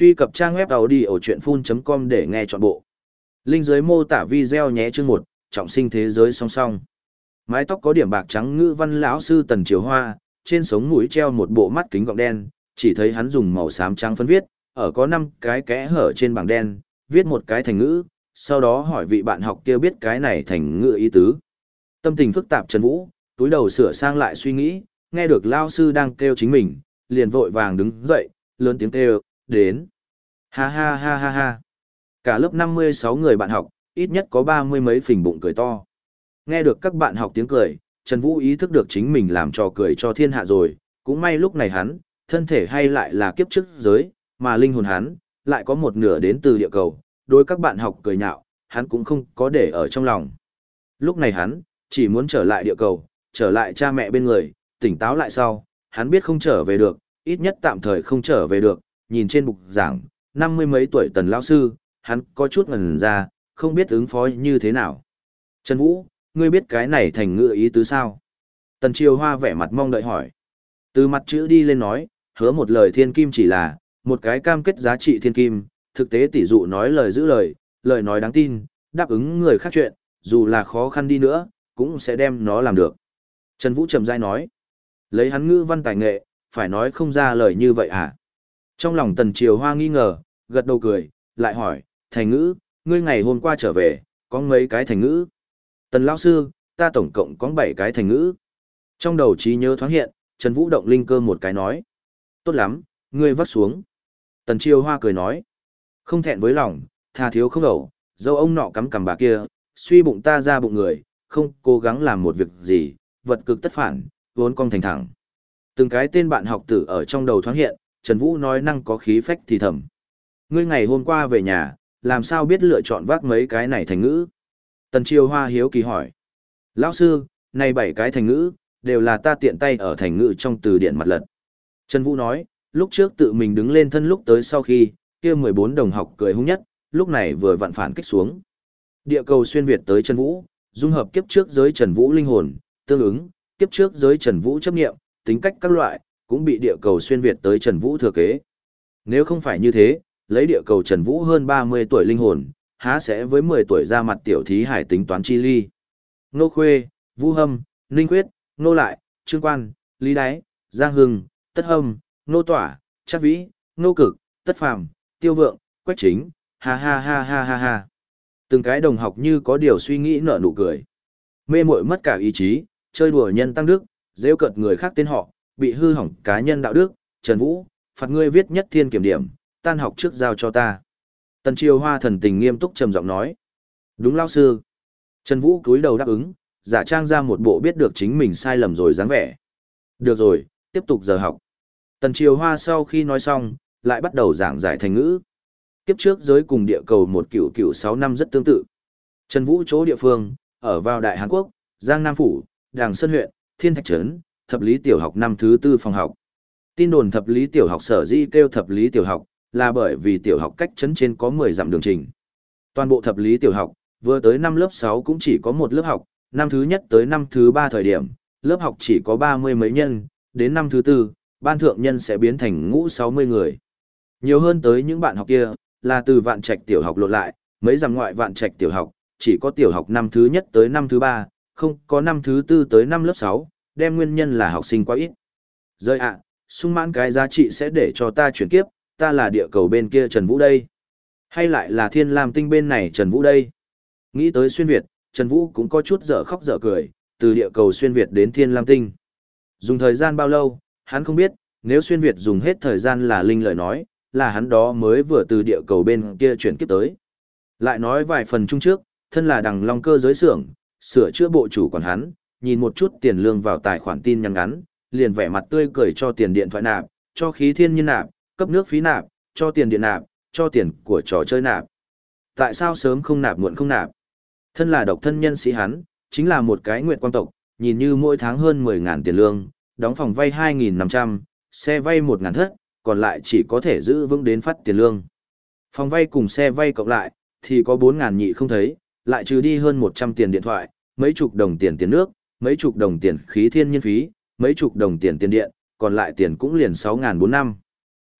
Truy cập trang web đầu đi ở chuyện full.com để nghe trọn bộ. Linh dưới mô tả video nhé chương một trọng sinh thế giới song song. Mái tóc có điểm bạc trắng ngữ văn lão sư Tần Triều Hoa, trên sống mũi treo một bộ mắt kính gọng đen, chỉ thấy hắn dùng màu xám trắng phân viết, ở có năm cái kẽ hở trên bảng đen, viết một cái thành ngữ, sau đó hỏi vị bạn học kia biết cái này thành ngữ ý tứ. Tâm tình phức tạp Trần Vũ, túi đầu sửa sang lại suy nghĩ, nghe được lao sư đang kêu chính mình, liền vội vàng đứng dậy, lớn tiếng kêu, đến. Ha ha ha ha ha. Cả lớp 56 người bạn học, ít nhất có ba mươi mấy phình bụng cười to. Nghe được các bạn học tiếng cười, Trần Vũ ý thức được chính mình làm trò cười cho thiên hạ rồi, cũng may lúc này hắn, thân thể hay lại là kiếp trước giới, mà linh hồn hắn, lại có một nửa đến từ địa cầu, đối các bạn học cười nhạo, hắn cũng không có để ở trong lòng. Lúc này hắn, chỉ muốn trở lại địa cầu, trở lại cha mẹ bên người, tỉnh táo lại sau, hắn biết không trở về được, ít nhất tạm thời không trở về được, nhìn trên bục giảng, năm mươi mấy tuổi tần lão sư, hắn có chút ngần ra, không biết ứng phó như thế nào. Trần Vũ, ngươi biết cái này thành ngữ ý tứ sao? Tần Triều Hoa vẻ mặt mong đợi hỏi. Từ mặt chữ đi lên nói, hứa một lời thiên kim chỉ là, một cái cam kết giá trị thiên kim, thực tế tỷ dụ nói lời giữ lời, lời nói đáng tin, đáp ứng người khác chuyện, dù là khó khăn đi nữa, cũng sẽ đem nó làm được. Trần Vũ trầm dai nói, lấy hắn ngữ văn tài nghệ, phải nói không ra lời như vậy à? Trong lòng Tần Triều Hoa nghi ngờ, gật đầu cười, lại hỏi, thành ngữ, ngươi ngày hôm qua trở về, có mấy cái thành ngữ? Tần Lão Sư, ta tổng cộng có 7 cái thành ngữ. Trong đầu trí nhớ thoáng hiện, Trần Vũ động linh cơ một cái nói. Tốt lắm, ngươi vắt xuống. Tần Triều Hoa cười nói. Không thẹn với lòng, tha thiếu không đầu, dâu ông nọ cắm cằm bà kia, suy bụng ta ra bụng người, không cố gắng làm một việc gì, vật cực tất phản, vốn cong thành thẳng. Từng cái tên bạn học tử ở trong đầu thoáng hiện, Trần Vũ nói năng có khí phách thì thầm. Ngươi ngày hôm qua về nhà, làm sao biết lựa chọn vác mấy cái này thành ngữ? Tần Triều Hoa hiếu kỳ hỏi. Lão sư, này bảy cái thành ngữ, đều là ta tiện tay ở thành ngữ trong từ điển mặt lật. Trần Vũ nói, lúc trước tự mình đứng lên thân lúc tới sau khi, kia 14 đồng học cười hung nhất, lúc này vừa vặn phản kích xuống. Địa cầu xuyên Việt tới Trần Vũ, dung hợp kiếp trước giới Trần Vũ linh hồn, tương ứng, kiếp trước giới Trần Vũ chấp nghiệm, tính cách các loại, cũng bị địa cầu xuyên Việt tới Trần Vũ thừa kế. Nếu không phải như thế, lấy địa cầu Trần Vũ hơn 30 tuổi linh hồn, há sẽ với 10 tuổi ra mặt tiểu thí hải tính toán chi ly. Nô Khuê, Vũ Hâm, Ninh Quyết, Nô Lại, Trương Quan, Lý Đái, Giang Hưng, Tất Hâm, Nô Tỏa, Chắc Vĩ, Nô Cực, Tất Phàm, Tiêu Vượng, Quách Chính, ha ha ha ha ha ha. Từng cái đồng học như có điều suy nghĩ nở nụ cười. Mê muội mất cả ý chí, chơi đùa nhân tăng đức, rêu cợt người khác tên họ, bị hư hỏng cá nhân đạo đức, Trần Vũ, phạt ngươi viết nhất thiên kiểm điểm, tan học trước giao cho ta. Tần Triều Hoa thần tình nghiêm túc trầm giọng nói. Đúng lao sư. Trần Vũ cúi đầu đáp ứng, giả trang ra một bộ biết được chính mình sai lầm rồi dáng vẻ. Được rồi, tiếp tục giờ học. Tần Triều Hoa sau khi nói xong, lại bắt đầu giảng giải thành ngữ. Kiếp trước giới cùng địa cầu một cựu cựu sáu năm rất tương tự. Trần Vũ chỗ địa phương, ở vào Đại Hàn Quốc, Giang Nam Phủ, Đàng Sơn huyện, Thiên Thạch Trấn, thập lý tiểu học năm thứ tư phòng học. Tin đồn thập lý tiểu học sở di kêu thập lý tiểu học, là bởi vì tiểu học cách chấn trên có 10 dặm đường trình. Toàn bộ thập lý tiểu học, vừa tới năm lớp 6 cũng chỉ có một lớp học, năm thứ nhất tới năm thứ ba thời điểm, lớp học chỉ có 30 mấy nhân, đến năm thứ tư, ban thượng nhân sẽ biến thành ngũ 60 người. Nhiều hơn tới những bạn học kia, là từ vạn trạch tiểu học lột lại, mấy dặm ngoại vạn trạch tiểu học, chỉ có tiểu học năm thứ nhất tới năm thứ ba, không có năm thứ tư tới năm lớp 6, đem nguyên nhân là học sinh quá ít. Rơi ạ, sung mãn cái giá trị sẽ để cho ta chuyển kiếp, ta là địa cầu bên kia Trần Vũ đây. Hay lại là thiên lam tinh bên này Trần Vũ đây. Nghĩ tới xuyên Việt, Trần Vũ cũng có chút dở khóc dở cười, từ địa cầu xuyên Việt đến thiên lam tinh. Dùng thời gian bao lâu, hắn không biết, nếu xuyên Việt dùng hết thời gian là linh lời nói, là hắn đó mới vừa từ địa cầu bên kia chuyển kiếp tới. Lại nói vài phần chung trước, thân là đằng long cơ giới xưởng, sửa chữa bộ chủ quản hắn, nhìn một chút tiền lương vào tài khoản tin nhắn ngắn, liền vẻ mặt tươi cười cho tiền điện thoại nạp, cho khí thiên nhiên nạp, cấp nước phí nạp, cho tiền điện nạp, cho tiền của trò chơi nạp. Tại sao sớm không nạp muộn không nạp? Thân là độc thân nhân sĩ hắn, chính là một cái nguyện quan tộc, nhìn như mỗi tháng hơn 10.000 tiền lương, đóng phòng vay 2.500, xe vay 1.000 thất, còn lại chỉ có thể giữ vững đến phát tiền lương. Phòng vay cùng xe vay cộng lại, thì có 4.000 nhị không thấy, lại trừ đi hơn 100 tiền điện thoại, mấy chục đồng tiền tiền nước, mấy chục đồng tiền khí thiên nhiên phí, mấy chục đồng tiền tiền điện, còn lại tiền cũng liền 6.000 4 năm.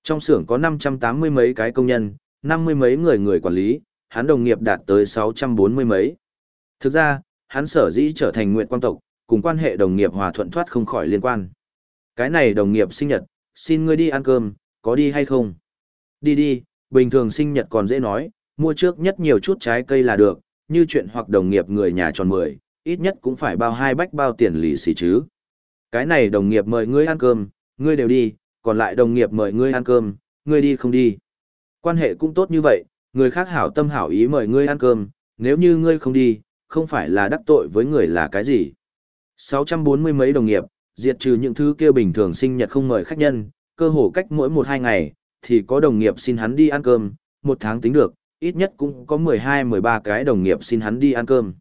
Trong xưởng có 580 mấy cái công nhân, 50 mấy người người quản lý, hắn đồng nghiệp đạt tới 640 mấy. Thực ra, hắn sở dĩ trở thành nguyện quan tộc, cùng quan hệ đồng nghiệp hòa thuận thoát không khỏi liên quan. Cái này đồng nghiệp sinh nhật, xin ngươi đi ăn cơm, có đi hay không? Đi đi, bình thường sinh nhật còn dễ nói, mua trước nhất nhiều chút trái cây là được, như chuyện hoặc đồng nghiệp người nhà tròn 10, ít nhất cũng phải bao hai bách bao tiền lì xì chứ. Cái này đồng nghiệp mời ngươi ăn cơm, ngươi đều đi, còn lại đồng nghiệp mời ngươi ăn cơm, ngươi đi không đi. Quan hệ cũng tốt như vậy, người khác hảo tâm hảo ý mời ngươi ăn cơm, nếu như ngươi không đi, không phải là đắc tội với người là cái gì. 640 mấy đồng nghiệp, diệt trừ những thứ kia bình thường sinh nhật không mời khách nhân, cơ hồ cách mỗi 1-2 ngày, thì có đồng nghiệp xin hắn đi ăn cơm, một tháng tính được, ít nhất cũng có 12-13 cái đồng nghiệp xin hắn đi ăn cơm.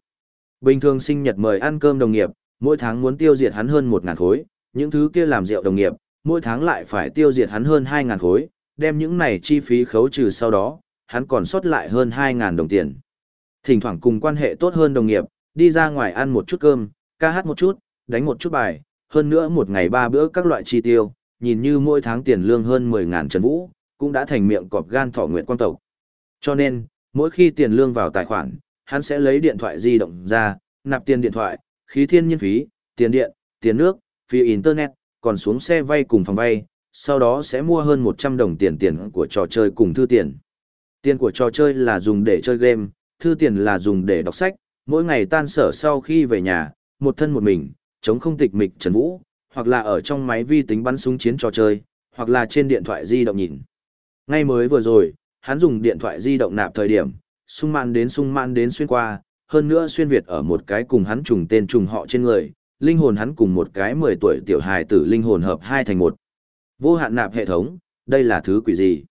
Bình thường sinh nhật mời ăn cơm đồng nghiệp, mỗi tháng muốn tiêu diệt hắn hơn một ngàn khối, những thứ kia làm rượu đồng nghiệp, mỗi tháng lại phải tiêu diệt hắn hơn hai ngàn khối, đem những này chi phí khấu trừ sau đó, hắn còn sót lại hơn hai ngàn đồng tiền. Thỉnh thoảng cùng quan hệ tốt hơn đồng nghiệp, đi ra ngoài ăn một chút cơm, ca hát một chút, đánh một chút bài, hơn nữa một ngày ba bữa các loại chi tiêu, nhìn như mỗi tháng tiền lương hơn mười ngàn trần vũ, cũng đã thành miệng cọp gan thỏ nguyện quan tộc. Cho nên, mỗi khi tiền lương vào tài khoản, hắn sẽ lấy điện thoại di động ra, nạp tiền điện thoại, khí thiên nhiên phí, tiền điện, tiền nước, phí internet, còn xuống xe vay cùng phòng vay, sau đó sẽ mua hơn 100 đồng tiền tiền của trò chơi cùng thư tiền. Tiền của trò chơi là dùng để chơi game, thư tiền là dùng để đọc sách, mỗi ngày tan sở sau khi về nhà, một thân một mình, chống không tịch mịch Trần Vũ, hoặc là ở trong máy vi tính bắn súng chiến trò chơi, hoặc là trên điện thoại di động nhìn. Ngay mới vừa rồi, hắn dùng điện thoại di động nạp thời điểm, sung mãn đến sung mãn đến xuyên qua, hơn nữa xuyên Việt ở một cái cùng hắn trùng tên trùng họ trên người, linh hồn hắn cùng một cái 10 tuổi tiểu hài tử linh hồn hợp hai thành một. Vô hạn nạp hệ thống, đây là thứ quỷ gì?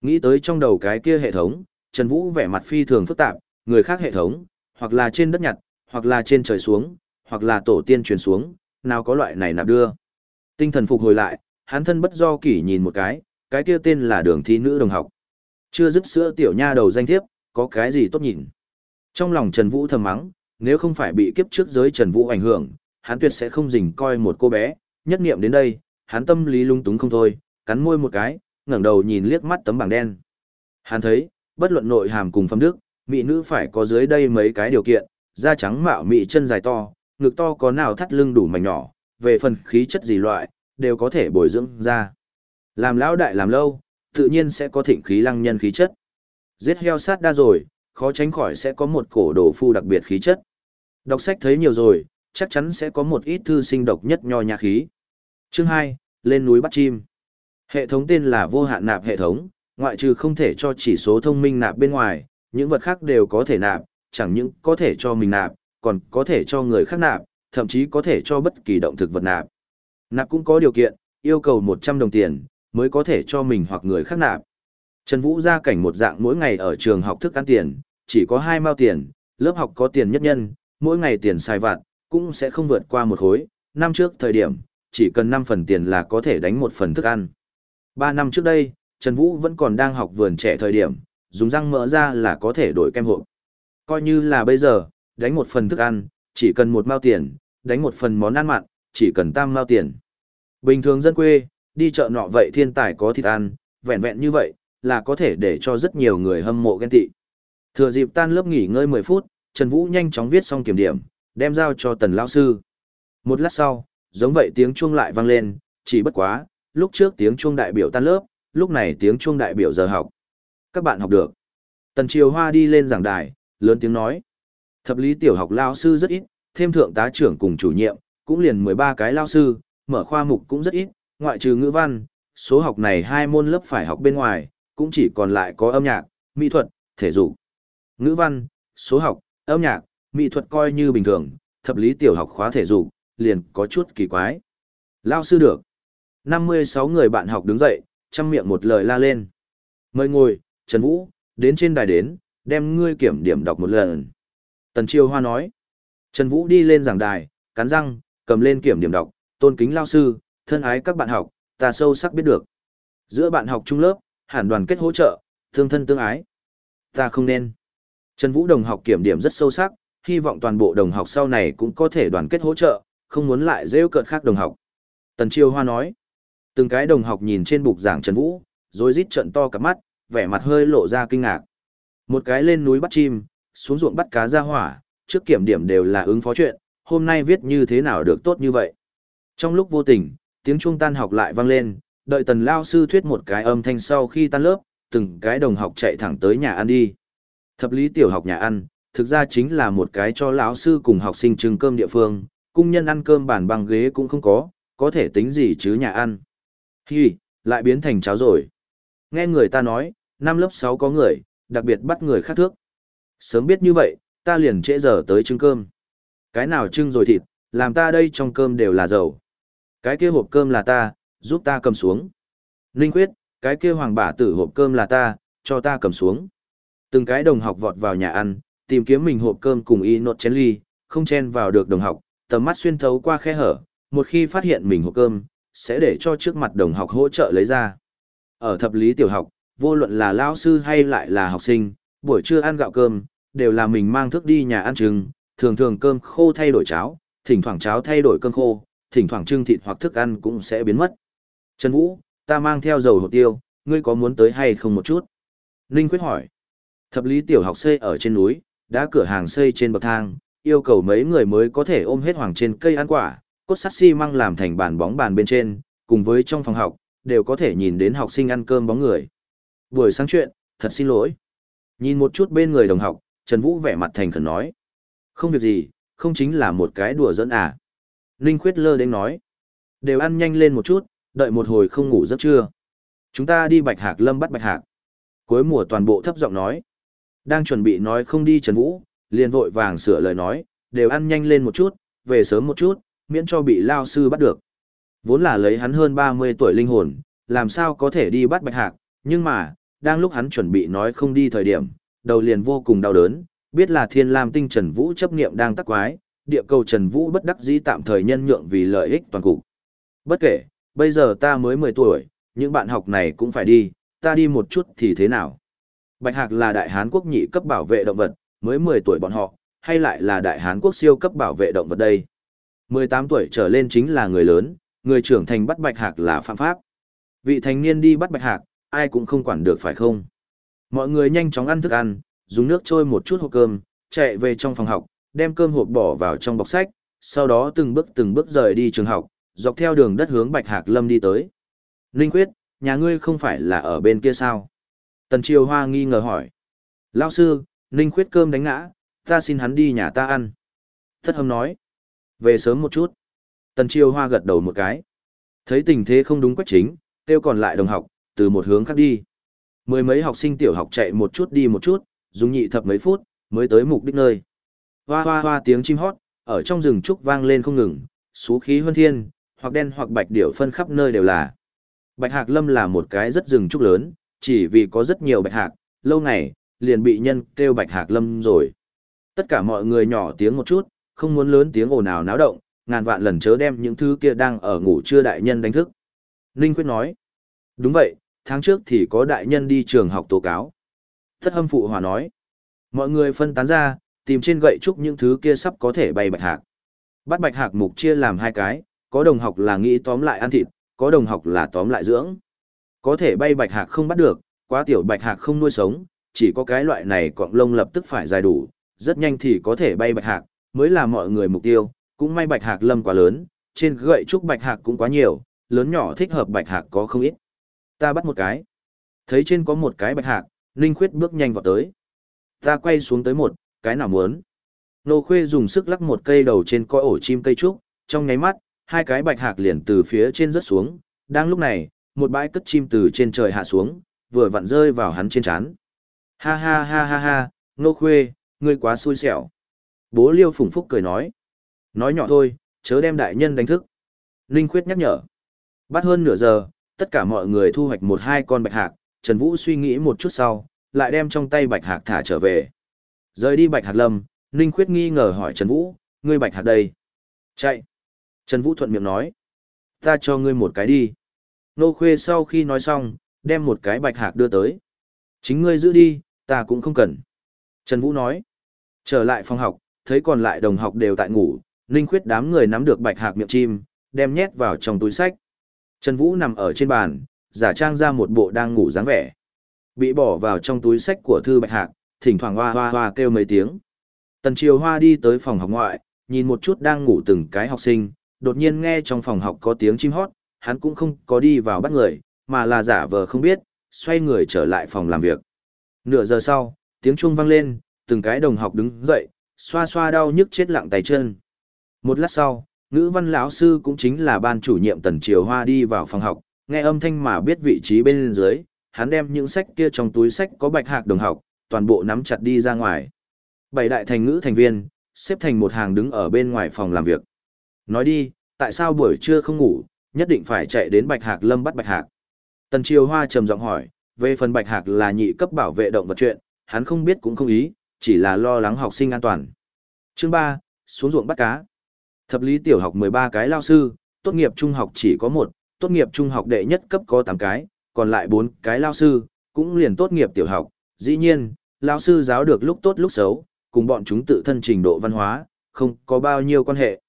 Nghĩ tới trong đầu cái kia hệ thống, Trần Vũ vẻ mặt phi thường phức tạp, người khác hệ thống, hoặc là trên đất nhặt, hoặc là trên trời xuống, hoặc là tổ tiên truyền xuống, nào có loại này nạp đưa. Tinh thần phục hồi lại, hắn thân bất do kỷ nhìn một cái, cái kia tên là đường thi nữ đồng học. Chưa dứt sữa tiểu nha đầu danh thiếp, có cái gì tốt nhìn. Trong lòng Trần Vũ thầm mắng, nếu không phải bị kiếp trước giới Trần Vũ ảnh hưởng, hắn tuyệt sẽ không dình coi một cô bé, nhất niệm đến đây, hắn tâm lý lung túng không thôi, cắn môi một cái, ngẩng đầu nhìn liếc mắt tấm bảng đen. Hắn thấy, bất luận nội hàm cùng phẩm đức, mỹ nữ phải có dưới đây mấy cái điều kiện, da trắng mạo mị chân dài to, ngực to có nào thắt lưng đủ mảnh nhỏ, về phần khí chất gì loại, đều có thể bồi dưỡng ra. Làm lão đại làm lâu, tự nhiên sẽ có thịnh khí lăng nhân khí chất. Giết heo sát đa rồi, khó tránh khỏi sẽ có một cổ đồ phu đặc biệt khí chất. Đọc sách thấy nhiều rồi, chắc chắn sẽ có một ít thư sinh độc nhất nho nhã khí. Chương 2, lên núi bắt chim. Hệ thống tên là vô hạn nạp hệ thống, ngoại trừ không thể cho chỉ số thông minh nạp bên ngoài, những vật khác đều có thể nạp, chẳng những có thể cho mình nạp, còn có thể cho người khác nạp, thậm chí có thể cho bất kỳ động thực vật nạp. Nạp cũng có điều kiện, yêu cầu 100 đồng tiền, mới có thể cho mình hoặc người khác nạp. Trần Vũ ra cảnh một dạng mỗi ngày ở trường học thức ăn tiền, chỉ có 2 mao tiền, lớp học có tiền nhất nhân, mỗi ngày tiền xài vặt, cũng sẽ không vượt qua một khối. Năm trước thời điểm, chỉ cần 5 phần tiền là có thể đánh một phần thức ăn. 3 năm trước đây, Trần Vũ vẫn còn đang học vườn trẻ thời điểm, dùng răng mỡ ra là có thể đổi kem hộp. Coi như là bây giờ, đánh một phần thức ăn, chỉ cần một mao tiền, đánh một phần món ăn mặn, chỉ cần tam mao tiền. Bình thường dân quê, đi chợ nọ vậy thiên tài có thịt ăn, vẹn vẹn như vậy, là có thể để cho rất nhiều người hâm mộ ghen tị. Thừa dịp tan lớp nghỉ ngơi 10 phút, Trần Vũ nhanh chóng viết xong kiểm điểm, đem giao cho tần lão sư. Một lát sau, giống vậy tiếng chuông lại vang lên, chỉ bất quá, lúc trước tiếng chuông đại biểu tan lớp, lúc này tiếng chuông đại biểu giờ học. Các bạn học được. Tần Triều Hoa đi lên giảng đài, lớn tiếng nói. Thập lý tiểu học lao sư rất ít, thêm thượng tá trưởng cùng chủ nhiệm, cũng liền 13 cái lao sư, mở khoa mục cũng rất ít, ngoại trừ ngữ văn, số học này hai môn lớp phải học bên ngoài, cũng chỉ còn lại có âm nhạc, mỹ thuật, thể dục. Ngữ văn, số học, âm nhạc, mỹ thuật coi như bình thường, thập lý tiểu học khóa thể dục, liền có chút kỳ quái. Lao sư được. 56 người bạn học đứng dậy, chăm miệng một lời la lên. Mời ngồi, Trần Vũ, đến trên đài đến, đem ngươi kiểm điểm đọc một lần. Tần Chiêu Hoa nói. Trần Vũ đi lên giảng đài, cắn răng, cầm lên kiểm điểm đọc, tôn kính lao sư, thân ái các bạn học, ta sâu sắc biết được. Giữa bạn học trung lớp, hẳn đoàn kết hỗ trợ, thương thân tương ái. Ta không nên. Trần Vũ đồng học kiểm điểm rất sâu sắc, hy vọng toàn bộ đồng học sau này cũng có thể đoàn kết hỗ trợ, không muốn lại rêu cợt khác đồng học. Tần Chiêu Hoa nói. Từng cái đồng học nhìn trên bục giảng Trần Vũ, rồi rít trận to cả mắt, vẻ mặt hơi lộ ra kinh ngạc. Một cái lên núi bắt chim, xuống ruộng bắt cá ra hỏa, trước kiểm điểm đều là ứng phó chuyện, hôm nay viết như thế nào được tốt như vậy. Trong lúc vô tình, tiếng chuông tan học lại vang lên, đợi tần lao sư thuyết một cái âm thanh sau khi tan lớp, từng cái đồng học chạy thẳng tới nhà ăn đi. Thập lý tiểu học nhà ăn, thực ra chính là một cái cho lão sư cùng học sinh trưng cơm địa phương, cung nhân ăn cơm bàn bằng ghế cũng không có, có thể tính gì chứ nhà ăn. Hi, lại biến thành cháo rồi. Nghe người ta nói, năm lớp 6 có người, đặc biệt bắt người khác thước. Sớm biết như vậy, ta liền trễ giờ tới trưng cơm. Cái nào trưng rồi thịt, làm ta đây trong cơm đều là dầu. Cái kia hộp cơm là ta, giúp ta cầm xuống. Linh Quyết, cái kia hoàng bả tử hộp cơm là ta, cho ta cầm xuống. Từng cái đồng học vọt vào nhà ăn, tìm kiếm mình hộp cơm cùng y nốt chén ly, không chen vào được đồng học, tầm mắt xuyên thấu qua khe hở, một khi phát hiện mình hộp cơm, sẽ để cho trước mặt đồng học hỗ trợ lấy ra. Ở thập lý tiểu học, vô luận là lao sư hay lại là học sinh, buổi trưa ăn gạo cơm, đều là mình mang thức đi nhà ăn trứng, thường thường cơm khô thay đổi cháo, thỉnh thoảng cháo thay đổi cơm khô, thỉnh thoảng trưng thịt hoặc thức ăn cũng sẽ biến mất. Trần Vũ, ta mang theo dầu hồ tiêu, ngươi có muốn tới hay không một chút? Ninh Quyết hỏi. Thập lý tiểu học xây ở trên núi, đã cửa hàng xây trên bậc thang, yêu cầu mấy người mới có thể ôm hết hoàng trên cây ăn quả, cốt sắt xi măng làm thành bàn bóng bàn bên trên, cùng với trong phòng học, đều có thể nhìn đến học sinh ăn cơm bóng người. Buổi sáng chuyện, thật xin lỗi. Nhìn một chút bên người đồng học, Trần Vũ vẻ mặt thành khẩn nói. Không việc gì, không chính là một cái đùa dẫn à. Ninh Khuyết lơ đến nói. Đều ăn nhanh lên một chút, đợi một hồi không ngủ giấc trưa. Chúng ta đi Bạch Hạc Lâm bắt Bạch Hạc. Cuối mùa toàn bộ thấp giọng nói. Đang chuẩn bị nói không đi Trần Vũ, liền vội vàng sửa lời nói, đều ăn nhanh lên một chút, về sớm một chút, miễn cho bị lao sư bắt được. Vốn là lấy hắn hơn 30 tuổi linh hồn, làm sao có thể đi bắt Bạch Hạc, nhưng mà, đang lúc hắn chuẩn bị nói không đi thời điểm, đầu liền vô cùng đau đớn, biết là Thiên Lam Tinh Trần Vũ chấp niệm đang tắc quái, địa cầu Trần Vũ bất đắc dĩ tạm thời nhân nhượng vì lợi ích toàn cục. Bất kể, bây giờ ta mới 10 tuổi, những bạn học này cũng phải đi, ta đi một chút thì thế nào? Bạch Hạc là đại hán quốc nhị cấp bảo vệ động vật, mới 10 tuổi bọn họ, hay lại là đại hán quốc siêu cấp bảo vệ động vật đây? 18 tuổi trở lên chính là người lớn, người trưởng thành bắt Bạch Hạc là phạm pháp. Vị thành niên đi bắt Bạch Hạc, ai cũng không quản được phải không? Mọi người nhanh chóng ăn thức ăn, dùng nước trôi một chút hộp cơm, chạy về trong phòng học, đem cơm hộp bỏ vào trong bọc sách, sau đó từng bước từng bước rời đi trường học, dọc theo đường đất hướng Bạch Hạc Lâm đi tới. Linh Quyết, nhà ngươi không phải là ở bên kia sao? Tần Triều Hoa nghi ngờ hỏi. Lao sư, Ninh Quyết cơm đánh ngã, ta xin hắn đi nhà ta ăn. Thất hâm nói. Về sớm một chút. Tần Triều Hoa gật đầu một cái. Thấy tình thế không đúng quách chính, kêu còn lại đồng học, từ một hướng khác đi. Mười mấy học sinh tiểu học chạy một chút đi một chút, dùng nhị thập mấy phút, mới tới mục đích nơi. Hoa hoa hoa tiếng chim hót, ở trong rừng trúc vang lên không ngừng, xú khí huân thiên, hoặc đen hoặc bạch điểu phân khắp nơi đều là. Bạch Hạc Lâm là một cái rất rừng trúc lớn, chỉ vì có rất nhiều bạch hạc, lâu ngày, liền bị nhân kêu Bạch Hạc Lâm rồi. Tất cả mọi người nhỏ tiếng một chút, không muốn lớn tiếng ồn ào náo động, ngàn vạn lần chớ đem những thứ kia đang ở ngủ trưa đại nhân đánh thức. Ninh Quyết nói, đúng vậy, tháng trước thì có đại nhân đi trường học tố cáo. Thất hâm phụ hòa nói. Mọi người phân tán ra, tìm trên gậy trúc những thứ kia sắp có thể bay bạch hạc. Bắt bạch hạc mục chia làm hai cái, có đồng học là nghĩ tóm lại ăn thịt, có đồng học là tóm lại dưỡng. Có thể bay bạch hạc không bắt được, quá tiểu bạch hạc không nuôi sống, chỉ có cái loại này cọng lông lập tức phải dài đủ, rất nhanh thì có thể bay bạch hạc, mới là mọi người mục tiêu, cũng may bạch hạc lâm quá lớn, trên gậy trúc bạch hạc cũng quá nhiều, lớn nhỏ thích hợp bạch hạc có không ít. Ta bắt một cái. Thấy trên có một cái bạch hạc, Ninh Khuyết bước nhanh vào tới. Ta quay xuống tới một, cái nào muốn. Nô Khuê dùng sức lắc một cây đầu trên coi ổ chim cây trúc, trong nháy mắt, hai cái bạch hạc liền từ phía trên rớt xuống. Đang lúc này, một bãi cất chim từ trên trời hạ xuống, vừa vặn rơi vào hắn trên chán. Ha ha ha ha ha, Nô Khuê, ngươi quá xui xẻo. Bố Liêu Phùng Phúc cười nói. Nói nhỏ thôi, chớ đem đại nhân đánh thức. Ninh Khuyết nhắc nhở. Bắt hơn nửa giờ, tất cả mọi người thu hoạch một hai con bạch hạc, Trần Vũ suy nghĩ một chút sau, lại đem trong tay bạch hạc thả trở về. Rời đi bạch hạc lâm, Ninh Khuyết nghi ngờ hỏi Trần Vũ, ngươi bạch hạc đây. Chạy. Trần Vũ thuận miệng nói. Ta cho ngươi một cái đi. Nô Khuê sau khi nói xong, đem một cái bạch hạc đưa tới. Chính ngươi giữ đi, ta cũng không cần. Trần Vũ nói. Trở lại phòng học, thấy còn lại đồng học đều tại ngủ, Ninh Khuyết đám người nắm được bạch hạc miệng chim, đem nhét vào trong túi sách. Trần Vũ nằm ở trên bàn, giả trang ra một bộ đang ngủ dáng vẻ. Bị bỏ vào trong túi sách của Thư Bạch Hạc, thỉnh thoảng hoa hoa hoa kêu mấy tiếng. Tần Triều Hoa đi tới phòng học ngoại, nhìn một chút đang ngủ từng cái học sinh, đột nhiên nghe trong phòng học có tiếng chim hót, hắn cũng không có đi vào bắt người, mà là giả vờ không biết, xoay người trở lại phòng làm việc. Nửa giờ sau, tiếng chuông vang lên, từng cái đồng học đứng dậy, xoa xoa đau nhức chết lặng tay chân. Một lát sau, ngữ văn lão sư cũng chính là ban chủ nhiệm Tần Triều Hoa đi vào phòng học, nghe âm thanh mà biết vị trí bên dưới, hắn đem những sách kia trong túi sách có bạch hạc đồng học, toàn bộ nắm chặt đi ra ngoài. Bảy đại thành ngữ thành viên, xếp thành một hàng đứng ở bên ngoài phòng làm việc. Nói đi, tại sao buổi trưa không ngủ, nhất định phải chạy đến bạch hạc lâm bắt bạch hạc. Tần Triều Hoa trầm giọng hỏi, về phần bạch hạc là nhị cấp bảo vệ động vật chuyện, hắn không biết cũng không ý, chỉ là lo lắng học sinh an toàn. Chương 3, xuống ruộng bắt cá. Thập lý tiểu học 13 cái lao sư, tốt nghiệp trung học chỉ có một, tốt nghiệp trung học đệ nhất cấp có 8 cái, còn lại 4 cái lao sư, cũng liền tốt nghiệp tiểu học. Dĩ nhiên, lao sư giáo được lúc tốt lúc xấu, cùng bọn chúng tự thân trình độ văn hóa, không có bao nhiêu quan hệ.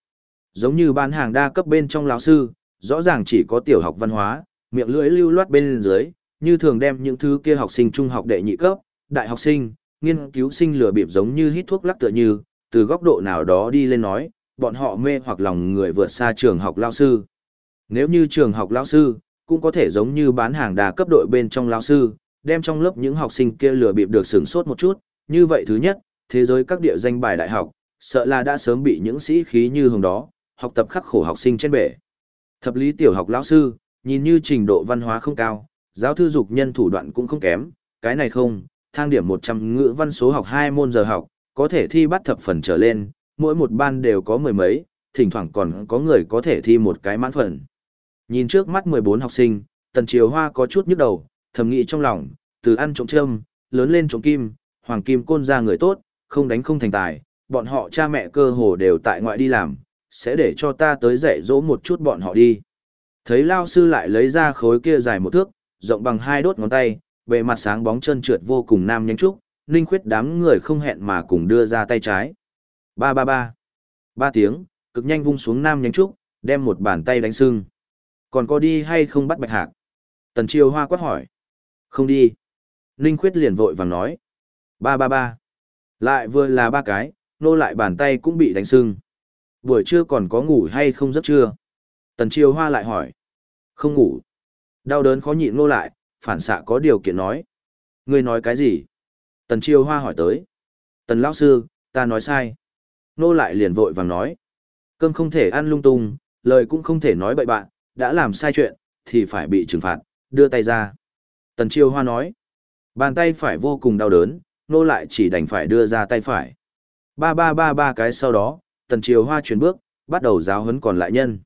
Giống như bán hàng đa cấp bên trong lão sư, rõ ràng chỉ có tiểu học văn hóa, miệng lưỡi lưu loát bên dưới, như thường đem những thứ kia học sinh trung học đệ nhị cấp, đại học sinh, nghiên cứu sinh lừa bịp giống như hít thuốc lắc tựa như, từ góc độ nào đó đi lên nói, bọn họ mê hoặc lòng người vượt xa trường học lao sư. Nếu như trường học lao sư, cũng có thể giống như bán hàng đa cấp đội bên trong lao sư, đem trong lớp những học sinh kia lừa bịp được sửng sốt một chút, như vậy thứ nhất, thế giới các địa danh bài đại học, sợ là đã sớm bị những sĩ khí như hồng đó, học tập khắc khổ học sinh trên bể. Thập lý tiểu học lão sư, nhìn như trình độ văn hóa không cao, giáo thư dục nhân thủ đoạn cũng không kém, cái này không, thang điểm 100 ngữ văn số học 2 môn giờ học, có thể thi bắt thập phần trở lên, mỗi một ban đều có mười mấy, thỉnh thoảng còn có người có thể thi một cái mãn phần. Nhìn trước mắt 14 học sinh, Tần Triều Hoa có chút nhức đầu, thầm nghĩ trong lòng, từ ăn trộm châm, lớn lên trộm kim, hoàng kim côn ra người tốt, không đánh không thành tài, bọn họ cha mẹ cơ hồ đều tại ngoại đi làm, sẽ để cho ta tới dạy dỗ một chút bọn họ đi. Thấy Lao sư lại lấy ra khối kia dài một thước, rộng bằng hai đốt ngón tay, bề mặt sáng bóng chân trượt vô cùng nam nhánh trúc, Ninh Khuyết đám người không hẹn mà cùng đưa ra tay trái. Ba ba ba. Ba tiếng, cực nhanh vung xuống nam nhánh trúc, đem một bàn tay đánh sưng. Còn có đi hay không bắt bạch hạc? Tần Triều Hoa quát hỏi. Không đi. Ninh Khuyết liền vội vàng nói. Ba ba ba. Lại vừa là ba cái, nô lại bàn tay cũng bị đánh sưng. Buổi trưa còn có ngủ hay không giấc trưa? Tần Triều Hoa lại hỏi. Không ngủ. Đau đớn khó nhịn nô lại, phản xạ có điều kiện nói. Ngươi nói cái gì? Tần Triều Hoa hỏi tới. Tần Lão Sư, ta nói sai. Nô lại liền vội vàng nói. Cơm không thể ăn lung tung, lời cũng không thể nói bậy bạn, đã làm sai chuyện, thì phải bị trừng phạt, đưa tay ra. Tần Triều Hoa nói. Bàn tay phải vô cùng đau đớn, nô lại chỉ đành phải đưa ra tay phải. Ba ba ba ba cái sau đó, Tần Triều Hoa chuyển bước, bắt đầu giáo huấn còn lại nhân.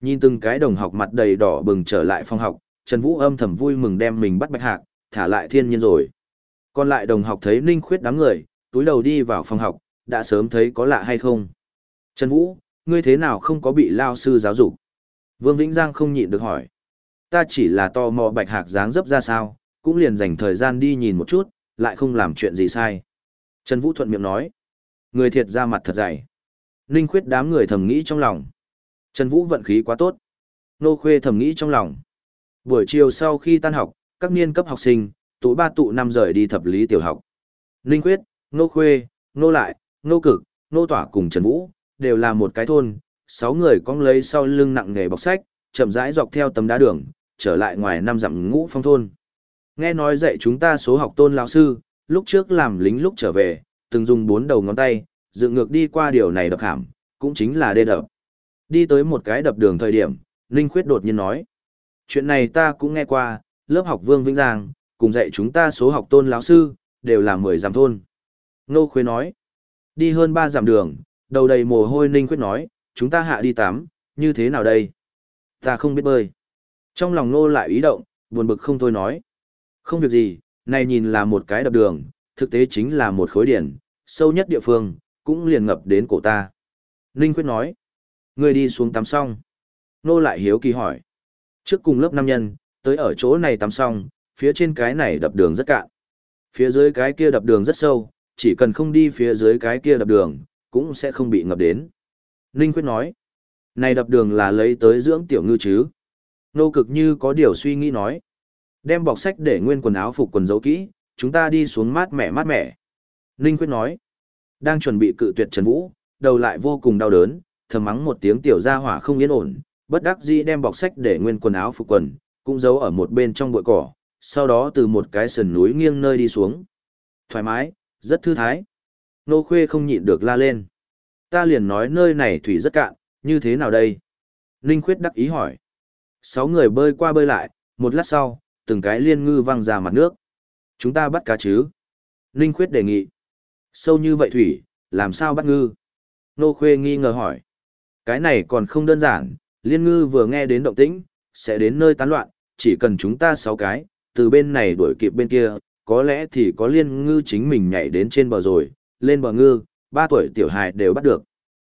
Nhìn từng cái đồng học mặt đầy đỏ bừng trở lại phòng học, Trần Vũ âm thầm vui mừng đem mình bắt bạch hạc, thả lại thiên nhiên rồi. Còn lại đồng học thấy Ninh Khuyết đám người, túi đầu đi vào phòng học, đã sớm thấy có lạ hay không. Trần Vũ, ngươi thế nào không có bị lao sư giáo dục? Vương Vĩnh Giang không nhịn được hỏi. Ta chỉ là to mò bạch hạc dáng dấp ra sao, cũng liền dành thời gian đi nhìn một chút, lại không làm chuyện gì sai. Trần Vũ thuận miệng nói. Người thiệt ra mặt thật dày. Ninh Khuyết đám người thầm nghĩ trong lòng. Trần Vũ vận khí quá tốt. Nô Khuê thầm nghĩ trong lòng. Buổi chiều sau khi tan học, các niên cấp học sinh, tụ ba tụ năm rời đi thập lý tiểu học. Ninh Quyết, Nô Khuê, Nô Lại, Nô Cực, Nô Tỏa cùng Trần Vũ, đều là một cái thôn, sáu người cong lấy sau lưng nặng nghề bọc sách, chậm rãi dọc theo tấm đá đường, trở lại ngoài năm dặm ngũ phong thôn. Nghe nói dạy chúng ta số học tôn lão sư, lúc trước làm lính lúc trở về, từng dùng bốn đầu ngón tay, dựng ngược đi qua điều này đập hàm, cũng chính là đê đập. Đi tới một cái đập đường thời điểm, Ninh Khuyết đột nhiên nói. Chuyện này ta cũng nghe qua, lớp học Vương Vĩnh Giang, cùng dạy chúng ta số học tôn lão sư, đều là mười dặm thôn. Nô Khuế nói. Đi hơn ba dặm đường, đầu đầy mồ hôi Ninh Khuyết nói, chúng ta hạ đi tắm, như thế nào đây? Ta không biết bơi. Trong lòng nô lại ý động, buồn bực không thôi nói. Không việc gì, này nhìn là một cái đập đường, thực tế chính là một khối điển, sâu nhất địa phương, cũng liền ngập đến cổ ta. Ninh Quyết nói, ngươi đi xuống tắm xong. Nô lại hiếu kỳ hỏi. Trước cùng lớp năm nhân, tới ở chỗ này tắm xong, phía trên cái này đập đường rất cạn. Phía dưới cái kia đập đường rất sâu, chỉ cần không đi phía dưới cái kia đập đường, cũng sẽ không bị ngập đến. Ninh Quyết nói, này đập đường là lấy tới dưỡng tiểu ngư chứ. Nô cực như có điều suy nghĩ nói, Đem bọc sách để nguyên quần áo phục quần giấu kỹ, chúng ta đi xuống mát mẻ mát mẻ. Ninh Quyết nói, đang chuẩn bị cự tuyệt Trần Vũ, đầu lại vô cùng đau đớn, thầm mắng một tiếng tiểu gia hỏa không yên ổn, bất đắc dĩ đem bọc sách để nguyên quần áo phục quần, cũng giấu ở một bên trong bụi cỏ, sau đó từ một cái sườn núi nghiêng nơi đi xuống. Thoải mái, rất thư thái. Nô Khuê không nhịn được la lên. Ta liền nói nơi này thủy rất cạn, như thế nào đây? Ninh Khuyết đắc ý hỏi. Sáu người bơi qua bơi lại, một lát sau, từng cái liên ngư văng ra mặt nước. Chúng ta bắt cá chứ? Ninh Khuyết đề nghị. Sâu như vậy thủy, làm sao bắt ngư? Nô Khuê nghi ngờ hỏi. Cái này còn không đơn giản, liên ngư vừa nghe đến động tĩnh, sẽ đến nơi tán loạn, chỉ cần chúng ta sáu cái, từ bên này đuổi kịp bên kia, có lẽ thì có liên ngư chính mình nhảy đến trên bờ rồi, lên bờ ngư, ba tuổi tiểu hài đều bắt được.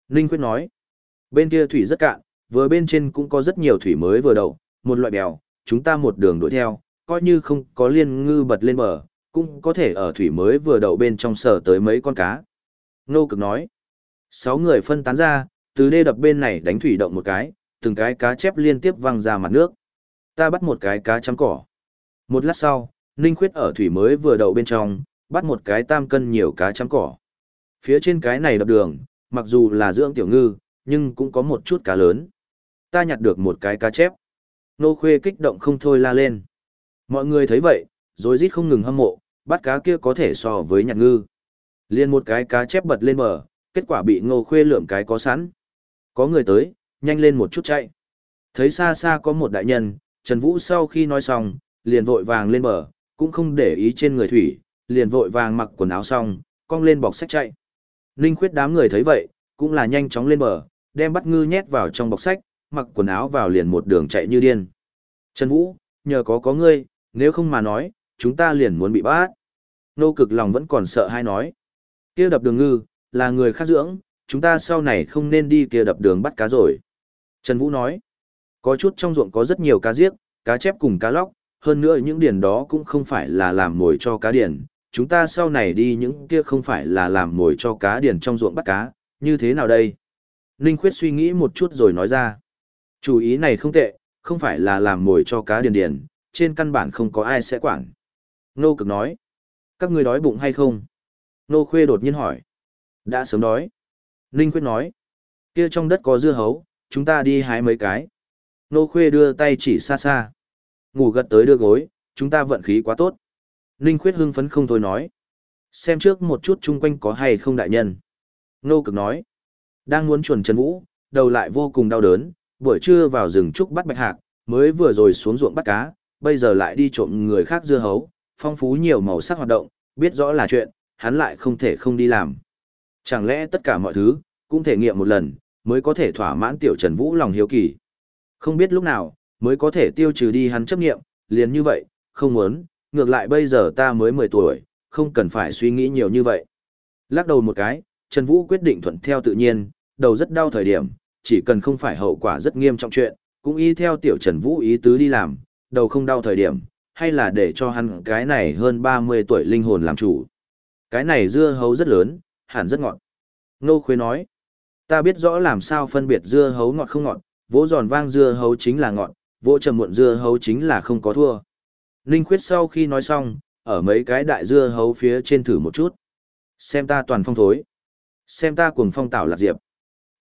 Ninh Quyết nói, bên kia thủy rất cạn, vừa bên trên cũng có rất nhiều thủy mới vừa đậu, một loại bèo, chúng ta một đường đuổi theo, coi như không có liên ngư bật lên bờ, cũng có thể ở thủy mới vừa đậu bên trong sở tới mấy con cá. Nô cực nói, sáu người phân tán ra, từ đê đập bên này đánh thủy động một cái, từng cái cá chép liên tiếp văng ra mặt nước. Ta bắt một cái cá chấm cỏ. Một lát sau, Ninh Khuyết ở thủy mới vừa đậu bên trong, bắt một cái tam cân nhiều cá chấm cỏ. Phía trên cái này đập đường, mặc dù là dưỡng tiểu ngư, nhưng cũng có một chút cá lớn. Ta nhặt được một cái cá chép. Nô Khuê kích động không thôi la lên. Mọi người thấy vậy, rồi rít không ngừng hâm mộ, bắt cá kia có thể so với nhặt ngư. Liên một cái cá chép bật lên bờ, kết quả bị Ngô Khuê lượm cái có sẵn. Có người tới, nhanh lên một chút chạy. Thấy xa xa có một đại nhân, Trần Vũ sau khi nói xong, liền vội vàng lên bờ, cũng không để ý trên người thủy, liền vội vàng mặc quần áo xong, cong lên bọc sách chạy. Ninh khuyết đám người thấy vậy, cũng là nhanh chóng lên bờ, đem bắt ngư nhét vào trong bọc sách, mặc quần áo vào liền một đường chạy như điên. Trần Vũ, nhờ có có ngươi, nếu không mà nói, chúng ta liền muốn bị bắt. Nô cực lòng vẫn còn sợ hay nói. kia đập đường ngư, là người khác dưỡng, chúng ta sau này không nên đi kia đập đường bắt cá rồi. Trần Vũ nói, có chút trong ruộng có rất nhiều cá giếc, cá chép cùng cá lóc, hơn nữa những điển đó cũng không phải là làm mồi cho cá điền, chúng ta sau này đi những kia không phải là làm mồi cho cá điền trong ruộng bắt cá, như thế nào đây? Ninh Khuyết suy nghĩ một chút rồi nói ra, chủ ý này không tệ, không phải là làm mồi cho cá điền điền, trên căn bản không có ai sẽ quản. Nô cực nói, các ngươi đói bụng hay không? Nô Khuê đột nhiên hỏi, đã sớm đói. Ninh Khuyết nói, kia trong đất có dưa hấu, chúng ta đi hái mấy cái. Nô Khuê đưa tay chỉ xa xa. Ngủ gật tới đưa gối, chúng ta vận khí quá tốt. Ninh Khuyết hưng phấn không thôi nói. Xem trước một chút chung quanh có hay không đại nhân. Nô cực nói. Đang muốn chuẩn Trần Vũ, đầu lại vô cùng đau đớn, buổi trưa vào rừng trúc bắt bạch hạc, mới vừa rồi xuống ruộng bắt cá, bây giờ lại đi trộm người khác dưa hấu, phong phú nhiều màu sắc hoạt động, biết rõ là chuyện, hắn lại không thể không đi làm. Chẳng lẽ tất cả mọi thứ, cũng thể nghiệm một lần, mới có thể thỏa mãn tiểu Trần Vũ lòng hiếu kỳ. Không biết lúc nào, mới có thể tiêu trừ đi hắn chấp nghiệm, liền như vậy, không muốn, ngược lại bây giờ ta mới 10 tuổi, không cần phải suy nghĩ nhiều như vậy. Lắc đầu một cái, Trần Vũ quyết định thuận theo tự nhiên, đầu rất đau thời điểm, chỉ cần không phải hậu quả rất nghiêm trọng chuyện, cũng y theo tiểu Trần Vũ ý tứ đi làm, đầu không đau thời điểm, hay là để cho hắn cái này hơn 30 tuổi linh hồn làm chủ. Cái này dưa hấu rất lớn, hẳn rất ngọt. Nô Khuê nói, ta biết rõ làm sao phân biệt dưa hấu ngọt không ngọt, vỗ giòn vang dưa hấu chính là ngọt, vỗ trầm muộn dưa hấu chính là không có thua. Ninh Khuyết sau khi nói xong, ở mấy cái đại dưa hấu phía trên thử một chút. Xem ta toàn phong thối. Xem ta cuồng phong tạo lạc diệp.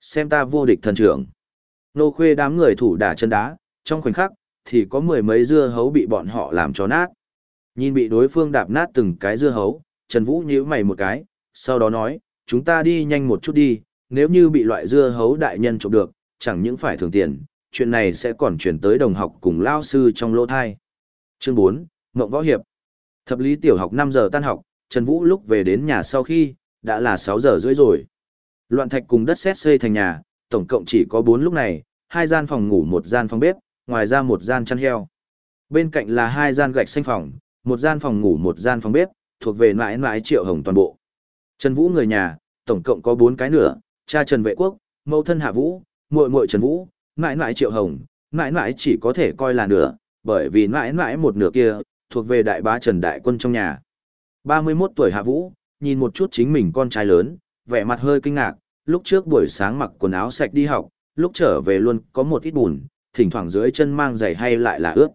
Xem ta vô địch thần trưởng. Nô khuê đám người thủ đả chân đá, trong khoảnh khắc, thì có mười mấy dưa hấu bị bọn họ làm cho nát. Nhìn bị đối phương đạp nát từng cái dưa hấu, Trần Vũ nhíu mày một cái, sau đó nói, chúng ta đi nhanh một chút đi, nếu như bị loại dưa hấu đại nhân trộm được, chẳng những phải thường tiền, chuyện này sẽ còn chuyển tới đồng học cùng lao sư trong lỗ thai. Chương 4, Mộng Võ Hiệp Thập lý tiểu học 5 giờ tan học, Trần Vũ lúc về đến nhà sau khi, đã là 6 giờ rưỡi rồi. Loạn thạch cùng đất sét xây thành nhà, tổng cộng chỉ có 4 lúc này, hai gian phòng ngủ một gian phòng bếp, ngoài ra một gian chăn heo. Bên cạnh là hai gian gạch xanh phòng, một gian phòng ngủ một gian phòng bếp, thuộc về mãi mãi triệu hồng toàn bộ. Trần Vũ người nhà, tổng cộng có bốn cái nữa, cha Trần Vệ Quốc, mẫu thân Hạ Vũ, muội muội Trần Vũ, mãi mãi triệu hồng, mãi mãi chỉ có thể coi là nửa, bởi vì mãi mãi một nửa kia, thuộc về đại bá Trần Đại Quân trong nhà. 31 tuổi Hạ Vũ, nhìn một chút chính mình con trai lớn, vẻ mặt hơi kinh ngạc, lúc trước buổi sáng mặc quần áo sạch đi học, lúc trở về luôn có một ít bùn, thỉnh thoảng dưới chân mang giày hay lại là ướt.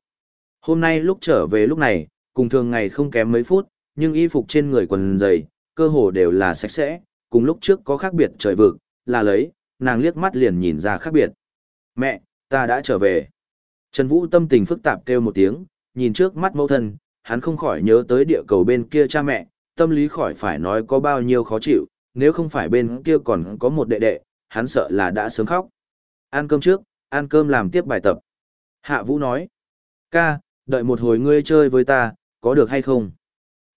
Hôm nay lúc trở về lúc này, cùng thường ngày không kém mấy phút, nhưng y phục trên người quần giày cơ hồ đều là sạch sẽ, cùng lúc trước có khác biệt trời vực, là lấy, nàng liếc mắt liền nhìn ra khác biệt. Mẹ, ta đã trở về. Trần Vũ tâm tình phức tạp kêu một tiếng, nhìn trước mắt mẫu thân, hắn không khỏi nhớ tới địa cầu bên kia cha mẹ, tâm lý khỏi phải nói có bao nhiêu khó chịu, nếu không phải bên kia còn có một đệ đệ, hắn sợ là đã sớm khóc. Ăn cơm trước, ăn cơm làm tiếp bài tập. Hạ Vũ nói, ca, đợi một hồi ngươi chơi với ta, có được hay không?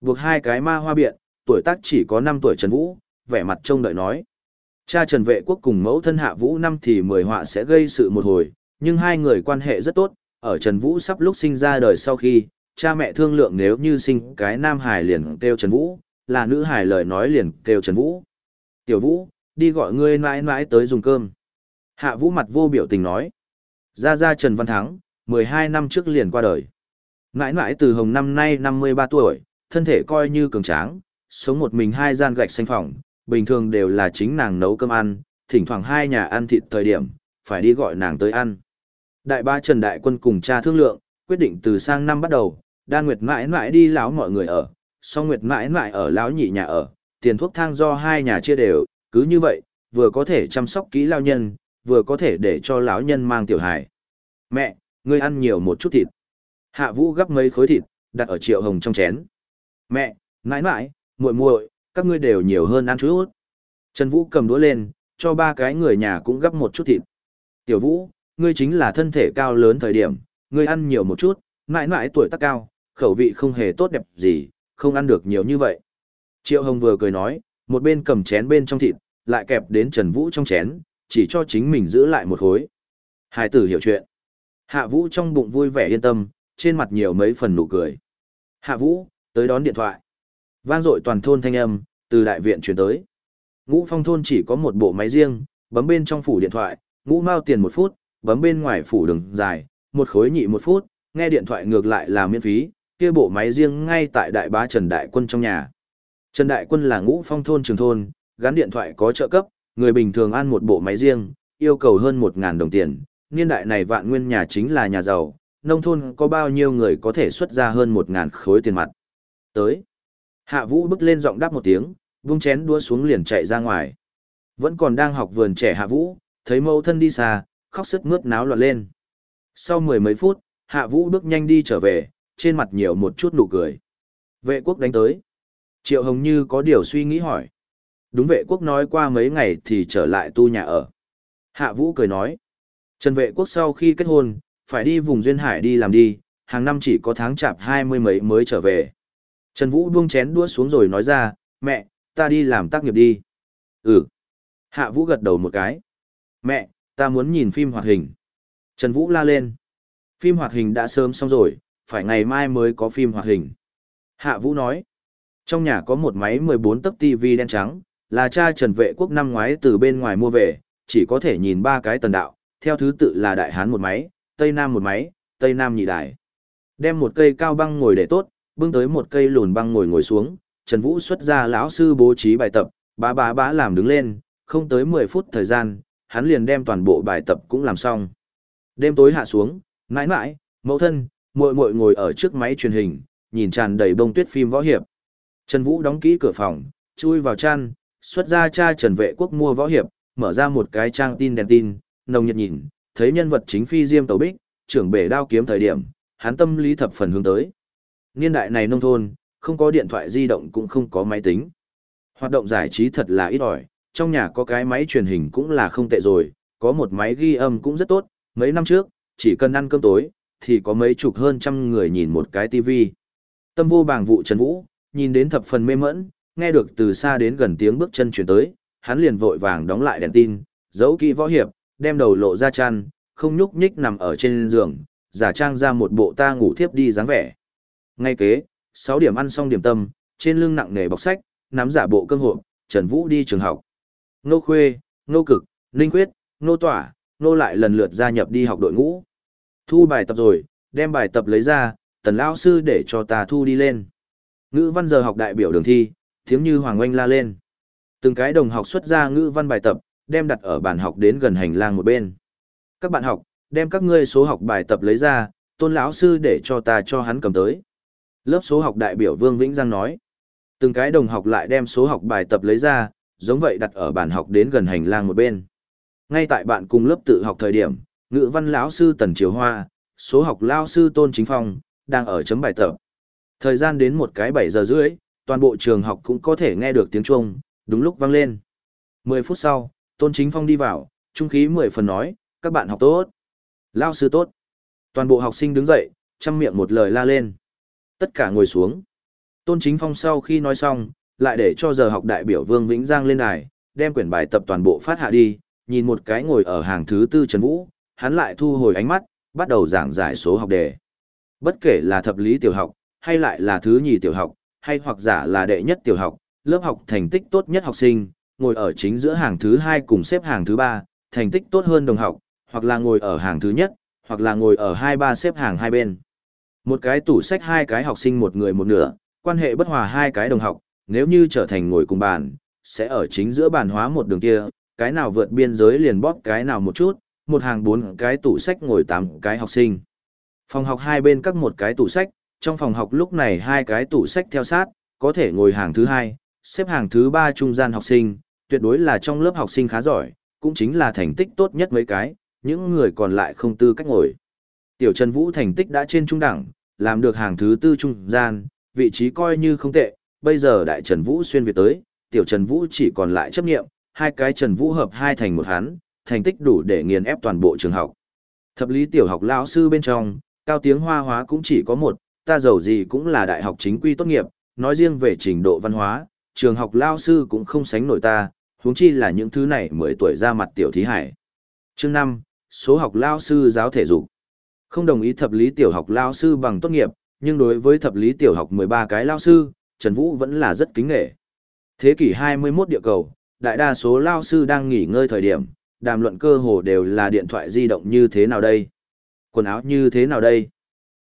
Buộc hai cái ma hoa biện, tuổi tác chỉ có 5 tuổi Trần Vũ, vẻ mặt trông đợi nói. Cha Trần Vệ Quốc cùng mẫu thân Hạ Vũ năm thì mười họa sẽ gây sự một hồi, nhưng hai người quan hệ rất tốt, ở Trần Vũ sắp lúc sinh ra đời sau khi, cha mẹ thương lượng nếu như sinh cái nam hài liền kêu Trần Vũ, là nữ hài lời nói liền kêu Trần Vũ. Tiểu Vũ, đi gọi ngươi mãi mãi tới dùng cơm. Hạ Vũ mặt vô biểu tình nói. Ra ra Trần Văn Thắng, 12 năm trước liền qua đời. Ngãi ngãi từ hồng năm nay 53 tuổi, thân thể coi như cường tráng, sống một mình hai gian gạch xanh phòng, bình thường đều là chính nàng nấu cơm ăn, thỉnh thoảng hai nhà ăn thịt thời điểm, phải đi gọi nàng tới ăn. Đại ba Trần Đại Quân cùng cha thương lượng, quyết định từ sang năm bắt đầu, đan nguyệt mãi mãi đi láo mọi người ở, song nguyệt mãi mãi ở láo nhị nhà ở, tiền thuốc thang do hai nhà chia đều, cứ như vậy, vừa có thể chăm sóc kỹ lao nhân, vừa có thể để cho lão nhân mang tiểu hài. Mẹ, ngươi ăn nhiều một chút thịt. Hạ Vũ gấp mấy khối thịt, đặt ở Triệu Hồng trong chén. Mẹ, nãi nãi, muội muội, các ngươi đều nhiều hơn ăn chút. Trần Vũ cầm đũa lên, cho ba cái người nhà cũng gấp một chút thịt. Tiểu Vũ, ngươi chính là thân thể cao lớn thời điểm, ngươi ăn nhiều một chút, nãi nãi tuổi tác cao, khẩu vị không hề tốt đẹp gì, không ăn được nhiều như vậy. Triệu Hồng vừa cười nói, một bên cầm chén bên trong thịt, lại kẹp đến Trần Vũ trong chén, chỉ cho chính mình giữ lại một khối. Hải tử hiểu chuyện. Hạ Vũ trong bụng vui vẻ yên tâm, trên mặt nhiều mấy phần nụ cười. Hạ Vũ, tới đón điện thoại. Vang dội toàn thôn thanh âm, từ đại viện chuyển tới. Ngũ phong thôn chỉ có một bộ máy riêng, bấm bên trong phủ điện thoại, ngũ mao tiền một phút, bấm bên ngoài phủ đường dài, một khối nhị một phút, nghe điện thoại ngược lại là miễn phí, kia bộ máy riêng ngay tại đại bá Trần Đại Quân trong nhà. Trần Đại Quân là ngũ phong thôn trường thôn, gắn điện thoại có trợ cấp, người bình thường ăn một bộ máy riêng, yêu cầu hơn 1.000 đồng tiền. Niên đại này vạn nguyên nhà chính là nhà giàu, nông thôn có bao nhiêu người có thể xuất ra hơn 1.000 khối tiền mặt. Tới. Hạ Vũ bước lên giọng đáp một tiếng, vung chén đua xuống liền chạy ra ngoài. Vẫn còn đang học vườn trẻ Hạ Vũ, thấy mẫu thân đi xa, khóc sức mướt náo loạn lên. Sau mười mấy phút, Hạ Vũ bước nhanh đi trở về, trên mặt nhiều một chút nụ cười. Vệ quốc đánh tới. Triệu Hồng Như có điều suy nghĩ hỏi. Đúng vệ quốc nói qua mấy ngày thì trở lại tu nhà ở. Hạ Vũ cười nói. Trần vệ quốc sau khi kết hôn, phải đi vùng Duyên Hải đi làm đi, hàng năm chỉ có tháng chạp hai mươi mấy mới trở về. Trần Vũ buông chén đũa xuống rồi nói ra, mẹ, ta đi làm tác nghiệp đi. Ừ. Hạ Vũ gật đầu một cái. Mẹ, ta muốn nhìn phim hoạt hình. Trần Vũ la lên. Phim hoạt hình đã sớm xong rồi, phải ngày mai mới có phim hoạt hình. Hạ Vũ nói. Trong nhà có một máy 14 tấc TV đen trắng, là cha Trần Vệ Quốc năm ngoái từ bên ngoài mua về, chỉ có thể nhìn ba cái tần đạo, theo thứ tự là Đại Hán một máy, Tây Nam một máy, Tây Nam nhị đài. Đem một cây cao băng ngồi để tốt, bưng tới một cây lùn băng ngồi ngồi xuống, Trần Vũ xuất ra lão sư bố trí bài tập, bá bá bá làm đứng lên, không tới 10 phút thời gian, hắn liền đem toàn bộ bài tập cũng làm xong. Đêm tối hạ xuống, mãi mãi, mẫu thân, muội muội ngồi ở trước máy truyền hình, nhìn tràn đầy bông tuyết phim võ hiệp. Trần Vũ đóng kỹ cửa phòng, chui vào chăn, xuất ra cha Trần Vệ Quốc mua võ hiệp, mở ra một cái trang tin đèn tin, nồng nhiệt nhìn, thấy nhân vật chính phi diêm tàu bích, trưởng bể đao kiếm thời điểm, hắn tâm lý thập phần hướng tới. Niên đại này nông thôn, không có điện thoại di động cũng không có máy tính. Hoạt động giải trí thật là ít ỏi, trong nhà có cái máy truyền hình cũng là không tệ rồi, có một máy ghi âm cũng rất tốt, mấy năm trước, chỉ cần ăn cơm tối, thì có mấy chục hơn trăm người nhìn một cái tivi. Tâm vô bàng vụ Trần Vũ, nhìn đến thập phần mê mẫn, nghe được từ xa đến gần tiếng bước chân chuyển tới, hắn liền vội vàng đóng lại đèn tin, giấu kỹ võ hiệp, đem đầu lộ ra chăn, không nhúc nhích nằm ở trên giường, giả trang ra một bộ ta ngủ thiếp đi dáng vẻ. Ngay kế, 6 điểm ăn xong điểm tâm, trên lưng nặng nề bọc sách, nắm giả bộ cơm hộp, Trần Vũ đi trường học. Nô Khuê, Nô Cực, Ninh Quyết, Nô Tỏa, Nô lại lần lượt gia nhập đi học đội ngũ. Thu bài tập rồi, đem bài tập lấy ra, tần lão sư để cho ta thu đi lên. Ngữ văn giờ học đại biểu đường thi, tiếng như Hoàng Oanh la lên. Từng cái đồng học xuất ra ngữ văn bài tập, đem đặt ở bàn học đến gần hành lang một bên. Các bạn học, đem các ngươi số học bài tập lấy ra, Tôn lão sư để cho ta cho hắn cầm tới. Lớp số học đại biểu Vương Vĩnh Giang nói. Từng cái đồng học lại đem số học bài tập lấy ra, giống vậy đặt ở bàn học đến gần hành lang một bên. Ngay tại bạn cùng lớp tự học thời điểm, ngữ văn lão sư Tần Triều Hoa, số học lão sư Tôn Chính Phong, đang ở chấm bài tập. Thời gian đến một cái 7 giờ rưỡi, toàn bộ trường học cũng có thể nghe được tiếng chuông, đúng lúc vang lên. 10 phút sau, Tôn Chính Phong đi vào, trung khí 10 phần nói, các bạn học tốt. lao sư tốt. Toàn bộ học sinh đứng dậy, chăm miệng một lời la lên. Tất cả ngồi xuống. Tôn Chính Phong sau khi nói xong, lại để cho giờ học đại biểu Vương Vĩnh Giang lên đài, đem quyển bài tập toàn bộ phát hạ đi, nhìn một cái ngồi ở hàng thứ tư Trần Vũ, hắn lại thu hồi ánh mắt, bắt đầu giảng giải số học đề. Bất kể là thập lý tiểu học, hay lại là thứ nhì tiểu học, hay hoặc giả là đệ nhất tiểu học, lớp học thành tích tốt nhất học sinh, ngồi ở chính giữa hàng thứ hai cùng xếp hàng thứ ba, thành tích tốt hơn đồng học, hoặc là ngồi ở hàng thứ nhất, hoặc là ngồi ở hai ba xếp hàng hai bên. Một cái tủ sách hai cái học sinh một người một nửa, quan hệ bất hòa hai cái đồng học, nếu như trở thành ngồi cùng bàn, sẽ ở chính giữa bàn hóa một đường kia, cái nào vượt biên giới liền bóp cái nào một chút, một hàng bốn cái tủ sách ngồi tám cái học sinh. Phòng học hai bên các một cái tủ sách, trong phòng học lúc này hai cái tủ sách theo sát, có thể ngồi hàng thứ hai, xếp hàng thứ ba trung gian học sinh, tuyệt đối là trong lớp học sinh khá giỏi, cũng chính là thành tích tốt nhất mấy cái, những người còn lại không tư cách ngồi. Tiểu Trần Vũ thành tích đã trên trung đẳng, làm được hàng thứ tư trung gian, vị trí coi như không tệ, bây giờ đại Trần Vũ xuyên việt tới, tiểu Trần Vũ chỉ còn lại chấp nghiệm, hai cái Trần Vũ hợp hai thành một hắn, thành tích đủ để nghiền ép toàn bộ trường học. Thập lý tiểu học lão sư bên trong, cao tiếng hoa hóa cũng chỉ có một, ta giàu gì cũng là đại học chính quy tốt nghiệp, nói riêng về trình độ văn hóa, trường học lao sư cũng không sánh nổi ta, huống chi là những thứ này mới tuổi ra mặt tiểu thí hải. Chương 5, số học lao sư giáo thể dục. Không đồng ý thập lý tiểu học lao sư bằng tốt nghiệp, nhưng đối với thập lý tiểu học 13 cái lao sư, Trần Vũ vẫn là rất kính nghệ. Thế kỷ 21 địa cầu, đại đa số lao sư đang nghỉ ngơi thời điểm, đàm luận cơ hồ đều là điện thoại di động như thế nào đây? Quần áo như thế nào đây?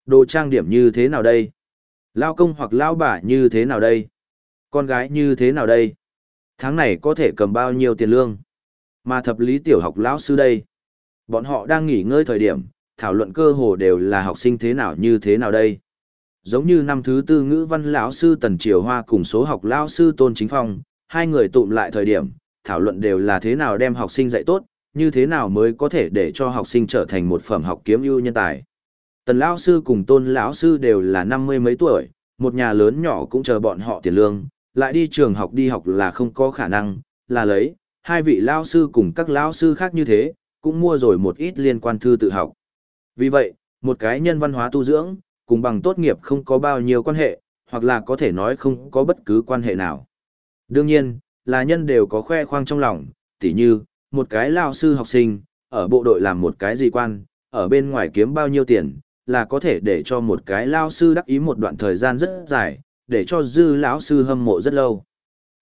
Đồ trang điểm như thế nào đây? Lao công hoặc lao bà như thế nào đây? Con gái như thế nào đây? Tháng này có thể cầm bao nhiêu tiền lương? Mà thập lý tiểu học lão sư đây? Bọn họ đang nghỉ ngơi thời điểm, thảo luận cơ hồ đều là học sinh thế nào như thế nào đây? Giống như năm thứ tư ngữ văn lão sư Tần Triều Hoa cùng số học lão sư Tôn Chính Phong, hai người tụm lại thời điểm, thảo luận đều là thế nào đem học sinh dạy tốt, như thế nào mới có thể để cho học sinh trở thành một phẩm học kiếm ưu nhân tài. Tần lão sư cùng Tôn lão sư đều là năm mươi mấy tuổi, một nhà lớn nhỏ cũng chờ bọn họ tiền lương, lại đi trường học đi học là không có khả năng, là lấy, hai vị lão sư cùng các lão sư khác như thế, cũng mua rồi một ít liên quan thư tự học. Vì vậy, một cái nhân văn hóa tu dưỡng, cùng bằng tốt nghiệp không có bao nhiêu quan hệ, hoặc là có thể nói không có bất cứ quan hệ nào. Đương nhiên, là nhân đều có khoe khoang trong lòng, tỉ như, một cái lao sư học sinh, ở bộ đội làm một cái gì quan, ở bên ngoài kiếm bao nhiêu tiền, là có thể để cho một cái lao sư đắc ý một đoạn thời gian rất dài, để cho dư lão sư hâm mộ rất lâu.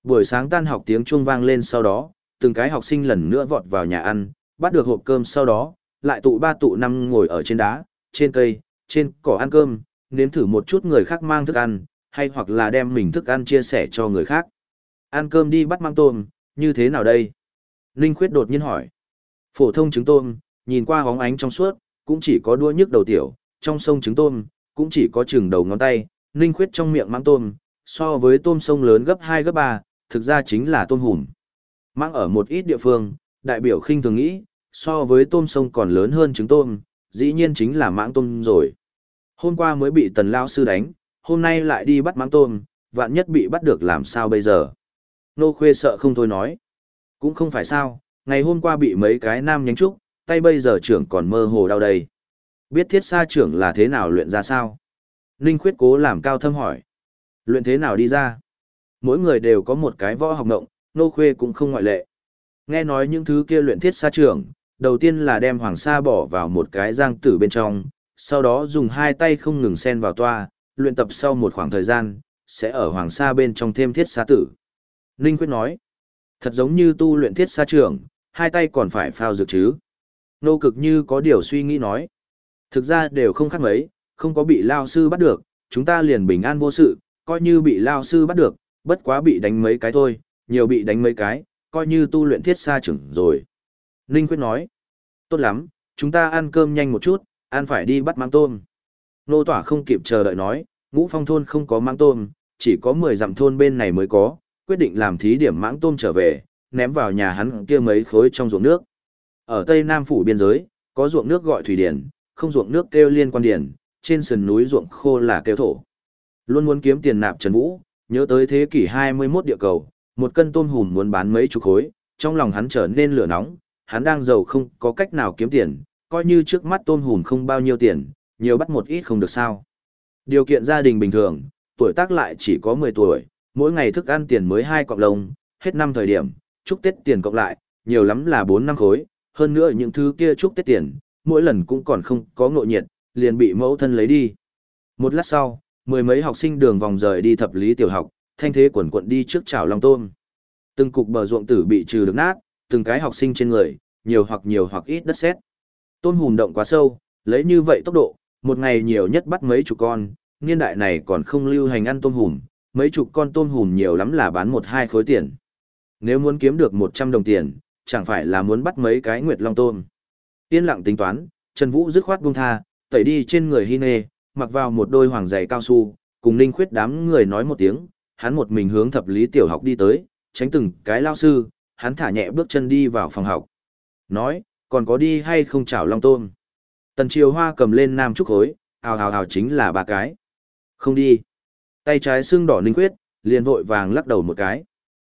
Buổi sáng tan học tiếng chuông vang lên sau đó, từng cái học sinh lần nữa vọt vào nhà ăn, bắt được hộp cơm sau đó, lại tụ ba tụ năm ngồi ở trên đá, trên cây, trên cỏ ăn cơm, nếm thử một chút người khác mang thức ăn, hay hoặc là đem mình thức ăn chia sẻ cho người khác. Ăn cơm đi bắt mang tôm, như thế nào đây? Ninh Khuyết đột nhiên hỏi. Phổ thông trứng tôm, nhìn qua hóng ánh trong suốt, cũng chỉ có đua nhức đầu tiểu, trong sông trứng tôm, cũng chỉ có chừng đầu ngón tay, Ninh Khuyết trong miệng mang tôm, so với tôm sông lớn gấp 2 gấp 3, thực ra chính là tôm hùm. Mang ở một ít địa phương, đại biểu khinh thường nghĩ, so với tôm sông còn lớn hơn trứng tôm, dĩ nhiên chính là mãng tôm rồi. Hôm qua mới bị tần lao sư đánh, hôm nay lại đi bắt mãng tôm, vạn nhất bị bắt được làm sao bây giờ. Nô khuê sợ không thôi nói. Cũng không phải sao, ngày hôm qua bị mấy cái nam nhánh trúc, tay bây giờ trưởng còn mơ hồ đau đây. Biết thiết sa trưởng là thế nào luyện ra sao? Ninh khuyết cố làm cao thâm hỏi. Luyện thế nào đi ra? Mỗi người đều có một cái võ học ngộng, nô khuê cũng không ngoại lệ. Nghe nói những thứ kia luyện thiết sa trưởng, đầu tiên là đem hoàng sa bỏ vào một cái giang tử bên trong, sau đó dùng hai tay không ngừng sen vào toa, luyện tập sau một khoảng thời gian, sẽ ở hoàng sa bên trong thêm thiết sa tử. Ninh Quyết nói, thật giống như tu luyện thiết sa trưởng, hai tay còn phải phao dược chứ. Nô cực như có điều suy nghĩ nói, thực ra đều không khác mấy, không có bị lao sư bắt được, chúng ta liền bình an vô sự, coi như bị lao sư bắt được, bất quá bị đánh mấy cái thôi, nhiều bị đánh mấy cái, coi như tu luyện thiết xa trưởng rồi. Ninh Quyết nói, tốt lắm, chúng ta ăn cơm nhanh một chút, ăn phải đi bắt mang tôm. Nô tỏa không kịp chờ đợi nói, ngũ phong thôn không có mang tôm, chỉ có 10 dặm thôn bên này mới có, quyết định làm thí điểm mãng tôm trở về, ném vào nhà hắn kia mấy khối trong ruộng nước. Ở Tây Nam phủ biên giới, có ruộng nước gọi thủy điển, không ruộng nước kêu liên quan điển, trên sườn núi ruộng khô là kêu thổ. Luôn muốn kiếm tiền nạp Trần Vũ, nhớ tới thế kỷ 21 địa cầu, một cân tôm hùm muốn bán mấy chục khối, trong lòng hắn trở nên lửa nóng, hắn đang giàu không có cách nào kiếm tiền, coi như trước mắt tôm hùm không bao nhiêu tiền, nhiều bắt một ít không được sao. Điều kiện gia đình bình thường, tuổi tác lại chỉ có 10 tuổi, mỗi ngày thức ăn tiền mới hai cọng lông, hết năm thời điểm, chúc Tết tiền cộng lại, nhiều lắm là 4 năm khối, hơn nữa những thứ kia chúc Tết tiền, mỗi lần cũng còn không có ngộ nhiệt, liền bị mẫu thân lấy đi. Một lát sau, mười mấy học sinh đường vòng rời đi thập lý tiểu học, thanh thế quần quận đi trước chảo long tôm. Từng cục bờ ruộng tử bị trừ được nát, từng cái học sinh trên người, nhiều hoặc nhiều hoặc ít đất sét. Tôm hùm động quá sâu, lấy như vậy tốc độ, một ngày nhiều nhất bắt mấy chục con, niên đại này còn không lưu hành ăn tôm hùm, mấy chục con tôm hùm nhiều lắm là bán một hai khối tiền. Nếu muốn kiếm được 100 đồng tiền, chẳng phải là muốn bắt mấy cái nguyệt long tôm. Yên lặng tính toán, Trần Vũ dứt khoát buông tha, tẩy đi trên người hy nê, mặc vào một đôi hoàng giày cao su, cùng Ninh Khuyết đám người nói một tiếng, hắn một mình hướng thập lý tiểu học đi tới, tránh từng cái lao sư, hắn thả nhẹ bước chân đi vào phòng học. Nói, còn có đi hay không chảo long tôm? Tần Triều Hoa cầm lên nam trúc khối, ào ào ào chính là ba cái. Không đi. Tay trái xương đỏ Ninh Khuyết, liền vội vàng lắc đầu một cái.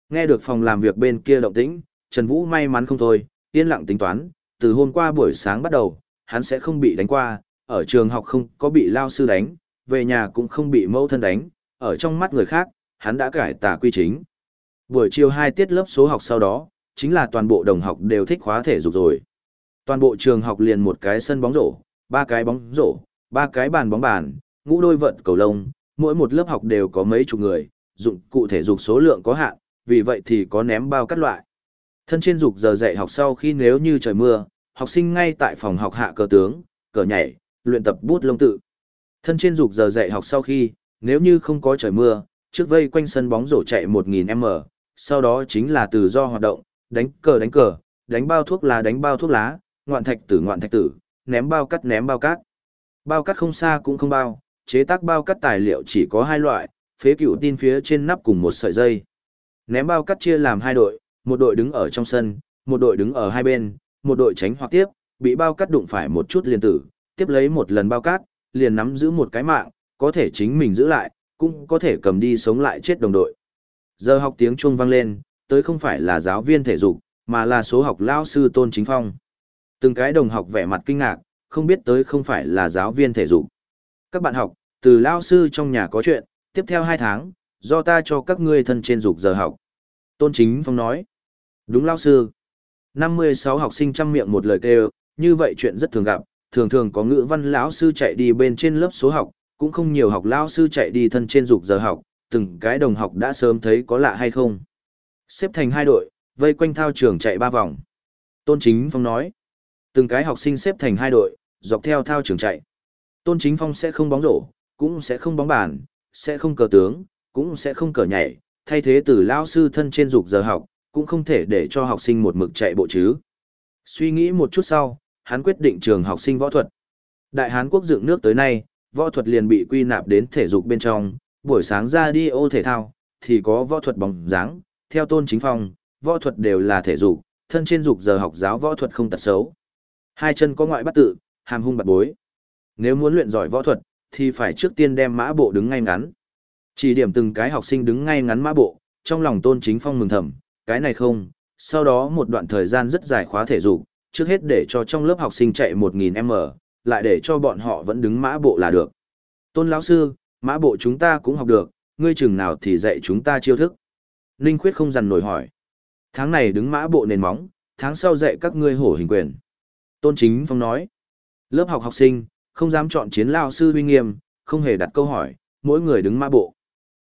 Nghe được phòng làm việc bên kia động tĩnh, Trần Vũ may mắn không thôi, yên lặng tính toán, từ hôm qua buổi sáng bắt đầu, hắn sẽ không bị đánh qua, ở trường học không có bị lao sư đánh, về nhà cũng không bị mẫu thân đánh, ở trong mắt người khác, hắn đã cải tà quy chính. Buổi chiều hai tiết lớp số học sau đó, chính là toàn bộ đồng học đều thích khóa thể dục rồi. Toàn bộ trường học liền một cái sân bóng rổ, ba cái bóng rổ, ba cái bàn bóng bàn, ngũ đôi vận cầu lông, mỗi một lớp học đều có mấy chục người, dụng cụ thể dục số lượng có hạn, vì vậy thì có ném bao các loại. Thân trên dục giờ dạy học sau khi nếu như trời mưa, học sinh ngay tại phòng học hạ cờ tướng, cờ nhảy, luyện tập bút lông tự. Thân trên dục giờ dạy học sau khi, nếu như không có trời mưa, trước vây quanh sân bóng rổ chạy 1000m, sau đó chính là tự do hoạt động, đánh cờ đánh cờ, đánh bao thuốc lá đánh bao thuốc lá, ngoạn thạch tử ngoạn thạch tử, ném bao cắt ném bao cát. Bao cắt không xa cũng không bao, chế tác bao cắt tài liệu chỉ có hai loại, phế cựu tin phía trên nắp cùng một sợi dây. Ném bao cắt chia làm hai đội, một đội đứng ở trong sân, một đội đứng ở hai bên, một đội tránh hoặc tiếp, bị bao cắt đụng phải một chút liền tử, tiếp lấy một lần bao cát, liền nắm giữ một cái mạng, có thể chính mình giữ lại, cũng có thể cầm đi sống lại chết đồng đội. Giờ học tiếng chuông vang lên, tới không phải là giáo viên thể dục, mà là số học lao sư Tôn Chính Phong. Từng cái đồng học vẻ mặt kinh ngạc, không biết tới không phải là giáo viên thể dục. Các bạn học, từ lao sư trong nhà có chuyện, tiếp theo 2 tháng, do ta cho các ngươi thân trên dục giờ học. Tôn Chính Phong nói. Đúng lao sư. 56 học sinh chăm miệng một lời kêu, như vậy chuyện rất thường gặp, thường thường có ngữ văn lão sư chạy đi bên trên lớp số học, cũng không nhiều học lão sư chạy đi thân trên dục giờ học, từng cái đồng học đã sớm thấy có lạ hay không. Xếp thành hai đội, vây quanh thao trường chạy ba vòng. Tôn Chính Phong nói, từng cái học sinh xếp thành hai đội, dọc theo thao trường chạy. Tôn Chính Phong sẽ không bóng rổ, cũng sẽ không bóng bàn, sẽ không cờ tướng, cũng sẽ không cờ nhảy, thay thế từ lão sư thân trên dục giờ học, cũng không thể để cho học sinh một mực chạy bộ chứ. Suy nghĩ một chút sau, hắn quyết định trường học sinh võ thuật. Đại Hán quốc dựng nước tới nay, võ thuật liền bị quy nạp đến thể dục bên trong, buổi sáng ra đi ô thể thao, thì có võ thuật bóng dáng, theo tôn chính phong, võ thuật đều là thể dục, thân trên dục giờ học giáo võ thuật không tật xấu. Hai chân có ngoại bắt tự, hàm hung bạc bối. Nếu muốn luyện giỏi võ thuật, thì phải trước tiên đem mã bộ đứng ngay ngắn. Chỉ điểm từng cái học sinh đứng ngay ngắn mã bộ, trong lòng tôn chính phong mừng thầm, cái này không, sau đó một đoạn thời gian rất dài khóa thể dục, trước hết để cho trong lớp học sinh chạy 1000m, lại để cho bọn họ vẫn đứng mã bộ là được. Tôn lão sư, mã bộ chúng ta cũng học được, ngươi chừng nào thì dạy chúng ta chiêu thức. Ninh Khuyết không dằn nổi hỏi. Tháng này đứng mã bộ nền móng, tháng sau dạy các ngươi hổ hình quyền. Tôn Chính Phong nói. Lớp học học sinh, không dám chọn chiến lao sư uy nghiêm, không hề đặt câu hỏi, mỗi người đứng mã bộ.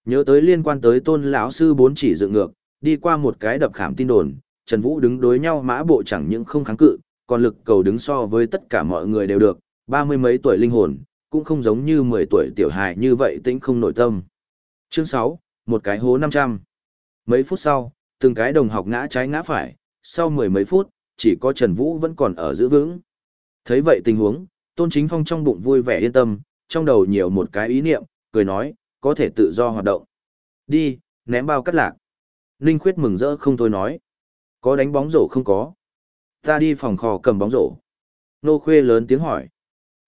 Nhớ tới liên quan tới tôn lão sư bốn chỉ dựng ngược, đi qua một cái đập khảm tin đồn, Trần Vũ đứng đối nhau mã bộ chẳng những không kháng cự, còn lực cầu đứng so với tất cả mọi người đều được, ba mươi mấy tuổi linh hồn, cũng không giống như mười tuổi tiểu hài như vậy tĩnh không nội tâm. Chương sáu, một cái hố năm trăm. Mấy phút sau, từng cái đồng học ngã trái ngã phải, sau mười mấy phút, chỉ có Trần Vũ vẫn còn ở giữ vững. Thấy vậy tình huống, Tôn Chính Phong trong bụng vui vẻ yên tâm, trong đầu nhiều một cái ý niệm, cười nói, có thể tự do hoạt động. Đi, ném bao cắt lạc. Ninh Khuyết mừng rỡ không thôi nói. Có đánh bóng rổ không có? Ta đi phòng kho cầm bóng rổ. Nô Khuê lớn tiếng hỏi.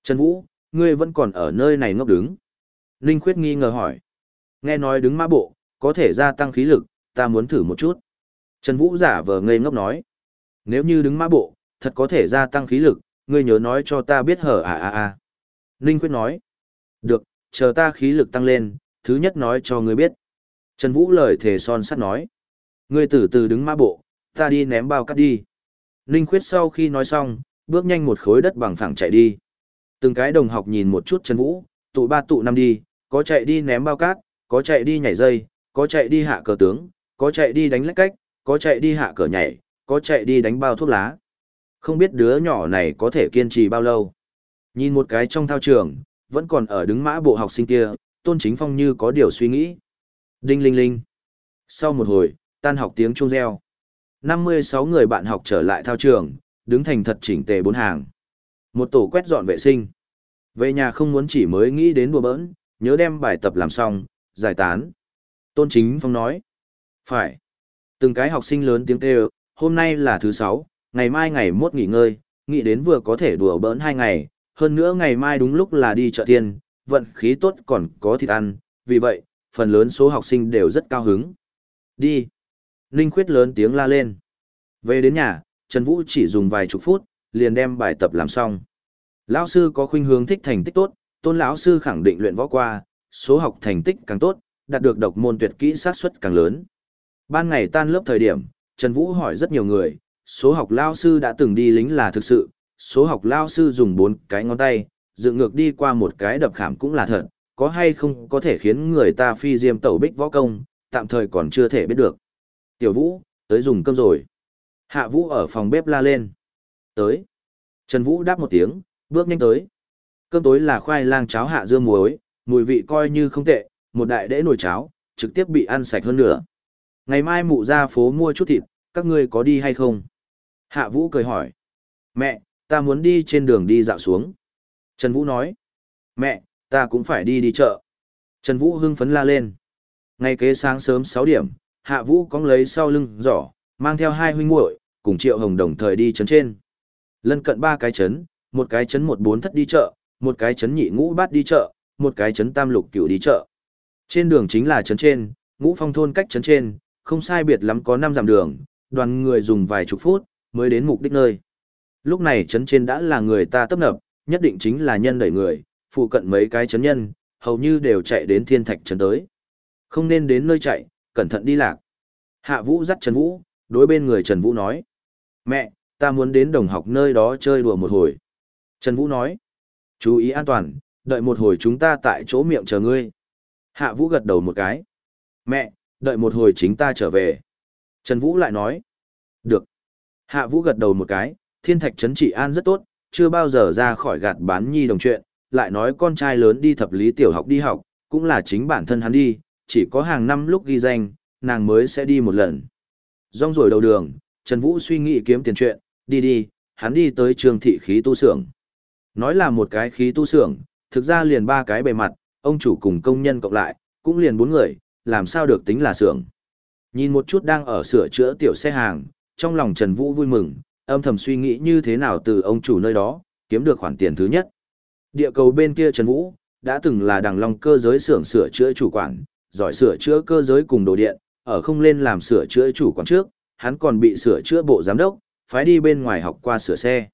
Trần Vũ, ngươi vẫn còn ở nơi này ngốc đứng. Ninh Khuyết nghi ngờ hỏi. Nghe nói đứng mã bộ, có thể gia tăng khí lực, ta muốn thử một chút. Trần Vũ giả vờ ngây ngốc nói. Nếu như đứng mã bộ, thật có thể gia tăng khí lực, ngươi nhớ nói cho ta biết hở à à à. Ninh Khuyết nói. Được, chờ ta khí lực tăng lên, thứ nhất nói cho ngươi biết. Trần Vũ lời thề son sắt nói. Ngươi từ từ đứng mã bộ, ta đi ném bao cắt đi. Ninh Khuyết sau khi nói xong, bước nhanh một khối đất bằng phẳng chạy đi. Từng cái đồng học nhìn một chút Trần Vũ, tụ ba tụ năm đi, có chạy đi ném bao cát, có chạy đi nhảy dây, có chạy đi hạ cờ tướng, có chạy đi đánh lách cách, có chạy đi hạ cờ nhảy, có chạy đi đánh bao thuốc lá. Không biết đứa nhỏ này có thể kiên trì bao lâu. Nhìn một cái trong thao trường, vẫn còn ở đứng mã bộ học sinh kia, Tôn Chính Phong như có điều suy nghĩ. Đinh linh linh. Sau một hồi, tan học tiếng chuông reo. 56 người bạn học trở lại thao trường, đứng thành thật chỉnh tề bốn hàng. Một tổ quét dọn vệ sinh. Về nhà không muốn chỉ mới nghĩ đến đùa bỡn, nhớ đem bài tập làm xong, giải tán. Tôn Chính Phong nói. Phải. Từng cái học sinh lớn tiếng kêu, hôm nay là thứ sáu, ngày mai ngày mốt nghỉ ngơi, nghĩ đến vừa có thể đùa bỡn hai ngày, hơn nữa ngày mai đúng lúc là đi chợ tiền, vận khí tốt còn có thịt ăn, vì vậy, phần lớn số học sinh đều rất cao hứng. Đi. Ninh Khuyết lớn tiếng la lên. Về đến nhà, Trần Vũ chỉ dùng vài chục phút, liền đem bài tập làm xong. Lão sư có khuynh hướng thích thành tích tốt, tôn lão sư khẳng định luyện võ qua, số học thành tích càng tốt, đạt được độc môn tuyệt kỹ sát suất càng lớn. Ban ngày tan lớp thời điểm, Trần Vũ hỏi rất nhiều người, số học lao sư đã từng đi lính là thực sự, số học lao sư dùng bốn cái ngón tay, dựng ngược đi qua một cái đập khảm cũng là thật, có hay không có thể khiến người ta phi diêm tẩu bích võ công, tạm thời còn chưa thể biết được. Tiểu Vũ, tới dùng cơm rồi. Hạ Vũ ở phòng bếp la lên. Tới. Trần Vũ đáp một tiếng, bước nhanh tới. Cơm tối là khoai lang cháo hạ dưa muối, mùi vị coi như không tệ, một đại đễ nồi cháo, trực tiếp bị ăn sạch hơn nữa. Ngày mai mụ ra phố mua chút thịt, các ngươi có đi hay không? Hạ Vũ cười hỏi. Mẹ, ta muốn đi trên đường đi dạo xuống. Trần Vũ nói. Mẹ, ta cũng phải đi đi chợ. Trần Vũ hưng phấn la lên. Ngày kế sáng sớm 6 điểm, Hạ Vũ cóng lấy sau lưng giỏ, mang theo hai huynh muội cùng Triệu Hồng đồng thời đi chấn trên. Lân cận ba cái chấn, một cái chấn một bốn thất đi chợ, một cái chấn nhị ngũ bát đi chợ, một cái chấn tam lục cửu đi chợ. Trên đường chính là chấn trên, ngũ phong thôn cách chấn trên, không sai biệt lắm có năm dặm đường, đoàn người dùng vài chục phút, mới đến mục đích nơi. Lúc này chấn trên đã là người ta tấp nập, nhất định chính là nhân đẩy người, phụ cận mấy cái chấn nhân, hầu như đều chạy đến thiên thạch chấn tới. Không nên đến nơi chạy, cẩn thận đi lạc. Hạ Vũ dắt Trần Vũ, đối bên người Trần Vũ nói. Mẹ, ta muốn đến đồng học nơi đó chơi đùa một hồi. Trần Vũ nói. Chú ý an toàn, đợi một hồi chúng ta tại chỗ miệng chờ ngươi. Hạ Vũ gật đầu một cái. Mẹ, đợi một hồi chính ta trở về. Trần Vũ lại nói. Được. Hạ Vũ gật đầu một cái, thiên thạch trấn trị an rất tốt, chưa bao giờ ra khỏi gạt bán nhi đồng chuyện, lại nói con trai lớn đi thập lý tiểu học đi học, cũng là chính bản thân hắn đi, chỉ có hàng năm lúc ghi danh, nàng mới sẽ đi một lần. Rong rồi đầu đường, Trần Vũ suy nghĩ kiếm tiền chuyện, đi đi, hắn đi tới trường thị khí tu xưởng. Nói là một cái khí tu xưởng, thực ra liền ba cái bề mặt, ông chủ cùng công nhân cộng lại, cũng liền bốn người, làm sao được tính là xưởng. Nhìn một chút đang ở sửa chữa tiểu xe hàng, trong lòng Trần Vũ vui mừng, âm thầm suy nghĩ như thế nào từ ông chủ nơi đó, kiếm được khoản tiền thứ nhất. Địa cầu bên kia Trần Vũ, đã từng là đằng long cơ giới xưởng sửa chữa chủ quản, giỏi sửa chữa cơ giới cùng đồ điện, ở không lên làm sửa chữa chủ quán trước, hắn còn bị sửa chữa bộ giám đốc, phải đi bên ngoài học qua sửa xe.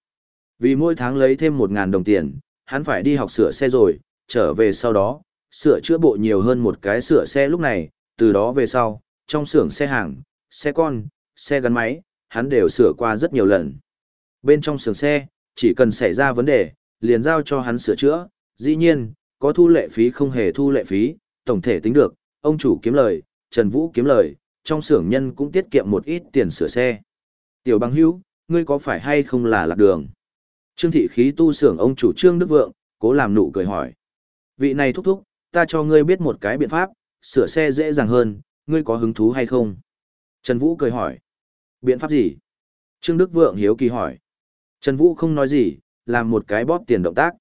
Vì mỗi tháng lấy thêm 1.000 đồng tiền, hắn phải đi học sửa xe rồi, trở về sau đó, sửa chữa bộ nhiều hơn một cái sửa xe lúc này, từ đó về sau, trong xưởng xe hàng, xe con, xe gắn máy, hắn đều sửa qua rất nhiều lần. Bên trong xưởng xe, chỉ cần xảy ra vấn đề, liền giao cho hắn sửa chữa, dĩ nhiên, có thu lệ phí không hề thu lệ phí, tổng thể tính được, ông chủ kiếm lời, Trần Vũ kiếm lời, trong xưởng nhân cũng tiết kiệm một ít tiền sửa xe. Tiểu băng hữu, ngươi có phải hay không là lạc đường? Trương thị khí tu xưởng ông chủ Trương Đức Vượng, cố làm nụ cười hỏi. Vị này thúc thúc, ta cho ngươi biết một cái biện pháp, sửa xe dễ dàng hơn, ngươi có hứng thú hay không? Trần Vũ cười hỏi. Biện pháp gì? Trương Đức Vượng hiếu kỳ hỏi. Trần Vũ không nói gì, làm một cái bóp tiền động tác.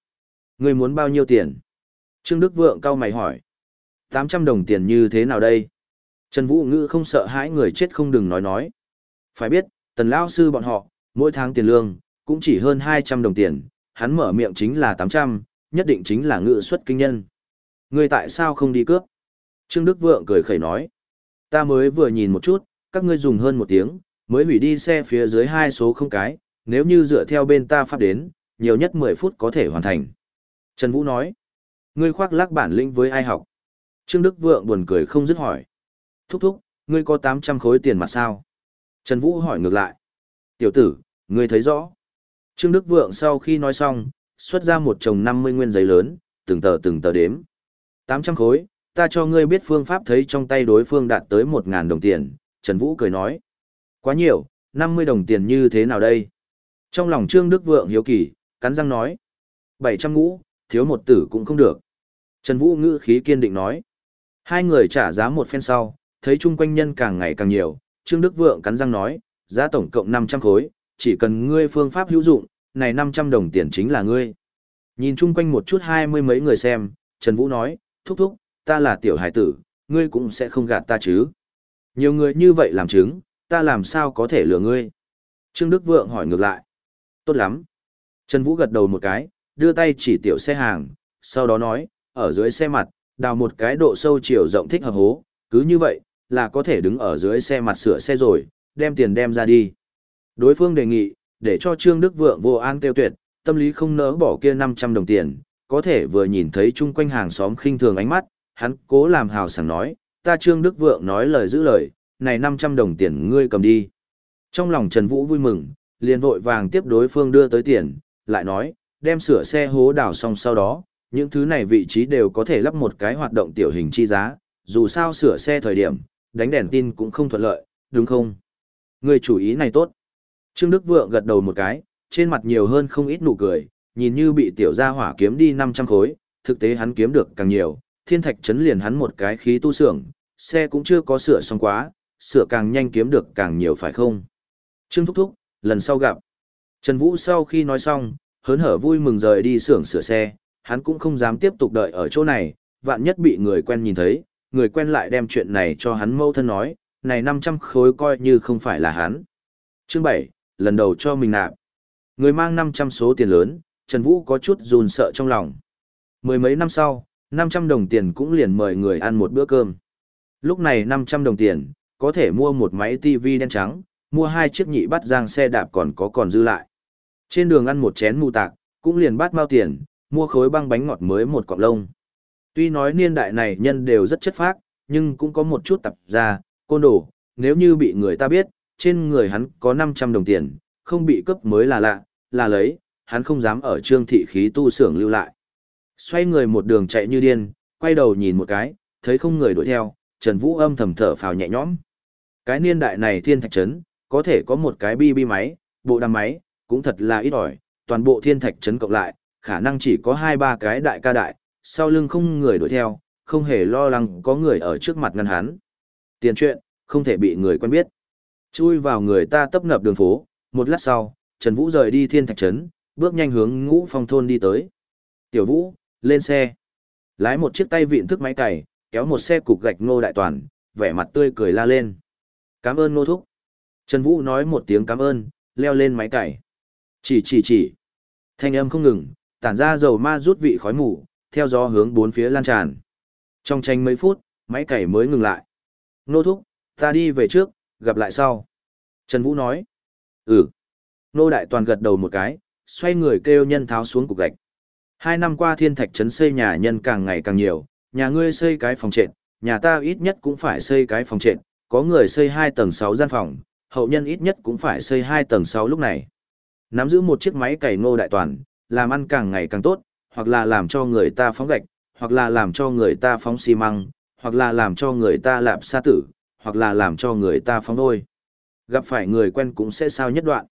Ngươi muốn bao nhiêu tiền? Trương Đức Vượng cau mày hỏi. 800 đồng tiền như thế nào đây? Trần Vũ Ngữ không sợ hãi người chết không đừng nói nói. Phải biết, tần lao sư bọn họ, mỗi tháng tiền lương, cũng chỉ hơn 200 đồng tiền, hắn mở miệng chính là 800, nhất định chính là ngự xuất kinh nhân. Người tại sao không đi cướp? Trương Đức Vượng cười khẩy nói. Ta mới vừa nhìn một chút, các ngươi dùng hơn một tiếng, mới hủy đi xe phía dưới hai số không cái, nếu như dựa theo bên ta pháp đến, nhiều nhất 10 phút có thể hoàn thành. Trần Vũ nói. Ngươi khoác lác bản lĩnh với ai học? Trương Đức Vượng buồn cười không dứt hỏi. Thúc thúc, ngươi có 800 khối tiền mặt sao? Trần Vũ hỏi ngược lại. Tiểu tử, ngươi thấy rõ. Trương Đức Vượng sau khi nói xong, xuất ra một chồng 50 nguyên giấy lớn, từng tờ từng tờ đếm. 800 khối, ta cho ngươi biết phương pháp thấy trong tay đối phương đạt tới 1.000 đồng tiền. Trần Vũ cười nói. Quá nhiều, 50 đồng tiền như thế nào đây? Trong lòng Trương Đức Vượng hiếu kỳ, cắn răng nói. 700 ngũ, thiếu một tử cũng không được. Trần Vũ ngữ khí kiên định nói. Hai người trả giá một phen sau, thấy chung quanh nhân càng ngày càng nhiều, Trương Đức Vượng cắn răng nói, giá tổng cộng 500 khối, chỉ cần ngươi phương pháp hữu dụng, này 500 đồng tiền chính là ngươi. Nhìn chung quanh một chút hai mươi mấy người xem, Trần Vũ nói, thúc thúc, ta là tiểu hải tử, ngươi cũng sẽ không gạt ta chứ. Nhiều người như vậy làm chứng, ta làm sao có thể lừa ngươi. Trương Đức Vượng hỏi ngược lại. Tốt lắm. Trần Vũ gật đầu một cái, đưa tay chỉ tiểu xe hàng, sau đó nói, ở dưới xe mặt, đào một cái độ sâu chiều rộng thích hợp hố, cứ như vậy, là có thể đứng ở dưới xe mặt sửa xe rồi, đem tiền đem ra đi. Đối phương đề nghị, để cho Trương Đức Vượng vô an tiêu tuyệt, tâm lý không nỡ bỏ kia 500 đồng tiền, có thể vừa nhìn thấy chung quanh hàng xóm khinh thường ánh mắt, hắn cố làm hào sảng nói, ta Trương Đức Vượng nói lời giữ lời, này 500 đồng tiền ngươi cầm đi. Trong lòng Trần Vũ vui mừng, liền vội vàng tiếp đối phương đưa tới tiền, lại nói, đem sửa xe hố đào xong sau đó, những thứ này vị trí đều có thể lắp một cái hoạt động tiểu hình chi giá, dù sao sửa xe thời điểm, đánh đèn tin cũng không thuận lợi, đúng không? Người chủ ý này tốt. Trương Đức Vượng gật đầu một cái, trên mặt nhiều hơn không ít nụ cười, nhìn như bị tiểu gia hỏa kiếm đi 500 khối, thực tế hắn kiếm được càng nhiều, thiên thạch chấn liền hắn một cái khí tu xưởng, xe cũng chưa có sửa xong quá, sửa càng nhanh kiếm được càng nhiều phải không? Trương Thúc Thúc, lần sau gặp. Trần Vũ sau khi nói xong, hớn hở vui mừng rời đi xưởng sửa xe, hắn cũng không dám tiếp tục đợi ở chỗ này, vạn nhất bị người quen nhìn thấy, người quen lại đem chuyện này cho hắn mâu thân nói, này 500 khối coi như không phải là hắn. Chương 7, lần đầu cho mình nạp. Người mang 500 số tiền lớn, Trần Vũ có chút run sợ trong lòng. Mười mấy năm sau, 500 đồng tiền cũng liền mời người ăn một bữa cơm. Lúc này 500 đồng tiền, có thể mua một máy TV đen trắng, mua hai chiếc nhị bắt giang xe đạp còn có còn dư lại. Trên đường ăn một chén mù tạc, cũng liền bát mao tiền, mua khối băng bánh ngọt mới một cọng lông. Tuy nói niên đại này nhân đều rất chất phác, nhưng cũng có một chút tập ra, côn đồ, nếu như bị người ta biết, trên người hắn có 500 đồng tiền, không bị cướp mới là lạ, là lấy, hắn không dám ở trương thị khí tu xưởng lưu lại. Xoay người một đường chạy như điên, quay đầu nhìn một cái, thấy không người đuổi theo, Trần Vũ âm thầm thở phào nhẹ nhõm. Cái niên đại này thiên thạch trấn, có thể có một cái bi bi máy, bộ đàm máy, cũng thật là ít ỏi, toàn bộ thiên thạch trấn cộng lại, khả năng chỉ có hai ba cái đại ca đại, sau lưng không người đuổi theo, không hề lo lắng có người ở trước mặt ngăn hắn. Tiền chuyện, không thể bị người quen biết. Chui vào người ta tấp nập đường phố, một lát sau, Trần Vũ rời đi thiên thạch trấn, bước nhanh hướng ngũ phong thôn đi tới. Tiểu Vũ, lên xe. Lái một chiếc tay vịn thức máy cày, kéo một xe cục gạch ngô đại toàn, vẻ mặt tươi cười la lên. Cảm ơn nô thúc. Trần Vũ nói một tiếng cảm ơn, leo lên máy cày. Chỉ chỉ chỉ. Thanh âm không ngừng, tản ra dầu ma rút vị khói mù, theo gió hướng bốn phía lan tràn. Trong tranh mấy phút, máy cày mới ngừng lại. Nô thúc, ta đi về trước, gặp lại sau. Trần Vũ nói. Ừ. Nô Đại Toàn gật đầu một cái, xoay người kêu nhân tháo xuống cục gạch. Hai năm qua thiên thạch trấn xây nhà nhân càng ngày càng nhiều, nhà ngươi xây cái phòng trệt, nhà ta ít nhất cũng phải xây cái phòng trệt, có người xây hai tầng sáu gian phòng, hậu nhân ít nhất cũng phải xây hai tầng sáu lúc này. Nắm giữ một chiếc máy cày ngô đại toàn, làm ăn càng ngày càng tốt, hoặc là làm cho người ta phóng gạch, hoặc là làm cho người ta phóng xi măng, hoặc là làm cho người ta lạp sa tử, hoặc là làm cho người ta phóng đôi. Gặp phải người quen cũng sẽ sao nhất đoạn.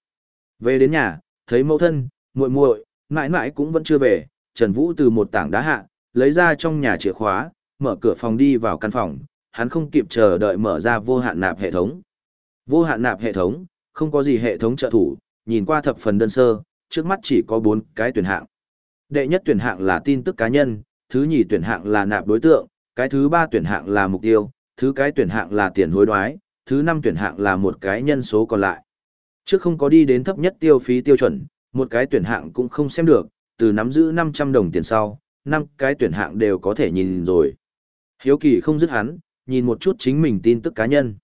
Về đến nhà, thấy mẫu thân, muội muội, mãi mãi cũng vẫn chưa về, Trần Vũ từ một tảng đá hạ, lấy ra trong nhà chìa khóa, mở cửa phòng đi vào căn phòng, hắn không kịp chờ đợi mở ra vô hạn nạp hệ thống. Vô hạn nạp hệ thống, không có gì hệ thống trợ thủ, nhìn qua thập phần đơn sơ, trước mắt chỉ có 4 cái tuyển hạng. Đệ nhất tuyển hạng là tin tức cá nhân, thứ nhì tuyển hạng là nạp đối tượng, cái thứ ba tuyển hạng là mục tiêu, thứ cái tuyển hạng là tiền hối đoái, thứ năm tuyển hạng là một cái nhân số còn lại. Trước không có đi đến thấp nhất tiêu phí tiêu chuẩn, một cái tuyển hạng cũng không xem được, từ nắm giữ 500 đồng tiền sau, năm cái tuyển hạng đều có thể nhìn rồi. Hiếu kỳ không dứt hắn, nhìn một chút chính mình tin tức cá nhân.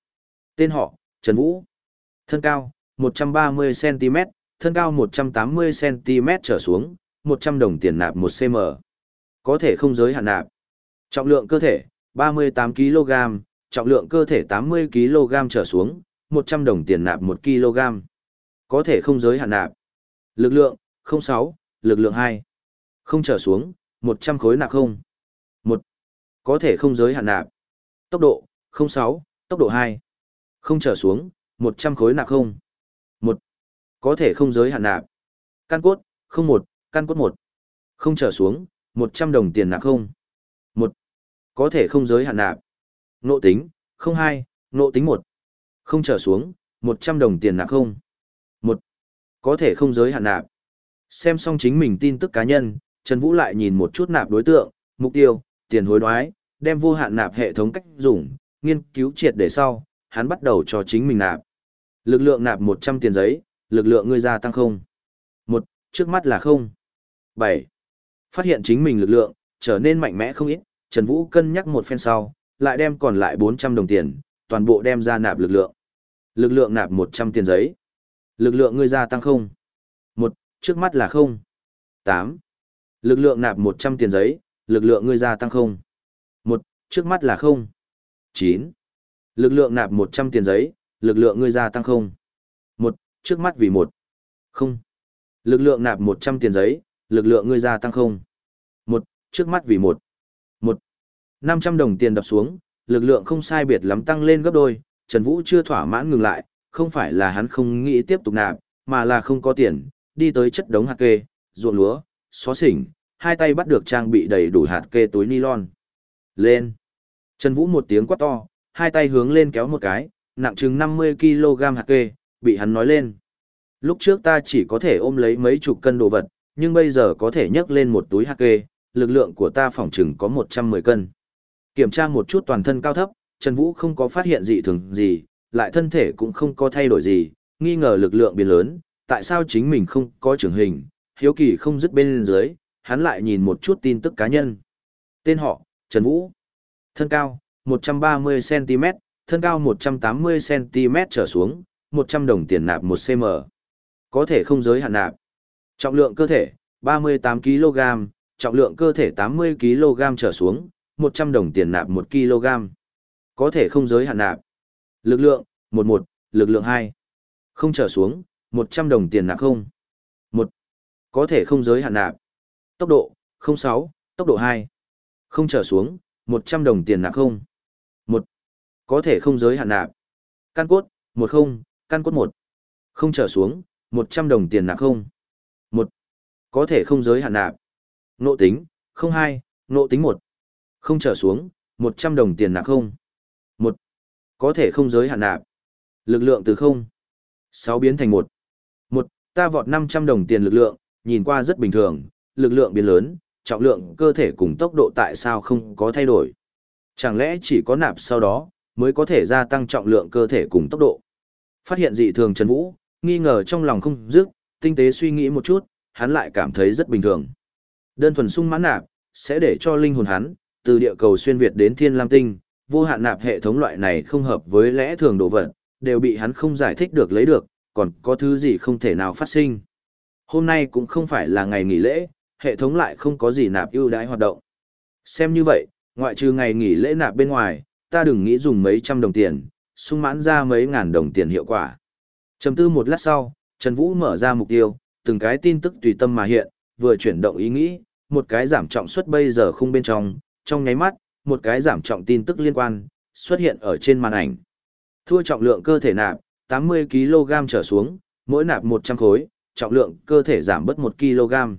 Tên họ, Trần Vũ. Thân cao, 130cm, thân cao 180cm trở xuống, 100 đồng tiền nạp 1cm. Có thể không giới hạn nạp. Trọng lượng cơ thể, 38kg, trọng lượng cơ thể 80kg trở xuống, 100 đồng tiền nạp 1kg. Có thể không giới hạn nạp. Lực lượng, 06, lực lượng 2. Không trở xuống, 100 khối nạp không. 1. Có thể không giới hạn nạp. Tốc độ, 06, tốc độ 2. Không trở xuống, 100 khối nạp không. 1. Có thể không giới hạn nạp. Căn cốt, 01, căn cốt 1. Không trở xuống, 100 đồng tiền nạp không. 1. Có thể không giới hạn nạp. Nộ tính, 02, nộ tính 1. Không trở xuống, 100 đồng tiền nạp không. 1. Có thể không giới hạn nạp. Xem xong chính mình tin tức cá nhân, Trần Vũ lại nhìn một chút nạp đối tượng, mục tiêu, tiền hối đoái, đem vô hạn nạp hệ thống cách dùng, nghiên cứu triệt để sau, hắn bắt đầu cho chính mình nạp. Lực lượng nạp 100 tiền giấy, lực lượng ngươi gia tăng không. một Trước mắt là không. 7. Phát hiện chính mình lực lượng, trở nên mạnh mẽ không ít, Trần Vũ cân nhắc một phen sau, lại đem còn lại 400 đồng tiền, toàn bộ đem ra nạp lực lượng. Lực lượng nạp 100 tiền giấy. Lực lượng ngươi gia tăng không. một Trước mắt là không. 8. Lực lượng nạp 100 tiền giấy, lực lượng ngươi gia tăng không. một Trước mắt là không. 9. Lực lượng nạp 100 tiền giấy, lực lượng ngươi gia tăng không. Trước mắt vì một Không. Lực lượng nạp 100 tiền giấy, lực lượng ngươi gia tăng không. một Trước mắt vì một một năm trăm đồng tiền đập xuống, lực lượng không sai biệt lắm tăng lên gấp đôi, Trần Vũ chưa thỏa mãn ngừng lại, không phải là hắn không nghĩ tiếp tục nạp, mà là không có tiền, đi tới chất đống hạt kê, ruộng lúa, xóa xỉnh, hai tay bắt được trang bị đầy đủ hạt kê túi nylon. Lên! Trần Vũ một tiếng quát to, hai tay hướng lên kéo một cái, nặng chừng 50kg hạt kê, bị hắn nói lên. Lúc trước ta chỉ có thể ôm lấy mấy chục cân đồ vật, nhưng bây giờ có thể nhấc lên một túi hạt kê, lực lượng của ta phỏng chừng có 110 cân. Kiểm tra một chút toàn thân cao thấp, Trần Vũ không có phát hiện gì thường gì, lại thân thể cũng không có thay đổi gì, nghi ngờ lực lượng biến lớn, tại sao chính mình không có trưởng hình, hiếu kỳ không dứt bên dưới, hắn lại nhìn một chút tin tức cá nhân. Tên họ, Trần Vũ. Thân cao, 130cm, thân cao 180cm trở xuống, 100 đồng tiền nạp 1cm. Có thể không giới hạn nạp. Trọng lượng cơ thể, 38kg, trọng lượng cơ thể 80kg trở xuống, 100 đồng tiền nạp 1kg. Có thể không giới hạn nạp. Lực lượng, 11, lực lượng 2. Không trở xuống, 100 đồng tiền nạp không. 1. Có thể không giới hạn nạp. Tốc độ, 06, tốc độ 2. Không trở xuống, 100 đồng tiền nạp không. 1. Có thể không giới hạn nạp. Căn cốt, 10, căn cốt một, Không trở xuống, 100 đồng tiền nạp không. một, Có thể không giới hạn nạp. Nộ tính, 02, nộ tính một, Không trở xuống, 100 đồng tiền nạp không. một, Có thể không giới hạn nạp. Lực lượng từ 0. 6 biến thành 1. 1. Ta vọt 500 đồng tiền lực lượng, nhìn qua rất bình thường, lực lượng biến lớn, trọng lượng cơ thể cùng tốc độ tại sao không có thay đổi. Chẳng lẽ chỉ có nạp sau đó, mới có thể gia tăng trọng lượng cơ thể cùng tốc độ. Phát hiện dị thường Trần Vũ, nghi ngờ trong lòng không dứt, tinh tế suy nghĩ một chút, hắn lại cảm thấy rất bình thường. Đơn thuần sung mãn nạp, sẽ để cho linh hồn hắn, từ địa cầu xuyên Việt đến thiên lam tinh, vô hạn nạp hệ thống loại này không hợp với lẽ thường đồ vật, đều bị hắn không giải thích được lấy được, còn có thứ gì không thể nào phát sinh. Hôm nay cũng không phải là ngày nghỉ lễ, hệ thống lại không có gì nạp ưu đãi hoạt động. Xem như vậy, ngoại trừ ngày nghỉ lễ nạp bên ngoài, ta đừng nghĩ dùng mấy trăm đồng tiền, sung mãn ra mấy ngàn đồng tiền hiệu quả. Chầm tư một lát sau, Trần Vũ mở ra mục tiêu, từng cái tin tức tùy tâm mà hiện, vừa chuyển động ý nghĩ, một cái giảm trọng suất bây giờ khung bên trong, trong nháy mắt, một cái giảm trọng tin tức liên quan, xuất hiện ở trên màn ảnh. Thua trọng lượng cơ thể nạp, 80kg trở xuống, mỗi nạp 100 khối, trọng lượng cơ thể giảm bớt 1kg.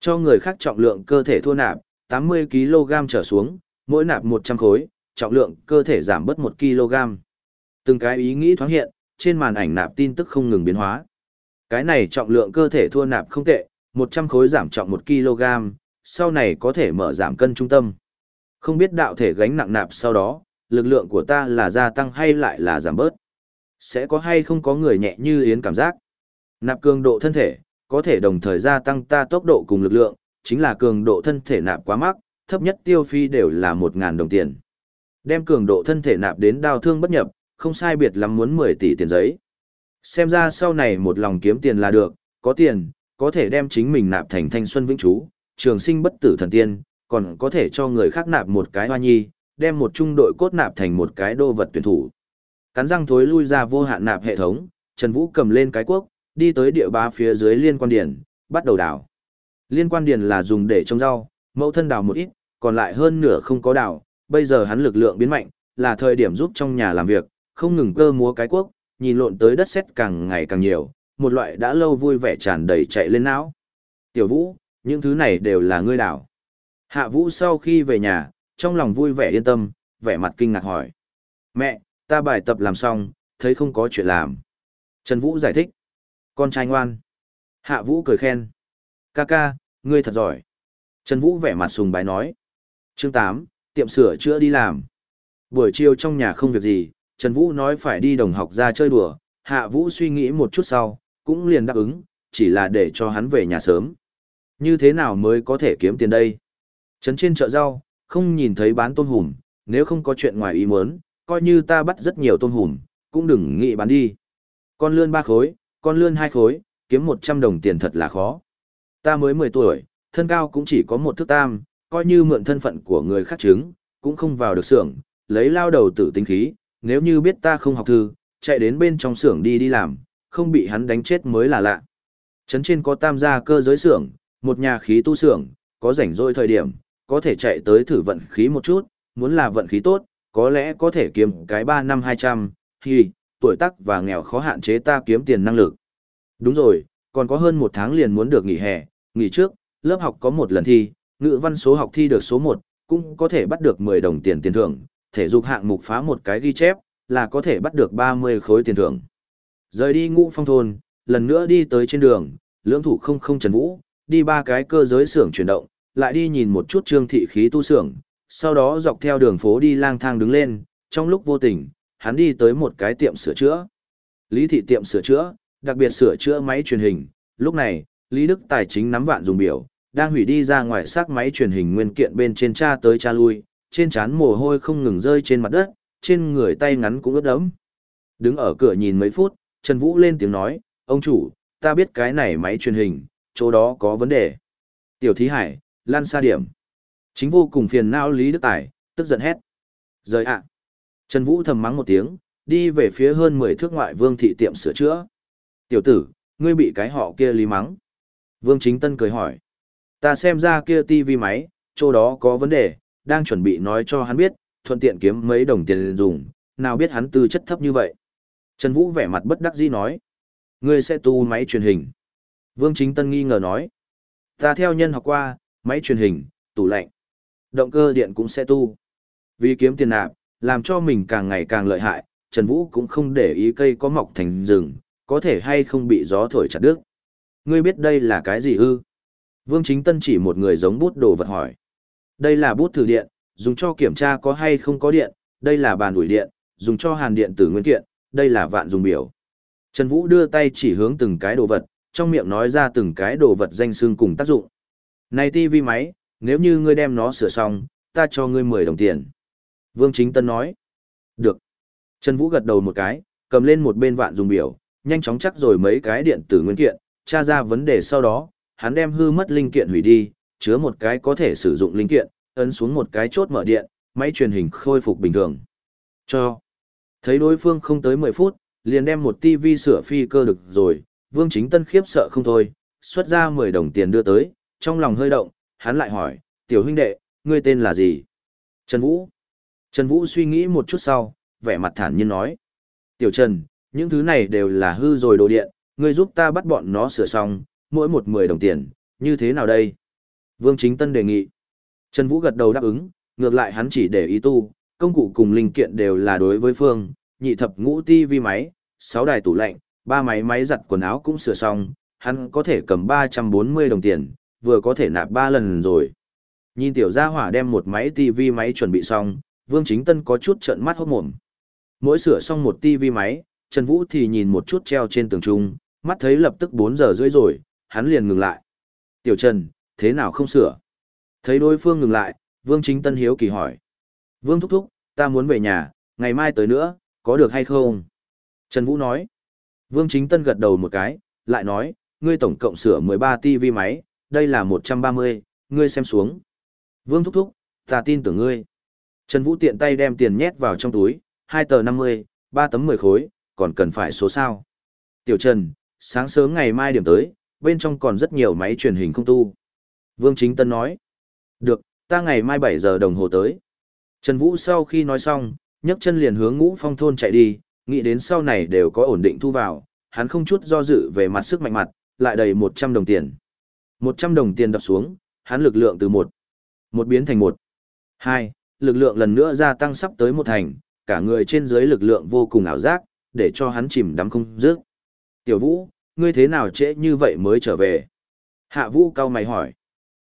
Cho người khác trọng lượng cơ thể thua nạp, 80kg trở xuống, mỗi nạp 100 khối, trọng lượng cơ thể giảm bớt 1kg. Từng cái ý nghĩ thoáng hiện, trên màn ảnh nạp tin tức không ngừng biến hóa. Cái này trọng lượng cơ thể thua nạp không tệ, 100 khối giảm trọng 1 kg, sau này có thể mở giảm cân trung tâm. Không biết đạo thể gánh nặng nạp sau đó, lực lượng của ta là gia tăng hay lại là giảm bớt. Sẽ có hay không có người nhẹ như yến cảm giác. Nạp cường độ thân thể, có thể đồng thời gia tăng ta tốc độ cùng lực lượng, chính là cường độ thân thể nạp quá mắc, thấp nhất tiêu phi đều là 1.000 đồng tiền. Đem cường độ thân thể nạp đến đau thương bất nhập, không sai biệt lắm muốn 10 tỷ tiền giấy. Xem ra sau này một lòng kiếm tiền là được, có tiền, có thể đem chính mình nạp thành thanh xuân vĩnh trú, trường sinh bất tử thần tiên, còn có thể cho người khác nạp một cái hoa nhi, đem một trung đội cốt nạp thành một cái đô vật tuyển thủ. Cắn răng thối lui ra vô hạn nạp hệ thống, Trần Vũ cầm lên cái quốc, đi tới địa ba phía dưới liên quan điển, bắt đầu đào. Liên quan điển là dùng để trồng rau, mẫu thân đào một ít, còn lại hơn nửa không có đào, bây giờ hắn lực lượng biến mạnh, là thời điểm giúp trong nhà làm việc, không ngừng cơ múa cái quốc, nhìn lộn tới đất sét càng ngày càng nhiều, một loại đã lâu vui vẻ tràn đầy chạy lên não. Tiểu Vũ, những thứ này đều là ngươi đảo. Hạ Vũ sau khi về nhà, trong lòng vui vẻ yên tâm, vẻ mặt kinh ngạc hỏi. Mẹ, ta bài tập làm xong, thấy không có chuyện làm. Trần Vũ giải thích. Con trai ngoan. Hạ Vũ cười khen. Ca ca, ngươi thật giỏi. Trần Vũ vẻ mặt sùng bái nói. Chương 8, tiệm sửa chữa đi làm. Buổi chiều trong nhà không việc gì, Trần Vũ nói phải đi đồng học ra chơi đùa, Hạ Vũ suy nghĩ một chút sau, cũng liền đáp ứng, chỉ là để cho hắn về nhà sớm. Như thế nào mới có thể kiếm tiền đây? Trấn trên chợ rau, không nhìn thấy bán tôm hùm, nếu không có chuyện ngoài ý muốn, coi như ta bắt rất nhiều tôm hùm, cũng đừng nghĩ bán đi. Con lươn ba khối, con lươn hai khối, kiếm 100 đồng tiền thật là khó. Ta mới 10 tuổi, thân cao cũng chỉ có một thước tam, coi như mượn thân phận của người khác chứng, cũng không vào được xưởng, lấy lao đầu tử tinh khí, nếu như biết ta không học thư, chạy đến bên trong xưởng đi đi làm, không bị hắn đánh chết mới là lạ. Trấn trên có tam gia cơ giới xưởng, một nhà khí tu xưởng, có rảnh rỗi thời điểm, có thể chạy tới thử vận khí một chút, muốn là vận khí tốt, có lẽ có thể kiếm cái 3 năm 200, thì, tuổi tác và nghèo khó hạn chế ta kiếm tiền năng lực. Đúng rồi, còn có hơn một tháng liền muốn được nghỉ hè, nghỉ trước, lớp học có một lần thi, ngữ văn số học thi được số 1, cũng có thể bắt được 10 đồng tiền tiền thưởng, thể dục hạng mục phá một cái ghi chép, là có thể bắt được 30 khối tiền thưởng. Rời đi ngũ phong thôn, lần nữa đi tới trên đường, lưỡng thủ không không trần vũ, đi ba cái cơ giới xưởng chuyển động, lại đi nhìn một chút trương thị khí tu xưởng, sau đó dọc theo đường phố đi lang thang đứng lên, trong lúc vô tình, hắn đi tới một cái tiệm sửa chữa. Lý thị tiệm sửa chữa, đặc biệt sửa chữa máy truyền hình, lúc này, Lý Đức Tài chính nắm vạn dùng biểu, đang hủy đi ra ngoài xác máy truyền hình nguyên kiện bên trên cha tới cha lui, trên trán mồ hôi không ngừng rơi trên mặt đất, trên người tay ngắn cũng ướt đẫm. Đứng ở cửa nhìn mấy phút, Trần Vũ lên tiếng nói, ông chủ, ta biết cái này máy truyền hình, chỗ đó có vấn đề. Tiểu thí hải, lan xa điểm. Chính vô cùng phiền não Lý Đức Tài, tức giận hét. Rời ạ. Trần Vũ thầm mắng một tiếng, đi về phía hơn 10 thước ngoại vương thị tiệm sửa chữa. Tiểu tử, ngươi bị cái họ kia lý mắng. Vương Chính Tân cười hỏi. Ta xem ra kia tivi máy, chỗ đó có vấn đề, đang chuẩn bị nói cho hắn biết, thuận tiện kiếm mấy đồng tiền dùng, nào biết hắn tư chất thấp như vậy. Trần Vũ vẻ mặt bất đắc dĩ nói. Ngươi sẽ tu máy truyền hình. Vương Chính Tân nghi ngờ nói. Ta theo nhân học qua, máy truyền hình, tủ lạnh. Động cơ điện cũng sẽ tu. Vì kiếm tiền nạp, làm cho mình càng ngày càng lợi hại, Trần Vũ cũng không để ý cây có mọc thành rừng, có thể hay không bị gió thổi chặt đứt. Ngươi biết đây là cái gì ư? Vương Chính Tân chỉ một người giống bút đồ vật hỏi. Đây là bút thử điện, dùng cho kiểm tra có hay không có điện, đây là bàn ủi điện, dùng cho hàn điện tử nguyên kiện, đây là vạn dùng biểu. Trần Vũ đưa tay chỉ hướng từng cái đồ vật, trong miệng nói ra từng cái đồ vật danh xương cùng tác dụng. Này tivi máy, nếu như ngươi đem nó sửa xong, ta cho ngươi 10 đồng tiền. Vương Chính Tân nói. Được. Trần Vũ gật đầu một cái, cầm lên một bên vạn dùng biểu, nhanh chóng chắc rồi mấy cái điện tử nguyên kiện, tra ra vấn đề sau đó, hắn đem hư mất linh kiện hủy đi, chứa một cái có thể sử dụng linh kiện, ấn xuống một cái chốt mở điện, máy truyền hình khôi phục bình thường. Cho. Thấy đối phương không tới 10 phút, liền đem một tivi sửa phi cơ được rồi, Vương Chính Tân khiếp sợ không thôi, xuất ra 10 đồng tiền đưa tới, trong lòng hơi động, hắn lại hỏi, tiểu huynh đệ, ngươi tên là gì? Trần Vũ. Trần Vũ suy nghĩ một chút sau, vẻ mặt thản nhiên nói. Tiểu Trần, những thứ này đều là hư rồi đồ điện, ngươi giúp ta bắt bọn nó sửa xong, mỗi một 10 đồng tiền, như thế nào đây? Vương Chính Tân đề nghị. Trần Vũ gật đầu đáp ứng, ngược lại hắn chỉ để ý tu, công cụ cùng linh kiện đều là đối với phương, nhị thập ngũ ti vi máy, sáu đài tủ lạnh, ba máy máy giặt quần áo cũng sửa xong, hắn có thể cầm 340 đồng tiền, vừa có thể nạp 3 lần rồi. Nhìn tiểu gia hỏa đem một máy tivi máy chuẩn bị xong, Vương Chính Tân có chút trợn mắt hốt mồm. Mỗi sửa xong một tivi máy, Trần Vũ thì nhìn một chút treo trên tường trung, mắt thấy lập tức 4 giờ rưỡi rồi, hắn liền ngừng lại. Tiểu Trần, thế nào không sửa? Thấy đối phương ngừng lại, Vương Chính Tân hiếu kỳ hỏi. Vương thúc thúc, ta muốn về nhà, ngày mai tới nữa, có được hay không? Trần Vũ nói. Vương Chính Tân gật đầu một cái, lại nói, ngươi tổng cộng sửa 13 TV máy, đây là 130, ngươi xem xuống. Vương thúc thúc, ta tin tưởng ngươi. Trần Vũ tiện tay đem tiền nhét vào trong túi, 2 tờ 50, 3 tấm 10 khối, còn cần phải số sao. Tiểu Trần, sáng sớm ngày mai điểm tới, bên trong còn rất nhiều máy truyền hình không tu. Vương Chính Tân nói. Được, ta ngày mai 7 giờ đồng hồ tới. Trần Vũ sau khi nói xong, nhấc chân liền hướng ngũ phong thôn chạy đi, nghĩ đến sau này đều có ổn định thu vào, hắn không chút do dự về mặt sức mạnh mặt, lại đầy 100 đồng tiền. 100 đồng tiền đập xuống, hắn lực lượng từ 1, 1 biến thành 1, 2, lực lượng lần nữa gia tăng sắp tới một thành, cả người trên dưới lực lượng vô cùng ảo giác, để cho hắn chìm đắm không dứt. Tiểu Vũ, ngươi thế nào trễ như vậy mới trở về? Hạ Vũ cao mày hỏi.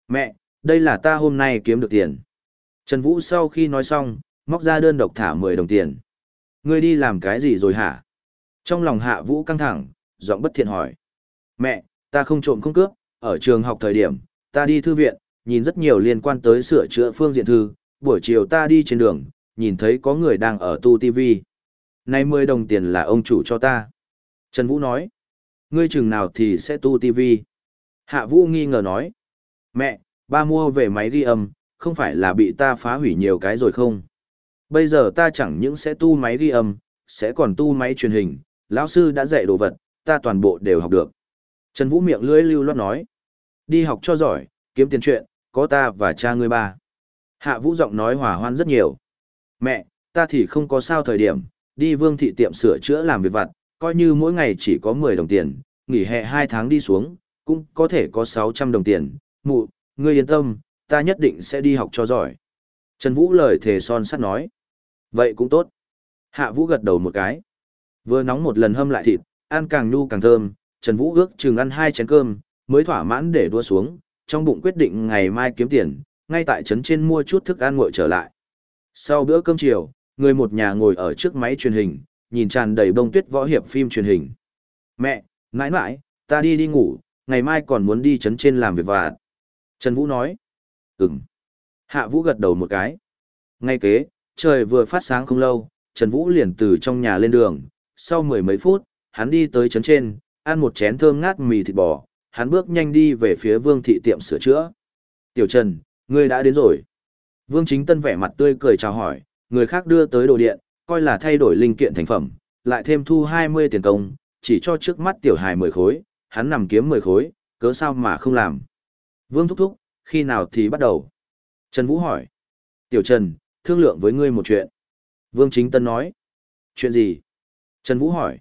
Mẹ, đây là ta hôm nay kiếm được tiền. Trần Vũ sau khi nói xong, móc ra đơn độc thả 10 đồng tiền. Ngươi đi làm cái gì rồi hả? Trong lòng Hạ Vũ căng thẳng, giọng bất thiện hỏi. Mẹ, ta không trộm không cướp, ở trường học thời điểm, ta đi thư viện, nhìn rất nhiều liên quan tới sửa chữa phương diện thư, buổi chiều ta đi trên đường, nhìn thấy có người đang ở tu TV. Nay 10 đồng tiền là ông chủ cho ta. Trần Vũ nói, ngươi chừng nào thì sẽ tu TV. Hạ Vũ nghi ngờ nói, mẹ, ba mua về máy ghi âm, không phải là bị ta phá hủy nhiều cái rồi không? Bây giờ ta chẳng những sẽ tu máy ghi âm, sẽ còn tu máy truyền hình, lão sư đã dạy đồ vật, ta toàn bộ đều học được. Trần Vũ miệng lưỡi lưu loát nói, đi học cho giỏi, kiếm tiền chuyện, có ta và cha ngươi ba. Hạ Vũ giọng nói hòa hoan rất nhiều. Mẹ, ta thì không có sao thời điểm, đi vương thị tiệm sửa chữa làm việc vặt, coi như mỗi ngày chỉ có 10 đồng tiền, nghỉ hè 2 tháng đi xuống, cũng có thể có 600 đồng tiền. Mụ, ngươi yên tâm, ta nhất định sẽ đi học cho giỏi. Trần Vũ lời thề son sắt nói. Vậy cũng tốt. Hạ Vũ gật đầu một cái. Vừa nóng một lần hâm lại thịt, ăn càng nu càng thơm, Trần Vũ ước chừng ăn hai chén cơm, mới thỏa mãn để đua xuống, trong bụng quyết định ngày mai kiếm tiền, ngay tại trấn trên mua chút thức ăn nguội trở lại. Sau bữa cơm chiều, người một nhà ngồi ở trước máy truyền hình, nhìn tràn đầy bông tuyết võ hiệp phim truyền hình. Mẹ, mãi mãi, ta đi đi ngủ, ngày mai còn muốn đi trấn trên làm việc vặt. Trần Vũ nói. Ừm. Hạ Vũ gật đầu một cái. Ngay kế, trời vừa phát sáng không lâu, Trần Vũ liền từ trong nhà lên đường. Sau mười mấy phút, hắn đi tới trấn trên, ăn một chén thơm ngát mì thịt bò. Hắn bước nhanh đi về phía vương thị tiệm sửa chữa. Tiểu Trần, ngươi đã đến rồi. Vương Chính Tân vẻ mặt tươi cười chào hỏi, người khác đưa tới đồ điện, coi là thay đổi linh kiện thành phẩm, lại thêm thu 20 tiền công, chỉ cho trước mắt tiểu hài 10 khối, hắn nằm kiếm 10 khối, cớ sao mà không làm. Vương thúc thúc, khi nào thì bắt đầu? Trần Vũ hỏi. Tiểu Trần, thương lượng với ngươi một chuyện. Vương Chính Tân nói. Chuyện gì? Trần Vũ hỏi.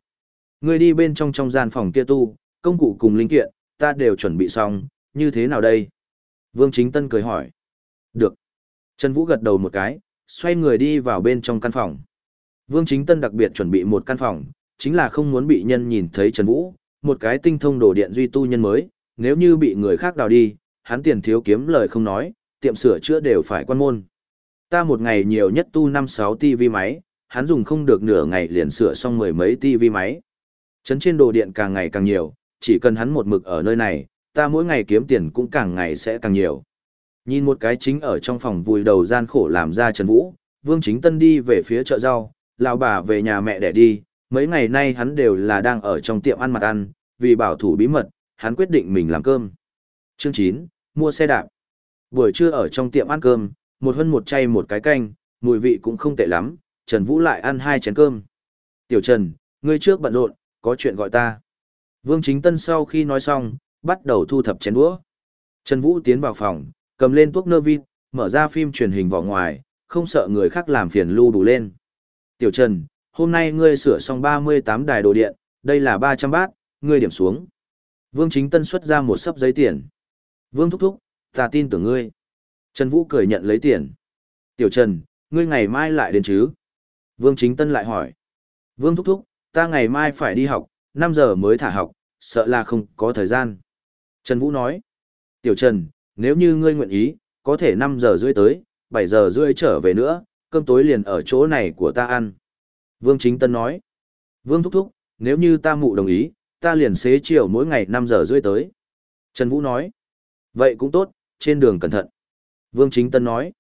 Ngươi đi bên trong trong gian phòng kia tu, công cụ cùng linh kiện, ta đều chuẩn bị xong, như thế nào đây? Vương Chính Tân cười hỏi. Được. Trần Vũ gật đầu một cái, xoay người đi vào bên trong căn phòng. Vương Chính Tân đặc biệt chuẩn bị một căn phòng, chính là không muốn bị nhân nhìn thấy Trần Vũ, một cái tinh thông đồ điện duy tu nhân mới, nếu như bị người khác đào đi, hắn tiền thiếu kiếm lời không nói, tiệm sửa chữa đều phải quan môn. Ta một ngày nhiều nhất tu 5-6 TV máy, hắn dùng không được nửa ngày liền sửa xong mười mấy TV máy. Chấn trên đồ điện càng ngày càng nhiều, chỉ cần hắn một mực ở nơi này, ta mỗi ngày kiếm tiền cũng càng ngày sẽ càng nhiều. Nhìn một cái chính ở trong phòng vùi đầu gian khổ làm ra Trần Vũ, Vương Chính Tân đi về phía chợ rau, lão bà về nhà mẹ để đi, mấy ngày nay hắn đều là đang ở trong tiệm ăn mặt ăn, vì bảo thủ bí mật, hắn quyết định mình làm cơm. Chương 9, mua xe đạp. Buổi trưa ở trong tiệm ăn cơm, một hơn một chay một cái canh, mùi vị cũng không tệ lắm, Trần Vũ lại ăn hai chén cơm. Tiểu Trần, ngươi trước bận rộn, có chuyện gọi ta. Vương Chính Tân sau khi nói xong, bắt đầu thu thập chén đũa. Trần Vũ tiến vào phòng, cầm lên thuốc nơ vin, mở ra phim truyền hình vào ngoài, không sợ người khác làm phiền lưu đủ lên. Tiểu Trần, hôm nay ngươi sửa xong 38 đài đồ điện, đây là 300 bát, ngươi điểm xuống. Vương Chính Tân xuất ra một sấp giấy tiền. Vương thúc thúc, ta tin tưởng ngươi. Trần Vũ cười nhận lấy tiền. Tiểu Trần, ngươi ngày mai lại đến chứ? Vương Chính Tân lại hỏi. Vương thúc thúc, ta ngày mai phải đi học, 5 giờ mới thả học, sợ là không có thời gian. Trần Vũ nói. Tiểu Trần, nếu như ngươi nguyện ý, có thể 5 giờ rưỡi tới, 7 giờ rưỡi trở về nữa, cơm tối liền ở chỗ này của ta ăn. Vương Chính Tân nói. Vương Thúc Thúc, nếu như ta mụ đồng ý, ta liền xế chiều mỗi ngày 5 giờ rưỡi tới. Trần Vũ nói. Vậy cũng tốt, trên đường cẩn thận. Vương Chính Tân nói.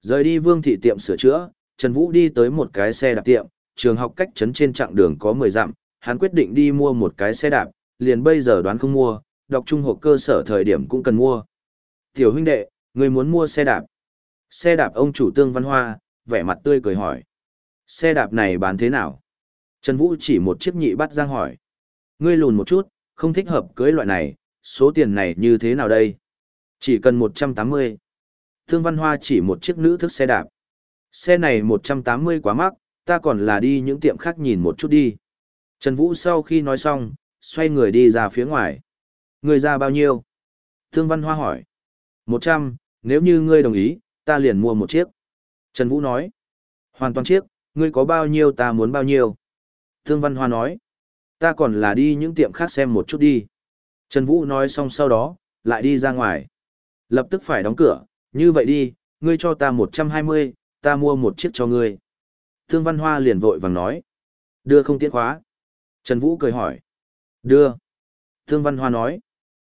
Rời đi Vương Thị tiệm sửa chữa, Trần Vũ đi tới một cái xe đạp tiệm, trường học cách trấn trên chặng đường có 10 dặm, hắn quyết định đi mua một cái xe đạp, liền bây giờ đoán không mua, đọc trung học cơ sở thời điểm cũng cần mua. Tiểu huynh đệ, người muốn mua xe đạp. Xe đạp ông chủ tương văn hoa, vẻ mặt tươi cười hỏi. Xe đạp này bán thế nào? Trần Vũ chỉ một chiếc nhị bắt giang hỏi. Ngươi lùn một chút, không thích hợp cưới loại này, số tiền này như thế nào đây? Chỉ cần 180. Thương Văn Hoa chỉ một chiếc nữ thức xe đạp. Xe này 180 quá mắc, ta còn là đi những tiệm khác nhìn một chút đi. Trần Vũ sau khi nói xong, xoay người đi ra phía ngoài. Người ra bao nhiêu? Thương Văn Hoa hỏi. 100, nếu như ngươi đồng ý, ta liền mua một chiếc. Trần Vũ nói. Hoàn toàn chiếc, ngươi có bao nhiêu ta muốn bao nhiêu. Thương Văn Hoa nói. Ta còn là đi những tiệm khác xem một chút đi. Trần Vũ nói xong sau đó, lại đi ra ngoài. Lập tức phải đóng cửa, như vậy đi, ngươi cho ta 120, ta mua một chiếc cho ngươi. Thương Văn Hoa liền vội vàng nói. Đưa không tiễn khóa. Trần Vũ cười hỏi. Đưa. Thương Văn Hoa nói.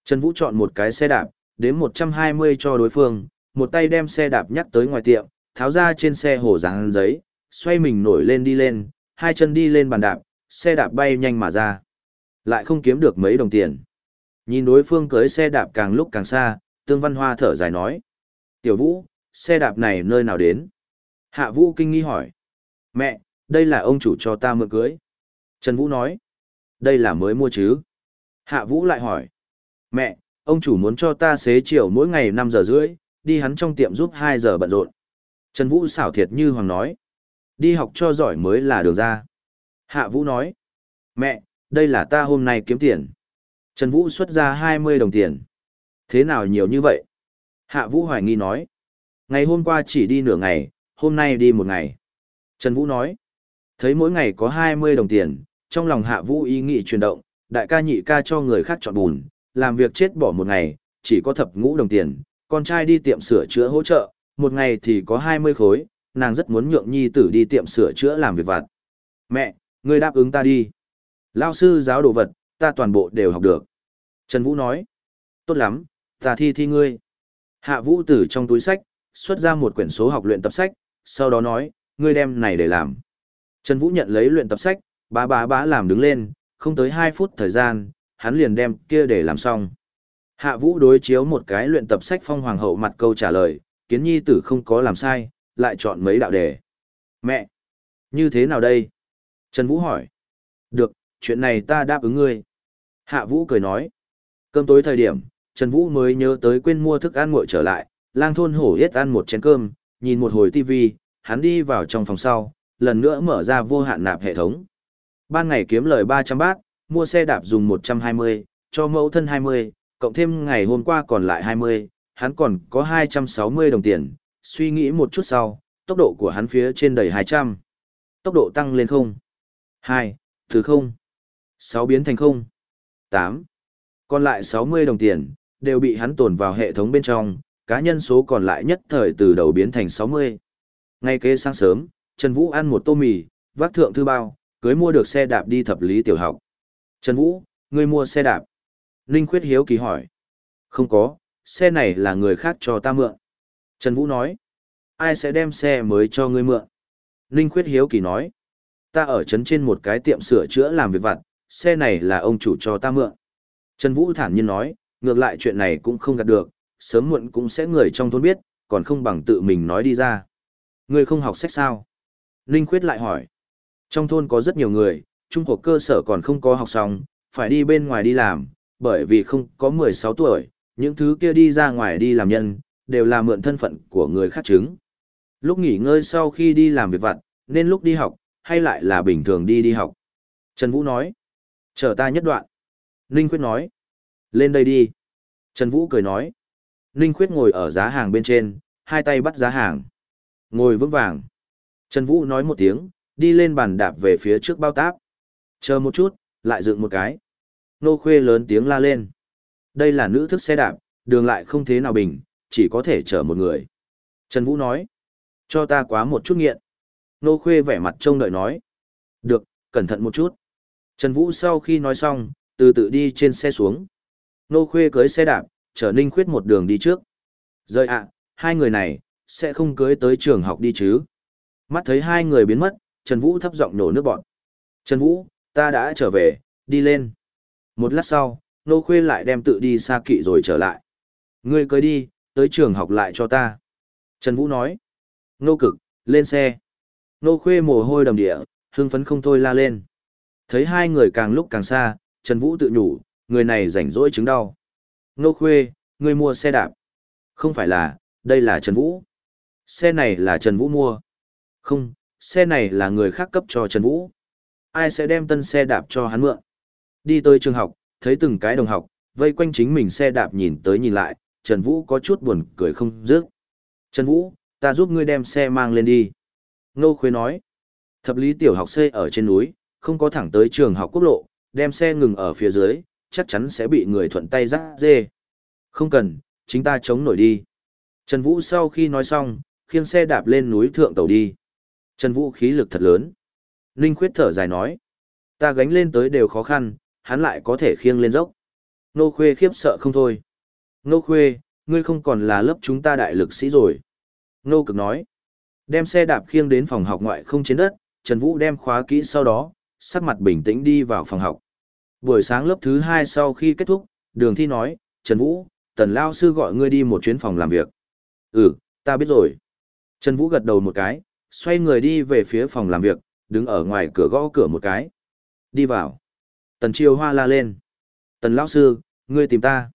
Trần Vũ chọn một cái xe đạp, đến 120 cho đối phương, một tay đem xe đạp nhắc tới ngoài tiệm, tháo ra trên xe hổ dáng giấy, xoay mình nổi lên đi lên, hai chân đi lên bàn đạp, xe đạp bay nhanh mà ra. Lại không kiếm được mấy đồng tiền. Nhìn đối phương cưới xe đạp càng lúc càng xa, Tương Văn Hoa thở dài nói. Tiểu Vũ, xe đạp này nơi nào đến? Hạ Vũ kinh nghi hỏi. Mẹ, đây là ông chủ cho ta mượn cưới. Trần Vũ nói. Đây là mới mua chứ? Hạ Vũ lại hỏi. Mẹ, ông chủ muốn cho ta xế chiều mỗi ngày 5 giờ rưỡi, đi hắn trong tiệm giúp 2 giờ bận rộn. Trần Vũ xảo thiệt như Hoàng nói. Đi học cho giỏi mới là đường ra. Hạ Vũ nói. Mẹ, đây là ta hôm nay kiếm tiền. Trần Vũ xuất ra 20 đồng tiền. Thế nào nhiều như vậy? Hạ Vũ hoài nghi nói. Ngày hôm qua chỉ đi nửa ngày, hôm nay đi một ngày. Trần Vũ nói. Thấy mỗi ngày có 20 đồng tiền, trong lòng Hạ Vũ ý nghĩ chuyển động, đại ca nhị ca cho người khác chọn bùn, làm việc chết bỏ một ngày, chỉ có thập ngũ đồng tiền, con trai đi tiệm sửa chữa hỗ trợ, một ngày thì có 20 khối, nàng rất muốn nhượng nhi tử đi tiệm sửa chữa làm việc vặt. Mẹ, ngươi đáp ứng ta đi. Lao sư giáo đồ vật, ta toàn bộ đều học được. Trần Vũ nói. Tốt lắm, ta thi thi ngươi. Hạ Vũ từ trong túi sách, xuất ra một quyển số học luyện tập sách, sau đó nói, ngươi đem này để làm. Trần Vũ nhận lấy luyện tập sách, bá bá bá làm đứng lên, không tới 2 phút thời gian, hắn liền đem kia để làm xong. Hạ Vũ đối chiếu một cái luyện tập sách phong hoàng hậu mặt câu trả lời, kiến nhi tử không có làm sai, lại chọn mấy đạo đề. Mẹ! Như thế nào đây? Trần Vũ hỏi. Được, chuyện này ta đáp ứng ngươi. Hạ Vũ cười nói. Cơm tối thời điểm, Trần Vũ mới nhớ tới quên mua thức ăn nguội trở lại, lang thôn hổ yết ăn một chén cơm, nhìn một hồi tivi, hắn đi vào trong phòng sau, lần nữa mở ra vô hạn nạp hệ thống. Ban ngày kiếm lời 300 bát, mua xe đạp dùng 120, cho mẫu thân 20, cộng thêm ngày hôm qua còn lại 20, hắn còn có 260 đồng tiền, suy nghĩ một chút sau, tốc độ của hắn phía trên đầy 200. Tốc độ tăng lên không? 2, từ 0, 6 biến thành 0, 8. Còn lại 60 đồng tiền, đều bị hắn tồn vào hệ thống bên trong, cá nhân số còn lại nhất thời từ đầu biến thành 60. Ngay kế sáng sớm, Trần Vũ ăn một tô mì, vác thượng thư bao, cưới mua được xe đạp đi thập lý tiểu học. Trần Vũ, ngươi mua xe đạp. Ninh Khuyết Hiếu kỳ hỏi. Không có, xe này là người khác cho ta mượn. Trần Vũ nói. Ai sẽ đem xe mới cho ngươi mượn? Ninh Khuyết Hiếu kỳ nói. Ta ở trấn trên một cái tiệm sửa chữa làm việc vặt, xe này là ông chủ cho ta mượn. Trần Vũ thản nhiên nói, ngược lại chuyện này cũng không gạt được, sớm muộn cũng sẽ người trong thôn biết, còn không bằng tự mình nói đi ra. Ngươi không học sách sao? Ninh Khuyết lại hỏi. Trong thôn có rất nhiều người, trung học cơ sở còn không có học xong, phải đi bên ngoài đi làm, bởi vì không có 16 tuổi, những thứ kia đi ra ngoài đi làm nhân, đều là mượn thân phận của người khác chứng. Lúc nghỉ ngơi sau khi đi làm việc vặt, nên lúc đi học, hay lại là bình thường đi đi học. Trần Vũ nói, chờ ta nhất đoạn. Ninh Khuyết nói, lên đây đi. Trần Vũ cười nói, Ninh Khuyết ngồi ở giá hàng bên trên, hai tay bắt giá hàng. Ngồi vững vàng. Trần Vũ nói một tiếng, đi lên bàn đạp về phía trước bao táp. Chờ một chút, lại dựng một cái. Nô Khuê lớn tiếng la lên. Đây là nữ thức xe đạp, đường lại không thế nào bình, chỉ có thể chở một người. Trần Vũ nói, cho ta quá một chút nghiện. Nô Khuê vẻ mặt trông đợi nói, được, cẩn thận một chút. Trần Vũ sau khi nói xong, từ tự đi trên xe xuống. Nô Khuê cưới xe đạp, chở Ninh Khuyết một đường đi trước. Rời ạ, hai người này, sẽ không cưới tới trường học đi chứ. Mắt thấy hai người biến mất, Trần Vũ thấp giọng nổ nước bọn. Trần Vũ, ta đã trở về, đi lên. Một lát sau, Nô Khuê lại đem tự đi xa kỵ rồi trở lại. Ngươi cưới đi, tới trường học lại cho ta. Trần Vũ nói. Nô cực, lên xe. Nô Khuê mồ hôi đầm địa, hưng phấn không thôi la lên. Thấy hai người càng lúc càng xa, Trần Vũ tự nhủ, người này rảnh rỗi chứng đau. Nô Khuê, ngươi mua xe đạp. Không phải là, đây là Trần Vũ. Xe này là Trần Vũ mua. Không, xe này là người khác cấp cho Trần Vũ. Ai sẽ đem tân xe đạp cho hắn mượn? Đi tới trường học, thấy từng cái đồng học, vây quanh chính mình xe đạp nhìn tới nhìn lại, Trần Vũ có chút buồn cười không dứt. Trần Vũ, ta giúp ngươi đem xe mang lên đi. Nô Khuê nói, thập lý tiểu học xây ở trên núi, không có thẳng tới trường học quốc lộ, đem xe ngừng ở phía dưới, chắc chắn sẽ bị người thuận tay rắc dê. Không cần, chính ta chống nổi đi. Trần Vũ sau khi nói xong, khiêng xe đạp lên núi thượng tàu đi. Trần Vũ khí lực thật lớn. Ninh Khuyết thở dài nói. Ta gánh lên tới đều khó khăn, hắn lại có thể khiêng lên dốc. Nô Khuê khiếp sợ không thôi. Nô Khuê, ngươi không còn là lớp chúng ta đại lực sĩ rồi. Nô Cực nói. Đem xe đạp khiêng đến phòng học ngoại không trên đất, Trần Vũ đem khóa kỹ sau đó, sắc mặt bình tĩnh đi vào phòng học. Buổi sáng lớp thứ hai sau khi kết thúc, đường thi nói, Trần Vũ, tần lao sư gọi ngươi đi một chuyến phòng làm việc. Ừ, ta biết rồi. Trần Vũ gật đầu một cái, xoay người đi về phía phòng làm việc, đứng ở ngoài cửa gõ cửa một cái. Đi vào. Tần Chiêu Hoa la lên. Tần lão sư, ngươi tìm ta.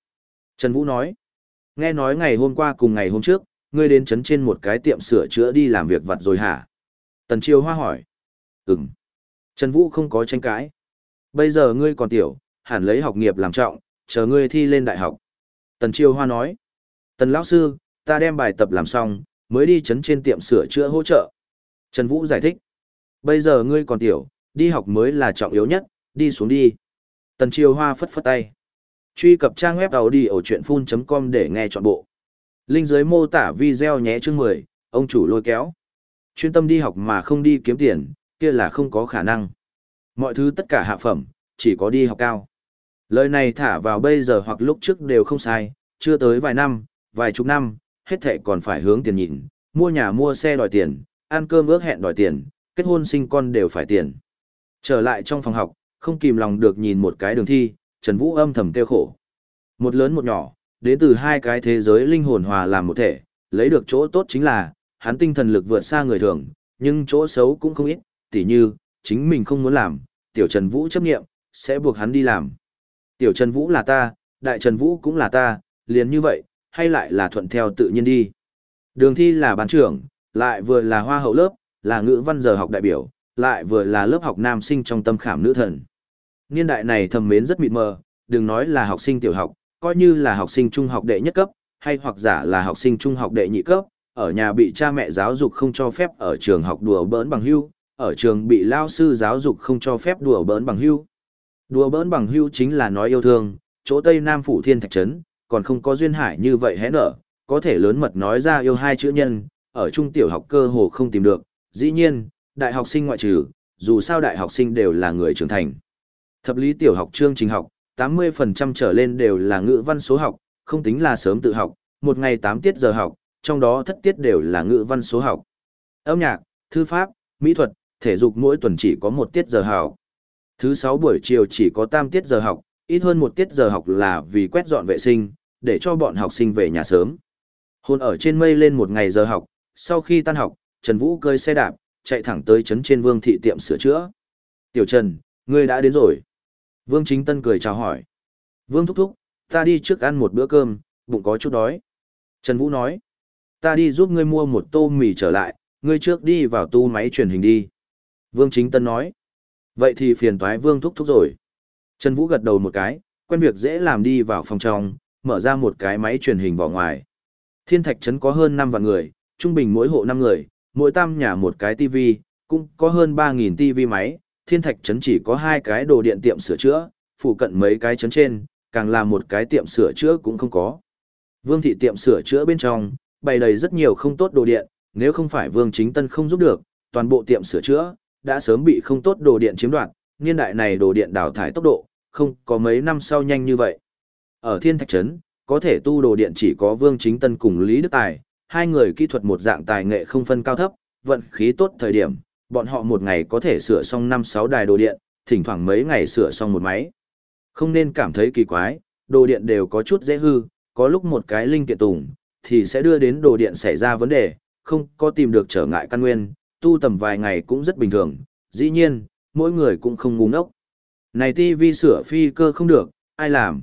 Trần Vũ nói. Nghe nói ngày hôm qua cùng ngày hôm trước, ngươi đến chấn trên một cái tiệm sửa chữa đi làm việc vặt rồi hả? Tần Chiêu Hoa hỏi. Ừm. Trần Vũ không có tranh cãi. Bây giờ ngươi còn tiểu, hẳn lấy học nghiệp làm trọng, chờ ngươi thi lên đại học. Tần Chiêu Hoa nói. Tần lão sư, ta đem bài tập làm xong, mới đi chấn trên tiệm sửa chữa hỗ trợ. Trần Vũ giải thích. Bây giờ ngươi còn tiểu, đi học mới là trọng yếu nhất, đi xuống đi. Tần Chiêu Hoa phất phất tay. Truy cập trang web đầu đi ở chuyện full.com để nghe trọn bộ. Linh dưới mô tả video nhé chương 10, ông chủ lôi kéo. Chuyên tâm đi học mà không đi kiếm tiền, kia là không có khả năng. Mọi thứ tất cả hạ phẩm, chỉ có đi học cao. Lời này thả vào bây giờ hoặc lúc trước đều không sai, chưa tới vài năm, vài chục năm, hết thệ còn phải hướng tiền nhìn, mua nhà mua xe đòi tiền, ăn cơm ước hẹn đòi tiền, kết hôn sinh con đều phải tiền. Trở lại trong phòng học, không kìm lòng được nhìn một cái đường thi, Trần Vũ âm thầm kêu khổ. Một lớn một nhỏ, đến từ hai cái thế giới linh hồn hòa làm một thể, lấy được chỗ tốt chính là, hắn tinh thần lực vượt xa người thường, nhưng chỗ xấu cũng không ít, tỉ như, chính mình không muốn làm, tiểu Trần Vũ chấp nghiệm, sẽ buộc hắn đi làm. Tiểu Trần Vũ là ta, đại Trần Vũ cũng là ta, liền như vậy, hay lại là thuận theo tự nhiên đi. Đường thi là bán trưởng, lại vừa là hoa hậu lớp, là ngữ văn giờ học đại biểu, lại vừa là lớp học nam sinh trong tâm khảm nữ thần. Niên đại này thầm mến rất mịt mờ, đừng nói là học sinh tiểu học, coi như là học sinh trung học đệ nhất cấp, hay hoặc giả là học sinh trung học đệ nhị cấp, ở nhà bị cha mẹ giáo dục không cho phép ở trường học đùa bỡn bằng hưu, ở trường bị lao sư giáo dục không cho phép đùa bỡn bằng hưu. Đùa bỡn bằng hưu chính là nói yêu thương, chỗ Tây Nam Phủ Thiên Thạch Trấn, còn không có duyên hải như vậy hẽ nở, có thể lớn mật nói ra yêu hai chữ nhân, ở trung tiểu học cơ hồ không tìm được, dĩ nhiên, đại học sinh ngoại trừ, dù sao đại học sinh đều là người trưởng thành. Thập lý tiểu học chương trình học, 80% trở lên đều là ngữ văn số học, không tính là sớm tự học, một ngày 8 tiết giờ học, trong đó thất tiết đều là ngữ văn số học. Âm nhạc, thư pháp, mỹ thuật, thể dục mỗi tuần chỉ có một tiết giờ học. Thứ sáu buổi chiều chỉ có tam tiết giờ học, ít hơn một tiết giờ học là vì quét dọn vệ sinh, để cho bọn học sinh về nhà sớm. Hôn ở trên mây lên một ngày giờ học, sau khi tan học, Trần Vũ cơi xe đạp, chạy thẳng tới trấn trên Vương thị tiệm sửa chữa. Tiểu Trần, ngươi đã đến rồi. Vương Chính Tân cười chào hỏi. Vương thúc thúc, ta đi trước ăn một bữa cơm, bụng có chút đói. Trần Vũ nói, ta đi giúp ngươi mua một tô mì trở lại, ngươi trước đi vào tu máy truyền hình đi. Vương Chính Tân nói, vậy thì phiền toái Vương thúc thúc rồi. Trần Vũ gật đầu một cái, quen việc dễ làm đi vào phòng trong, mở ra một cái máy truyền hình vào ngoài. Thiên Thạch Trấn có hơn 5 vạn người, trung bình mỗi hộ 5 người, mỗi tam nhà một cái TV, cũng có hơn 3.000 TV máy, thiên thạch trấn chỉ có hai cái đồ điện tiệm sửa chữa, phụ cận mấy cái trấn trên, càng là một cái tiệm sửa chữa cũng không có. Vương thị tiệm sửa chữa bên trong, bày đầy rất nhiều không tốt đồ điện, nếu không phải Vương Chính Tân không giúp được, toàn bộ tiệm sửa chữa đã sớm bị không tốt đồ điện chiếm đoạt, niên đại này đồ điện đào thải tốc độ, không có mấy năm sau nhanh như vậy. Ở Thiên Thạch Trấn, có thể tu đồ điện chỉ có Vương Chính Tân cùng Lý Đức Tài, hai người kỹ thuật một dạng tài nghệ không phân cao thấp, vận khí tốt thời điểm, bọn họ một ngày có thể sửa xong 5-6 đài đồ điện, thỉnh thoảng mấy ngày sửa xong một máy. Không nên cảm thấy kỳ quái, đồ điện đều có chút dễ hư, có lúc một cái linh kiện tùng, thì sẽ đưa đến đồ điện xảy ra vấn đề, không có tìm được trở ngại căn nguyên, tu tầm vài ngày cũng rất bình thường, dĩ nhiên, mỗi người cũng không ngu ngốc. Này TV sửa phi cơ không được, ai làm?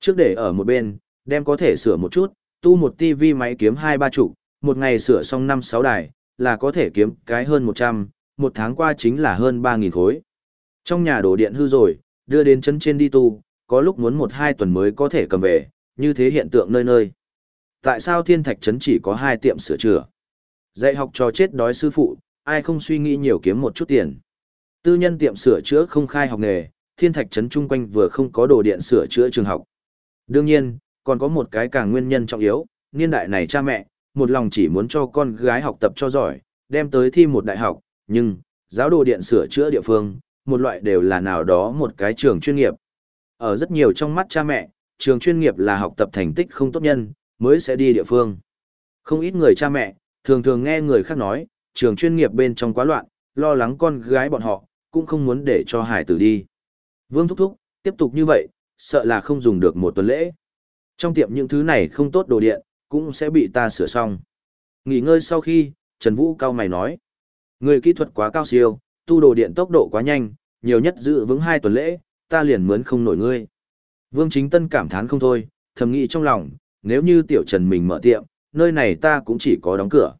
Trước để ở một bên, đem có thể sửa một chút, tu một TV máy kiếm hai ba trụ, một ngày sửa xong năm sáu đài, là có thể kiếm cái hơn 100, một tháng qua chính là hơn 3.000 khối. Trong nhà đổ điện hư rồi, đưa đến chân trên đi tu, có lúc muốn một hai tuần mới có thể cầm về, như thế hiện tượng nơi nơi. Tại sao thiên thạch trấn chỉ có hai tiệm sửa chữa? Dạy học cho chết đói sư phụ, ai không suy nghĩ nhiều kiếm một chút tiền. Tư nhân tiệm sửa chữa không khai học nghề, thiên thạch trấn chung quanh vừa không có đồ điện sửa chữa trường học. Đương nhiên, còn có một cái càng nguyên nhân trọng yếu, niên đại này cha mẹ, một lòng chỉ muốn cho con gái học tập cho giỏi, đem tới thi một đại học, nhưng, giáo đồ điện sửa chữa địa phương, một loại đều là nào đó một cái trường chuyên nghiệp. Ở rất nhiều trong mắt cha mẹ, trường chuyên nghiệp là học tập thành tích không tốt nhân, mới sẽ đi địa phương. Không ít người cha mẹ, thường thường nghe người khác nói, trường chuyên nghiệp bên trong quá loạn, lo lắng con gái bọn họ, cũng không muốn để cho hải tử đi. Vương thúc thúc, tiếp tục như vậy, sợ là không dùng được một tuần lễ. Trong tiệm những thứ này không tốt đồ điện, cũng sẽ bị ta sửa xong. Nghỉ ngơi sau khi, Trần Vũ cao mày nói. Người kỹ thuật quá cao siêu, tu đồ điện tốc độ quá nhanh, nhiều nhất giữ vững hai tuần lễ, ta liền mướn không nổi ngươi. Vương Chính Tân cảm thán không thôi, thầm nghĩ trong lòng, nếu như tiểu Trần mình mở tiệm, nơi này ta cũng chỉ có đóng cửa.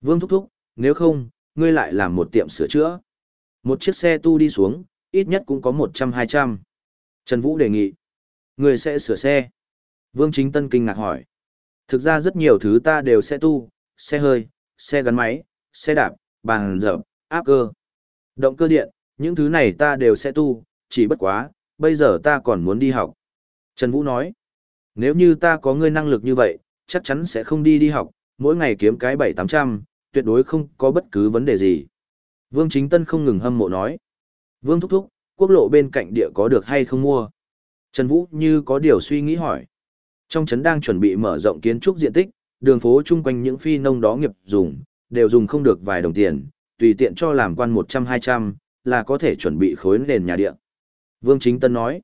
Vương thúc thúc, nếu không, ngươi lại làm một tiệm sửa chữa. Một chiếc xe tu đi xuống, ít nhất cũng có 100-200. Trần Vũ đề nghị. Ngươi sẽ sửa xe. Vương Chính Tân kinh ngạc hỏi. Thực ra rất nhiều thứ ta đều sẽ tu, xe hơi, xe gắn máy, xe đạp, bàn dập, áp cơ. Động cơ điện, những thứ này ta đều sẽ tu, chỉ bất quá, bây giờ ta còn muốn đi học. Trần Vũ nói, nếu như ta có ngươi năng lực như vậy, chắc chắn sẽ không đi đi học, mỗi ngày kiếm cái 7-800, tuyệt đối không có bất cứ vấn đề gì. Vương Chính Tân không ngừng hâm mộ nói. Vương Thúc Thúc, quốc lộ bên cạnh địa có được hay không mua? Trần Vũ như có điều suy nghĩ hỏi. Trong trấn đang chuẩn bị mở rộng kiến trúc diện tích, đường phố chung quanh những phi nông đó nghiệp dùng, đều dùng không được vài đồng tiền, tùy tiện cho làm quan 100-200, là có thể chuẩn bị khối nền nhà địa. Vương Chính Tân nói,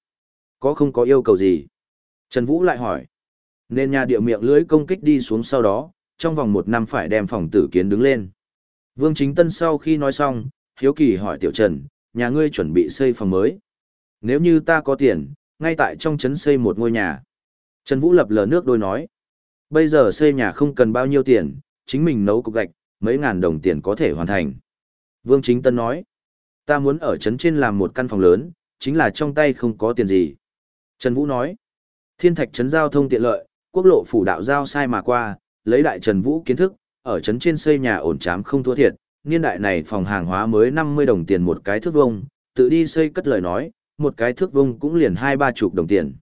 có không có yêu cầu gì? Trần Vũ lại hỏi, nên nhà địa miệng lưới công kích đi xuống sau đó, trong vòng một năm phải đem phòng tử kiến đứng lên. Vương Chính Tân sau khi nói xong, Hiếu Kỳ hỏi Tiểu Trần, nhà ngươi chuẩn bị xây phòng mới. Nếu như ta có tiền, ngay tại trong trấn xây một ngôi nhà. Trần Vũ lập lờ nước đôi nói, bây giờ xây nhà không cần bao nhiêu tiền, chính mình nấu cục gạch, mấy ngàn đồng tiền có thể hoàn thành. Vương Chính Tân nói, ta muốn ở trấn trên làm một căn phòng lớn, chính là trong tay không có tiền gì. Trần Vũ nói, thiên thạch trấn giao thông tiện lợi, quốc lộ phủ đạo giao sai mà qua, lấy đại Trần Vũ kiến thức, ở trấn trên xây nhà ổn chám không thua thiệt, niên đại này phòng hàng hóa mới 50 đồng tiền một cái thước vông, tự đi xây cất lời nói, một cái thước vông cũng liền hai ba chục đồng tiền.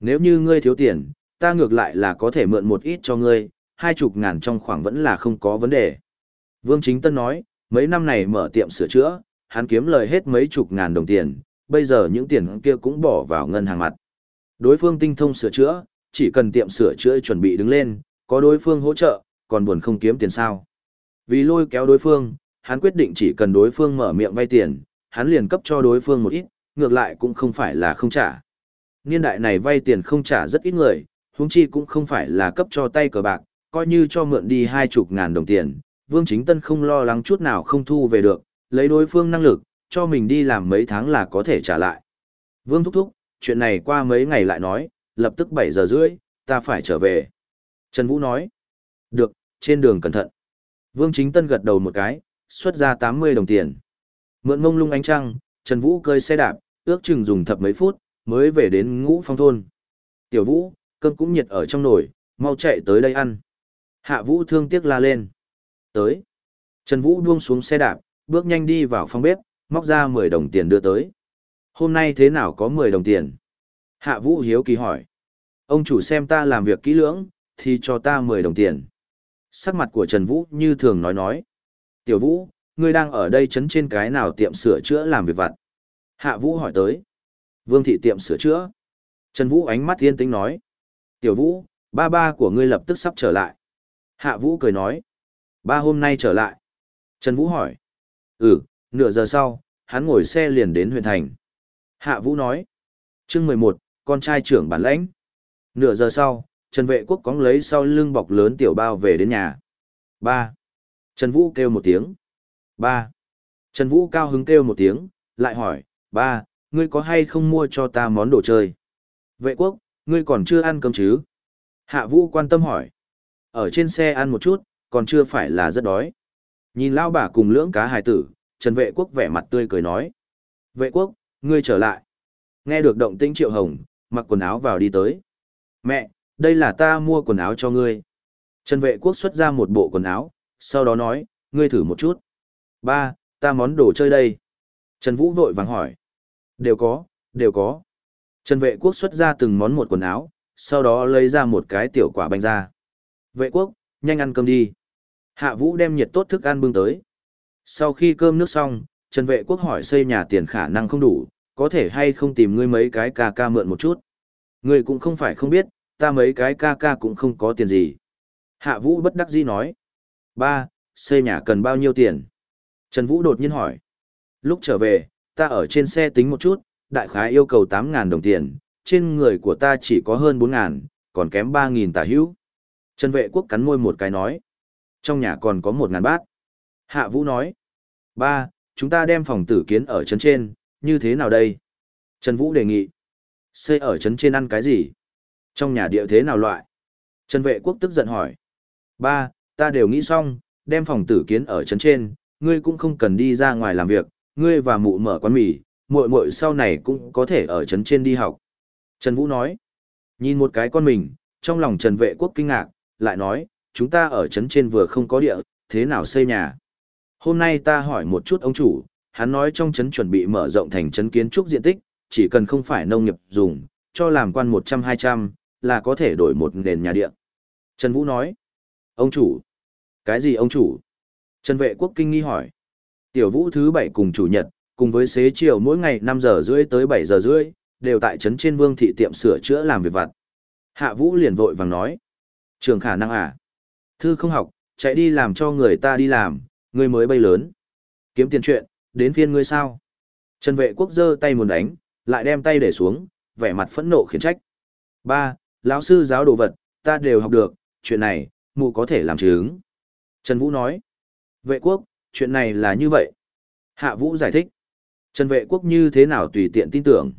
Nếu như ngươi thiếu tiền, ta ngược lại là có thể mượn một ít cho ngươi, hai chục ngàn trong khoảng vẫn là không có vấn đề. Vương Chính Tân nói, mấy năm này mở tiệm sửa chữa, hắn kiếm lời hết mấy chục ngàn đồng tiền, bây giờ những tiền kia cũng bỏ vào ngân hàng mặt. Đối phương tinh thông sửa chữa, chỉ cần tiệm sửa chữa chuẩn bị đứng lên, có đối phương hỗ trợ, còn buồn không kiếm tiền sao. Vì lôi kéo đối phương, hắn quyết định chỉ cần đối phương mở miệng vay tiền, hắn liền cấp cho đối phương một ít, ngược lại cũng không phải là không trả. Niên đại này vay tiền không trả rất ít người, huống chi cũng không phải là cấp cho tay cờ bạc, coi như cho mượn đi hai chục ngàn đồng tiền, Vương Chính Tân không lo lắng chút nào không thu về được, lấy đối phương năng lực, cho mình đi làm mấy tháng là có thể trả lại. Vương thúc thúc, chuyện này qua mấy ngày lại nói, lập tức 7 giờ rưỡi, ta phải trở về. Trần Vũ nói, được, trên đường cẩn thận. Vương Chính Tân gật đầu một cái, xuất ra 80 đồng tiền. Mượn mông lung ánh trăng, Trần Vũ cơi xe đạp, ước chừng dùng thập mấy phút, mới về đến ngũ phong thôn. Tiểu Vũ, cơm cũng nhiệt ở trong nồi, mau chạy tới đây ăn. Hạ Vũ thương tiếc la lên. Tới. Trần Vũ buông xuống xe đạp, bước nhanh đi vào phòng bếp, móc ra 10 đồng tiền đưa tới. Hôm nay thế nào có 10 đồng tiền? Hạ Vũ hiếu kỳ hỏi. Ông chủ xem ta làm việc kỹ lưỡng, thì cho ta 10 đồng tiền. Sắc mặt của Trần Vũ như thường nói nói. Tiểu Vũ, ngươi đang ở đây chấn trên cái nào tiệm sửa chữa làm việc vặt? Hạ Vũ hỏi tới. Vương thị tiệm sửa chữa. Trần Vũ ánh mắt thiên tính nói. Tiểu Vũ, ba ba của ngươi lập tức sắp trở lại. Hạ Vũ cười nói. Ba hôm nay trở lại. Trần Vũ hỏi. Ừ, nửa giờ sau, hắn ngồi xe liền đến huyện thành. Hạ Vũ nói. chương 11, con trai trưởng bản lãnh. Nửa giờ sau, Trần Vệ Quốc cóng lấy sau lưng bọc lớn tiểu bao về đến nhà. Ba. Trần Vũ kêu một tiếng. Ba. Trần Vũ cao hứng kêu một tiếng, lại hỏi, ba, ngươi có hay không mua cho ta món đồ chơi? Vệ quốc, ngươi còn chưa ăn cơm chứ? Hạ Vũ quan tâm hỏi. Ở trên xe ăn một chút, còn chưa phải là rất đói. Nhìn lao bà cùng lưỡng cá hài tử, Trần Vệ Quốc vẻ mặt tươi cười nói. Vệ Quốc, ngươi trở lại. Nghe được động tĩnh Triệu Hồng, mặc quần áo vào đi tới. Mẹ, đây là ta mua quần áo cho ngươi. Trần Vệ Quốc xuất ra một bộ quần áo, sau đó nói, ngươi thử một chút. Ba, ta món đồ chơi đây. Trần Vũ vội vàng hỏi. Đều có, đều có. Trần Vệ Quốc xuất ra từng món một quần áo, sau đó lấy ra một cái tiểu quả bánh ra. Vệ Quốc, nhanh ăn cơm đi. Hạ Vũ đem nhiệt tốt thức ăn bưng tới. Sau khi cơm nước xong, Trần Vệ Quốc hỏi xây nhà tiền khả năng không đủ, có thể hay không tìm ngươi mấy cái ca ca mượn một chút. Ngươi cũng không phải không biết, ta mấy cái ca ca cũng không có tiền gì. Hạ Vũ bất đắc dĩ nói. Ba, xây nhà cần bao nhiêu tiền? Trần Vũ đột nhiên hỏi. Lúc trở về, ta ở trên xe tính một chút, đại khái yêu cầu 8.000 đồng tiền, trên người của ta chỉ có hơn 4.000, còn kém 3.000 tả hữu. Trần vệ quốc cắn môi một cái nói. Trong nhà còn có 1.000 bát. Hạ Vũ nói. Ba, chúng ta đem phòng tử kiến ở trấn trên, như thế nào đây? Trần Vũ đề nghị. Xây ở trấn trên ăn cái gì? Trong nhà địa thế nào loại? Trần vệ quốc tức giận hỏi. Ba, ta đều nghĩ xong, đem phòng tử kiến ở trấn trên, ngươi cũng không cần đi ra ngoài làm việc, ngươi và mụ mở quán mì, muội muội sau này cũng có thể ở trấn trên đi học. Trần Vũ nói, nhìn một cái con mình, trong lòng Trần Vệ Quốc kinh ngạc, lại nói, chúng ta ở trấn trên vừa không có địa, thế nào xây nhà. Hôm nay ta hỏi một chút ông chủ, hắn nói trong trấn chuẩn bị mở rộng thành trấn kiến trúc diện tích, chỉ cần không phải nông nghiệp dùng, cho làm quan 100-200, là có thể đổi một nền nhà địa. Trần Vũ nói, ông chủ, cái gì ông chủ? Trần Vệ Quốc kinh nghi hỏi, tiểu vũ thứ bảy cùng chủ nhật, cùng với xế chiều mỗi ngày 5 giờ rưỡi tới 7 giờ rưỡi, đều tại trấn trên vương thị tiệm sửa chữa làm việc vặt. Hạ Vũ liền vội vàng nói. Trường khả năng à? Thư không học, chạy đi làm cho người ta đi làm, người mới bay lớn. Kiếm tiền chuyện, đến phiên ngươi sao? Trần vệ quốc giơ tay muốn đánh, lại đem tay để xuống, vẻ mặt phẫn nộ khiển trách. Ba, lão sư giáo đồ vật, ta đều học được, chuyện này, mụ có thể làm chứng. Trần Vũ nói. Vệ quốc, chuyện này là như vậy. Hạ Vũ giải thích. Trần vệ quốc như thế nào tùy tiện tin tưởng.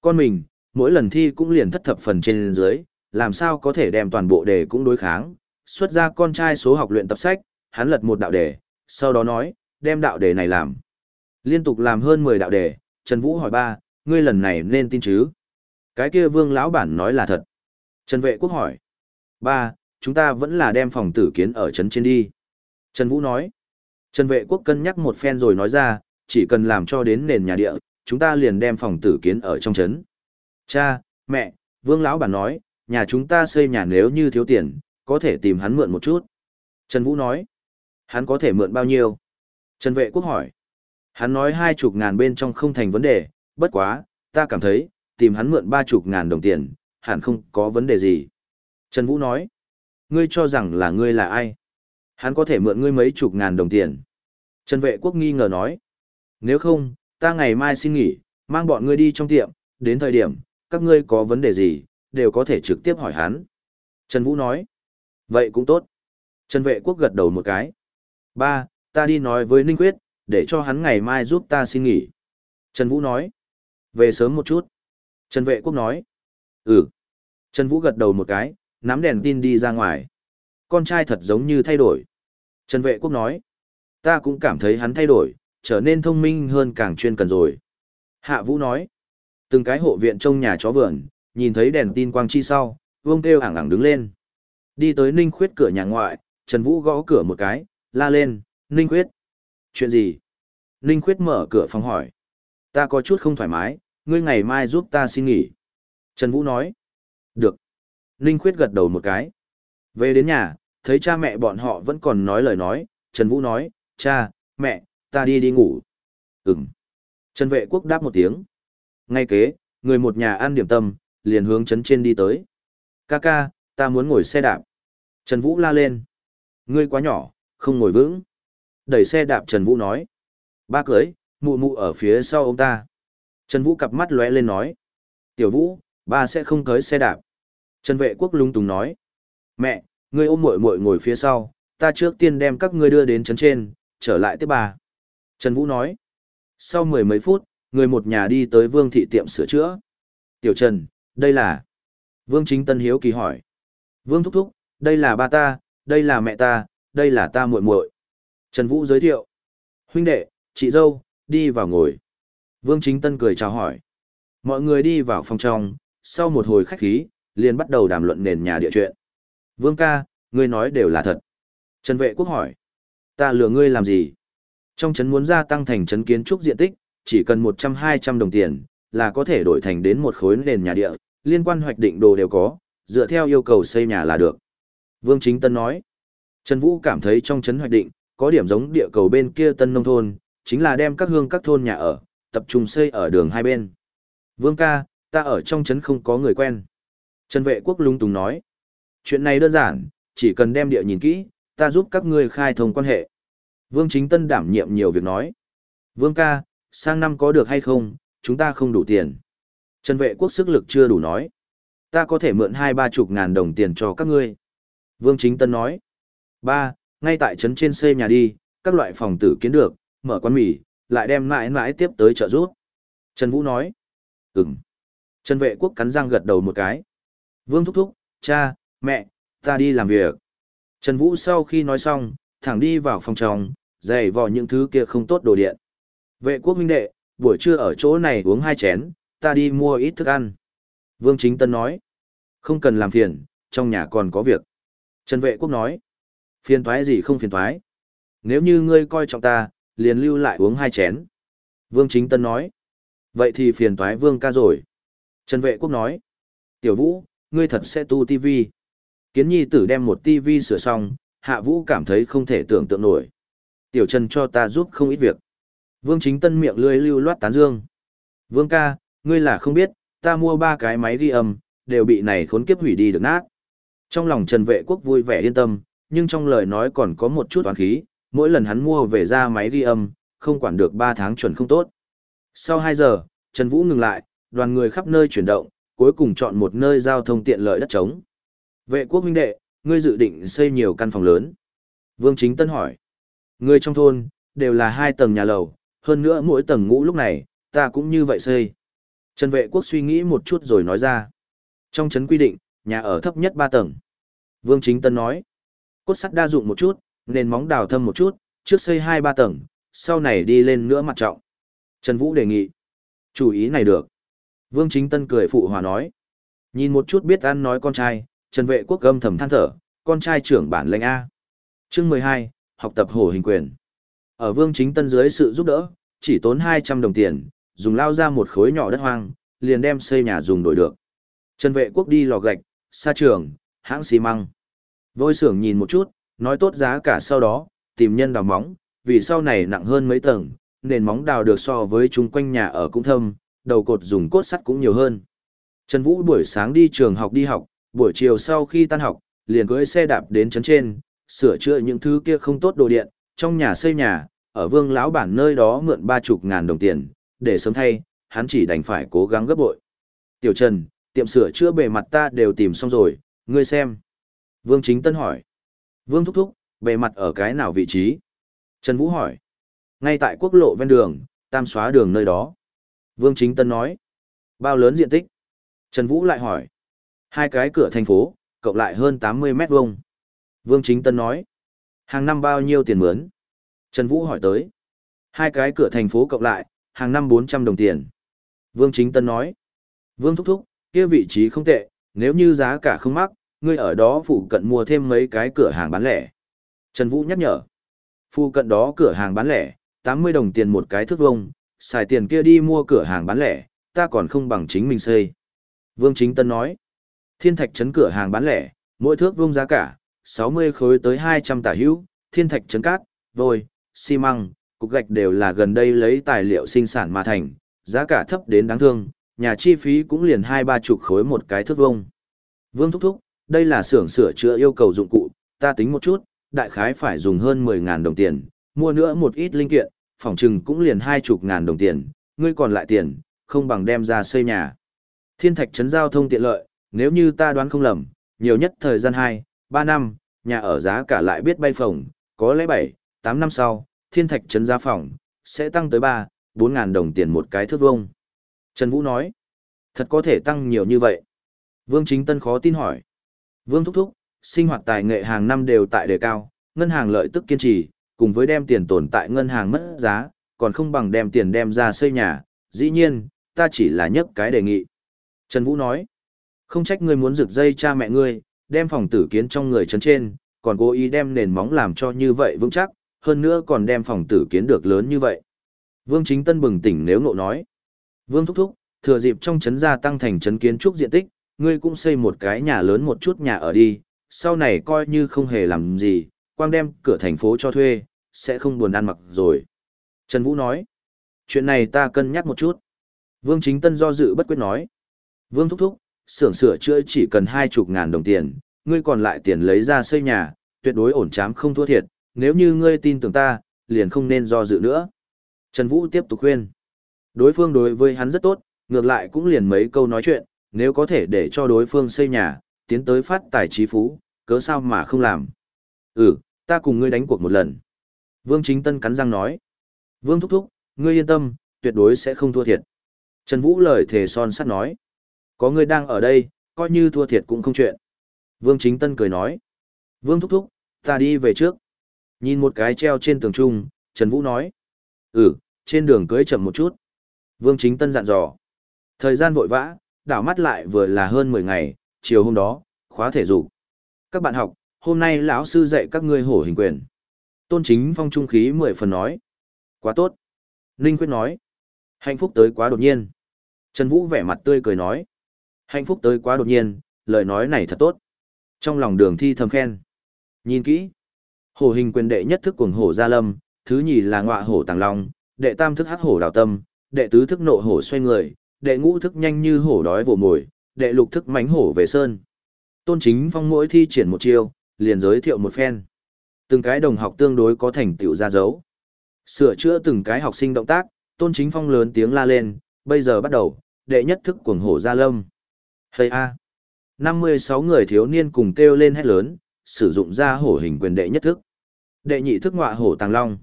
Con mình, mỗi lần thi cũng liền thất thập phần trên dưới, làm sao có thể đem toàn bộ đề cũng đối kháng. Xuất ra con trai số học luyện tập sách, hắn lật một đạo đề, sau đó nói, đem đạo đề này làm. Liên tục làm hơn 10 đạo đề, Trần Vũ hỏi ba, ngươi lần này nên tin chứ? Cái kia vương lão bản nói là thật. Trần vệ quốc hỏi. Ba, chúng ta vẫn là đem phòng tử kiến ở trấn trên đi. Trần Vũ nói. Trần vệ quốc cân nhắc một phen rồi nói ra, chỉ cần làm cho đến nền nhà địa, chúng ta liền đem phòng tử kiến ở trong trấn. Cha, mẹ, vương lão bản nói, nhà chúng ta xây nhà nếu như thiếu tiền, có thể tìm hắn mượn một chút. Trần Vũ nói, hắn có thể mượn bao nhiêu? Trần Vệ Quốc hỏi, hắn nói hai chục ngàn bên trong không thành vấn đề, bất quá, ta cảm thấy, tìm hắn mượn ba chục ngàn đồng tiền, hẳn không có vấn đề gì. Trần Vũ nói, ngươi cho rằng là ngươi là ai? Hắn có thể mượn ngươi mấy chục ngàn đồng tiền. Trần Vệ Quốc nghi ngờ nói, nếu không, ta ngày mai xin nghỉ, mang bọn ngươi đi trong tiệm, đến thời điểm, các ngươi có vấn đề gì, đều có thể trực tiếp hỏi hắn. Trần Vũ nói, vậy cũng tốt. Trần Vệ Quốc gật đầu một cái. Ba, ta đi nói với Ninh Quyết, để cho hắn ngày mai giúp ta xin nghỉ. Trần Vũ nói, về sớm một chút. Trần Vệ Quốc nói, ừ. Trần Vũ gật đầu một cái, nắm đèn tin đi ra ngoài. Con trai thật giống như thay đổi. Trần Vệ Quốc nói, ta cũng cảm thấy hắn thay đổi, trở nên thông minh hơn càng chuyên cần rồi. Hạ Vũ nói, từng cái hộ viện trong nhà chó vườn, nhìn thấy đèn tin quang chi sau, vương kêu ảng ảng đứng lên. Đi tới Ninh Khuyết cửa nhà ngoại, Trần Vũ gõ cửa một cái, la lên, Ninh Khuyết. Chuyện gì? Ninh Khuyết mở cửa phòng hỏi. Ta có chút không thoải mái, ngươi ngày mai giúp ta xin nghỉ. Trần Vũ nói. Được. Ninh Khuyết gật đầu một cái. Về đến nhà, thấy cha mẹ bọn họ vẫn còn nói lời nói, Trần Vũ nói, cha, mẹ, ta đi đi ngủ. Ừm. Trần vệ quốc đáp một tiếng. Ngay kế, người một nhà ăn điểm tâm, liền hướng trấn trên đi tới. Ca ca, ta muốn ngồi xe đạp. Trần Vũ la lên. Ngươi quá nhỏ, không ngồi vững. Đẩy xe đạp Trần Vũ nói. Ba cưới, mụ mụ ở phía sau ông ta. Trần Vũ cặp mắt lóe lên nói. Tiểu Vũ, ba sẽ không cưới xe đạp. Trần vệ quốc lung tùng nói. Mẹ, ngươi ôm muội muội ngồi phía sau, ta trước tiên đem các ngươi đưa đến trấn trên, trở lại tiếp bà. Trần Vũ nói. Sau mười mấy phút, người một nhà đi tới Vương thị tiệm sửa chữa. Tiểu Trần, đây là... Vương Chính Tân Hiếu kỳ hỏi. Vương Thúc Thúc, đây là ba ta, đây là mẹ ta, đây là ta muội muội. Trần Vũ giới thiệu. Huynh đệ, chị dâu, đi vào ngồi. Vương Chính Tân cười chào hỏi. Mọi người đi vào phòng trong, sau một hồi khách khí, liền bắt đầu đàm luận nền nhà địa chuyện. Vương ca, ngươi nói đều là thật. Trần Vệ Quốc hỏi. Ta lừa ngươi làm gì? Trong trấn muốn gia tăng thành trấn kiến trúc diện tích, chỉ cần 100-200 đồng tiền, là có thể đổi thành đến một khối nền nhà địa, liên quan hoạch định đồ đều có, dựa theo yêu cầu xây nhà là được. Vương Chính Tân nói. Trần Vũ cảm thấy trong trấn hoạch định, có điểm giống địa cầu bên kia tân nông thôn, chính là đem các hương các thôn nhà ở, tập trung xây ở đường hai bên. Vương ca, ta ở trong trấn không có người quen. Trần vệ quốc lung tung nói. Chuyện này đơn giản, chỉ cần đem địa nhìn kỹ, ta giúp các ngươi khai thông quan hệ. Vương Chính Tân đảm nhiệm nhiều việc nói. Vương ca, sang năm có được hay không, chúng ta không đủ tiền. Trần vệ quốc sức lực chưa đủ nói. Ta có thể mượn hai ba chục ngàn đồng tiền cho các ngươi. Vương Chính Tân nói. Ba, ngay tại trấn trên xây nhà đi, các loại phòng tử kiến được, mở quán mì, lại đem mãi mãi tiếp tới chợ rút. Trần Vũ nói. Ừm. Trần vệ quốc cắn răng gật đầu một cái. Vương thúc thúc, cha, mẹ, ta đi làm việc. Trần Vũ sau khi nói xong, thẳng đi vào phòng tròng, giày vò những thứ kia không tốt đồ điện. Vệ quốc minh đệ, buổi trưa ở chỗ này uống hai chén, ta đi mua ít thức ăn. Vương Chính Tân nói, không cần làm phiền, trong nhà còn có việc. Trần Vệ Quốc nói, phiền thoái gì không phiền thoái. Nếu như ngươi coi trọng ta, liền lưu lại uống hai chén. Vương Chính Tân nói, vậy thì phiền thoái Vương ca rồi. Trần Vệ Quốc nói, tiểu vũ, ngươi thật sẽ tu TV. Kiến nhi tử đem một TV sửa xong, hạ vũ cảm thấy không thể tưởng tượng nổi. Tiểu Trần cho ta giúp không ít việc. Vương Chính Tân miệng lươi lưu loát tán dương. Vương ca, ngươi là không biết, ta mua ba cái máy ghi âm, đều bị này khốn kiếp hủy đi được nát. Trong lòng Trần Vệ Quốc vui vẻ yên tâm, nhưng trong lời nói còn có một chút toán khí, mỗi lần hắn mua về ra máy ghi âm, không quản được 3 tháng chuẩn không tốt. Sau 2 giờ, Trần Vũ ngừng lại, đoàn người khắp nơi chuyển động, cuối cùng chọn một nơi giao thông tiện lợi đất trống. Vệ quốc minh đệ, ngươi dự định xây nhiều căn phòng lớn. Vương Chính Tân hỏi. Người trong thôn, đều là hai tầng nhà lầu, hơn nữa mỗi tầng ngũ lúc này, ta cũng như vậy xây. Trần vệ quốc suy nghĩ một chút rồi nói ra. Trong chấn quy định, nhà ở thấp nhất ba tầng. Vương Chính Tân nói. Cốt sắt đa dụng một chút, nền móng đào thâm một chút, trước xây 2-3 tầng, sau này đi lên nữa mặt trọng. Trần Vũ đề nghị. Chủ ý này được. Vương Chính Tân cười phụ hòa nói. Nhìn một chút biết ăn nói con trai, Trần Vệ Quốc gâm thầm than thở, con trai trưởng bản lệnh A. Chương 12, học tập hổ hình quyền. Ở Vương Chính Tân dưới sự giúp đỡ, chỉ tốn 200 đồng tiền, dùng lao ra một khối nhỏ đất hoang, liền đem xây nhà dùng đổi được. Trần Vệ Quốc đi lò gạch, xa trường, hãng xi măng. Vôi xưởng nhìn một chút, nói tốt giá cả sau đó, tìm nhân đào móng, vì sau này nặng hơn mấy tầng, nền móng đào được so với chung quanh nhà ở cũng thâm, đầu cột dùng cốt sắt cũng nhiều hơn. Trần Vũ buổi sáng đi trường học đi học, buổi chiều sau khi tan học, liền cưỡi xe đạp đến trấn trên, sửa chữa những thứ kia không tốt đồ điện, trong nhà xây nhà, ở vương lão bản nơi đó mượn ba chục ngàn đồng tiền, để sớm thay, hắn chỉ đành phải cố gắng gấp bội. Tiểu Trần, tiệm sửa chữa bề mặt ta đều tìm xong rồi, ngươi xem. Vương Chính Tân hỏi. Vương Thúc Thúc, bề mặt ở cái nào vị trí? Trần Vũ hỏi. Ngay tại quốc lộ ven đường, tam xóa đường nơi đó. Vương Chính Tân nói. Bao lớn diện tích? Trần Vũ lại hỏi. Hai cái cửa thành phố, cộng lại hơn 80 mét vuông. Vương Chính Tân nói. Hàng năm bao nhiêu tiền mướn? Trần Vũ hỏi tới. Hai cái cửa thành phố cộng lại, hàng năm 400 đồng tiền. Vương Chính Tân nói. Vương Thúc Thúc, kia vị trí không tệ, nếu như giá cả không mắc, ngươi ở đó phụ cận mua thêm mấy cái cửa hàng bán lẻ. Trần Vũ nhắc nhở. Phụ cận đó cửa hàng bán lẻ, 80 đồng tiền một cái thước vông, xài tiền kia đi mua cửa hàng bán lẻ, ta còn không bằng chính mình xây. Vương Chính Tân nói, thiên thạch trấn cửa hàng bán lẻ, mỗi thước vuông giá cả, 60 khối tới 200 tả hữu, thiên thạch trấn cát, vôi, xi măng, cục gạch đều là gần đây lấy tài liệu sinh sản mà thành, giá cả thấp đến đáng thương, nhà chi phí cũng liền hai ba chục khối một cái thước vông. Vương thúc thúc, đây là xưởng sửa chữa yêu cầu dụng cụ, ta tính một chút, đại khái phải dùng hơn 10.000 đồng tiền, mua nữa một ít linh kiện, phòng chừng cũng liền hai chục ngàn đồng tiền, ngươi còn lại tiền, không bằng đem ra xây nhà. Thiên thạch trấn giao thông tiện lợi, nếu như ta đoán không lầm, nhiều nhất thời gian 2, 3 năm, nhà ở giá cả lại biết bay phồng, có lẽ 7, 8 năm sau, thiên thạch trấn giá phòng, sẽ tăng tới 3, 4 ngàn đồng tiền một cái thước vuông. Trần Vũ nói, thật có thể tăng nhiều như vậy. Vương Chính Tân khó tin hỏi. Vương Thúc Thúc, sinh hoạt tài nghệ hàng năm đều tại đề cao, ngân hàng lợi tức kiên trì, cùng với đem tiền tồn tại ngân hàng mất giá, còn không bằng đem tiền đem ra xây nhà, dĩ nhiên, ta chỉ là nhấc cái đề nghị. Trần Vũ nói, không trách ngươi muốn rực dây cha mẹ ngươi, đem phòng tử kiến trong người trấn trên, còn cố ý đem nền móng làm cho như vậy vững chắc, hơn nữa còn đem phòng tử kiến được lớn như vậy. Vương Chính Tân bừng tỉnh nếu ngộ nói. Vương Thúc Thúc, thừa dịp trong trấn gia tăng thành trấn kiến trúc diện tích, ngươi cũng xây một cái nhà lớn một chút nhà ở đi, sau này coi như không hề làm gì, quang đem cửa thành phố cho thuê, sẽ không buồn ăn mặc rồi. Trần Vũ nói, chuyện này ta cân nhắc một chút. Vương Chính Tân do dự bất quyết nói. Vương Thúc Thúc, xưởng sửa chữa chỉ cần hai chục ngàn đồng tiền, ngươi còn lại tiền lấy ra xây nhà, tuyệt đối ổn chám không thua thiệt, nếu như ngươi tin tưởng ta, liền không nên do dự nữa. Trần Vũ tiếp tục khuyên. Đối phương đối với hắn rất tốt, ngược lại cũng liền mấy câu nói chuyện, nếu có thể để cho đối phương xây nhà, tiến tới phát tài trí phú, cớ sao mà không làm. Ừ, ta cùng ngươi đánh cuộc một lần. Vương Chính Tân cắn răng nói. Vương Thúc Thúc, ngươi yên tâm, tuyệt đối sẽ không thua thiệt. Trần Vũ lời thề son sắt nói. Có ngươi đang ở đây, coi như thua thiệt cũng không chuyện. Vương Chính Tân cười nói. Vương Thúc Thúc, ta đi về trước. Nhìn một cái treo trên tường trung, Trần Vũ nói. Ừ, trên đường cưới chậm một chút. Vương Chính Tân dặn dò. Thời gian vội vã, đảo mắt lại vừa là hơn 10 ngày, chiều hôm đó, khóa thể dục. Các bạn học, hôm nay lão sư dạy các ngươi hổ hình quyền. Tôn Chính Phong trung khí mười phần nói. Quá tốt. Ninh Quyết nói. Hạnh phúc tới quá đột nhiên. Trần Vũ vẻ mặt tươi cười nói. Hạnh phúc tới quá đột nhiên, lời nói này thật tốt. Trong lòng đường thi thầm khen. Nhìn kỹ. Hổ hình quyền đệ nhất thức cuồng hổ gia lâm, thứ nhì là ngọa hổ tàng long, đệ tam thức hắc hổ đào tâm, đệ tứ thức nộ hổ xoay người, đệ ngũ thức nhanh như hổ đói vồ mồi, đệ lục thức mánh hổ về sơn. Tôn Chính Phong mỗi thi triển một chiêu, liền giới thiệu một phen. Từng cái đồng học tương đối có thành tựu ra dấu. Sửa chữa từng cái học sinh động tác, Tôn Chính Phong lớn tiếng la lên, bây giờ bắt đầu, đệ nhất thức cuồng hổ gia lâm. Hây a. 56 người thiếu niên cùng kêu lên hét lớn, sử dụng ra hổ hình quyền đệ nhất thức. Đệ nhị thức ngọa hổ tàng long.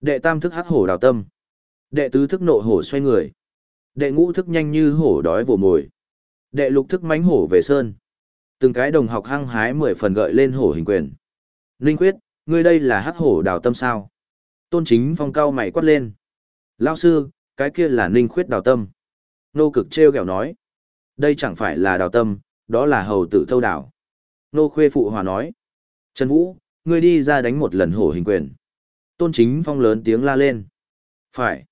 Đệ tam thức hắc hổ đào tâm. Đệ tứ thức nộ hổ xoay người. Đệ ngũ thức nhanh như hổ đói vồ mồi. Đệ lục thức mánh hổ về sơn. Từng cái đồng học hăng hái mười phần gợi lên hổ hình quyền. Ninh quyết, ngươi đây là hắc hổ đào tâm sao? Tôn chính phong cao mày quát lên. Lao sư, cái kia là ninh khuyết đào tâm. Nô cực treo kẹo nói. Đây chẳng phải là đào tâm, đó là hầu tử thâu đào. Nô khuê phụ hòa nói. Trần Vũ, ngươi đi ra đánh một lần hổ hình quyền. Tôn chính phong lớn tiếng la lên. Phải.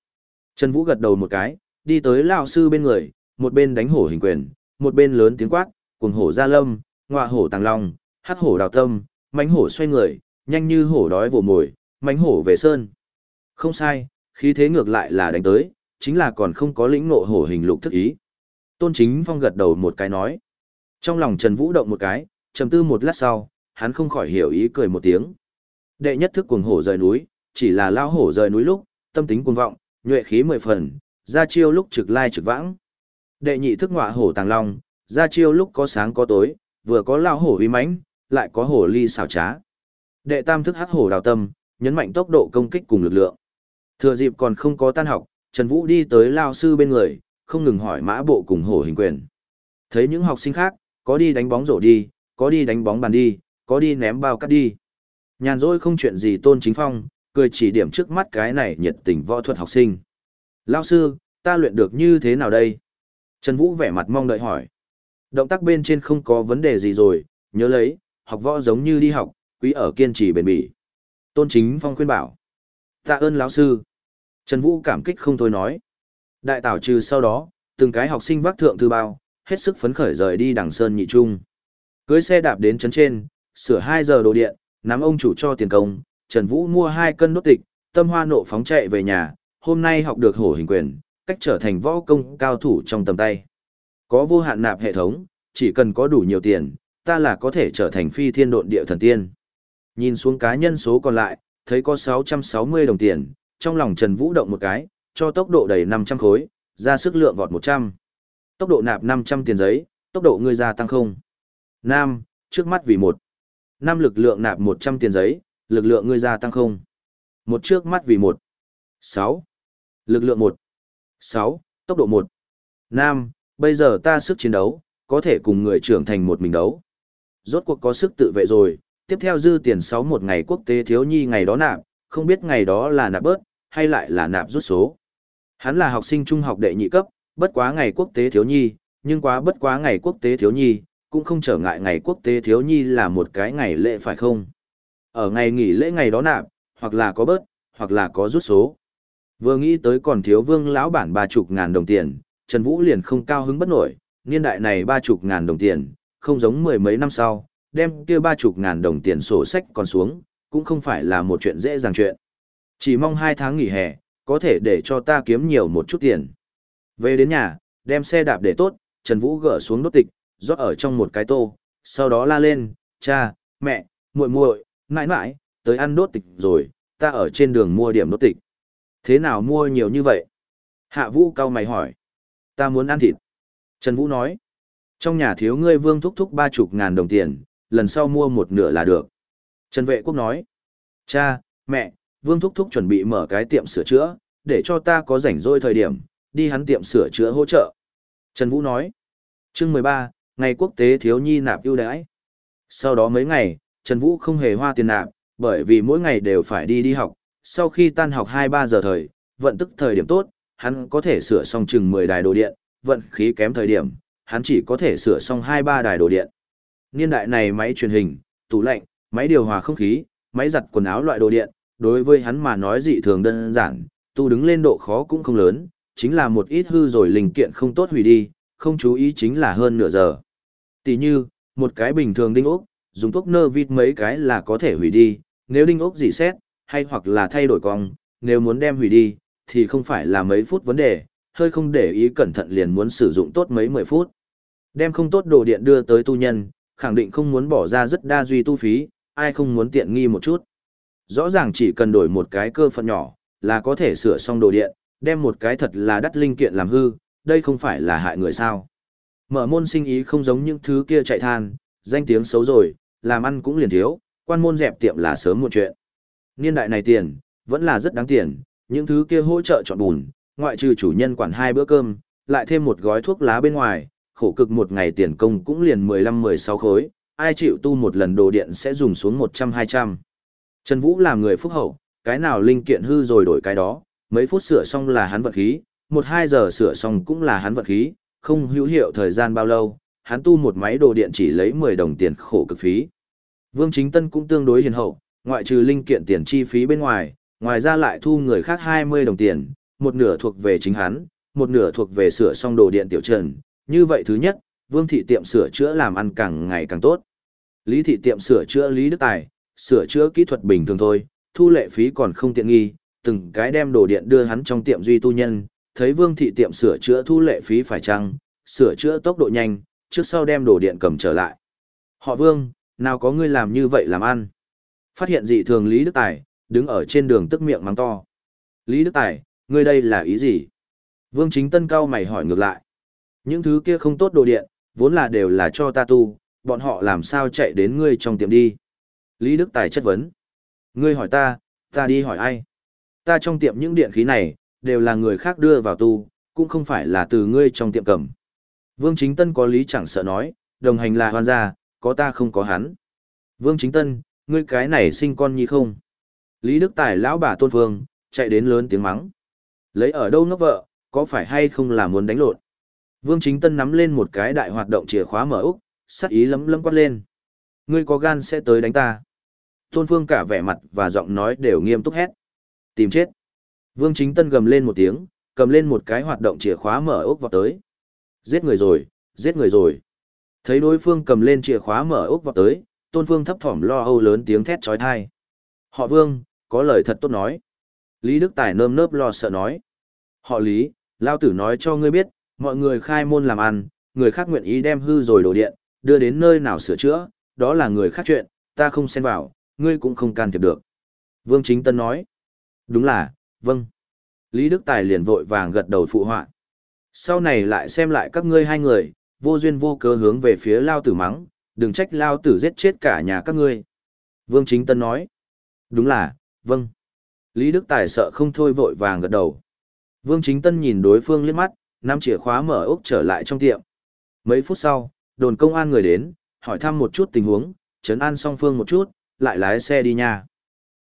Trần Vũ gật đầu một cái, đi tới lão sư bên người, một bên đánh hổ hình quyền, một bên lớn tiếng quát, cuồng hổ ra lâm, ngọa hổ tàng long, hắc hổ đào tâm, mánh hổ xoay người, nhanh như hổ đói vồ mồi, mánh hổ về sơn. Không sai, khí thế ngược lại là đánh tới, chính là còn không có lĩnh ngộ hổ hình lục thức ý. Tôn Chính Phong gật đầu một cái nói. Trong lòng Trần Vũ động một cái, trầm tư một lát sau, hắn không khỏi hiểu ý cười một tiếng. Đệ nhất thức cuồng hổ rời núi, chỉ là lao hổ rời núi lúc, tâm tính cuồng vọng, nhuệ khí mười phần, ra chiêu lúc trực lai trực vãng. Đệ nhị thức ngọa hổ tàng long, ra chiêu lúc có sáng có tối, vừa có lao hổ uy mãnh, lại có hổ ly xảo trá. Đệ tam thức hắc hổ đào tâm, nhấn mạnh tốc độ công kích cùng lực lượng. Thừa dịp còn không có tan học, Trần Vũ đi tới lao sư bên người, không ngừng hỏi mã bộ cùng hổ hình quyền. Thấy những học sinh khác, có đi đánh bóng rổ đi, có đi đánh bóng bàn đi, có đi ném bao cắt đi. Nhàn rỗi không chuyện gì tôn chính phong, cười chỉ điểm trước mắt cái này nhiệt tình võ thuật học sinh. Lao sư, ta luyện được như thế nào đây? Trần Vũ vẻ mặt mong đợi hỏi. Động tác bên trên không có vấn đề gì rồi, nhớ lấy, học võ giống như đi học, quý ở kiên trì bền bỉ. Tôn Chính Phong khuyên bảo. Tạ ơn lão sư. Trần Vũ cảm kích không thôi nói. Đại tảo trừ sau đó, từng cái học sinh vác thượng thư bao, hết sức phấn khởi rời đi đằng sơn nhị trung. Cưới xe đạp đến trấn trên, sửa 2 giờ đồ điện, nắm ông chủ cho tiền công, Trần Vũ mua 2 cân nốt tịch, tâm hoa nộ phóng chạy về nhà, hôm nay học được hổ hình quyền, cách trở thành võ công cao thủ trong tầm tay. Có vô hạn nạp hệ thống, chỉ cần có đủ nhiều tiền, ta là có thể trở thành phi thiên độn địa thần tiên. Nhìn xuống cá nhân số còn lại, thấy có 660 đồng tiền, trong lòng Trần Vũ động một cái, cho tốc độ đầy 500 khối, ra sức lượng vọt 100. Tốc độ nạp 500 tiền giấy, tốc độ ngươi gia tăng không. Nam, trước mắt vì một. Nam lực lượng nạp 100 tiền giấy, lực lượng ngươi gia tăng không. Một trước mắt vì một. 6. Lực lượng 1. 6. Tốc độ 1. Nam, bây giờ ta sức chiến đấu, có thể cùng người trưởng thành một mình đấu. Rốt cuộc có sức tự vệ rồi, tiếp theo dư tiền 6 một ngày quốc tế thiếu nhi ngày đó nạp, không biết ngày đó là nạp bớt, hay lại là nạp rút số. Hắn là học sinh trung học đệ nhị cấp, bất quá ngày quốc tế thiếu nhi, nhưng quá bất quá ngày quốc tế thiếu nhi, cũng không trở ngại ngày quốc tế thiếu nhi là một cái ngày lễ phải không? Ở ngày nghỉ lễ ngày đó nạp, hoặc là có bớt, hoặc là có rút số. Vừa nghĩ tới còn thiếu vương lão bản ba chục ngàn đồng tiền, Trần Vũ liền không cao hứng bất nổi, niên đại này ba chục ngàn đồng tiền, không giống mười mấy năm sau, đem kia ba chục ngàn đồng tiền sổ sách còn xuống, cũng không phải là một chuyện dễ dàng chuyện. Chỉ mong hai tháng nghỉ hè, có thể để cho ta kiếm nhiều một chút tiền. Về đến nhà, đem xe đạp để tốt, Trần Vũ gỡ xuống đốt tịch, rót ở trong một cái tô, sau đó la lên, cha, mẹ, muội muội, mãi mãi, tới ăn đốt tịch rồi, ta ở trên đường mua điểm đốt tịch. Thế nào mua nhiều như vậy? Hạ Vũ cao mày hỏi. Ta muốn ăn thịt. Trần Vũ nói. Trong nhà thiếu ngươi vương thúc thúc ba chục ngàn đồng tiền, lần sau mua một nửa là được. Trần Vệ Quốc nói. Cha, mẹ, vương thúc thúc chuẩn bị mở cái tiệm sửa chữa, để cho ta có rảnh rỗi thời điểm, đi hắn tiệm sửa chữa hỗ trợ. Trần Vũ nói. Chương mười ba, ngày quốc tế thiếu nhi nạp ưu đãi. Sau đó mấy ngày, Trần Vũ không hề hoa tiền nạp, bởi vì mỗi ngày đều phải đi đi học, sau khi tan học hai ba giờ thời, vận tức thời điểm tốt, hắn có thể sửa xong chừng mười đài đồ điện, vận khí kém thời điểm, hắn chỉ có thể sửa xong hai ba đài đồ điện. Niên đại này máy truyền hình, tủ lạnh, máy điều hòa không khí, máy giặt quần áo loại đồ điện, đối với hắn mà nói dị thường đơn giản, tu đứng lên độ khó cũng không lớn, chính là một ít hư rồi linh kiện không tốt hủy đi, không chú ý chính là hơn nửa giờ. Tỷ như, một cái bình thường đinh ốc, dùng thuốc nơ vít mấy cái là có thể hủy đi, nếu đinh ốc dị xét, hay hoặc là thay đổi cong, nếu muốn đem hủy đi, thì không phải là mấy phút vấn đề, hơi không để ý cẩn thận liền muốn sử dụng tốt mấy mười phút. Đem không tốt đồ điện đưa tới tu nhân, khẳng định không muốn bỏ ra rất đa duy tu phí, ai không muốn tiện nghi một chút. Rõ ràng chỉ cần đổi một cái cơ phận nhỏ, là có thể sửa xong đồ điện, đem một cái thật là đắt linh kiện làm hư, đây không phải là hại người sao. Mở môn sinh ý không giống những thứ kia chạy than, danh tiếng xấu rồi, làm ăn cũng liền thiếu, quan môn dẹp tiệm là sớm một chuyện. Niên đại này tiền, vẫn là rất đáng tiền, những thứ kia hỗ trợ chọn bùn, ngoại trừ chủ nhân quản hai bữa cơm, lại thêm một gói thuốc lá bên ngoài, khổ cực một ngày tiền công cũng liền 15-16 khối, ai chịu tu một lần đồ điện sẽ dùng xuống 100-200. Trần Vũ là người phúc hậu, cái nào linh kiện hư rồi đổi cái đó, mấy phút sửa xong là hắn vật khí, một hai giờ sửa xong cũng là hắn vật khí, không hữu hiệu thời gian bao lâu, hắn tu một máy đồ điện chỉ lấy 10 đồng tiền khổ cực phí. Vương Chính Tân cũng tương đối hiền hậu, ngoại trừ linh kiện tiền chi phí bên ngoài, ngoài ra lại thu người khác 20 đồng tiền, một nửa thuộc về chính hắn, một nửa thuộc về sửa xong đồ điện tiểu trần. Như vậy thứ nhất, Vương thị tiệm sửa chữa làm ăn càng ngày càng tốt. Lý thị tiệm sửa chữa Lý Đức Tài, sửa chữa kỹ thuật bình thường thôi, thu lệ phí còn không tiện nghi, từng cái đem đồ điện đưa hắn trong tiệm duy tu nhân, thấy Vương thị tiệm sửa chữa thu lệ phí phải chăng, sửa chữa tốc độ nhanh, trước sau đem đồ điện cầm trở lại. Họ Vương, nào có ngươi làm như vậy làm ăn? Phát hiện dị thường Lý Đức Tài, đứng ở trên đường tức miệng mắng to. Lý Đức Tài, ngươi đây là ý gì? Vương Chính Tân cao mày hỏi ngược lại. Những thứ kia không tốt đồ điện, vốn là đều là cho ta tu, bọn họ làm sao chạy đến ngươi trong tiệm đi? Lý Đức Tài chất vấn. Ngươi hỏi ta, ta đi hỏi ai? Ta trong tiệm những điện khí này, đều là người khác đưa vào tu, cũng không phải là từ ngươi trong tiệm cầm. Vương Chính Tân có lý chẳng sợ nói, đồng hành là hoan gia, có ta không có hắn. Vương Chính Tân, ngươi cái này sinh con nhi không? Lý Đức Tài lão bà Tôn vương chạy đến lớn tiếng mắng. Lấy ở đâu ngốc vợ, có phải hay không là muốn đánh lộn? Vương Chính Tân nắm lên một cái đại hoạt động chìa khóa mở Úc, sắc ý lấm lấm quát lên. Ngươi có gan sẽ tới đánh ta. Tôn Phương cả vẻ mặt và giọng nói đều nghiêm túc hét. Tìm chết. Vương Chính Tân gầm lên một tiếng, cầm lên một cái hoạt động chìa khóa mở Úc vào tới. Giết người rồi, giết người rồi. Thấy đối phương cầm lên chìa khóa mở Úc vào tới, Tôn Phương thấp thỏm lo âu lớn tiếng thét trói thai. Họ Vương, có lời thật tốt nói. Lý Đức Tài nơm nớp lo sợ nói. Họ Lý, Lao Tử nói cho ngươi biết, mọi người khai môn làm ăn, người khác nguyện ý đem hư rồi đổ điện, đưa đến nơi nào sửa chữa, đó là người khác chuyện, ta không xen vào, ngươi cũng không can thiệp được. Vương Chính Tân nói. Đúng là, vâng. Lý Đức Tài liền vội vàng gật đầu phụ họa. Sau này lại xem lại các ngươi hai người, vô duyên vô cớ hướng về phía Lao Tử mắng, đừng trách Lao Tử giết chết cả nhà các ngươi. Vương Chính Tân nói. Đúng là, vâng. Lý Đức Tài sợ không thôi vội vàng gật đầu. Vương Chính Tân nhìn đối phương liếc mắt, nắm chìa khóa mở ốc trở lại trong tiệm. Mấy phút sau, đồn công an người đến, hỏi thăm một chút tình huống, Trấn an song phương một chút, lại lái xe đi nha.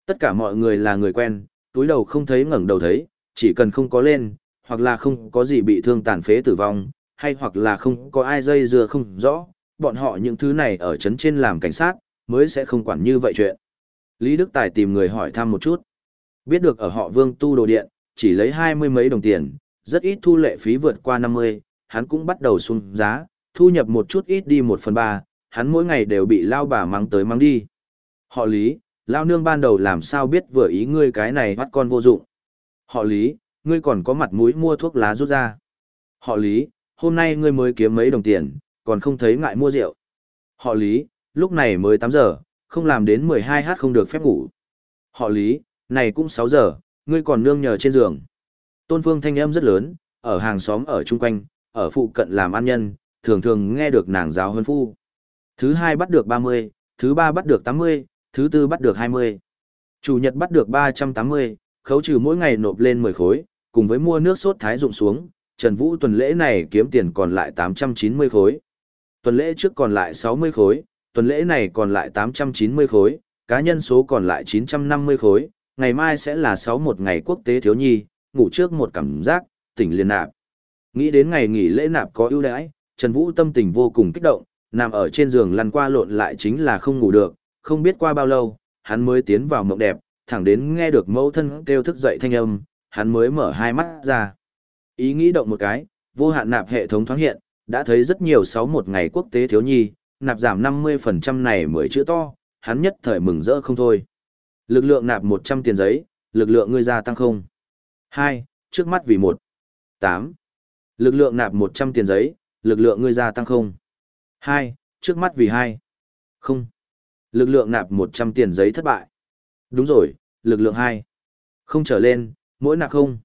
Tất cả mọi người là người quen, túi đầu không thấy ngẩng đầu thấy, chỉ cần không có lên, hoặc là không có gì bị thương tàn phế tử vong, hay hoặc là không có ai dây dưa không rõ, bọn họ những thứ này ở trấn trên làm cảnh sát, mới sẽ không quản như vậy chuyện. Lý Đức Tài tìm người hỏi thăm một chút. Biết được ở họ Vương tu đồ điện, chỉ lấy hai mươi mấy đồng tiền, rất ít thu lệ phí vượt qua 50, hắn cũng bắt đầu xuống giá, thu nhập một chút ít đi một phần ba, hắn mỗi ngày đều bị lao bà mắng tới mắng đi. Họ Lý, lao nương ban đầu làm sao biết vừa ý ngươi cái này bắt con vô dụng. Họ Lý, ngươi còn có mặt mũi mua thuốc lá rút ra. Họ Lý, hôm nay ngươi mới kiếm mấy đồng tiền, còn không thấy ngại mua rượu. Họ Lý, lúc này mới 8 giờ, không làm đến 12h không được phép ngủ. Họ Lý, này cũng 6 giờ, ngươi còn nương nhờ trên giường. Tôn Phương thanh âm rất lớn, ở hàng xóm ở chung quanh, ở phụ cận làm ăn nhân, thường thường nghe được nàng giáo hơn phu. Thứ hai bắt được 30, thứ ba bắt được 80, thứ tư bắt được 20. Chủ nhật bắt được 380, khấu trừ mỗi ngày nộp lên 10 khối, cùng với mua nước sốt thái dụng xuống, Trần Vũ tuần lễ này kiếm tiền còn lại 890 khối. Tuần lễ trước còn lại 60 khối, tuần lễ này còn lại 890 khối, cá nhân số còn lại 950 khối, ngày mai sẽ là 61 ngày quốc tế thiếu nhi, ngủ trước một cảm giác, tỉnh liền nạp. Nghĩ đến ngày nghỉ lễ nạp có ưu đãi, Trần Vũ tâm tình vô cùng kích động, nằm ở trên giường lăn qua lộn lại chính là không ngủ được, không biết qua bao lâu, hắn mới tiến vào mộng đẹp, thẳng đến nghe được mẫu thân kêu thức dậy thanh âm, hắn mới mở hai mắt ra. Ý nghĩ động một cái, vô hạn nạp hệ thống thoáng hiện, đã thấy rất nhiều sáu một ngày quốc tế thiếu nhi, nạp giảm 50% này mới chữ to, hắn nhất thời mừng rỡ không thôi. Lực lượng nạp 100 tiền giấy, lực lượng ngươi gia tăng không. 2. Trước mắt vì 1. 8. Lực lượng nạp 100 tiền giấy, lực lượng ngươi gia tăng không. 2. Trước mắt vì 2. Không. Lực lượng nạp 100 tiền giấy thất bại. Đúng rồi, lực lượng 2. Không trở lên, mỗi nạp không.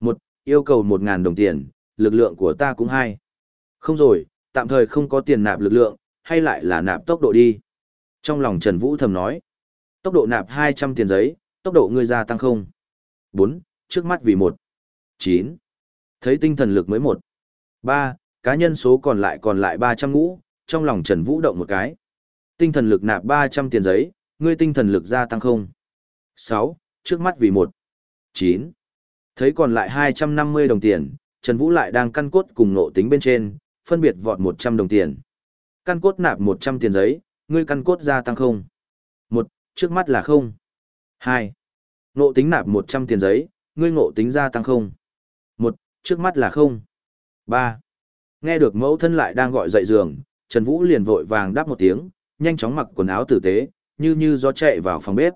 1. Yêu cầu 1.000 đồng tiền, lực lượng của ta cũng 2. Không rồi, tạm thời không có tiền nạp lực lượng, hay lại là nạp tốc độ đi. Trong lòng Trần Vũ thầm nói. Tốc độ nạp 200 tiền giấy, tốc độ ngươi gia tăng không. 4. Trước mắt vì 1. 9. Thấy tinh thần lực mới 1. 3. Cá nhân số còn lại còn lại 300 ngũ, trong lòng Trần Vũ động một cái. Tinh thần lực nạp 300 tiền giấy, ngươi tinh thần lực gia tăng không. 6. Trước mắt vì 1. 9. Thấy còn lại 250 đồng tiền, Trần Vũ lại đang căn cốt cùng nộ tính bên trên, phân biệt vọt 100 đồng tiền. Căn cốt nạp 100 tiền giấy, ngươi căn cốt gia tăng không. 1 trước mắt là không. hai nộ tính nạp một trăm tiền giấy, ngươi ngộ tính gia tăng không. một Trước mắt là không. ba Nghe được mẫu thân lại đang gọi dậy giường, Trần Vũ liền vội vàng đáp một tiếng, nhanh chóng mặc quần áo tử tế, như như gió chạy vào phòng bếp.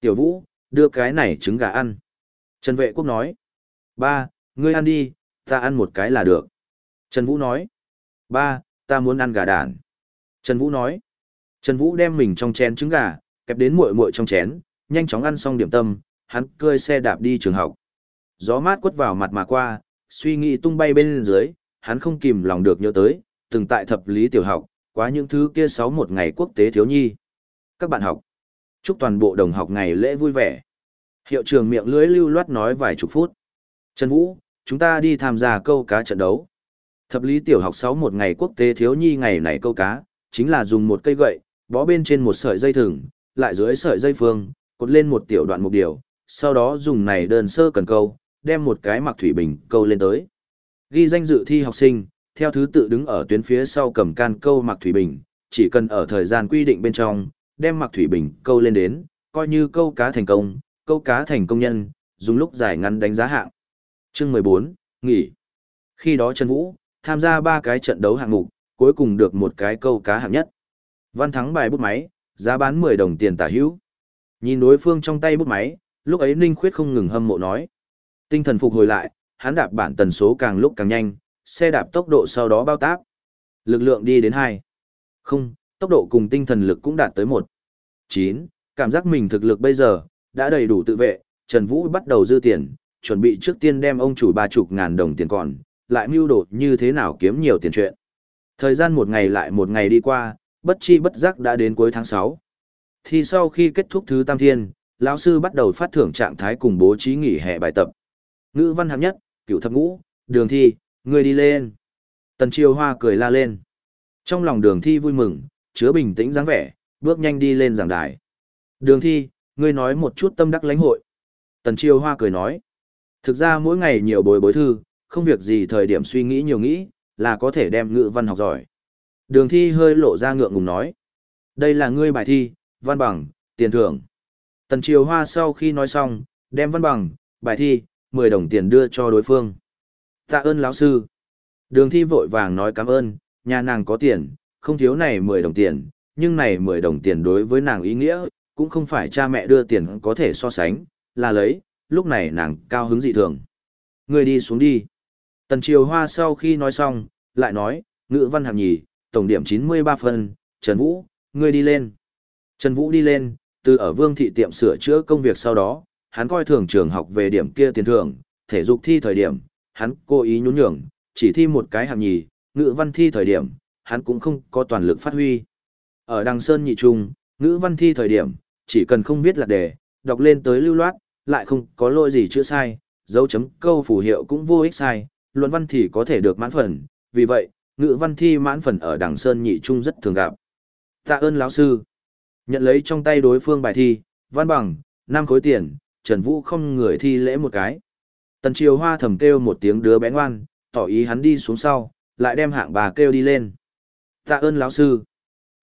Tiểu Vũ, đưa cái này trứng gà ăn. Trần Vệ Quốc nói. Ba, ngươi ăn đi, ta ăn một cái là được. Trần Vũ nói. Ba, ta muốn ăn gà đản. Trần Vũ nói. Trần Vũ đem mình trong chén trứng gà, kẹp đến muội muội trong chén, nhanh chóng ăn xong điểm tâm, hắn cơi xe đạp đi trường học. Gió mát quất vào mặt mà qua, suy nghĩ tung bay bên dưới, hắn không kìm lòng được nhớ tới, từng tại thập lý tiểu học, quá những thứ kia sáu một ngày quốc tế thiếu nhi. Các bạn học, chúc toàn bộ đồng học ngày lễ vui vẻ. Hiệu trường miệng lưới lưu loát nói vài chục phút. Trần Vũ, chúng ta đi tham gia câu cá trận đấu. Thập lý tiểu học sáu một ngày quốc tế thiếu nhi ngày này câu cá, chính là dùng một cây gậy, bó bên trên một sợi dây thừng, lại dưới sợi dây phương, cột lên một tiểu đoạn mục điều, sau đó dùng này đơn sơ cần câu, đem một cái mặc thủy bình câu lên tới. Ghi danh dự thi học sinh, theo thứ tự đứng ở tuyến phía sau cầm can câu mặc thủy bình, chỉ cần ở thời gian quy định bên trong, đem mặc thủy bình câu lên đến, coi như câu cá thành công, câu cá thành công nhân, dùng lúc giải ngắn đánh giá hạng. Chương 14, nghỉ. Khi đó Trần Vũ, tham gia ba cái trận đấu hạng mục, cuối cùng được một cái câu cá hạng nhất. Văn thắng bài bút máy, giá bán 10 đồng tiền tả hữu. Nhìn đối phương trong tay bút máy, lúc ấy Ninh Khuyết không ngừng hâm mộ nói. Tinh thần phục hồi lại, hắn đạp bản tần số càng lúc càng nhanh, xe đạp tốc độ sau đó bao tác. Lực lượng đi đến 2. Không, tốc độ cùng tinh thần lực cũng đạt tới 1. 9. Cảm giác mình thực lực bây giờ, đã đầy đủ tự vệ, Trần Vũ bắt đầu dư tiền, chuẩn bị trước tiên đem ông chủ ba chục ngàn đồng tiền còn, lại mưu đồ như thế nào kiếm nhiều tiền chuyện. Thời gian một ngày lại một ngày đi qua, bất chi bất giác đã đến cuối tháng 6. Thì sau khi kết thúc thứ tam thiên, lão sư bắt đầu phát thưởng trạng thái cùng bố trí nghỉ hè bài tập. Ngữ văn hạng nhất, cựu thập ngũ, đường thi, người đi lên. Tần Chiêu Hoa cười la lên. Trong lòng đường thi vui mừng, chứa bình tĩnh dáng vẻ, bước nhanh đi lên giảng đài. Đường thi, ngươi nói một chút tâm đắc lãnh hội. Tần Chiêu Hoa cười nói. Thực ra mỗi ngày nhiều bồi bối thư, không việc gì thời điểm suy nghĩ nhiều nghĩ, là có thể đem ngữ văn học giỏi. Đường thi hơi lộ ra ngượng ngùng nói. Đây là ngươi bài thi, văn bằng, tiền thưởng. Tần Triều Hoa sau khi nói xong, đem văn bằng, bài thi, 10 đồng tiền đưa cho đối phương. Tạ ơn lão sư. Đường thi vội vàng nói cảm ơn, nhà nàng có tiền, không thiếu này 10 đồng tiền, nhưng này 10 đồng tiền đối với nàng ý nghĩa, cũng không phải cha mẹ đưa tiền có thể so sánh, là lấy, lúc này nàng cao hứng dị thường. Người đi xuống đi. Tần Triều Hoa sau khi nói xong, lại nói, ngữ văn hạng nhì, tổng điểm 93 phân, Trần Vũ, ngươi đi lên. Trần Vũ đi lên, từ ở vương thị tiệm sửa chữa công việc sau đó, hắn coi thường trường học về điểm kia tiền thưởng, thể dục thi thời điểm, hắn cố ý nhún nhường, chỉ thi một cái hạng nhì, ngữ văn thi thời điểm, hắn cũng không có toàn lực phát huy. Ở Đằng Sơn nhị trung, ngữ văn thi thời điểm, chỉ cần không viết lạc đề, đọc lên tới lưu loát, lại không có lỗi gì chữa sai, dấu chấm câu phù hiệu cũng vô ích sai, luận văn thì có thể được mãn phần, vì vậy, ngữ văn thi mãn phần ở Đằng Sơn nhị trung rất thường gặp. Tạ ơn lão sư. Nhận lấy trong tay đối phương bài thi, văn bằng, năm khối tiền, Trần Vũ không người thi lễ một cái. Tần Triều Hoa thầm kêu một tiếng đứa bé ngoan, tỏ ý hắn đi xuống sau, lại đem hạng bà kêu đi lên. Tạ ơn lão sư.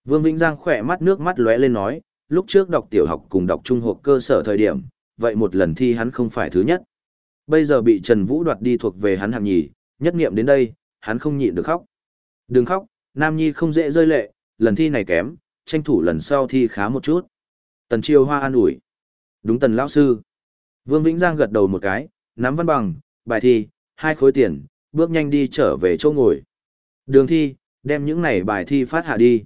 Vương Vĩnh Giang khỏe mắt nước mắt lóe lên nói, lúc trước đọc tiểu học cùng đọc trung học cơ sở thời điểm, vậy một lần thi hắn không phải thứ nhất. Bây giờ bị Trần Vũ đoạt đi thuộc về hắn hạng nhì, nhất nghiệm đến đây, hắn không nhịn được khóc. Đừng khóc, Nam Nhi không dễ rơi lệ, lần thi này kém, tranh thủ lần sau thi khá một chút. Tần Chiêu Hoa an ủi. Đúng tần lão sư. Vương Vĩnh Giang gật đầu một cái, nắm văn bằng, bài thi, hai khối tiền, bước nhanh đi trở về chỗ ngồi. Đường thi, đem những này bài thi phát hạ đi.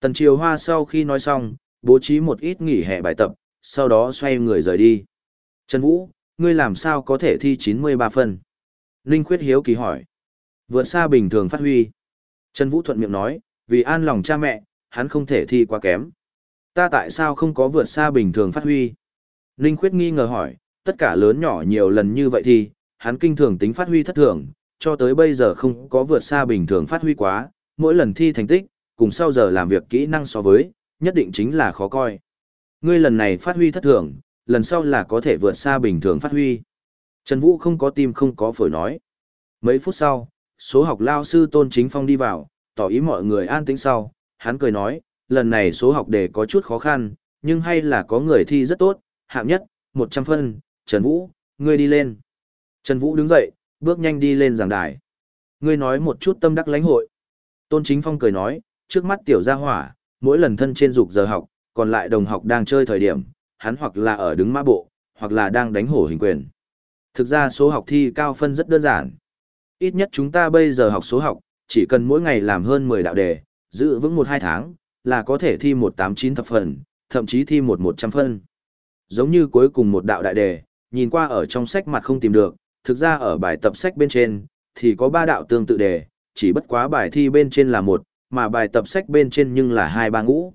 Tần Chiêu Hoa sau khi nói xong, bố trí một ít nghỉ hè bài tập, sau đó xoay người rời đi. Trần Vũ, ngươi làm sao có thể thi 93 phần? Ninh Khuyết Hiếu kỳ hỏi. Vượt xa bình thường phát huy. Trần Vũ thuận miệng nói, vì an lòng cha mẹ, hắn không thể thi quá kém. Ta tại sao không có vượt xa bình thường phát huy? Ninh Khuyết nghi ngờ hỏi, tất cả lớn nhỏ nhiều lần như vậy thì, hắn kinh thường tính phát huy thất thường, cho tới bây giờ không có vượt xa bình thường phát huy quá, mỗi lần thi thành tích, cùng sau giờ làm việc kỹ năng so với, nhất định chính là khó coi. Ngươi lần này phát huy thất thường, lần sau là có thể vượt xa bình thường phát huy. Trần Vũ không có tim không có phổi nói. Mấy phút sau, số học lao sư Tôn Chính Phong đi vào, tỏ ý mọi người an tĩnh sau, hắn cười nói, lần này số học đề có chút khó khăn, nhưng hay là có người thi rất tốt, hạng nhất, 100 phân, Trần Vũ, ngươi đi lên. Trần Vũ đứng dậy, bước nhanh đi lên giảng đài. Ngươi nói một chút tâm đắc lãnh hội. Tôn Chính Phong cười nói, trước mắt tiểu gia hỏa, mỗi lần thân trên dục giờ học, còn lại đồng học đang chơi thời điểm, hắn hoặc là ở đứng mã bộ, hoặc là đang đánh hổ hình quyền. Thực ra số học thi cao phân rất đơn giản. Ít nhất chúng ta bây giờ học số học, chỉ cần mỗi ngày làm hơn 10 đạo đề, giữ vững 1-2 tháng, là có thể thi 189 thập phần, thậm chí thi 1-100 phân. Giống như cuối cùng một đạo đại đề, nhìn qua ở trong sách mặt không tìm được, thực ra ở bài tập sách bên trên, thì có ba đạo tương tự đề, chỉ bất quá bài thi bên trên là một, mà bài tập sách bên trên nhưng là hai ba ngũ.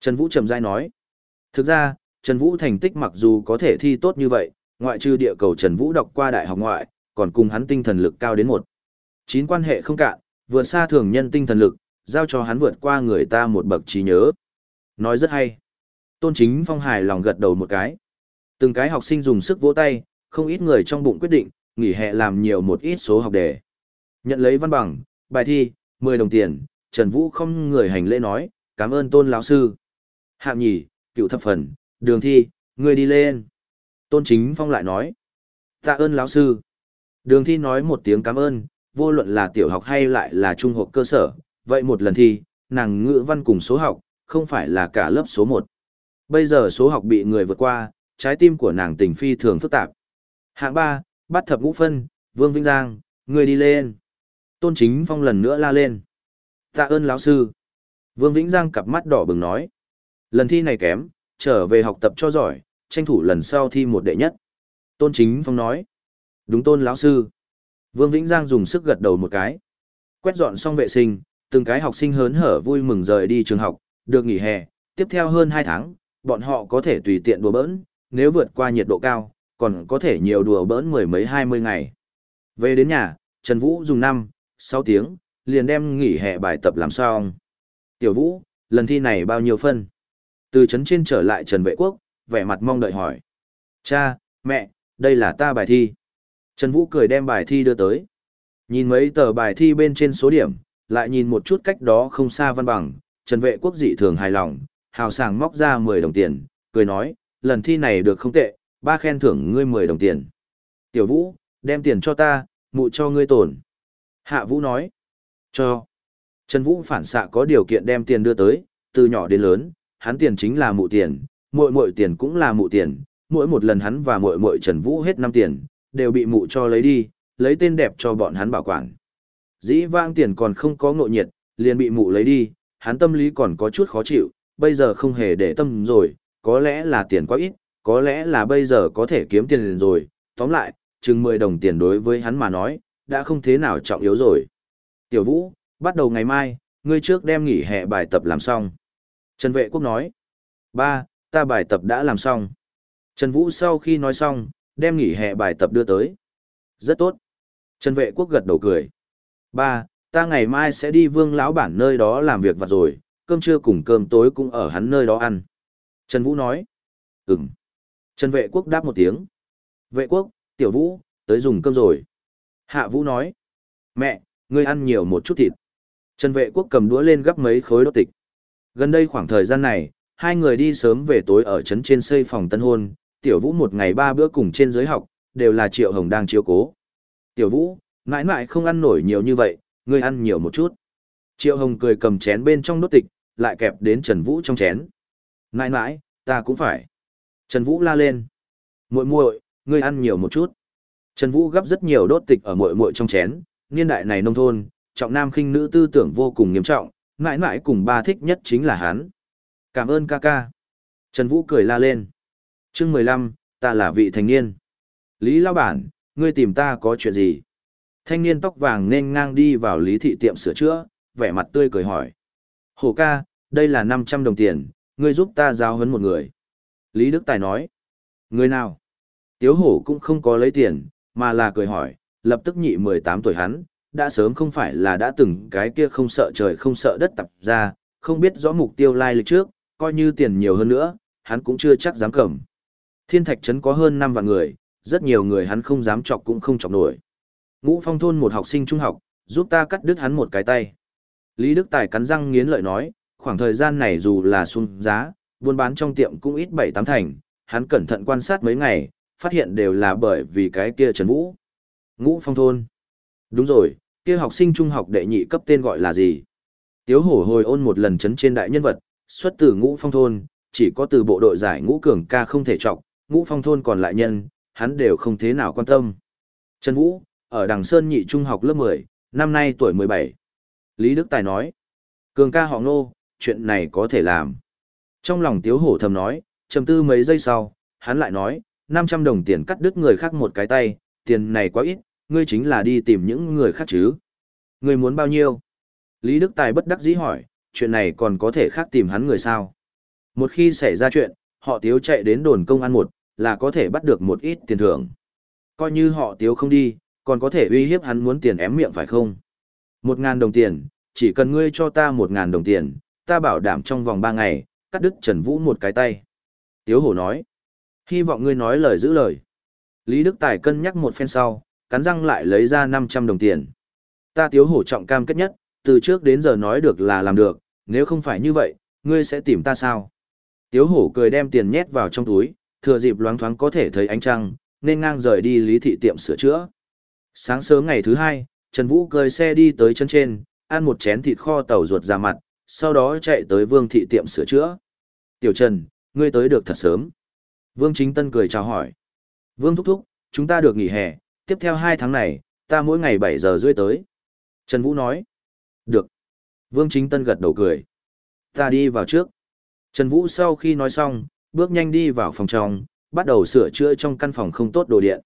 Trần Vũ trầm dai nói, thực ra, Trần Vũ thành tích mặc dù có thể thi tốt như vậy, ngoại trừ địa cầu Trần Vũ đọc qua đại học ngoại, còn cùng hắn tinh thần lực cao đến một. Chín quan hệ không cạn, vượt xa thường nhân tinh thần lực, giao cho hắn vượt qua người ta một bậc trí nhớ. Nói rất hay. Tôn Chính Phong hài lòng gật đầu một cái. Từng cái học sinh dùng sức vỗ tay, không ít người trong bụng quyết định, nghỉ hè làm nhiều một ít số học đề. Nhận lấy văn bằng, bài thi, 10 đồng tiền, Trần Vũ không người hành lễ nói, cảm ơn tôn lão sư. Hạng nhì, cựu thập phần, đường thi, người đi lên. Tôn Chính Phong lại nói, tạ ơn lão sư. Đường thi nói một tiếng cảm ơn, vô luận là tiểu học hay lại là trung học cơ sở, vậy một lần thi, nàng ngữ văn cùng số học, không phải là cả lớp số 1. Bây giờ số học bị người vượt qua, trái tim của nàng tình phi thường phức tạp. Hạng 3, bắt thập ngũ phân, Vương Vĩnh Giang, người đi lên. Tôn Chính Phong lần nữa la lên. Tạ ơn lão sư. Vương Vĩnh Giang cặp mắt đỏ bừng nói. Lần thi này kém, trở về học tập cho giỏi, tranh thủ lần sau thi một đệ nhất. Tôn Chính Phong nói. Đúng tôn lão sư. Vương Vĩnh Giang dùng sức gật đầu một cái. Quét dọn xong vệ sinh, từng cái học sinh hớn hở vui mừng rời đi trường học, được nghỉ hè, tiếp theo hơn 2 tháng, bọn họ có thể tùy tiện đùa bỡn, nếu vượt qua nhiệt độ cao, còn có thể nhiều đùa bỡn mười mấy 20 ngày. Về đến nhà, Trần Vũ dùng 5, 6 tiếng, liền đem nghỉ hè bài tập làm xong. Tiểu Vũ, lần thi này bao nhiêu phân? Từ chấn trên trở lại Trần Vệ Quốc, vẻ mặt mong đợi hỏi. Cha, mẹ, đây là ta bài thi. Trần Vũ cười đem bài thi đưa tới. Nhìn mấy tờ bài thi bên trên số điểm, lại nhìn một chút cách đó không xa văn bằng, Trần Vệ Quốc dị thường hài lòng, hào sảng móc ra 10 đồng tiền, cười nói, lần thi này được không tệ, ba khen thưởng ngươi 10 đồng tiền. Tiểu Vũ, đem tiền cho ta, mụ cho ngươi tổn. Hạ Vũ nói, cho. Trần Vũ phản xạ có điều kiện đem tiền đưa tới, từ nhỏ đến lớn, hắn tiền chính là mụ tiền, mỗi mỗi tiền cũng là mụ tiền, mỗi một lần hắn và mỗi mỗi Trần Vũ hết năm tiền, đều bị mụ cho lấy đi, lấy tên đẹp cho bọn hắn bảo quản. Dĩ vãng tiền còn không có ngộ nhiệt, liền bị mụ lấy đi, hắn tâm lý còn có chút khó chịu, bây giờ không hề để tâm rồi, có lẽ là tiền quá ít, có lẽ là bây giờ có thể kiếm tiền rồi, tóm lại, chừng 10 đồng tiền đối với hắn mà nói, đã không thế nào trọng yếu rồi. Tiểu Vũ, bắt đầu ngày mai, ngươi trước đem nghỉ hè bài tập làm xong. Trần Vệ Quốc nói, ba, ta bài tập đã làm xong. Trần Vũ sau khi nói xong, đem nghỉ hè bài tập đưa tới. Rất tốt. Trần Vệ Quốc gật đầu cười. Ba, ta ngày mai sẽ đi vương lão bản nơi đó làm việc vặt rồi, cơm trưa cùng cơm tối cũng ở hắn nơi đó ăn. Trần Vũ nói. Ừm. Trần Vệ Quốc đáp một tiếng. Vệ Quốc, Tiểu Vũ, tới dùng cơm rồi. Hạ Vũ nói. Mẹ, ngươi ăn nhiều một chút thịt. Trần Vệ Quốc cầm đũa lên gắp mấy khối đốt tịch. Gần đây khoảng thời gian này, hai người đi sớm về tối ở trấn trên xây phòng tân hôn, Tiểu Vũ một ngày ba bữa cùng trên giới học, đều là Triệu Hồng đang chiếu cố. Tiểu Vũ, mãi mãi không ăn nổi nhiều như vậy, ngươi ăn nhiều một chút. Triệu Hồng cười cầm chén bên trong đốt tịch, lại kẹp đến Trần Vũ trong chén. Mãi mãi, ta cũng phải. Trần Vũ la lên. muội muội, ngươi ăn nhiều một chút. Trần Vũ gấp rất nhiều đốt tịch ở muội muội trong chén, niên đại này nông thôn, trọng nam khinh nữ tư tưởng vô cùng nghiêm trọng, mãi mãi cùng ba thích nhất chính là hắn. Cảm ơn ca ca. Trần Vũ cười la lên. chương mười lăm, ta là vị thành niên. Lý Lao Bản, ngươi tìm ta có chuyện gì? Thanh niên tóc vàng nên ngang đi vào lý thị tiệm sửa chữa, vẻ mặt tươi cười hỏi. Hổ ca, đây là năm trăm đồng tiền, ngươi giúp ta giao hấn một người. Lý Đức Tài nói. Người nào? Tiếu hổ cũng không có lấy tiền, mà là cười hỏi, lập tức nhị mười tám tuổi hắn, đã sớm không phải là đã từng cái kia không sợ trời không sợ đất tập ra, không biết rõ mục tiêu lai lịch trước, coi như tiền nhiều hơn nữa, hắn cũng chưa chắc dám cầm. Thiên thạch trấn có hơn 5 vạn người, rất nhiều người hắn không dám chọc cũng không chọc nổi. Ngũ phong thôn một học sinh trung học, giúp ta cắt đứt hắn một cái tay. Lý Đức Tài cắn răng nghiến lợi nói, khoảng thời gian này dù là xuống giá, buôn bán trong tiệm cũng ít bảy tám thành, hắn cẩn thận quan sát mấy ngày, phát hiện đều là bởi vì cái kia Trần Vũ. Ngũ phong thôn. Đúng rồi, kia học sinh trung học đệ nhị cấp tên gọi là gì? Tiếu hổ hồi ôn một lần chấn trên đại nhân vật, xuất từ ngũ phong thôn, chỉ có từ bộ đội giải ngũ cường ca không thể trọng, ngũ phong thôn còn lại nhân, hắn đều không thế nào quan tâm. Trần Vũ, ở Đằng Sơn nhị trung học lớp 10, năm nay tuổi 17. Lý Đức Tài nói, cường ca họ ngô, chuyện này có thể làm. Trong lòng tiếu hổ thầm nói, trầm tư mấy giây sau, hắn lại nói, 500 đồng tiền cắt đứt người khác một cái tay, tiền này quá ít, ngươi chính là đi tìm những người khác chứ. Ngươi muốn bao nhiêu? Lý Đức Tài bất đắc dĩ hỏi, chuyện này còn có thể khác tìm hắn người sao? Một khi xảy ra chuyện, họ tiếu chạy đến đồn công an một, là có thể bắt được một ít tiền thưởng. Coi như họ tiếu không đi, còn có thể uy hiếp hắn muốn tiền ém miệng phải không? Một ngàn đồng tiền, chỉ cần ngươi cho ta một ngàn đồng tiền, ta bảo đảm trong vòng ba ngày, cắt đứt Trần Vũ một cái tay. Tiếu hổ nói, hy vọng ngươi nói lời giữ lời. Lý Đức Tài cân nhắc một phen sau, cắn răng lại lấy ra 500 đồng tiền. Ta tiếu hổ trọng cam kết nhất, từ trước đến giờ nói được là làm được, nếu không phải như vậy, ngươi sẽ tìm ta sao? Tiếu hổ cười đem tiền nhét vào trong túi, thừa dịp loáng thoáng có thể thấy ánh trăng, nên ngang rời đi lý thị tiệm sửa chữa. Sáng sớm ngày thứ hai, Trần Vũ cười xe đi tới chân trên, ăn một chén thịt kho tàu ruột ra mặt, sau đó chạy tới Vương thị tiệm sửa chữa. Tiểu Trần, ngươi tới được thật sớm. Vương Chính Tân cười chào hỏi. Vương Thúc Thúc, chúng ta được nghỉ hè, tiếp theo hai tháng này, ta mỗi ngày 7 giờ rưỡi tới. Trần Vũ nói. Được. Vương Chính Tân gật đầu cười. Ta đi vào trước. Trần Vũ sau khi nói xong, bước nhanh đi vào phòng trong, bắt đầu sửa chữa trong căn phòng không tốt đồ điện.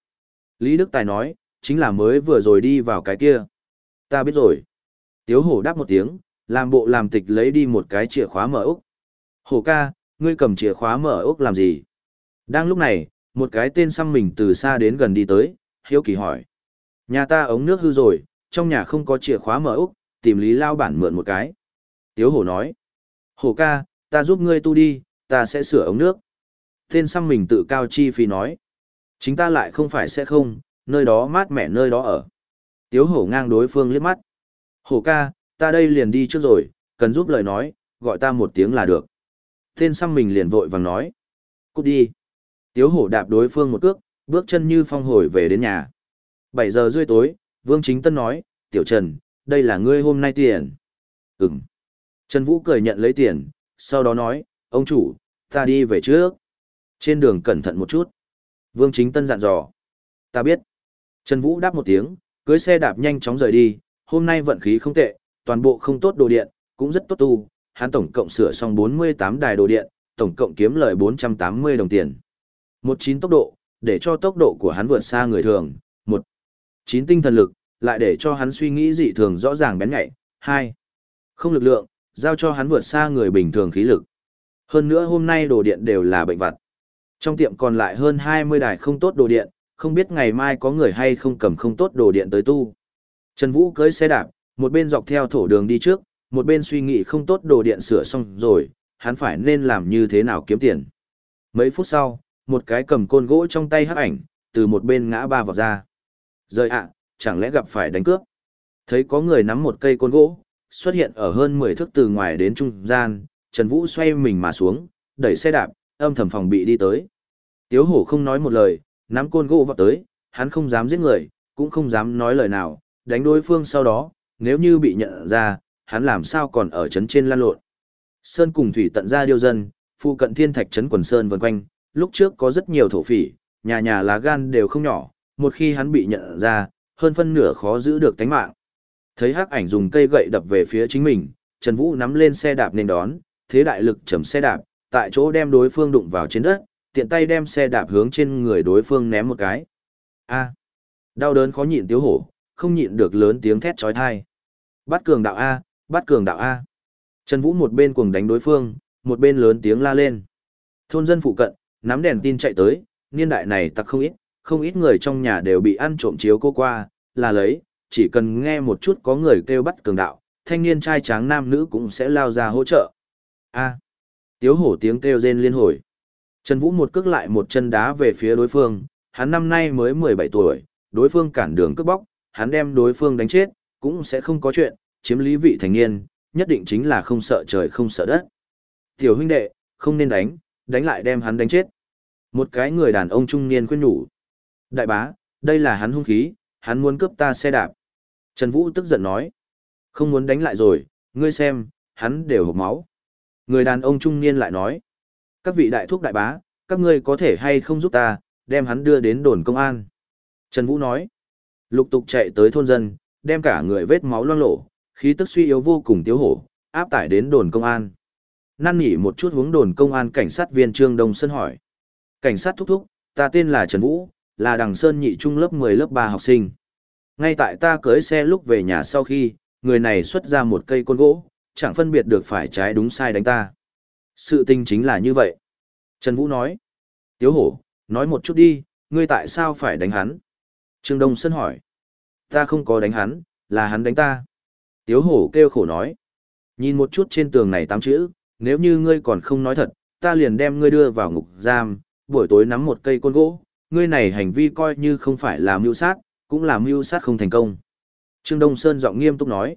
Lý Đức Tài nói, chính là mới vừa rồi đi vào cái kia. Ta biết rồi. Tiếu hổ đáp một tiếng, làm bộ làm tịch lấy đi một cái chìa khóa mở ốc. Hổ ca, ngươi cầm chìa khóa mở ốc làm gì? Đang lúc này, một cái tên xăm mình từ xa đến gần đi tới, hiếu kỳ hỏi. Nhà ta ống nước hư rồi, trong nhà không có chìa khóa mở ốc, tìm lý lao bản mượn một cái. Tiếu hổ nói. Hổ ca, ta giúp ngươi tu đi, ta sẽ sửa ống nước. Tên xăm mình tự cao chi phí nói. Chính ta lại không phải sẽ không, nơi đó mát mẻ nơi đó ở. Tiếu hổ ngang đối phương liếc mắt. Hổ ca, ta đây liền đi trước rồi, cần giúp lời nói, gọi ta một tiếng là được. Tên xăm mình liền vội vàng nói. Cút đi. Tiếu hổ đạp đối phương một cước, bước chân như phong hồi về đến nhà. 7 giờ rưỡi tối, Vương Chính Tân nói, Tiểu Trần, đây là ngươi hôm nay tiền. Ừm. Trần Vũ cười nhận lấy tiền, sau đó nói, ông chủ, ta đi về trước. Trên đường cẩn thận một chút. Vương Chính Tân dặn dò. Ta biết. Trần Vũ đáp một tiếng, cưới xe đạp nhanh chóng rời đi, hôm nay vận khí không tệ, toàn bộ không tốt đồ điện, cũng rất tốt tu, hắn tổng cộng sửa xong 48 đài đồ điện, tổng cộng kiếm lời 480 đồng tiền. Một chín tốc độ, để cho tốc độ của hắn vượt xa người thường, một chín tinh thần lực, lại để cho hắn suy nghĩ dị thường rõ ràng bén nhạy, 2 không lực lượng, giao cho hắn vượt xa người bình thường khí lực. Hơn nữa hôm nay đồ điện đều là bệnh vật. Trong tiệm còn lại hơn 20 đài không tốt đồ điện, không biết ngày mai có người hay không cầm không tốt đồ điện tới tu. Trần Vũ cưới xe đạp, một bên dọc theo thổ đường đi trước, một bên suy nghĩ không tốt đồ điện sửa xong rồi, hắn phải nên làm như thế nào kiếm tiền. Mấy phút sau, một cái cầm côn gỗ trong tay hắc ảnh, từ một bên ngã ba vào ra. Rời ạ, chẳng lẽ gặp phải đánh cướp? Thấy có người nắm một cây côn gỗ, xuất hiện ở hơn 10 thước từ ngoài đến trung gian, Trần Vũ xoay mình mà xuống, đẩy xe đạp, âm thầm phòng bị đi tới. Tiếu hổ không nói một lời, nắm côn gỗ vào tới, hắn không dám giết người, cũng không dám nói lời nào, đánh đối phương sau đó, nếu như bị nhận ra, hắn làm sao còn ở trấn trên lan lộn. Sơn cùng thủy tận ra điêu dân, phụ cận thiên thạch trấn quần sơn vần quanh, lúc trước có rất nhiều thổ phỉ, nhà nhà lá gan đều không nhỏ, một khi hắn bị nhận ra, hơn phân nửa khó giữ được tánh mạng. Thấy hắc ảnh dùng cây gậy đập về phía chính mình, Trần Vũ nắm lên xe đạp nên đón, thế đại lực chấm xe đạp, tại chỗ đem đối phương đụng vào trên đất, tiện tay đem xe đạp hướng trên người đối phương ném một cái. A. Đau đớn khó nhịn tiếu hổ, không nhịn được lớn tiếng thét chói tai. Bắt cường đạo A, bắt cường đạo A. Trần Vũ một bên cuồng đánh đối phương, một bên lớn tiếng la lên. Thôn dân phụ cận, nắm đèn tin chạy tới, niên đại này tặc không ít, không ít người trong nhà đều bị ăn trộm chiếu cô qua, là lấy, chỉ cần nghe một chút có người kêu bắt cường đạo, thanh niên trai tráng nam nữ cũng sẽ lao ra hỗ trợ. A. Tiếu hổ tiếng kêu rên liên hồi. Trần Vũ một cước lại một chân đá về phía đối phương, hắn năm nay mới 17 tuổi, đối phương cản đường cướp bóc, hắn đem đối phương đánh chết, cũng sẽ không có chuyện, chiếm lý vị thành niên, nhất định chính là không sợ trời không sợ đất. Tiểu huynh đệ, không nên đánh, đánh lại đem hắn đánh chết. Một cái người đàn ông trung niên khuyên nhủ. Đại bá, đây là hắn hung khí, hắn muốn cướp ta xe đạp. Trần Vũ tức giận nói. Không muốn đánh lại rồi, ngươi xem, hắn đều hộp máu. Người đàn ông trung niên lại nói. Các vị đại thúc đại bá, các ngươi có thể hay không giúp ta, đem hắn đưa đến đồn công an. Trần Vũ nói. Lục tục chạy tới thôn dân, đem cả người vết máu loang lổ, khí tức suy yếu vô cùng tiếu hổ, áp tải đến đồn công an. Năn nỉ một chút hướng đồn công an cảnh sát viên Trương Đông Sơn hỏi. Cảnh sát thúc thúc, ta tên là Trần Vũ, là đằng Sơn nhị trung lớp 10 lớp 3 học sinh. Ngay tại ta cưới xe lúc về nhà sau khi, người này xuất ra một cây côn gỗ, chẳng phân biệt được phải trái đúng sai đánh ta. Sự tình chính là như vậy. Trần Vũ nói. Tiếu hổ, nói một chút đi, ngươi tại sao phải đánh hắn? Trương Đông Sơn hỏi. Ta không có đánh hắn, là hắn đánh ta. Tiếu hổ kêu khổ nói. Nhìn một chút trên tường này tám chữ, nếu như ngươi còn không nói thật, ta liền đem ngươi đưa vào ngục giam, buổi tối nắm một cây côn gỗ, ngươi này hành vi coi như không phải là mưu sát, cũng là mưu sát không thành công. Trương Đông Sơn giọng nghiêm túc nói.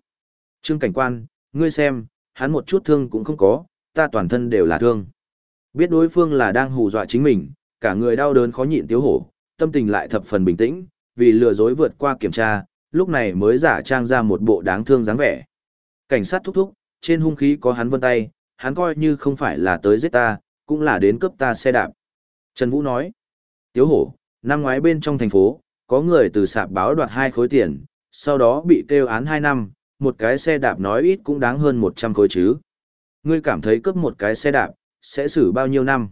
Trương Cảnh Quan, ngươi xem, hắn một chút thương cũng không có, ta toàn thân đều là thương. Biết đối phương là đang hù dọa chính mình, cả người đau đớn khó nhịn tiếu hổ, tâm tình lại thập phần bình tĩnh, vì lừa dối vượt qua kiểm tra, lúc này mới giả trang ra một bộ đáng thương dáng vẻ. Cảnh sát thúc thúc, trên hung khí có hắn vân tay, hắn coi như không phải là tới giết ta, cũng là đến cướp ta xe đạp. Trần Vũ nói, Tiếu hổ, năm ngoái bên trong thành phố, có người từ sạp báo đoạt hai khối tiền, sau đó bị kêu án hai năm, một cái xe đạp nói ít cũng đáng hơn 100 khối chứ. Ngươi cảm thấy cướp một cái xe đạp, sẽ xử bao nhiêu năm?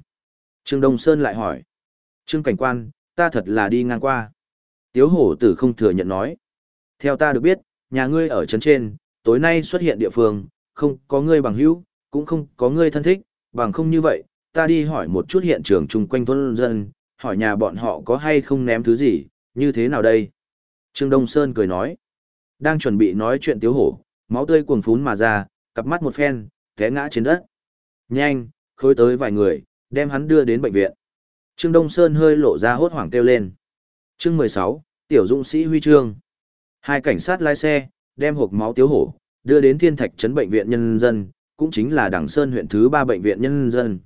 Trương Đông Sơn lại hỏi. Trương Cảnh Quan, ta thật là đi ngang qua. Tiếu hổ tử không thừa nhận nói. Theo ta được biết, nhà ngươi ở trấn trên, tối nay xuất hiện địa phương, không có ngươi bằng hữu, cũng không có ngươi thân thích, bằng không như vậy, ta đi hỏi một chút hiện trường chung quanh thôn dân, hỏi nhà bọn họ có hay không ném thứ gì, như thế nào đây? Trương Đông Sơn cười nói. Đang chuẩn bị nói chuyện tiếu hổ, máu tươi cuồng phún mà ra, cặp mắt một phen, té ngã trên đất. Nhanh, khối tới vài người, đem hắn đưa đến bệnh viện. Trương Đông Sơn hơi lộ ra hốt hoảng kêu lên. Chương 16, Tiểu Dũng Sĩ Huy Chương. Hai cảnh sát lái xe, đem hộp máu tiếu hổ, đưa đến Thiên Thạch Trấn Bệnh viện Nhân dân, cũng chính là Đảng Sơn huyện thứ ba Bệnh viện Nhân dân.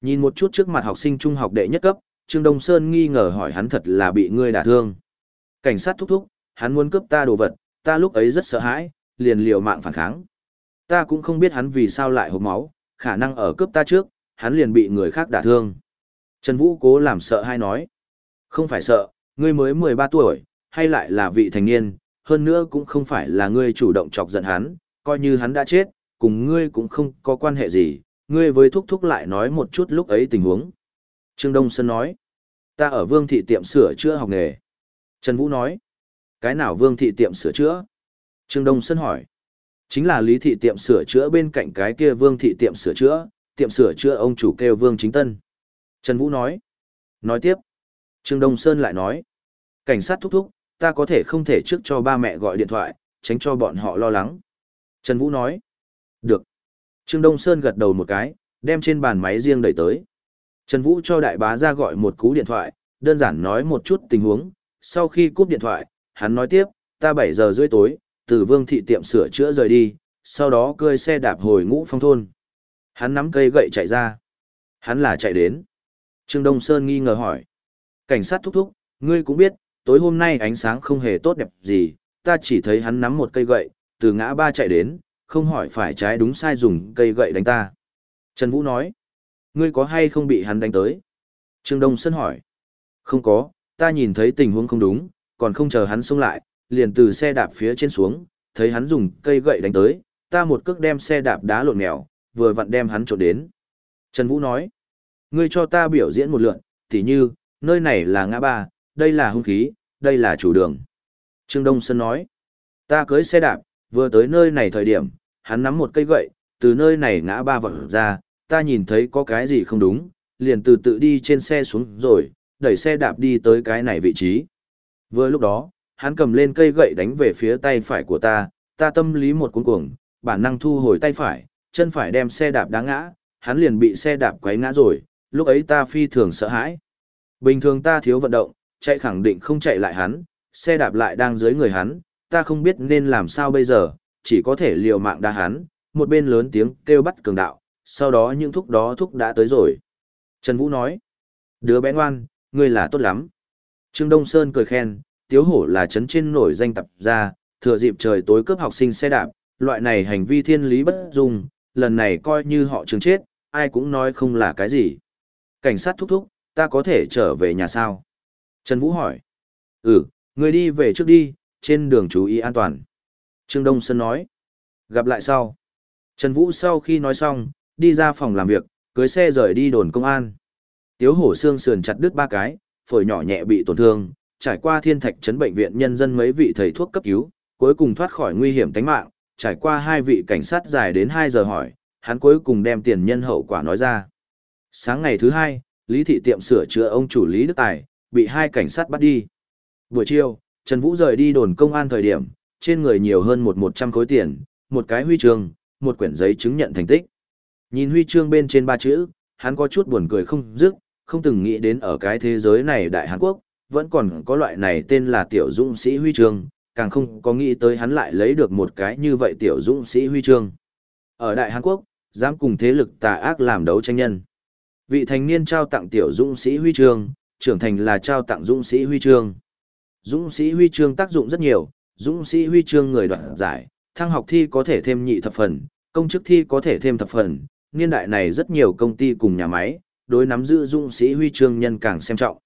Nhìn một chút trước mặt học sinh trung học đệ nhất cấp, Trương Đông Sơn nghi ngờ hỏi hắn thật là bị ngươi đả thương. Cảnh sát thúc thúc, hắn muốn cướp ta đồ vật, ta lúc ấy rất sợ hãi, liền liều mạng phản kháng. Ta cũng không biết hắn vì sao lại hộp máu, khả năng ở cướp ta trước, hắn liền bị người khác đả thương. Trần Vũ cố làm sợ hay nói. Không phải sợ, ngươi mới 13 tuổi, hay lại là vị thành niên, hơn nữa cũng không phải là ngươi chủ động chọc giận hắn, coi như hắn đã chết, cùng ngươi cũng không có quan hệ gì, ngươi với thúc thúc lại nói một chút lúc ấy tình huống. Trương Đông Sơn nói, ta ở vương thị tiệm sửa chữa học nghề. Trần Vũ nói, cái nào vương thị tiệm sửa chữa? Trương Đông Sơn hỏi, chính là lý thị tiệm sửa chữa bên cạnh cái kia vương thị tiệm sửa chữa, tiệm sửa chữa ông chủ kêu vương chính tân. Trần Vũ nói, nói tiếp, Trương Đông Sơn lại nói, cảnh sát thúc thúc, ta có thể không thể trước cho ba mẹ gọi điện thoại, tránh cho bọn họ lo lắng. Trần Vũ nói, được. Trương Đông Sơn gật đầu một cái, đem trên bàn máy riêng đẩy tới. Trần Vũ cho đại bá ra gọi một cú điện thoại, đơn giản nói một chút tình huống, sau khi cúp điện thoại, hắn nói tiếp, ta 7 giờ rưỡi tối, từ vương thị tiệm sửa chữa rời đi, sau đó cơi xe đạp hồi ngũ phong thôn. Hắn nắm cây gậy chạy ra. Hắn là chạy đến. Trương Đông Sơn nghi ngờ hỏi. Cảnh sát thúc thúc, ngươi cũng biết, tối hôm nay ánh sáng không hề tốt đẹp gì, ta chỉ thấy hắn nắm một cây gậy, từ ngã ba chạy đến, không hỏi phải trái đúng sai dùng cây gậy đánh ta. Trần Vũ nói, ngươi có hay không bị hắn đánh tới? Trương Đông Sơn hỏi, không có, ta nhìn thấy tình huống không đúng, còn không chờ hắn xông lại, liền từ xe đạp phía trên xuống, thấy hắn dùng cây gậy đánh tới, ta một cước đem xe đạp đá lộn mèo, vừa vặn đem hắn trộn đến. Trần Vũ nói, ngươi cho ta biểu diễn một lượn, tỉ như, nơi này là ngã ba, đây là hung khí, đây là chủ đường. Trương Đông Sơn nói, ta cưới xe đạp, vừa tới nơi này thời điểm, hắn nắm một cây gậy, từ nơi này ngã ba vật ra, ta nhìn thấy có cái gì không đúng, liền từ tự đi trên xe xuống rồi, đẩy xe đạp đi tới cái này vị trí. Vừa lúc đó, hắn cầm lên cây gậy đánh về phía tay phải của ta, ta tâm lý một cuống cuồng, bản năng thu hồi tay phải, chân phải đem xe đạp đá ngã, hắn liền bị xe đạp quấy ngã rồi, lúc ấy ta phi thường sợ hãi. Bình thường ta thiếu vận động, chạy khẳng định không chạy lại hắn, xe đạp lại đang dưới người hắn, ta không biết nên làm sao bây giờ, chỉ có thể liều mạng đa hắn, một bên lớn tiếng kêu bắt cường đạo, sau đó những thúc đó thúc đã tới rồi. Trần Vũ nói, đứa bé ngoan, ngươi là tốt lắm. Trương Đông Sơn cười khen, tiếu hổ là chấn trên nổi danh tập ra, thừa dịp trời tối cướp học sinh xe đạp, loại này hành vi thiên lý bất dung, lần này coi như họ trường chết, ai cũng nói không là cái gì. Cảnh sát thúc thúc, ta có thể trở về nhà sao? Trần Vũ hỏi. Ừ, người đi về trước đi, trên đường chú ý an toàn. Trương Đông Sơn nói. Gặp lại sau. Trần Vũ sau khi nói xong, đi ra phòng làm việc, cưới xe rời đi đồn công an. Tiếu hổ xương sườn chặt đứt ba cái, phổi nhỏ nhẹ bị tổn thương, trải qua thiên thạch trấn bệnh viện nhân dân mấy vị thầy thuốc cấp cứu, cuối cùng thoát khỏi nguy hiểm tính mạng, trải qua hai vị cảnh sát dài đến 2 giờ hỏi, hắn cuối cùng đem tiền nhân hậu quả nói ra. Sáng ngày thứ hai, Lý Thị tiệm sửa chữa ông chủ Lý Đức Tài, bị hai cảnh sát bắt đi. Buổi chiều, Trần Vũ rời đi đồn công an thời điểm, trên người nhiều hơn một một trăm khối tiền, một cái huy chương, một quyển giấy chứng nhận thành tích. Nhìn huy chương bên trên ba chữ, hắn có chút buồn cười không dứt, không từng nghĩ đến ở cái thế giới này Đại Hàn Quốc, vẫn còn có loại này tên là Tiểu Dũng Sĩ Huy chương, càng không có nghĩ tới hắn lại lấy được một cái như vậy Tiểu Dũng Sĩ Huy chương. Ở Đại Hàn Quốc, dám cùng thế lực tà ác làm đấu tranh nhân. Vị thành niên trao tặng Tiểu Dũng Sĩ Huy chương, trưởng thành là trao tặng Dũng Sĩ Huy chương. Dũng Sĩ Huy chương tác dụng rất nhiều, Dũng Sĩ Huy chương người đoạt giải, thăng học thi có thể thêm nhị thập phần, công chức thi có thể thêm thập phần, niên đại này rất nhiều công ty cùng nhà máy, đối nắm giữ dũng sĩ huy chương nhân càng xem trọng.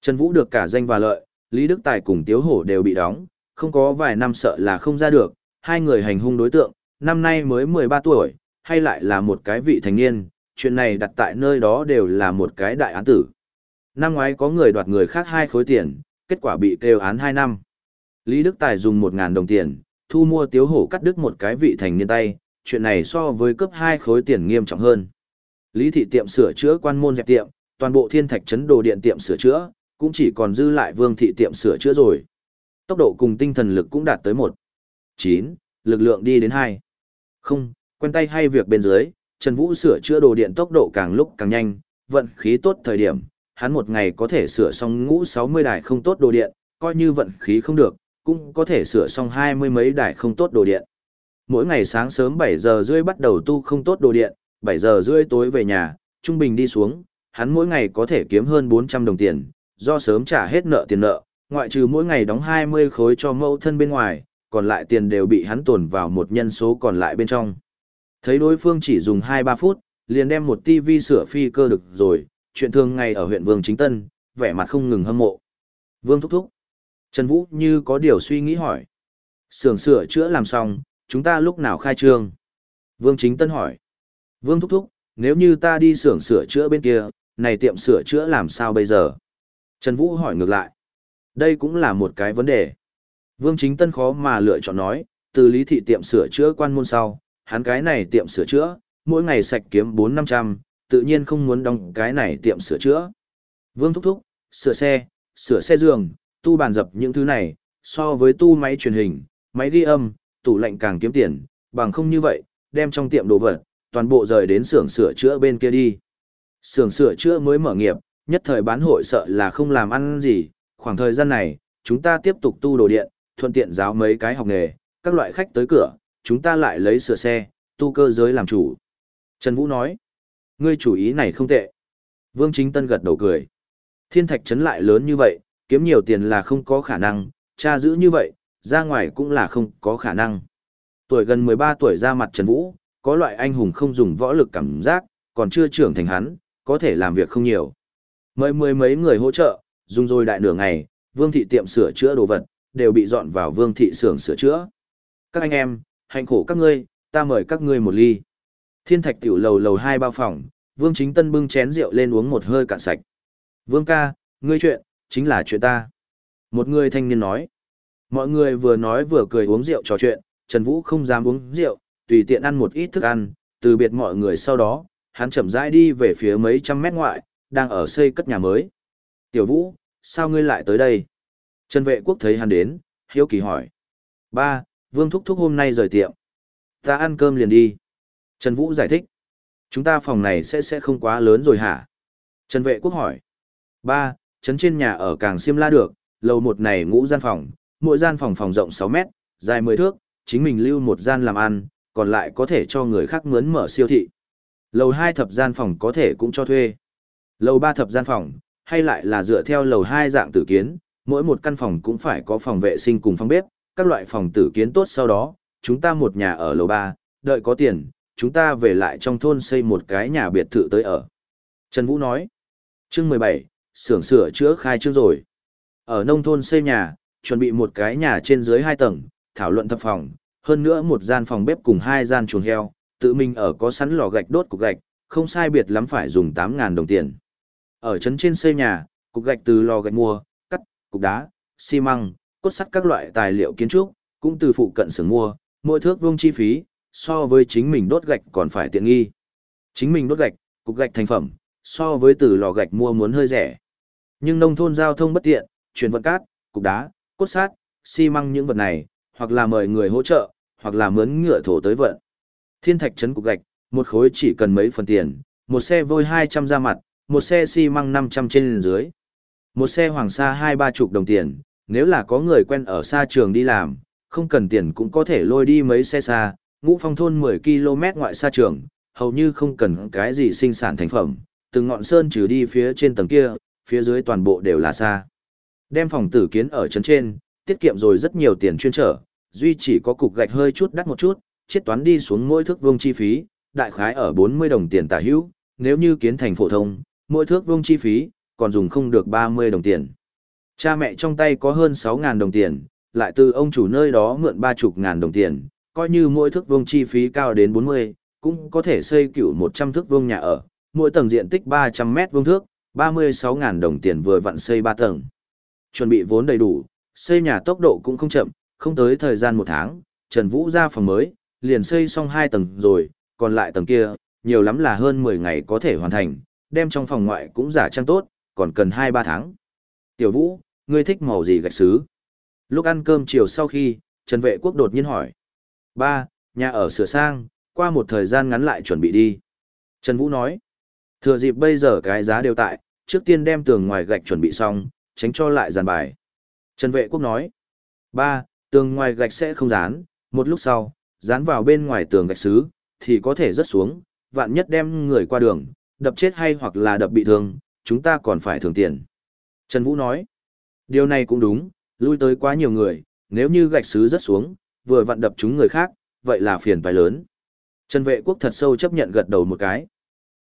Trần Vũ được cả danh và lợi, Lý Đức Tài cùng Tiếu Hổ đều bị đóng, không có vài năm sợ là không ra được, hai người hành hung đối tượng, năm nay mới 13 tuổi, hay lại là một cái vị thành niên, chuyện này đặt tại nơi đó đều là một cái đại án tử. Năm ngoái có người đoạt người khác hai khối tiền, kết quả bị kêu án 2 năm. Lý Đức Tài dùng 1.000 đồng tiền, thu mua tiếu hổ cắt đứt một cái vị thành niên tay, chuyện này so với cấp hai khối tiền nghiêm trọng hơn. Lý thị tiệm sửa chữa quan môn dẹp tiệm, toàn bộ thiên thạch trấn đồ điện tiệm sửa chữa, cũng chỉ còn dư lại vương thị tiệm sửa chữa rồi. Tốc độ cùng tinh thần lực cũng đạt tới 1. 9, lực lượng đi đến hai Không, quen tay hay việc bên dưới, Trần Vũ sửa chữa đồ điện tốc độ càng lúc càng nhanh, vận khí tốt thời điểm, hắn một ngày có thể sửa xong ngũ 60 đài không tốt đồ điện, coi như vận khí không được, cũng có thể sửa xong hai mươi mấy đài không tốt đồ điện. Mỗi ngày sáng sớm 7 giờ rưỡi bắt đầu tu không tốt đồ điện, 7 giờ rưỡi tối về nhà, trung bình đi xuống, hắn mỗi ngày có thể kiếm hơn 400 đồng tiền, do sớm trả hết nợ tiền nợ, ngoại trừ mỗi ngày đóng 20 khối cho mẫu thân bên ngoài, còn lại tiền đều bị hắn tồn vào một nhân số còn lại bên trong. Thấy đối phương chỉ dùng 2-3 phút, liền đem một tivi sửa phi cơ được rồi, chuyện thường ngày ở huyện Vương Chính Tân, vẻ mặt không ngừng hâm mộ. Vương thúc thúc. Trần Vũ như có điều suy nghĩ hỏi. Sưởng sửa chữa làm xong, chúng ta lúc nào khai trương? Vương Chính Tân hỏi. Vương thúc thúc, nếu như ta đi xưởng sửa chữa bên kia, này tiệm sửa chữa làm sao bây giờ? Trần Vũ hỏi ngược lại. Đây cũng là một cái vấn đề. Vương Chính Tân khó mà lựa chọn nói, từ lý thị tiệm sửa chữa quan môn sau, hắn cái này tiệm sửa chữa, mỗi ngày sạch kiếm 4-500, tự nhiên không muốn đóng cái này tiệm sửa chữa. Vương thúc thúc, sửa xe, sửa xe giường, tu bàn dập những thứ này, so với tu máy truyền hình, máy ghi âm, tủ lạnh càng kiếm tiền, bằng không như vậy, đem trong tiệm đồ vật, toàn bộ rời đến xưởng sửa chữa bên kia đi. Xưởng sửa chữa mới mở nghiệp, nhất thời bán hội sợ là không làm ăn gì, khoảng thời gian này, chúng ta tiếp tục tu đồ điện, thuận tiện giáo mấy cái học nghề, các loại khách tới cửa, chúng ta lại lấy sửa xe, tu cơ giới làm chủ. Trần Vũ nói, ngươi chủ ý này không tệ. Vương Chính Tân gật đầu cười. Thiên thạch trấn lại lớn như vậy, kiếm nhiều tiền là không có khả năng, cha giữ như vậy, ra ngoài cũng là không có khả năng. Tuổi gần 13 tuổi ra mặt Trần Vũ, có loại anh hùng không dùng võ lực cảm giác, còn chưa trưởng thành hắn, có thể làm việc không nhiều. Mời mười mấy người hỗ trợ, dùng rồi đại nửa ngày, vương thị tiệm sửa chữa đồ vật, đều bị dọn vào vương thị xưởng sửa chữa. Các anh em, hạnh khổ các ngươi, ta mời các ngươi một ly. Thiên thạch tiểu lầu lầu hai bao phòng, vương chính tân bưng chén rượu lên uống một hơi cạn sạch. Vương ca, ngươi chuyện, chính là chuyện ta. Một người thanh niên nói. Mọi người vừa nói vừa cười uống rượu trò chuyện, Trần Vũ không dám uống rượu, tùy tiện ăn một ít thức ăn, từ biệt mọi người sau đó, hắn chậm rãi đi về phía mấy trăm mét ngoại, đang ở xây cất nhà mới. Tiểu Vũ, sao ngươi lại tới đây? Trần vệ quốc thấy hắn đến, hiếu kỳ hỏi. Ba, Vương Thúc Thúc hôm nay rời tiệm. Ta ăn cơm liền đi. Trần Vũ giải thích. Chúng ta phòng này sẽ sẽ không quá lớn rồi hả? Trần vệ quốc hỏi. Ba, trấn trên nhà ở càng siêm la được, lầu một này ngũ gian phòng, mỗi gian phòng phòng rộng 6 mét, dài 10 thước, chính mình lưu một gian làm ăn, còn lại có thể cho người khác mướn mở siêu thị. Lầu 2 thập gian phòng có thể cũng cho thuê. Lầu 3 thập gian phòng, hay lại là dựa theo lầu 2 dạng tử kiến, mỗi một căn phòng cũng phải có phòng vệ sinh cùng phòng bếp, các loại phòng tử kiến tốt sau đó, chúng ta một nhà ở lầu 3, đợi có tiền, chúng ta về lại trong thôn xây một cái nhà biệt thự tới ở. Trần Vũ nói, chương 17, xưởng sửa chữa khai trương rồi. Ở nông thôn xây nhà, chuẩn bị một cái nhà trên dưới 2 tầng, thảo luận thập phòng, hơn nữa một gian phòng bếp cùng hai gian chuồng heo, tự mình ở có sẵn lò gạch đốt cục gạch, không sai biệt lắm phải dùng 8.000 đồng tiền. Ở trấn trên xây nhà, cục gạch từ lò gạch mua, cắt, cục đá, xi măng, cốt sắt các loại tài liệu kiến trúc, cũng từ phụ cận xưởng mua, mỗi thước vuông chi phí, so với chính mình đốt gạch còn phải tiện nghi. Chính mình đốt gạch, cục gạch thành phẩm, so với từ lò gạch mua muốn hơi rẻ. Nhưng nông thôn giao thông bất tiện, chuyển vận cát, cục đá, cốt sắt, xi măng những vật này, hoặc là mời người hỗ trợ, hoặc là mướn ngựa thổ tới vận. Thiên thạch trấn cục gạch, một khối chỉ cần mấy phần tiền, một xe vôi 200 ra mặt, một xe xi măng 500 trên dưới. Một xe hoàng sa hai ba chục đồng tiền, nếu là có người quen ở xa trường đi làm, không cần tiền cũng có thể lôi đi mấy xe xa, ngũ phong thôn 10 km ngoại xa trường, hầu như không cần cái gì sinh sản thành phẩm, từng ngọn sơn trừ đi phía trên tầng kia, phía dưới toàn bộ đều là xa. Đem phòng tử kiến ở trấn trên, tiết kiệm rồi rất nhiều tiền chuyên trở, duy chỉ có cục gạch hơi chút đắt một chút, chiết toán đi xuống mỗi thước vuông chi phí, đại khái ở 40 đồng tiền tả hữu, nếu như kiến thành phổ thông, mỗi thước vuông chi phí, còn dùng không được 30 đồng tiền. Cha mẹ trong tay có hơn 6.000 đồng tiền, lại từ ông chủ nơi đó mượn 30 ngàn đồng tiền, coi như mỗi thước vuông chi phí cao đến 40, cũng có thể xây cựu 100 thước vuông nhà ở, mỗi tầng diện tích 300 mét vuông thước, 36.000 đồng tiền vừa vặn xây 3 tầng. Chuẩn bị vốn đầy đủ, xây nhà tốc độ cũng không chậm, không tới thời gian một tháng, Trần Vũ ra phòng mới, liền xây xong 2 tầng rồi, còn lại tầng kia, nhiều lắm là hơn 10 ngày có thể hoàn thành, đem trong phòng ngoại cũng giả trang tốt, còn cần 2-3 tháng. Tiểu Vũ, ngươi thích màu gì gạch sứ? Lúc ăn cơm chiều sau khi, Trần Vệ Quốc đột nhiên hỏi. Ba, nhà ở sửa sang, qua một thời gian ngắn lại chuẩn bị đi. Trần Vũ nói. Thừa dịp bây giờ cái giá đều tại, trước tiên đem tường ngoài gạch chuẩn bị xong, tránh cho lại dàn bài. Trần Vệ Quốc nói. Ba, tường ngoài gạch sẽ không dán, một lúc sau, dán vào bên ngoài tường gạch xứ, thì có thể rớt xuống, vạn nhất đem người qua đường, đập chết hay hoặc là đập bị thương, chúng ta còn phải thưởng tiền. Trần Vũ nói. Điều này cũng đúng, lui tới quá nhiều người, nếu như gạch xứ rớt xuống, vừa vặn đập chúng người khác, vậy là phiền phải lớn. Trần vệ quốc thật sâu chấp nhận gật đầu một cái.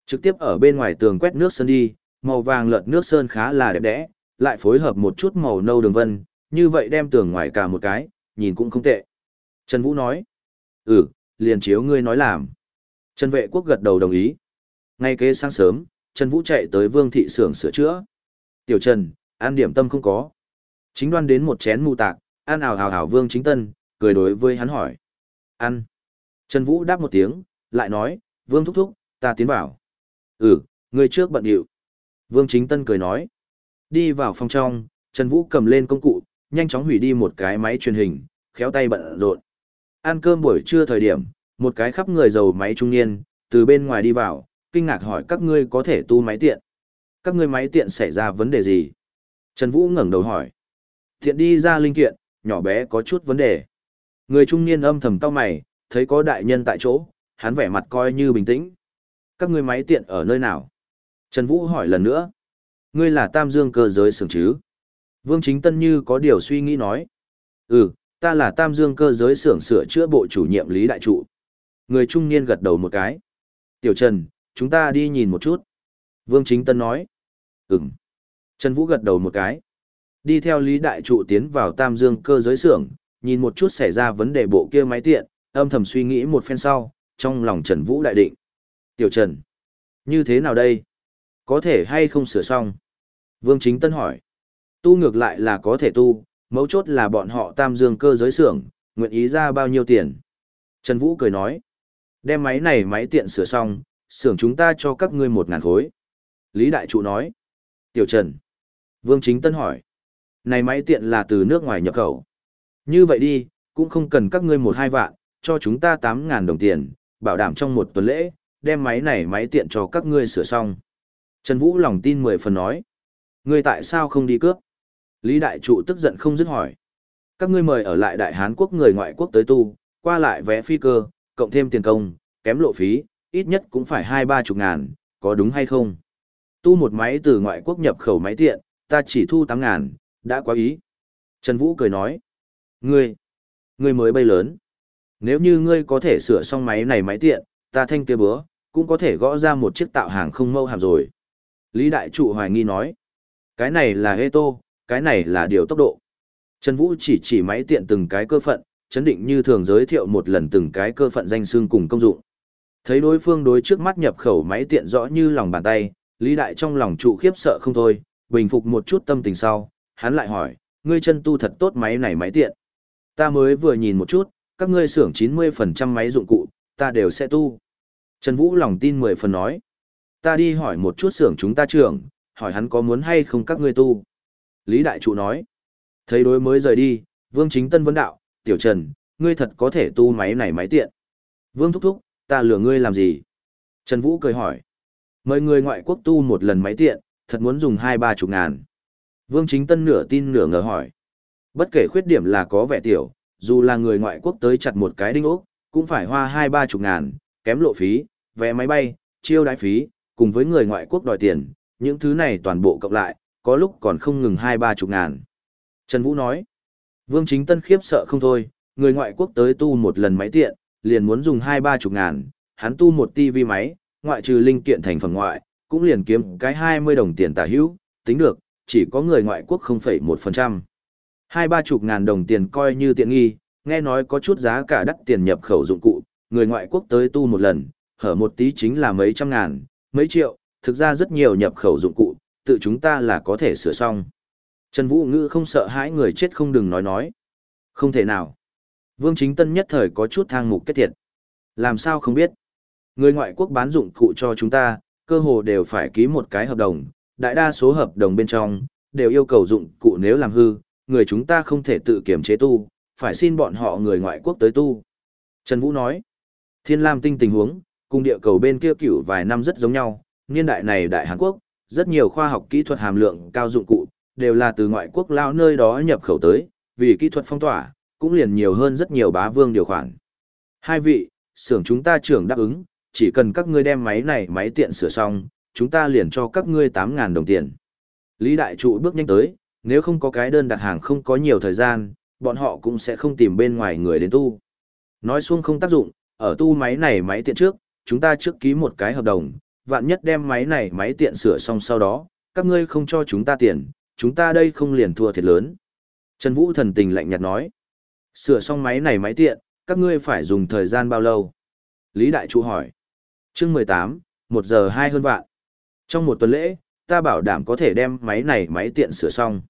Trực tiếp ở bên ngoài tường quét nước sơn đi, màu vàng lợt nước sơn khá là đẹp đẽ, lại phối hợp một chút màu nâu đường vân, như vậy đem tường ngoài cả một cái, nhìn cũng không tệ. Trần Vũ nói, ừ, liền chiếu ngươi nói làm. Trần vệ quốc gật đầu đồng ý. Ngay kế sáng sớm, Trần Vũ chạy tới vương thị xưởng sửa chữa. Tiểu Trần, ăn điểm tâm không có. Chính đoan đến một chén mù tạc, ăn ảo hào hào vương chính tân, cười đối với hắn hỏi. Ăn. Trần Vũ đáp một tiếng, lại nói, vương thúc thúc, ta tiến vào. Ừ, người trước bận điệu. Vương chính tân cười nói. Đi vào phòng trong, Trần Vũ cầm lên công cụ, nhanh chóng hủy đi một cái máy truyền hình, khéo tay bận rộn. Ăn cơm buổi trưa thời điểm, một cái khắp người giàu máy trung niên, từ bên ngoài đi vào, kinh ngạc hỏi các ngươi có thể tu máy tiện. Các ngươi máy tiện xảy ra vấn đề gì? Trần Vũ ngẩng đầu hỏi. Tiện đi ra linh kiện, nhỏ bé có chút vấn đề. Người trung niên âm thầm cau mày, thấy có đại nhân tại chỗ, hắn vẻ mặt coi như bình tĩnh. Các ngươi máy tiện ở nơi nào? Trần Vũ hỏi lần nữa. Ngươi là Tam Dương cơ giới sưởng chứ? Vương Chính Tân như có điều suy nghĩ nói. Ừ, ta là Tam Dương cơ giới sưởng sửa chữa bộ chủ nhiệm Lý Đại Trụ. Người trung niên gật đầu một cái. Tiểu Trần, chúng ta đi nhìn một chút. Vương Chính Tân nói. Ừm. Trần Vũ gật đầu một cái. Đi theo Lý Đại Trụ tiến vào Tam Dương cơ giới xưởng, nhìn một chút xảy ra vấn đề bộ kia máy tiện, âm thầm suy nghĩ một phen sau, trong lòng Trần Vũ đại định. Tiểu Trần, như thế nào đây? Có thể hay không sửa xong? Vương Chính Tân hỏi. Tu ngược lại là có thể tu, mấu chốt là bọn họ Tam Dương cơ giới xưởng, nguyện ý ra bao nhiêu tiền? Trần Vũ cười nói. Đem máy này máy tiện sửa xong, xưởng chúng ta cho các ngươi một ngàn khối. Lý Đại Trụ nói. Tiểu Trần. Vương Chính Tân hỏi. Này máy tiện là từ nước ngoài nhập khẩu. Như vậy đi, cũng không cần các ngươi một hai vạn, cho chúng ta tám ngàn đồng tiền, bảo đảm trong một tuần lễ, đem máy này máy tiện cho các ngươi sửa xong. Trần Vũ lòng tin mười phần nói. Ngươi tại sao không đi cướp? Lý Đại Trụ tức giận không dứt hỏi. Các ngươi mời ở lại Đại Hán Quốc người ngoại quốc tới tu, qua lại vé phi cơ, cộng thêm tiền công, kém lộ phí, ít nhất cũng phải hai ba chục ngàn, có đúng hay không? Tu một máy từ ngoại quốc nhập khẩu máy tiện, ta chỉ thu tám ngàn, đã quá ý. Trần Vũ cười nói. Ngươi, ngươi mới bay lớn. Nếu như ngươi có thể sửa xong máy này máy tiện, ta thanh kia bữa, cũng có thể gõ ra một chiếc tạo hàng không mâu hàm rồi. Lý Đại Trụ hoài nghi nói. Cái này là hê tô, cái này là điều tốc độ. Trần Vũ chỉ chỉ máy tiện từng cái cơ phận, chấn định như thường giới thiệu một lần từng cái cơ phận danh xương cùng công dụng. Thấy đối phương đối trước mắt nhập khẩu máy tiện rõ như lòng bàn tay, Lý Đại trong lòng trụ khiếp sợ không thôi, bình phục một chút tâm tình sau, hắn lại hỏi, ngươi chân tu thật tốt máy này máy tiện. Ta mới vừa nhìn một chút, các ngươi xưởng 90% máy dụng cụ, ta đều sẽ tu. Trần Vũ lòng tin 10 phần nói. Ta đi hỏi một chút xưởng chúng ta trưởng, hỏi hắn có muốn hay không các ngươi tu. Lý Đại Trụ nói. Thấy đối mới rời đi, Vương Chính Tân vấn đạo, Tiểu Trần, ngươi thật có thể tu máy này máy tiện. Vương Thúc Thúc, ta lừa ngươi làm gì? Trần Vũ cười hỏi. Mời người ngoại quốc tu một lần máy tiện, thật muốn dùng hai ba chục ngàn. Vương Chính Tân nửa tin nửa ngờ hỏi. Bất kể khuyết điểm là có vẻ tiểu, dù là người ngoại quốc tới chặt một cái đinh ốc, cũng phải hoa hai ba chục ngàn, kém lộ phí, vé máy bay, chiêu đái phí, cùng với người ngoại quốc đòi tiền, những thứ này toàn bộ cộng lại, có lúc còn không ngừng hai ba chục ngàn. Trần Vũ nói, Vương Chính Tân khiếp sợ không thôi, người ngoại quốc tới tu một lần máy tiện, liền muốn dùng hai ba chục ngàn, hắn tu một tivi máy, ngoại trừ linh kiện thành phần ngoại, cũng liền kiếm cái 20 đồng tiền tả hữu, tính được, chỉ có người ngoại quốc 0,1%. Hai ba chục ngàn đồng tiền coi như tiện nghi, nghe nói có chút giá cả đắt tiền nhập khẩu dụng cụ, người ngoại quốc tới tu một lần, hở một tí chính là mấy trăm ngàn, mấy triệu, thực ra rất nhiều nhập khẩu dụng cụ, tự chúng ta là có thể sửa xong. Trần Vũ Ngữ không sợ hãi người chết không đừng nói nói. Không thể nào. Vương Chính Tân nhất thời có chút thang mục kết thiệt. Làm sao không biết. Người ngoại quốc bán dụng cụ cho chúng ta, cơ hồ đều phải ký một cái hợp đồng, đại đa số hợp đồng bên trong, đều yêu cầu dụng cụ nếu làm hư, người chúng ta không thể tự kiểm chế tu, phải xin bọn họ người ngoại quốc tới tu. Trần Vũ nói, Thiên Lam tinh tình huống, cùng địa cầu bên kia cửu vài năm rất giống nhau, niên đại này đại Hàn Quốc, rất nhiều khoa học kỹ thuật hàm lượng cao dụng cụ, đều là từ ngoại quốc lao nơi đó nhập khẩu tới, vì kỹ thuật phong tỏa, cũng liền nhiều hơn rất nhiều bá vương điều khoản. Hai vị, xưởng chúng ta trưởng đáp ứng, chỉ cần các ngươi đem máy này máy tiện sửa xong, chúng ta liền cho các ngươi 8.000 đồng tiền. Lý Đại Trụ bước nhanh tới, nếu không có cái đơn đặt hàng không có nhiều thời gian, bọn họ cũng sẽ không tìm bên ngoài người đến tu. Nói xuông không tác dụng, ở tu máy này máy tiện trước, chúng ta trước ký một cái hợp đồng, vạn nhất đem máy này máy tiện sửa xong sau đó, các ngươi không cho chúng ta tiền, chúng ta đây không liền thua thiệt lớn. Trần Vũ thần tình lạnh nhạt nói, sửa xong máy này máy tiện, các ngươi phải dùng thời gian bao lâu? Lý Đại Trụ hỏi, chương 18, 1 giờ 2 hơn vạn. Trong một tuần lễ, ta bảo đảm có thể đem máy này máy tiện sửa xong.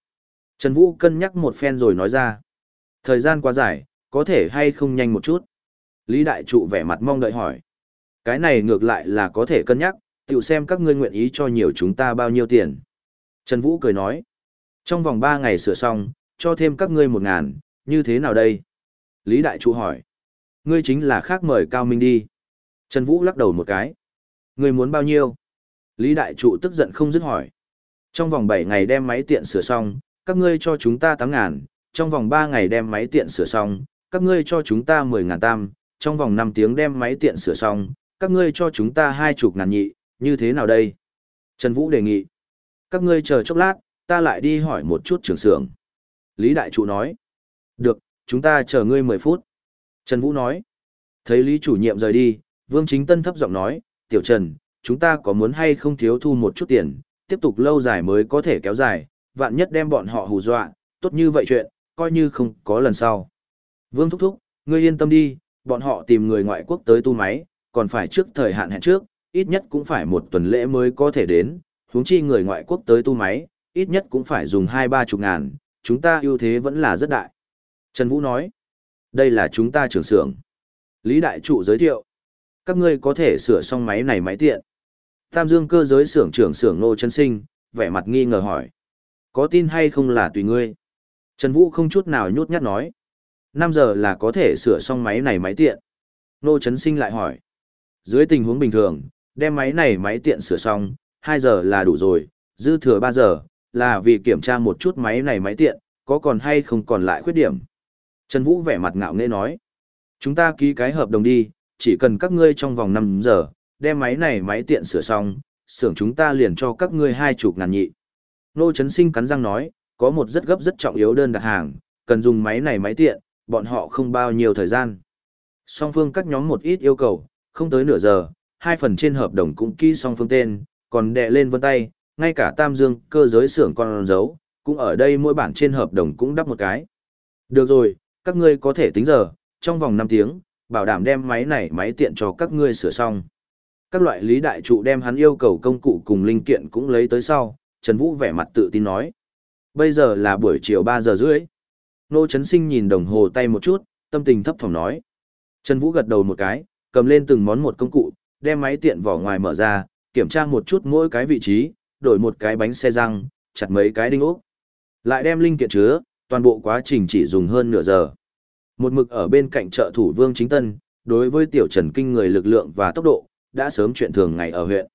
Trần Vũ cân nhắc một phen rồi nói ra. Thời gian quá dài, có thể hay không nhanh một chút. Lý Đại Trụ vẻ mặt mong đợi hỏi. Cái này ngược lại là có thể cân nhắc, tự xem các ngươi nguyện ý cho nhiều chúng ta bao nhiêu tiền. Trần Vũ cười nói. Trong vòng 3 ngày sửa xong, cho thêm các ngươi một ngàn, như thế nào đây? Lý Đại Trụ hỏi. Ngươi chính là khác mời Cao Minh đi. Trần Vũ lắc đầu một cái. Ngươi muốn bao nhiêu? Lý Đại Trụ tức giận không dứt hỏi. Trong vòng 7 ngày đem máy tiện sửa xong, các ngươi cho chúng ta 8 ngàn, trong vòng 3 ngày đem máy tiện sửa xong, các ngươi cho chúng ta 10 ngàn tam, trong vòng 5 tiếng đem máy tiện sửa xong, các ngươi cho chúng ta hai chục ngàn nhị, như thế nào đây? Trần Vũ đề nghị. Các ngươi chờ chốc lát, ta lại đi hỏi một chút trưởng xưởng. Lý Đại Trụ nói. Được, chúng ta chờ ngươi 10 phút. Trần Vũ nói. Thấy Lý chủ nhiệm rời đi, Vương Chính Tân thấp giọng nói, Tiểu Trần, chúng ta có muốn hay không thiếu thu một chút tiền, tiếp tục lâu dài mới có thể kéo dài, vạn nhất đem bọn họ hù dọa, tốt như vậy chuyện, coi như không có lần sau. Vương Thúc Thúc, ngươi yên tâm đi, bọn họ tìm người ngoại quốc tới tu máy, còn phải trước thời hạn hẹn trước, ít nhất cũng phải một tuần lễ mới có thể đến, huống chi người ngoại quốc tới tu máy, ít nhất cũng phải dùng hai ba chục ngàn, chúng ta ưu thế vẫn là rất đại. Trần Vũ nói, đây là chúng ta trưởng xưởng. Lý Đại Trụ giới thiệu, các ngươi có thể sửa xong máy này máy tiện. Tam Dương cơ giới xưởng trưởng xưởng Nô Chân Sinh, vẻ mặt nghi ngờ hỏi. Có tin hay không là tùy ngươi. Trần Vũ không chút nào nhút nhát nói. 5 giờ là có thể sửa xong máy này máy tiện. Nô Trấn Sinh lại hỏi. Dưới tình huống bình thường, đem máy này máy tiện sửa xong, 2 giờ là đủ rồi, dư thừa 3 giờ, là vì kiểm tra một chút máy này máy tiện, có còn hay không còn lại khuyết điểm. Trần Vũ vẻ mặt ngạo nghễ nói. Chúng ta ký cái hợp đồng đi, chỉ cần các ngươi trong vòng 5 giờ, đem máy này máy tiện sửa xong, xưởng chúng ta liền cho các ngươi hai chục ngàn nhị. Nô Trấn Sinh cắn răng nói, có một rất gấp rất trọng yếu đơn đặt hàng, cần dùng máy này máy tiện, bọn họ không bao nhiêu thời gian. Song phương các nhóm một ít yêu cầu, không tới nửa giờ, hai phần trên hợp đồng cũng ký song phương tên, còn đè lên vân tay, ngay cả Tam Dương cơ giới xưởng con dấu, cũng ở đây mỗi bản trên hợp đồng cũng đắp một cái. Được rồi, các ngươi có thể tính giờ, trong vòng 5 tiếng, bảo đảm đem máy này máy tiện cho các ngươi sửa xong. Các loại lý đại trụ đem hắn yêu cầu công cụ cùng linh kiện cũng lấy tới sau, Trần Vũ vẻ mặt tự tin nói. Bây giờ là buổi chiều 3 giờ rưỡi. Nô Trấn Sinh nhìn đồng hồ tay một chút, tâm tình thấp thỏm nói. Trần Vũ gật đầu một cái, cầm lên từng món một công cụ, đem máy tiện vỏ ngoài mở ra, kiểm tra một chút mỗi cái vị trí, đổi một cái bánh xe răng, chặt mấy cái đinh ốc. Lại đem linh kiện chứa, toàn bộ quá trình chỉ dùng hơn nửa giờ. Một mực ở bên cạnh trợ thủ Vương Chính Tân, đối với tiểu Trần kinh người lực lượng và tốc độ, đã sớm chuyện thường ngày ở huyện.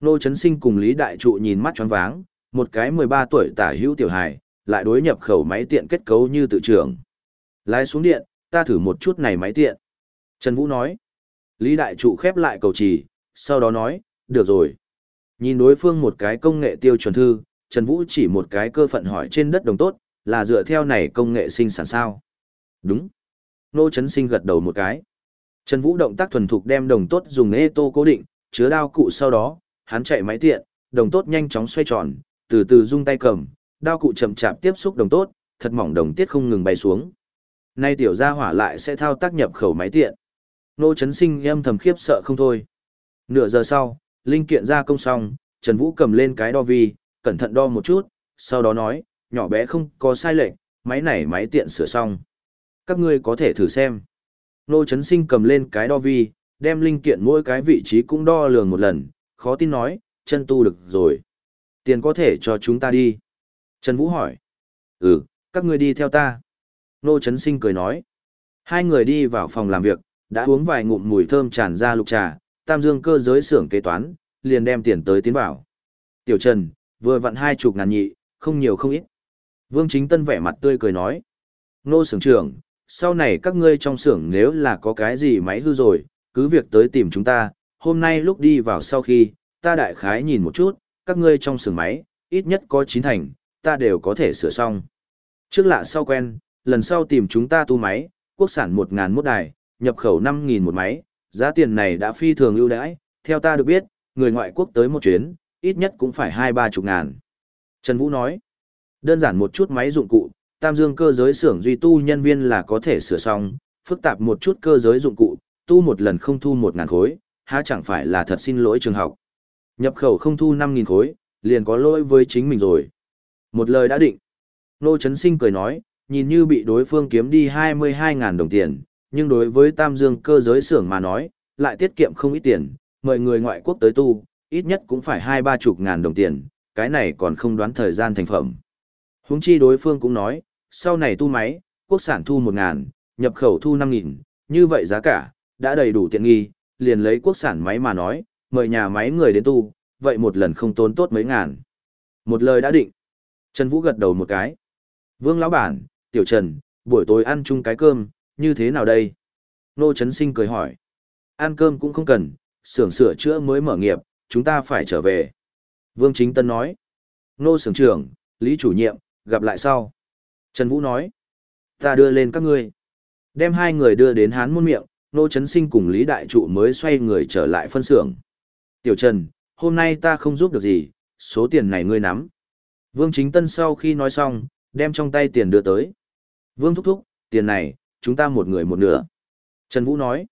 Nô Trấn Sinh cùng Lý Đại Trụ nhìn mắt choáng váng, một cái 13 tuổi tả hữu tiểu hài, lại đối nhập khẩu máy tiện kết cấu như tự trưởng. Lái xuống điện, ta thử một chút này máy tiện. Trần Vũ nói. Lý Đại Trụ khép lại cầu trì, sau đó nói, được rồi. Nhìn đối phương một cái công nghệ tiêu chuẩn thư, Trần Vũ chỉ một cái cơ phận hỏi trên đất đồng tốt, là dựa theo này công nghệ sinh sản sao. Đúng. Nô Trấn Sinh gật đầu một cái. Trần Vũ động tác thuần thục đem đồng tốt dùng ê tô cố định, chứa đao cụ sau đó, hắn chạy máy tiện, đồng tốt nhanh chóng xoay tròn, từ từ rung tay cầm, đao cụ chậm chạp tiếp xúc đồng tốt, thật mỏng đồng tiết không ngừng bay xuống. Nay tiểu gia hỏa lại sẽ thao tác nhập khẩu máy tiện. Nô chấn sinh em thầm khiếp sợ không thôi. Nửa giờ sau, linh kiện ra công xong, Trần Vũ cầm lên cái đo vi, cẩn thận đo một chút, sau đó nói, nhỏ bé không có sai lệch, máy này máy tiện sửa xong. Các ngươi có thể thử xem. Nô chấn sinh cầm lên cái đo vi, đem linh kiện mỗi cái vị trí cũng đo lường một lần, khó tin nói, chân tu được rồi. Tiền có thể cho chúng ta đi. Trần Vũ hỏi. Ừ, các ngươi đi theo ta. Nô chấn sinh cười nói. Hai người đi vào phòng làm việc, đã uống vài ngụm mùi thơm tràn ra lục trà, tam dương cơ giới xưởng kế toán, liền đem tiền tới tiến vào. Tiểu Trần, vừa vặn hai chục ngàn nhị, không nhiều không ít. Vương Chính Tân vẻ mặt tươi cười nói. Nô xưởng trưởng, sau này các ngươi trong xưởng nếu là có cái gì máy hư rồi, cứ việc tới tìm chúng ta, hôm nay lúc đi vào sau khi, ta đại khái nhìn một chút, các ngươi trong xưởng máy, ít nhất có chín thành, ta đều có thể sửa xong. Trước lạ sau quen, lần sau tìm chúng ta tu máy, quốc sản một ngàn một đài, nhập khẩu năm nghìn một máy, giá tiền này đã phi thường ưu đãi, theo ta được biết, người ngoại quốc tới một chuyến, ít nhất cũng phải hai ba chục ngàn. Trần Vũ nói, đơn giản một chút máy dụng cụ, tam dương cơ giới xưởng duy tu nhân viên là có thể sửa xong, phức tạp một chút cơ giới dụng cụ, tu một lần không thu một ngàn khối, há chẳng phải là thật xin lỗi trường học. Nhập khẩu không thu năm nghìn khối, liền có lỗi với chính mình rồi. Một lời đã định. Nô Trấn Sinh cười nói, nhìn như bị đối phương kiếm đi hai mươi hai ngàn đồng tiền, nhưng đối với Tam Dương cơ giới xưởng mà nói, lại tiết kiệm không ít tiền, mời người ngoại quốc tới tu, ít nhất cũng phải hai ba chục ngàn đồng tiền, cái này còn không đoán thời gian thành phẩm. Huống chi đối phương cũng nói, sau này tu máy, quốc sản thu một ngàn, nhập khẩu thu năm nghìn, như vậy giá cả, đã đầy đủ tiện nghi, liền lấy quốc sản máy mà nói, mời nhà máy người đến tu, vậy một lần không tốn tốt mấy ngàn. Một lời đã định. Trần Vũ gật đầu một cái. Vương lão bản, Tiểu Trần, buổi tối ăn chung cái cơm, như thế nào đây? Nô Trấn Sinh cười hỏi. Ăn cơm cũng không cần, xưởng sửa chữa mới mở nghiệp, chúng ta phải trở về. Vương Chính Tân nói. Nô xưởng trưởng, Lý chủ nhiệm, gặp lại sau. Trần Vũ nói. Ta đưa lên các ngươi. Đem hai người đưa đến hán môn miệng, Nô Trấn Sinh cùng Lý Đại Trụ mới xoay người trở lại phân xưởng. Tiểu Trần, hôm nay ta không giúp được gì, số tiền này ngươi nắm. Vương Chính Tân sau khi nói xong, đem trong tay tiền đưa tới. Vương thúc thúc, tiền này, chúng ta một người một nửa. Trần Vũ nói,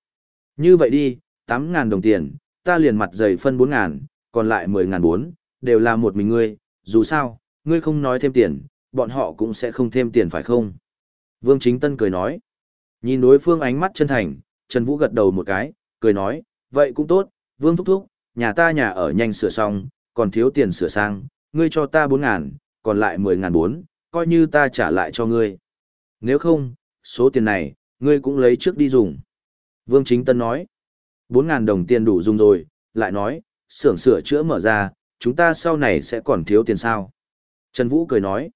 như vậy đi, 8.000 đồng tiền, ta liền mặt dày phân 4.000, còn lại 10.000 bốn, đều là một mình ngươi, dù sao, ngươi không nói thêm tiền, bọn họ cũng sẽ không thêm tiền phải không? Vương Chính Tân cười nói, nhìn đối phương ánh mắt chân thành, Trần Vũ gật đầu một cái, cười nói, vậy cũng tốt, Vương thúc thúc, nhà ta nhà ở nhanh sửa xong, còn thiếu tiền sửa sang, ngươi cho ta 4.000, còn lại 10.000 bốn, coi như ta trả lại cho ngươi. Nếu không, số tiền này, ngươi cũng lấy trước đi dùng. Vương Chính Tân nói, 4.000 đồng tiền đủ dùng rồi, lại nói, xưởng sửa chữa mở ra, chúng ta sau này sẽ còn thiếu tiền sao. Trần Vũ cười nói,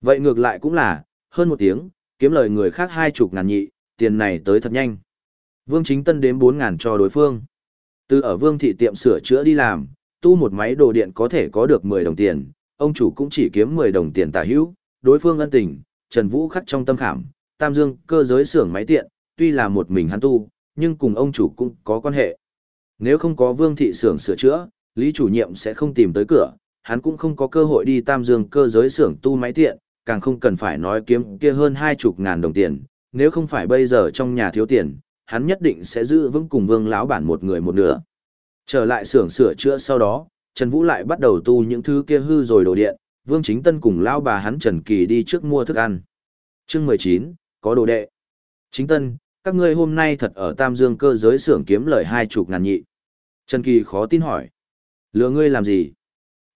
vậy ngược lại cũng là, hơn một tiếng, kiếm lời người khác hai chục ngàn nhị, tiền này tới thật nhanh. Vương Chính Tân đếm 4 ngàn cho đối phương. Từ ở Vương Thị tiệm sửa chữa đi làm, tu một máy đồ điện có thể có được 10 đồng tiền, ông chủ cũng chỉ kiếm 10 đồng tiền tả hữu, đối phương ân tình, Trần Vũ khắc trong tâm khảm, Tam Dương cơ giới xưởng máy tiện, tuy là một mình hắn tu, nhưng cùng ông chủ cũng có quan hệ. Nếu không có Vương thị xưởng sửa chữa, Lý chủ nhiệm sẽ không tìm tới cửa, hắn cũng không có cơ hội đi Tam Dương cơ giới xưởng tu máy tiện, càng không cần phải nói kiếm kia hơn hai chục ngàn đồng tiền, nếu không phải bây giờ trong nhà thiếu tiền, hắn nhất định sẽ giữ vững cùng Vương lão bản một người một nửa. Trở lại xưởng sửa chữa sau đó, Trần Vũ lại bắt đầu tu những thứ kia hư rồi đồ điện, Vương Chính Tân cùng lão bà hắn Trần Kỳ đi trước mua thức ăn. Chương mười chín có đồ đệ. Chính Tân, các ngươi hôm nay thật ở Tam Dương cơ giới xưởng kiếm lời hai chục ngàn nhị. Trần Kỳ khó tin hỏi. Lừa ngươi làm gì?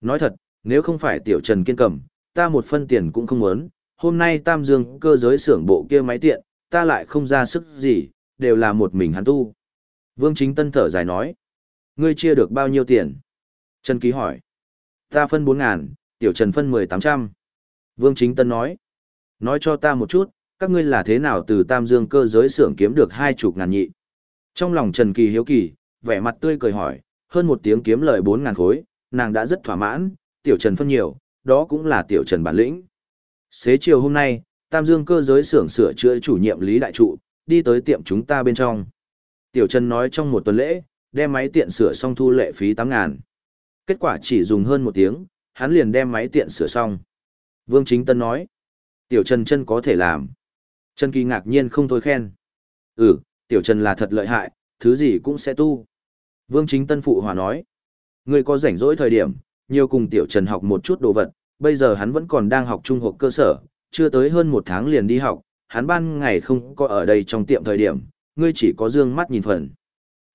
Nói thật, nếu không phải tiểu Trần kiên cầm, ta một phân tiền cũng không muốn. Hôm nay Tam Dương cơ giới xưởng bộ kia máy tiện, ta lại không ra sức gì, đều là một mình hắn tu. Vương Chính Tân thở dài nói. Ngươi chia được bao nhiêu tiền? Trần Kỳ hỏi. Ta phân bốn ngàn, tiểu Trần phân mười tám trăm. Vương Chính Tân nói. Nói cho ta một chút, các ngươi là thế nào từ Tam Dương cơ giới xưởng kiếm được hai chục ngàn nhị. Trong lòng Trần Kỳ hiếu kỳ, vẻ mặt tươi cười hỏi, hơn một tiếng kiếm lời bốn ngàn khối, nàng đã rất thỏa mãn, tiểu Trần phân nhiều, đó cũng là tiểu Trần bản lĩnh. Xế chiều hôm nay, Tam Dương cơ giới xưởng sửa chữa chủ nhiệm Lý Đại Trụ, đi tới tiệm chúng ta bên trong. Tiểu Trần nói trong một tuần lễ, đem máy tiện sửa xong thu lệ phí 8 ngàn. Kết quả chỉ dùng hơn một tiếng, hắn liền đem máy tiện sửa xong. Vương Chính Tân nói, Tiểu Trần chân có thể làm. Trần Kỳ ngạc nhiên không thôi khen. Ừ, Tiểu Trần là thật lợi hại, thứ gì cũng sẽ tu. Vương Chính Tân phụ hòa nói, người có rảnh rỗi thời điểm, nhiều cùng Tiểu Trần học một chút đồ vật, bây giờ hắn vẫn còn đang học trung học cơ sở, chưa tới hơn một tháng liền đi học, hắn ban ngày không có ở đây trong tiệm thời điểm, ngươi chỉ có dương mắt nhìn phần.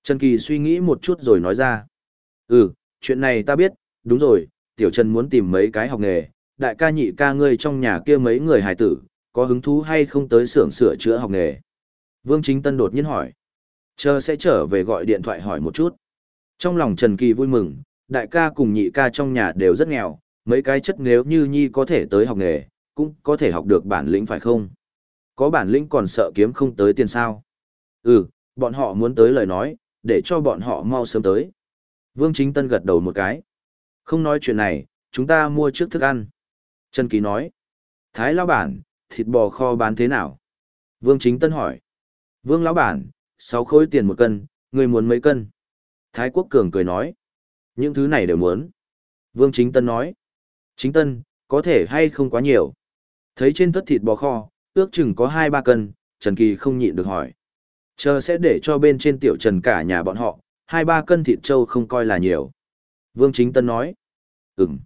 Trần Kỳ suy nghĩ một chút rồi nói ra. Ừ, chuyện này ta biết, đúng rồi, Tiểu Trần muốn tìm mấy cái học nghề, đại ca nhị ca ngươi trong nhà kia mấy người hài tử, có hứng thú hay không tới xưởng sửa chữa học nghề. Vương Chính Tân đột nhiên hỏi. Chờ sẽ trở về gọi điện thoại hỏi một chút. Trong lòng Trần Kỳ vui mừng, đại ca cùng nhị ca trong nhà đều rất nghèo, mấy cái chất nếu như nhi có thể tới học nghề, cũng có thể học được bản lĩnh phải không? Có bản lĩnh còn sợ kiếm không tới tiền sao? Ừ, bọn họ muốn tới lời nói, để cho bọn họ mau sớm tới. Vương Chính Tân gật đầu một cái. Không nói chuyện này, chúng ta mua trước thức ăn. Trần Kỳ nói. Thái lão bản, thịt bò kho bán thế nào? Vương Chính Tân hỏi. Vương lão bản, 6 khối tiền một cân, người muốn mấy cân? Thái Quốc Cường cười nói. Những thứ này đều muốn. Vương Chính Tân nói. Chính Tân, có thể hay không quá nhiều? Thấy trên thất thịt bò kho, ước chừng có 2-3 cân, Trần Kỳ không nhịn được hỏi. Chờ sẽ để cho bên trên tiểu trần cả nhà bọn họ, 2-3 cân thịt trâu không coi là nhiều. Vương Chính Tân nói. Ừm.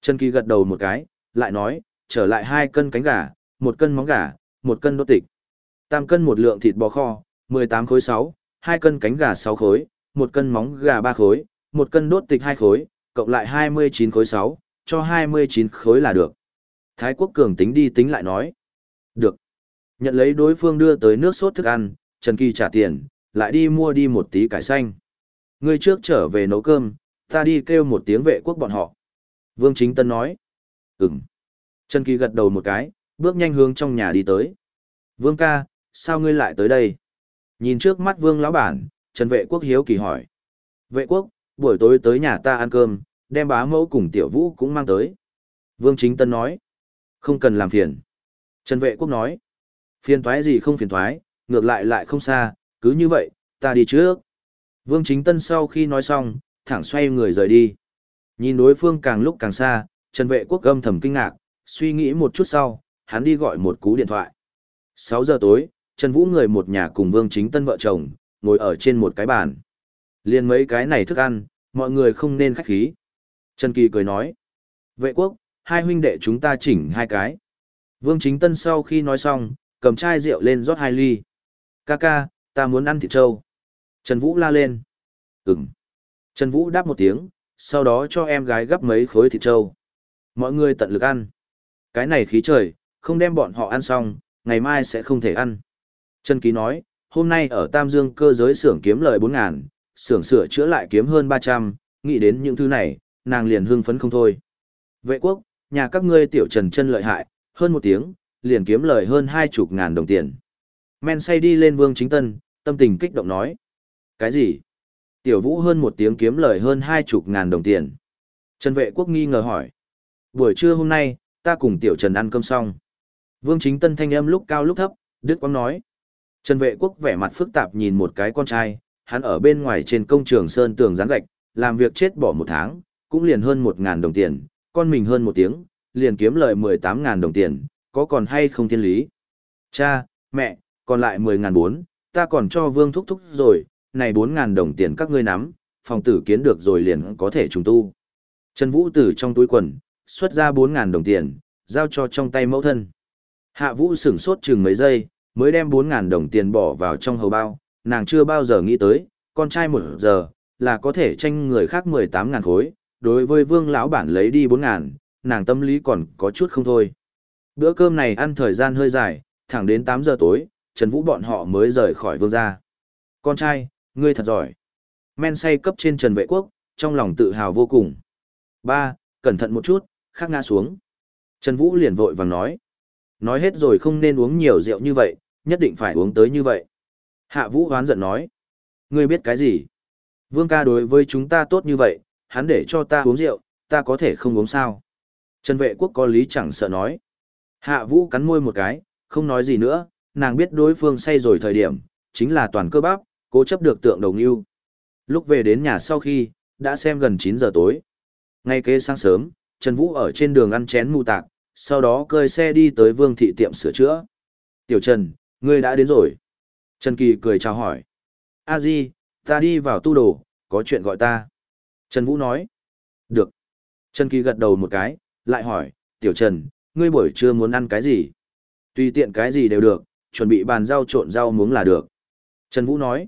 Trần Kỳ gật đầu một cái, lại nói, trở lại 2 cân cánh gà, 1 cân móng gà, 1 cân đốt tịch. Tam cân một lượng thịt bò kho, 18 khối 6, 2 cân cánh gà 6 khối, 1 cân móng gà 3 khối, một cân đốt tịch hai khối, cộng lại 29 khối 6, cho 29 khối là được. Thái Quốc Cường tính đi tính lại nói. Được. Nhận lấy đối phương đưa tới nước sốt thức ăn, Trần Kỳ trả tiền, lại đi mua đi một tí cải xanh. Ngươi trước trở về nấu cơm, ta đi kêu một tiếng vệ quốc bọn họ. Vương Chính Tân nói. Ừm. Trần Kỳ gật đầu một cái, bước nhanh hướng trong nhà đi tới. Vương ca, sao ngươi lại tới đây? Nhìn trước mắt Vương lão bản, Trần vệ quốc hiếu kỳ hỏi. Vệ quốc, buổi tối tới nhà ta ăn cơm, đem bá mẫu cùng tiểu vũ cũng mang tới. Vương Chính Tân nói. Không cần làm phiền. Trần vệ quốc nói. Phiền thoái gì không phiền thoái, ngược lại lại không xa, cứ như vậy, ta đi trước. Vương Chính Tân sau khi nói xong, thẳng xoay người rời đi. Nhìn đối phương càng lúc càng xa, Trần Vệ Quốc âm thầm kinh ngạc, suy nghĩ một chút sau, hắn đi gọi một cú điện thoại. 6 giờ tối, Trần Vũ người một nhà cùng Vương Chính Tân vợ chồng, ngồi ở trên một cái bàn. Liên mấy cái này thức ăn, mọi người không nên khách khí. Trần Kỳ cười nói. Vệ quốc, hai huynh đệ chúng ta chỉnh hai cái. Vương Chính Tân sau khi nói xong, cầm chai rượu lên rót hai ly. Ca ca, ta muốn ăn thịt trâu. Trần Vũ la lên. Ừm. Trần Vũ đáp một tiếng, sau đó cho em gái gấp mấy khối thịt trâu. Mọi người tận lực ăn. Cái này khí trời, không đem bọn họ ăn xong, ngày mai sẽ không thể ăn. Trần Ký nói, hôm nay ở Tam Dương cơ giới xưởng kiếm lời 4 ngàn, xưởng sửa chữa lại kiếm hơn 300, nghĩ đến những thứ này, nàng liền hưng phấn không thôi. Vệ quốc, nhà các ngươi tiểu trần chân lợi hại, hơn một tiếng, liền kiếm lời hơn hai chục ngàn đồng tiền. Men say đi lên Vương Chính Tân, tâm tình kích động nói. Cái gì? Tiểu Vũ hơn một tiếng kiếm lời hơn hai chục ngàn đồng tiền. Trần Vệ Quốc nghi ngờ hỏi. Buổi trưa hôm nay, ta cùng Tiểu Trần ăn cơm xong. Vương Chính Tân thanh âm lúc cao lúc thấp, Đức Quang nói. Trần Vệ Quốc vẻ mặt phức tạp nhìn một cái con trai, hắn ở bên ngoài trên công trường Sơn tường gián gạch, làm việc chết bỏ một tháng, cũng liền hơn một ngàn đồng tiền, con mình hơn một tiếng, liền kiếm lời mười tám ngàn đồng tiền, có còn hay không thiên lý? Cha, mẹ, còn lại mười ngàn bốn, ta còn cho vương thúc thúc rồi, này bốn ngàn đồng tiền các ngươi nắm, phòng tử kiến được rồi liền có thể trùng tu. Trần Vũ từ trong túi quần, xuất ra bốn ngàn đồng tiền, giao cho trong tay mẫu thân. Hạ Vũ sửng sốt chừng mấy giây, mới đem bốn ngàn đồng tiền bỏ vào trong hầu bao, nàng chưa bao giờ nghĩ tới, con trai một giờ, là có thể tranh người khác mười tám ngàn khối, đối với vương lão bản lấy đi bốn ngàn, nàng tâm lý còn có chút không thôi. Bữa cơm này ăn thời gian hơi dài, thẳng đến 8 giờ tối, Trần Vũ bọn họ mới rời khỏi vương gia. Con trai, ngươi thật giỏi. Men say cấp trên Trần Vệ Quốc, trong lòng tự hào vô cùng. Ba, cẩn thận một chút, khắc ngã xuống. Trần Vũ liền vội vàng nói. Nói hết rồi không nên uống nhiều rượu như vậy, nhất định phải uống tới như vậy. Hạ Vũ hoán giận nói. Ngươi biết cái gì? Vương ca đối với chúng ta tốt như vậy, hắn để cho ta uống rượu, ta có thể không uống sao? Trần Vệ Quốc có lý chẳng sợ nói. Hạ Vũ cắn môi một cái, không nói gì nữa, nàng biết đối phương say rồi thời điểm, chính là toàn cơ bắp, cố chấp được tượng đồng yêu. Lúc về đến nhà sau khi, đã xem gần 9 giờ tối. Ngay kế sáng sớm, Trần Vũ ở trên đường ăn chén mù tạc, sau đó cơi xe đi tới Vương Thị tiệm sửa chữa. Tiểu Trần, ngươi đã đến rồi. Trần Kỳ cười chào hỏi. A Di, ta đi vào tu đồ, có chuyện gọi ta. Trần Vũ nói. Được. Trần Kỳ gật đầu một cái, lại hỏi, Tiểu Trần, ngươi buổi trưa muốn ăn cái gì? Tùy tiện cái gì đều được, chuẩn bị bàn rau trộn rau muống là được. Trần Vũ nói.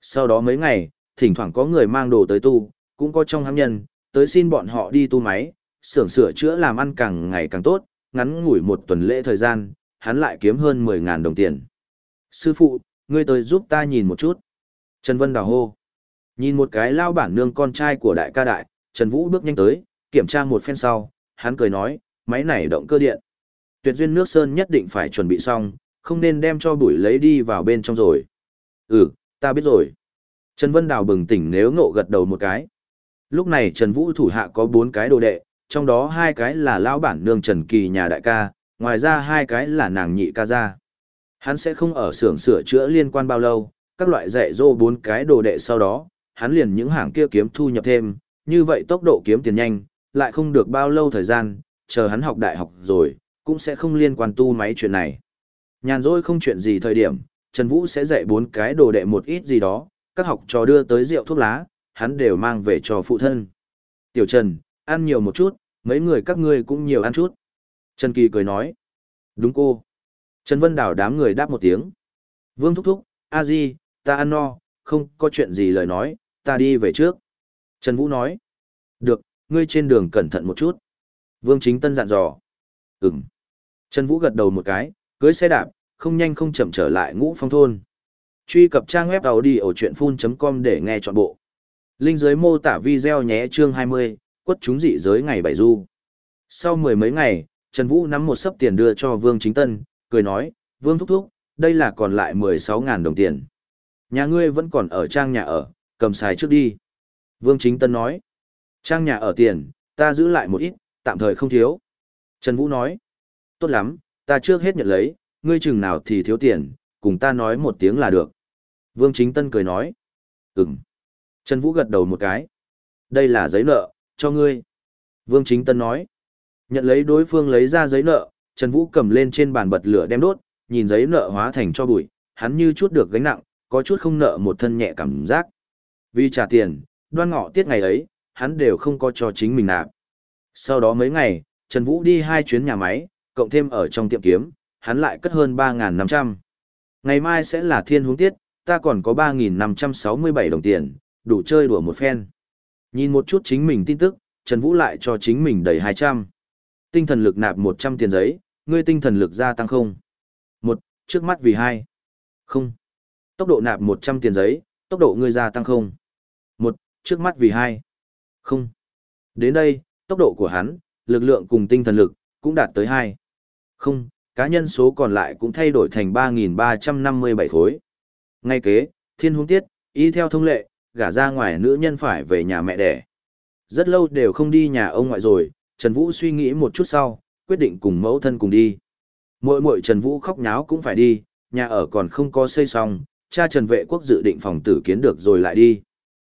Sau đó mấy ngày, thỉnh thoảng có người mang đồ tới tu, cũng có trong hãng nhân, tới xin bọn họ đi tu máy, xưởng sửa chữa làm ăn càng ngày càng tốt, ngắn ngủi một tuần lễ thời gian, hắn lại kiếm hơn 10.000 đồng tiền. Sư phụ, ngươi tới giúp ta nhìn một chút. Trần Vân đào hô. Nhìn một cái lao bản nương con trai của đại ca đại, Trần Vũ bước nhanh tới, kiểm tra một phen sau, hắn cười nói, máy này động cơ điện. Tuyệt duyên nước sơn nhất định phải chuẩn bị xong, không nên đem cho bụi lấy đi vào bên trong rồi. Ừ, ta biết rồi. Trần Vân Đào bừng tỉnh nếu ngộ gật đầu một cái. Lúc này Trần Vũ thủ hạ có bốn cái đồ đệ, trong đó hai cái là lão bản nương Trần Kỳ nhà đại ca, ngoài ra hai cái là nàng nhị ca gia. Hắn sẽ không ở xưởng sửa chữa liên quan bao lâu, các loại dạy dỗ bốn cái đồ đệ sau đó, hắn liền những hàng kia kiếm thu nhập thêm, như vậy tốc độ kiếm tiền nhanh, lại không được bao lâu thời gian, chờ hắn học đại học rồi, cũng sẽ không liên quan tu máy chuyện này. Nhàn rỗi không chuyện gì thời điểm, Trần Vũ sẽ dạy bốn cái đồ đệ một ít gì đó, các học trò đưa tới rượu thuốc lá, hắn đều mang về cho phụ thân. Tiểu Trần, ăn nhiều một chút, mấy người các ngươi cũng nhiều ăn chút. Trần Kỳ cười nói. Đúng cô. Trần Vân Đào đám người đáp một tiếng. Vương Thúc Thúc, a di, ta ăn no, không có chuyện gì lời nói, ta đi về trước. Trần Vũ nói. Được, ngươi trên đường cẩn thận một chút. Vương Chính Tân dặn dò. Ừm. Trần Vũ gật đầu một cái, cưới xe đạp, không nhanh không chậm trở lại ngũ phong thôn. Truy cập trang web đầu đi ở chuyện full.com để nghe trọn bộ. Linh dưới mô tả video nhé chương 20, quất chúng dị giới ngày bảy du. Sau mười mấy ngày, Trần Vũ nắm một sấp tiền đưa cho Vương Chính Tân, cười nói, Vương Thúc Thúc, đây là còn lại 16.000 đồng tiền. Nhà ngươi vẫn còn ở trang nhà ở, cầm xài trước đi. Vương Chính Tân nói, trang nhà ở tiền, ta giữ lại một ít, tạm thời không thiếu. Trần Vũ nói, tốt lắm, ta trước hết nhận lấy, ngươi chừng nào thì thiếu tiền, cùng ta nói một tiếng là được. Vương Chính Tân cười nói, ừm. Trần Vũ gật đầu một cái. Đây là giấy nợ, cho ngươi. Vương Chính Tân nói, nhận lấy đối phương lấy ra giấy nợ, Trần Vũ cầm lên trên bàn bật lửa đem đốt, nhìn giấy nợ hóa thành cho bụi, hắn như chút được gánh nặng, có chút không nợ một thân nhẹ cảm giác. Vì trả tiền, đoan ngọ tiết ngày ấy, hắn đều không có cho chính mình nạp. Sau đó mấy ngày, Trần Vũ đi hai chuyến nhà máy, cộng thêm ở trong tiệm kiếm, hắn lại cất hơn 3.500. Ngày mai sẽ là thiên hướng tiết, ta còn có 3.567 đồng tiền, đủ chơi đùa một phen. Nhìn một chút chính mình tin tức, Trần Vũ lại cho chính mình đầy 200. Tinh thần lực nạp 100 tiền giấy, ngươi tinh thần lực gia tăng không? Một, trước mắt vì hai. Không. Tốc độ nạp 100 tiền giấy, tốc độ ngươi gia tăng không? Một, trước mắt vì hai. Không. Đến đây, tốc độ của hắn, lực lượng cùng tinh thần lực, cũng đạt tới hai. Không, cá nhân số còn lại cũng thay đổi thành 3.357 khối. Ngay kế, thiên huống tiết, y theo thông lệ, gả ra ngoài nữ nhân phải về nhà mẹ đẻ. Rất lâu đều không đi nhà ông ngoại rồi, Trần Vũ suy nghĩ một chút sau, quyết định cùng mẫu thân cùng đi. Muội muội Trần Vũ khóc nháo cũng phải đi, nhà ở còn không có xây xong, cha Trần Vệ Quốc dự định phòng tử kiến được rồi lại đi.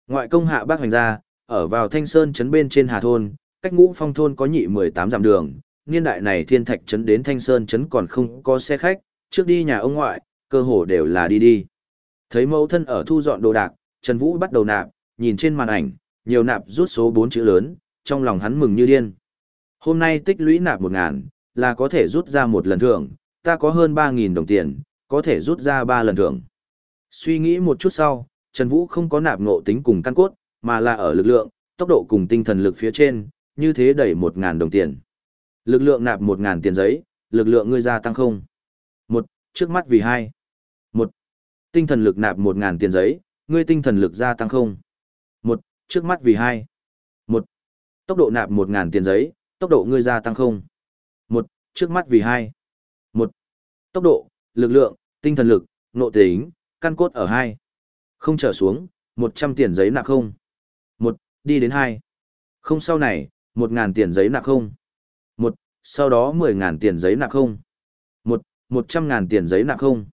Ngoại công hạ bác hành ra, ở vào Thanh Sơn trấn bên trên Hà thôn, cách Ngũ Phong thôn có nhị 18 dặm đường, niên đại này Thiên Thạch trấn đến Thanh Sơn trấn còn không có xe khách, trước đi nhà ông ngoại, cơ hồ đều là đi đi. Thấy mẫu thân ở thu dọn đồ đạc, Trần Vũ bắt đầu nạp, nhìn trên màn ảnh, nhiều nạp rút số 4 chữ lớn, trong lòng hắn mừng như điên. Hôm nay tích lũy nạp 1.000, là có thể rút ra một lần thưởng, ta có hơn 3.000 đồng tiền, có thể rút ra 3 lần thưởng. Suy nghĩ một chút sau, Trần Vũ không có nạp ngộ tính cùng căn cốt, mà là ở lực lượng, tốc độ cùng tinh thần lực phía trên, như thế đẩy 1.000 đồng tiền. Lực lượng nạp 1.000 tiền giấy, lực lượng ngươi gia tăng không? Một, trước mắt vì hai. Một, tinh thần lực nạp 1.000 tiền giấy, ngươi tinh thần lực gia tăng không? Một, trước mắt vì hai. Một, tốc độ nạp 1.000 tiền giấy, tốc độ ngươi gia tăng không? Một, trước mắt vì hai. Một, tốc độ, lực lượng, tinh thần lực, nộ tính, căn cốt ở hai. Không trở xuống, 100 tiền giấy nạp không? Một, đi đến hai. Không sau này, một ngàn tiền giấy nạp không? Một, sau đó mười ngàn tiền giấy nạp không? Một, một trăm ngàn tiền giấy nạp không?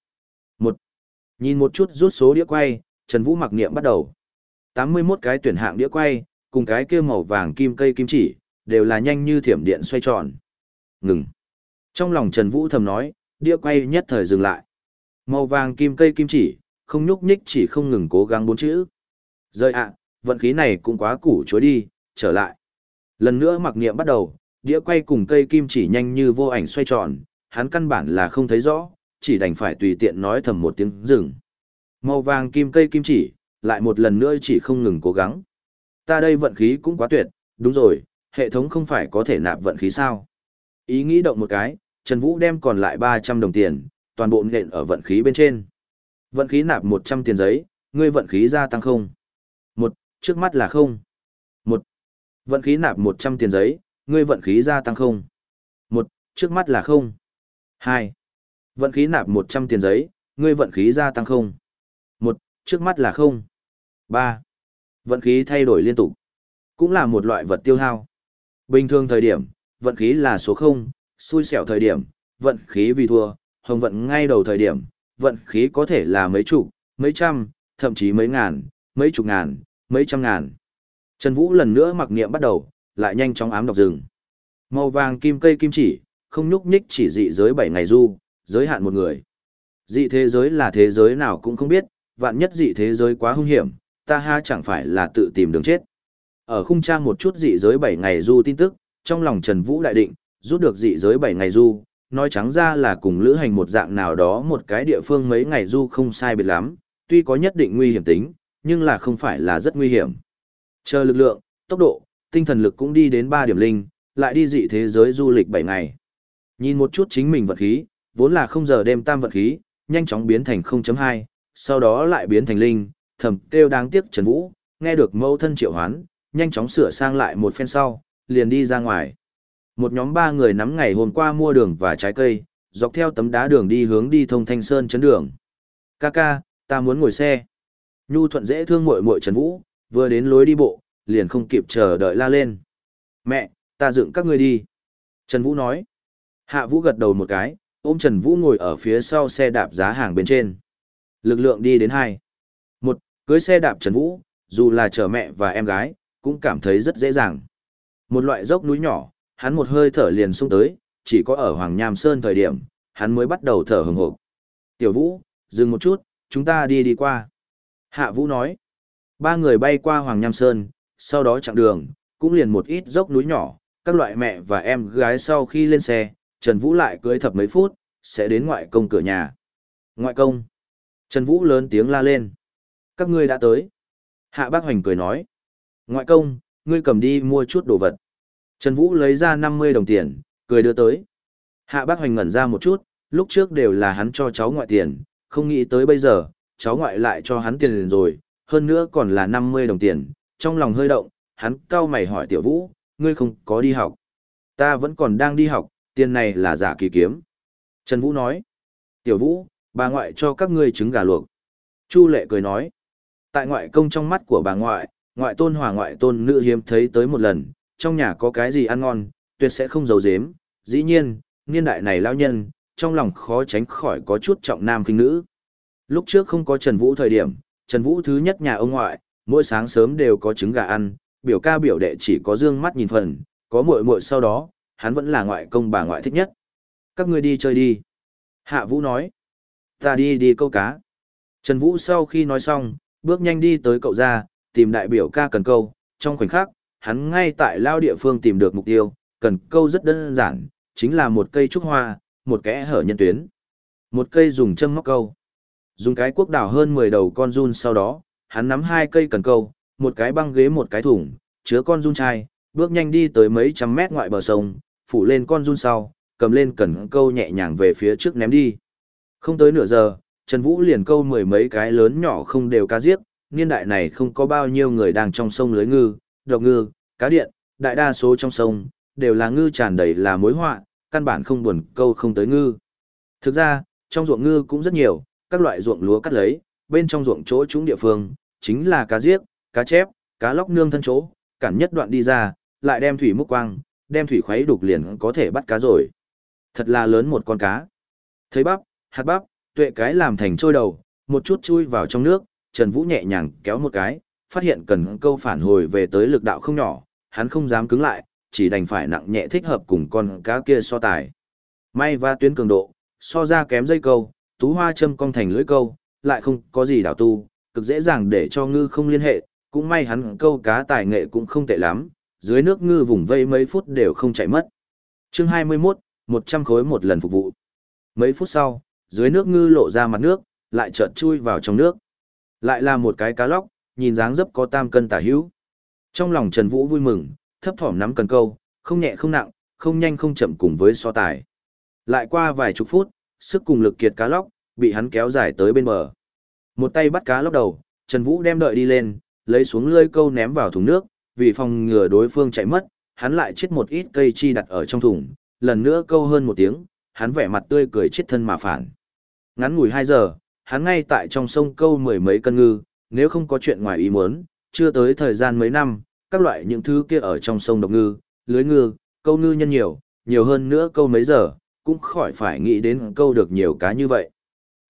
Một, nhìn một chút rút số đĩa quay, Trần Vũ mặc niệm bắt đầu. 81 cái tuyển hạng đĩa quay, cùng cái kia màu vàng kim cây kim chỉ, đều là nhanh như thiểm điện xoay tròn. Ngừng. Trong lòng Trần Vũ thầm nói, đĩa quay nhất thời dừng lại. Màu vàng kim cây kim chỉ, không nhúc nhích chỉ không ngừng cố gắng bốn chữ. Rơi ạ, vận khí này cũng quá củ chối đi, trở lại. Lần nữa mặc niệm bắt đầu, đĩa quay cùng cây kim chỉ nhanh như vô ảnh xoay tròn, hắn căn bản là không thấy rõ, chỉ đành phải tùy tiện nói thầm một tiếng dừng. Màu vàng kim cây kim chỉ, lại một lần nữa chỉ không ngừng cố gắng. Ta đây vận khí cũng quá tuyệt, đúng rồi, hệ thống không phải có thể nạp vận khí sao. Ý nghĩ động một cái, Trần Vũ đem còn lại 300 đồng tiền, toàn bộ nện ở vận khí bên trên. Vận khí nạp 100 tiền giấy, ngươi vận khí gia tăng không? Một, trước mắt là không. Một, vận khí nạp 100 tiền giấy, ngươi vận khí gia tăng không? Một, trước mắt là không. Hai, vận khí nạp 100 tiền giấy, ngươi vận khí gia tăng không? Một, trước mắt là không. Ba, vận khí thay đổi liên tục. Cũng là một loại vật tiêu hao. Bình thường thời điểm, vận khí là số 0, xui xẻo thời điểm, vận khí vì thua, hồng vận ngay đầu thời điểm, vận khí có thể là mấy chục, mấy trăm, thậm chí mấy ngàn, mấy chục ngàn, mấy trăm ngàn. Trần Vũ lần nữa mặc niệm bắt đầu, lại nhanh chóng ám đọc rừng. Màu vàng kim cây kim chỉ, không nhúc nhích chỉ dị giới 7 ngày du, giới hạn một người. Dị thế giới là thế giới nào cũng không biết, vạn nhất dị thế giới quá hung hiểm, ta ha chẳng phải là tự tìm đường chết. Ở khung trang một chút dị giới 7 ngày du tin tức, trong lòng Trần Vũ đại định, rút được dị giới 7 ngày du, nói trắng ra là cùng lữ hành một dạng nào đó một cái địa phương mấy ngày du không sai biệt lắm, tuy có nhất định nguy hiểm tính, nhưng là không phải là rất nguy hiểm. Chờ lực lượng, tốc độ, tinh thần lực cũng đi đến 3 điểm linh, lại đi dị thế giới du lịch 7 ngày. Nhìn một chút chính mình vật khí, vốn là không giờ đêm tam vật khí, nhanh chóng biến thành 0.2, sau đó lại biến thành linh, thầm kêu đáng tiếc Trần Vũ, nghe được mâu thân triệu hoán, nhanh chóng sửa sang lại một phen sau, liền đi ra ngoài. Một nhóm ba người nắm ngày hôm qua mua đường và trái cây, dọc theo tấm đá đường đi hướng đi thông thanh sơn chấn đường. ca ca ta muốn ngồi xe. Nhu thuận dễ thương muội muội Trần Vũ, vừa đến lối đi bộ, liền không kịp chờ đợi la lên. Mẹ, ta dựng các ngươi đi. Trần Vũ nói. Hạ Vũ gật đầu một cái, ôm Trần Vũ ngồi ở phía sau xe đạp giá hàng bên trên. Lực lượng đi đến hai. Một, cưới xe đạp Trần Vũ, dù là chở mẹ và em gái, cũng cảm thấy rất dễ dàng. Một loại dốc núi nhỏ, hắn một hơi thở liền xuống tới, chỉ có ở Hoàng Nham Sơn thời điểm, hắn mới bắt đầu thở hừng hộp. Tiểu Vũ, dừng một chút, chúng ta đi đi qua. Hạ Vũ nói, ba người bay qua Hoàng Nham Sơn, sau đó chặng đường, cũng liền một ít dốc núi nhỏ, các loại mẹ và em gái sau khi lên xe, Trần Vũ lại cưới thập mấy phút, sẽ đến ngoại công cửa nhà. Ngoại công. Trần Vũ lớn tiếng la lên. Các ngươi đã tới. Hạ bác hoành cười nói. Ngoại công, ngươi cầm đi mua chút đồ vật. Trần Vũ lấy ra 50 đồng tiền, cười đưa tới. Hạ bác hoành ngẩn ra một chút, lúc trước đều là hắn cho cháu ngoại tiền, không nghĩ tới bây giờ, cháu ngoại lại cho hắn tiền rồi, hơn nữa còn là 50 đồng tiền, trong lòng hơi động, hắn cao mày hỏi tiểu vũ, ngươi không có đi học. Ta vẫn còn đang đi học, tiền này là giả kỳ kiếm. Trần Vũ nói, tiểu vũ, bà ngoại cho các ngươi trứng gà luộc. Chu lệ cười nói, tại ngoại công trong mắt của bà ngoại, ngoại tôn hòa ngoại tôn nữ hiếm thấy tới một lần, trong nhà có cái gì ăn ngon, tuyệt sẽ không giấu giếm. Dĩ nhiên, niên đại này lao nhân, trong lòng khó tránh khỏi có chút trọng nam kinh nữ. Lúc trước không có Trần Vũ thời điểm, Trần Vũ thứ nhất nhà ông ngoại, mỗi sáng sớm đều có trứng gà ăn, biểu ca biểu đệ chỉ có dương mắt nhìn phần, có muội muội sau đó, hắn vẫn là ngoại công bà ngoại thích nhất. Các ngươi đi chơi đi. Hạ Vũ nói. Ta đi đi câu cá. Trần Vũ sau khi nói xong, bước nhanh đi tới cậu ra, tìm đại biểu ca cần câu. Trong khoảnh khắc, hắn ngay tại lao địa phương tìm được mục tiêu, cần câu rất đơn giản, chính là một cây trúc hoa, một kẽ hở nhân tuyến. Một cây dùng châm móc câu. Dùng cái cuốc đào hơn 10 đầu con run sau đó, hắn nắm hai cây cần câu, một cái băng ghế một cái thùng, chứa con run chai, bước nhanh đi tới mấy trăm mét ngoại bờ sông, phủ lên con run sau, cầm lên cần câu nhẹ nhàng về phía trước ném đi. Không tới nửa giờ, Trần Vũ liền câu mười mấy cái lớn nhỏ không đều cá giết, niên đại này không có bao nhiêu người đang trong sông lưới ngư, độc ngư, cá điện, đại đa số trong sông, đều là ngư tràn đầy là mối họa, căn bản không buồn câu không tới ngư. Thực ra, trong ruộng ngư cũng rất nhiều, các loại ruộng lúa cắt lấy, bên trong ruộng chỗ chúng địa phương, chính là cá giếc, cá chép, cá lóc nương thân chỗ, cản nhất đoạn đi ra, lại đem thủy múc quang, đem thủy khuấy đục liền có thể bắt cá rồi. Thật là lớn một con cá. Thấy bắp, hạt bắp, tuệ cái làm thành trôi đầu, một chút chui vào trong nước, Trần Vũ nhẹ nhàng kéo một cái, phát hiện cần câu phản hồi về tới lực đạo không nhỏ, hắn không dám cứng lại, chỉ đành phải nặng nhẹ thích hợp cùng con cá kia so tài. May và tuyến cường độ, so ra kém dây câu, tú hoa châm cong thành lưỡi câu, lại không có gì đảo tu, cực dễ dàng để cho ngư không liên hệ, cũng may hắn câu cá tài nghệ cũng không tệ lắm, dưới nước ngư vùng vây mấy phút đều không chạy mất. Chương 21, 100 khối một lần phục vụ. Mấy phút sau, dưới nước ngư lộ ra mặt nước, lại chợt chui vào trong nước. Lại là một cái cá lóc, nhìn dáng dấp có tam cân tả hữu. Trong lòng Trần Vũ vui mừng, thấp thỏm nắm cần câu, không nhẹ không nặng, không nhanh không chậm cùng với so tài. Lại qua vài chục phút, sức cùng lực kiệt cá lóc, bị hắn kéo dài tới bên bờ. Một tay bắt cá lóc đầu, Trần Vũ đem đợi đi lên, lấy xuống lưới câu ném vào thùng nước, vì phòng ngừa đối phương chạy mất, hắn lại chết một ít cây chi đặt ở trong thùng, lần nữa câu hơn một tiếng, hắn vẻ mặt tươi cười chết thân mà phản. Ngắn ngủi 2 giờ, hắn ngay tại trong sông câu mười mấy cân ngư, nếu không có chuyện ngoài ý muốn, chưa tới thời gian mấy năm, các loại những thứ kia ở trong sông độc ngư, lưới ngư, câu ngư nhân nhiều, nhiều hơn nữa câu mấy giờ, cũng khỏi phải nghĩ đến câu được nhiều cá như vậy.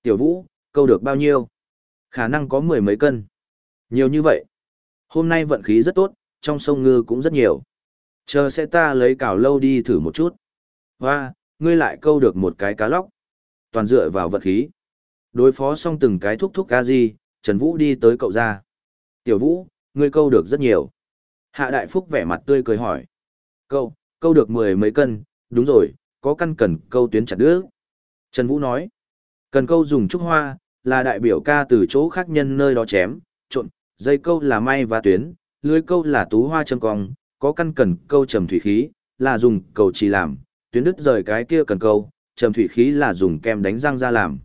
Tiểu Vũ, câu được bao nhiêu? Khả năng có mười mấy cân. Nhiều như vậy. Hôm nay vận khí rất tốt, trong sông ngư cũng rất nhiều. Chờ sẽ ta lấy cào lâu đi thử một chút. Hoa, ngươi lại câu được một cái cá lóc. Toàn dựa vào vận khí. Đối phó xong từng cái thúc thúc ca gì, Trần Vũ đi tới cậu ra. Tiểu Vũ, ngươi câu được rất nhiều. Hạ Đại Phúc vẻ mặt tươi cười hỏi. Câu, câu được mười mấy cân, đúng rồi, có căn cần câu tuyến chặt đứa. Trần Vũ nói. Cần câu dùng trúc hoa, là đại biểu ca từ chỗ khác nhân nơi đó chém, trộn, dây câu là may và tuyến, lưới câu là tú hoa châm cong, có căn cần câu trầm thủy khí, là dùng cầu chỉ làm, tuyến đứt rời cái kia cần câu, trầm thủy khí là dùng kem đánh răng ra làm.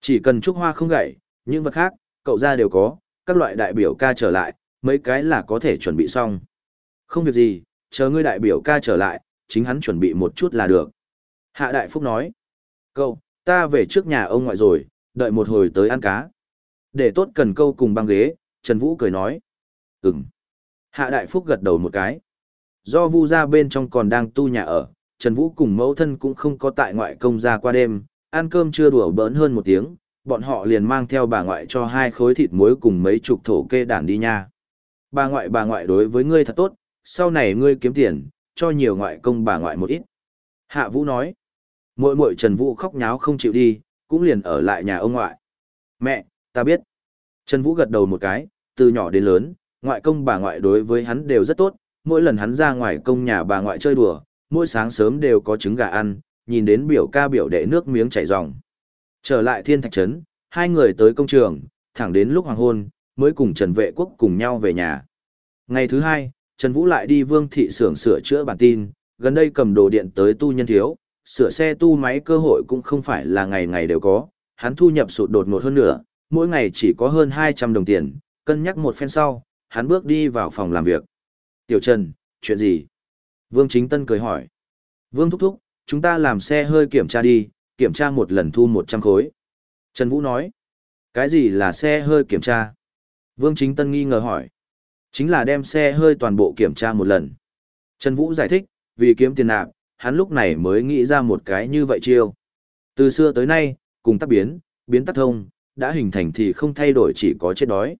Chỉ cần trúc hoa không gãy, những vật khác, cậu ra đều có, các loại đại biểu ca trở lại, mấy cái là có thể chuẩn bị xong. Không việc gì, chờ ngươi đại biểu ca trở lại, chính hắn chuẩn bị một chút là được. Hạ Đại Phúc nói, cậu, ta về trước nhà ông ngoại rồi, đợi một hồi tới ăn cá. Để tốt cần câu cùng băng ghế, Trần Vũ cười nói, ừm. Hạ Đại Phúc gật đầu một cái. Do vu ra bên trong còn đang tu nhà ở, Trần Vũ cùng mẫu thân cũng không có tại ngoại công ra qua đêm, ăn cơm chưa đùa bỡn hơn một tiếng, bọn họ liền mang theo bà ngoại cho hai khối thịt muối cùng mấy chục thổ kê đản đi nha. Bà ngoại bà ngoại đối với ngươi thật tốt, sau này ngươi kiếm tiền, cho nhiều ngoại công bà ngoại một ít. Hạ Vũ nói, Mội Mội Trần Vũ khóc nháo không chịu đi, cũng liền ở lại nhà ông ngoại. Mẹ, ta biết. Trần Vũ gật đầu một cái, từ nhỏ đến lớn, ngoại công bà ngoại đối với hắn đều rất tốt, mỗi lần hắn ra ngoài công nhà bà ngoại chơi đùa, mỗi sáng sớm đều có trứng gà ăn, nhìn đến biểu ca biểu đệ nước miếng chảy ròng. Trở lại thiên thạch trấn, hai người tới công trường, thẳng đến lúc hoàng hôn, mới cùng Trần Vệ Quốc cùng nhau về nhà. Ngày thứ hai, Trần Vũ lại đi vương thị xưởng sửa chữa bản tin, gần đây cầm đồ điện tới tu nhân thiếu, sửa xe tu máy cơ hội cũng không phải là ngày ngày đều có, hắn thu nhập sụt đột ngột hơn nữa, mỗi ngày chỉ có hơn 200 đồng tiền, cân nhắc một phen sau, hắn bước đi vào phòng làm việc. Tiểu Trần, chuyện gì? Vương Chính Tân cười hỏi. Vương Thúc Thúc, chúng ta làm xe hơi kiểm tra đi, kiểm tra một lần thu 100 khối. Trần Vũ nói. Cái gì là xe hơi kiểm tra? Vương Chính Tân nghi ngờ hỏi. Chính là đem xe hơi toàn bộ kiểm tra một lần. Trần Vũ giải thích, vì kiếm tiền nạp, hắn lúc này mới nghĩ ra một cái như vậy chiêu. Từ xưa tới nay, cùng tác biến, biến tắc thông, đã hình thành thì không thay đổi chỉ có chết đói.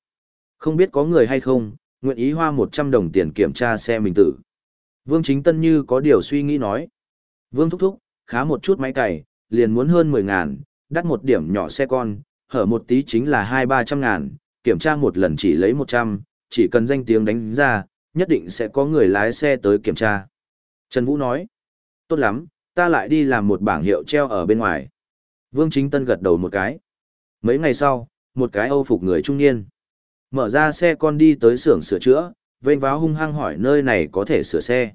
Không biết có người hay không, nguyện ý hoa 100 đồng tiền kiểm tra xe mình tử. Vương Chính Tân như có điều suy nghĩ nói. Vương thúc thúc, khá một chút máy cày, liền muốn hơn 10 ngàn, đắt một điểm nhỏ xe con, hở một tí chính là 2-300 ngàn, kiểm tra một lần chỉ lấy 100, chỉ cần danh tiếng đánh ra, nhất định sẽ có người lái xe tới kiểm tra. Trần Vũ nói, tốt lắm, ta lại đi làm một bảng hiệu treo ở bên ngoài. Vương Chính Tân gật đầu một cái. Mấy ngày sau, một cái âu phục người trung niên. Mở ra xe con đi tới xưởng sửa chữa, vênh váo hung hăng hỏi nơi này có thể sửa xe.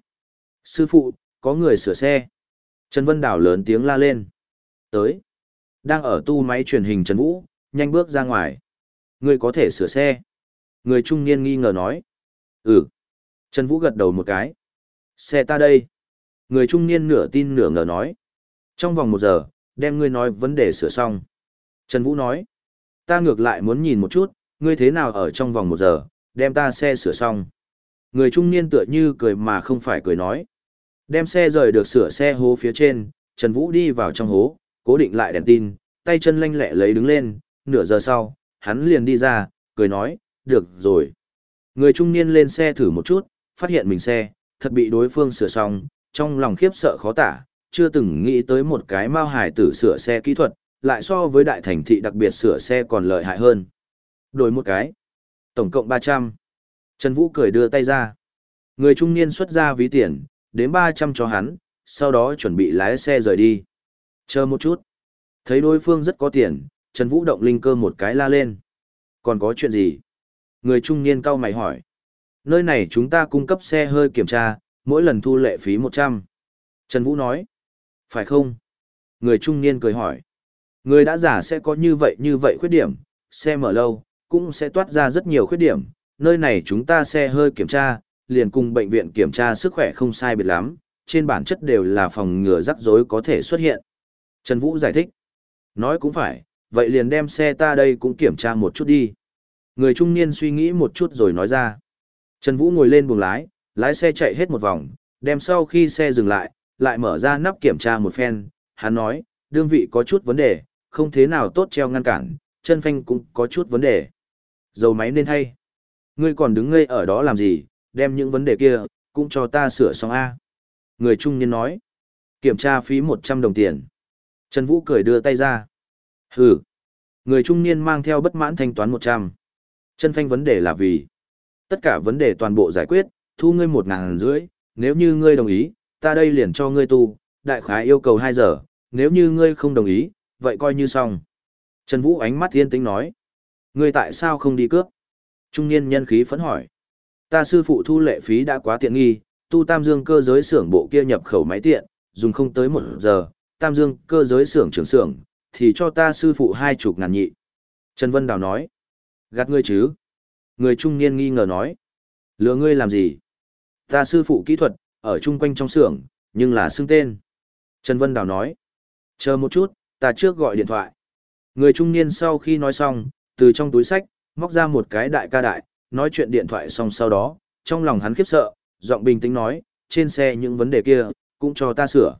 Sư phụ, có người sửa xe. Trần Vân Đảo lớn tiếng la lên. Tới. Đang ở tu máy truyền hình Trần Vũ, nhanh bước ra ngoài. Người có thể sửa xe. Người trung niên nghi ngờ nói. Ừ. Trần Vũ gật đầu một cái. Xe ta đây. Người trung niên nửa tin nửa ngờ nói. Trong vòng một giờ, đem ngươi nói vấn đề sửa xong. Trần Vũ nói. Ta ngược lại muốn nhìn một chút, ngươi thế nào ở trong vòng một giờ, đem ta xe sửa xong. Người trung niên tựa như cười mà không phải cười nói. Đem xe rời được sửa xe hố phía trên, Trần Vũ đi vào trong hố, cố định lại đèn tin, tay chân lanh lẹ lấy đứng lên, nửa giờ sau, hắn liền đi ra, cười nói, được rồi. Người trung niên lên xe thử một chút, phát hiện mình xe, thật bị đối phương sửa xong, trong lòng khiếp sợ khó tả, chưa từng nghĩ tới một cái mao hải tử sửa xe kỹ thuật, lại so với đại thành thị đặc biệt sửa xe còn lợi hại hơn. Đổi một cái. Tổng cộng 300. Trần Vũ cười đưa tay ra. Người trung niên xuất ra ví tiền, đến 300 cho hắn, sau đó chuẩn bị lái xe rời đi. Chờ một chút. Thấy đối phương rất có tiền, Trần Vũ động linh cơ một cái la lên. Còn có chuyện gì? Người trung niên cao mày hỏi. Nơi này chúng ta cung cấp xe hơi kiểm tra, mỗi lần thu lệ phí 100. Trần Vũ nói. Phải không? Người trung niên cười hỏi. Người đã giả sẽ có như vậy như vậy khuyết điểm, xe mở lâu, cũng sẽ toát ra rất nhiều khuyết điểm. Nơi này chúng ta xe hơi kiểm tra, liền cùng bệnh viện kiểm tra sức khỏe không sai biệt lắm, trên bản chất đều là phòng ngừa rắc rối có thể xuất hiện. Trần Vũ giải thích. Nói cũng phải, vậy liền đem xe ta đây cũng kiểm tra một chút đi. Người trung niên suy nghĩ một chút rồi nói ra. Trần Vũ ngồi lên buồng lái, lái xe chạy hết một vòng, đem sau khi xe dừng lại, lại mở ra nắp kiểm tra một phen, hắn nói, đương vị có chút vấn đề, không thế nào tốt treo ngăn cản, chân phanh cũng có chút vấn đề. Dầu máy nên thay. Ngươi còn đứng ngây ở đó làm gì, đem những vấn đề kia, cũng cho ta sửa xong A. Người trung niên nói, kiểm tra phí 100 đồng tiền. Trần Vũ cười đưa tay ra. Hừ. Người trung niên mang theo bất mãn thanh toán 100. Chân phanh vấn đề là vì tất cả vấn đề toàn bộ giải quyết, thu ngươi một ngàn rưỡi, nếu như ngươi đồng ý, ta đây liền cho ngươi tu, đại khái yêu cầu 2 giờ, nếu như ngươi không đồng ý, vậy coi như xong. Trần Vũ ánh mắt thiên tính nói, ngươi tại sao không đi cướp? Trung niên nhân khí phấn hỏi, ta sư phụ thu lệ phí đã quá tiện nghi, tu tam dương cơ giới xưởng bộ kia nhập khẩu máy tiện, dùng không tới một giờ, tam dương cơ giới xưởng trưởng xưởng, thì cho ta sư phụ hai chục ngàn nhị. Trần Vân Đào nói, gạt ngươi chứ? Người trung niên nghi ngờ nói, lừa ngươi làm gì? Ta sư phụ kỹ thuật, ở chung quanh trong xưởng, nhưng là xưng tên. Trần Vân Đào nói, chờ một chút, ta trước gọi điện thoại. Người trung niên sau khi nói xong, từ trong túi sách, móc ra một cái đại ca đại, nói chuyện điện thoại xong sau đó, trong lòng hắn khiếp sợ, giọng bình tĩnh nói, trên xe những vấn đề kia, cũng cho ta sửa.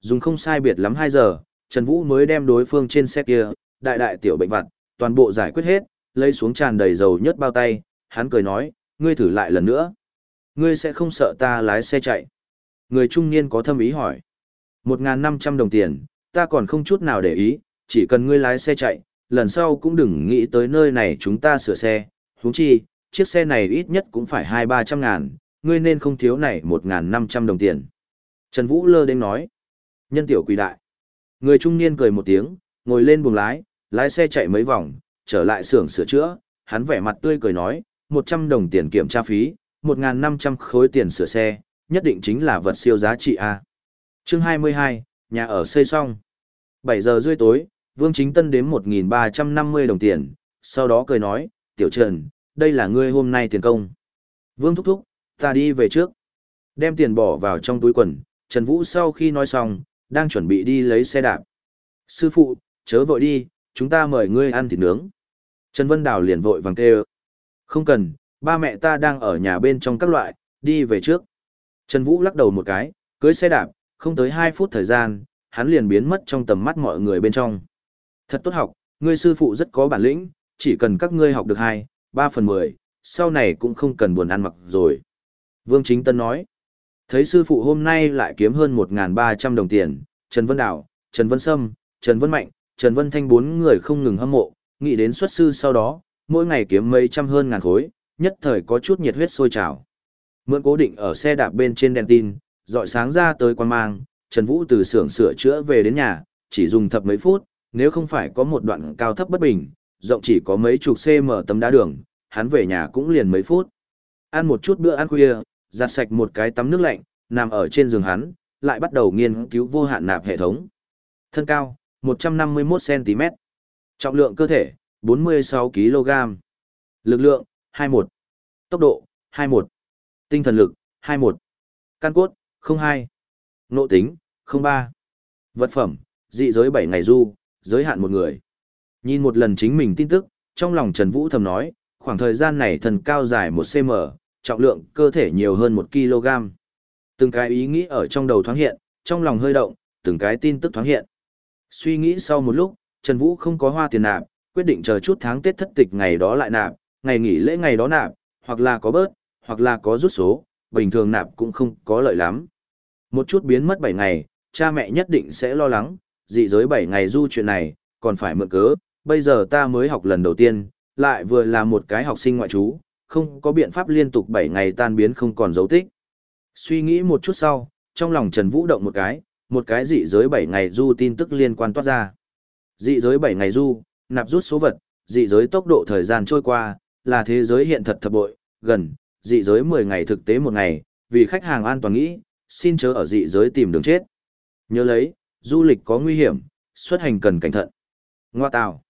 Dùng không sai biệt lắm 2 giờ, Trần Vũ mới đem đối phương trên xe kia, đại đại tiểu bệnh vặt, toàn bộ giải quyết hết, lấy xuống tràn đầy dầu nhất bao tay, hắn cười nói, ngươi thử lại lần nữa. Ngươi sẽ không sợ ta lái xe chạy. Người trung niên có thâm ý hỏi. 1.500 đồng tiền, ta còn không chút nào để ý, chỉ cần ngươi lái xe chạy, lần sau cũng đừng nghĩ tới nơi này chúng ta sửa xe. Húng chi, chiếc xe này ít nhất cũng phải 2-300 ngàn, ngươi nên không thiếu này 1.500 đồng tiền. Trần Vũ lơ đến nói. Nhân tiểu quỷ đại. Người trung niên cười một tiếng, ngồi lên buồng lái, lái xe chạy mấy vòng, trở lại xưởng sửa chữa, hắn vẻ mặt tươi cười nói, 100 đồng tiền kiểm tra phí, 1.500 khối tiền sửa xe, nhất định chính là vật siêu giá trị A. Chương 22, nhà ở xây xong. bảy giờ rưỡi tối, Vương Chính Tân đếm 1.350 đồng tiền, sau đó cười nói, Tiểu Trần, đây là ngươi hôm nay tiền công. Vương thúc thúc, ta đi về trước. Đem tiền bỏ vào trong túi quần, Trần Vũ sau khi nói xong, đang chuẩn bị đi lấy xe đạp. Sư phụ, chớ vội đi, chúng ta mời ngươi ăn thịt nướng. Trần Vân Đào liền vội vàng kêu. Không cần, ba mẹ ta đang ở nhà bên trong các loại, đi về trước. Trần Vũ lắc đầu một cái, cưới xe đạp, không tới 2 phút thời gian, hắn liền biến mất trong tầm mắt mọi người bên trong. Thật tốt học, ngươi sư phụ rất có bản lĩnh, chỉ cần các ngươi học được hai, ba phần 10, sau này cũng không cần buồn ăn mặc rồi. Vương Chính Tân nói, thấy sư phụ hôm nay lại kiếm hơn 1.300 đồng tiền, Trần Vân Đào, Trần Vân Sâm, Trần Vân Mạnh, Trần Vân Thanh bốn người không ngừng hâm mộ, nghĩ đến xuất sư sau đó, mỗi ngày kiếm mấy trăm hơn ngàn khối, nhất thời có chút nhiệt huyết sôi trào. Mượn cố định ở xe đạp bên trên đèn tin, dọi sáng ra tới quan mang, Trần Vũ từ xưởng sửa chữa về đến nhà, chỉ dùng thập mấy phút, nếu không phải có một đoạn cao thấp bất bình, rộng chỉ có mấy chục cm tấm đá đường, hắn về nhà cũng liền mấy phút. Ăn một chút bữa ăn khuya, giặt sạch một cái tắm nước lạnh, nằm ở trên giường hắn, lại bắt đầu nghiên cứu vô hạn nạp hệ thống. Thân cao, 151cm. Trọng lượng cơ thể, 46kg. Lực lượng, 21. Tốc độ, 21. Tinh thần lực, 21. Căn cốt, 02. Nộ tính, 03. Vật phẩm, dị giới 7 ngày du, giới hạn một người. Nhìn một lần chính mình tin tức, trong lòng Trần Vũ thầm nói, khoảng thời gian này thần cao dài 1cm, trọng lượng cơ thể nhiều hơn 1kg. Từng cái ý nghĩ ở trong đầu thoáng hiện, trong lòng hơi động, từng cái tin tức thoáng hiện. Suy nghĩ sau một lúc, Trần Vũ không có hoa tiền nạp, quyết định chờ chút tháng Tết thất tịch ngày đó lại nạp, ngày nghỉ lễ ngày đó nạp, hoặc là có bớt, hoặc là có rút số, bình thường nạp cũng không có lợi lắm. Một chút biến mất 7 ngày, cha mẹ nhất định sẽ lo lắng, dị giới 7 ngày du chuyện này, còn phải mượn cớ, bây giờ ta mới học lần đầu tiên, lại vừa là một cái học sinh ngoại trú, không có biện pháp liên tục 7 ngày tan biến không còn dấu tích. Suy nghĩ một chút sau, trong lòng Trần Vũ động một cái, một cái dị giới 7 ngày du tin tức liên quan toát ra. Dị giới 7 ngày du, nạp rút số vật, dị giới tốc độ thời gian trôi qua, là thế giới hiện thật thập bội, gần, dị giới 10 ngày thực tế một ngày, vì khách hàng an toàn nghĩ, xin chớ ở dị giới tìm đường chết. Nhớ lấy, du lịch có nguy hiểm, xuất hành cần cẩn thận. Ngoa tào.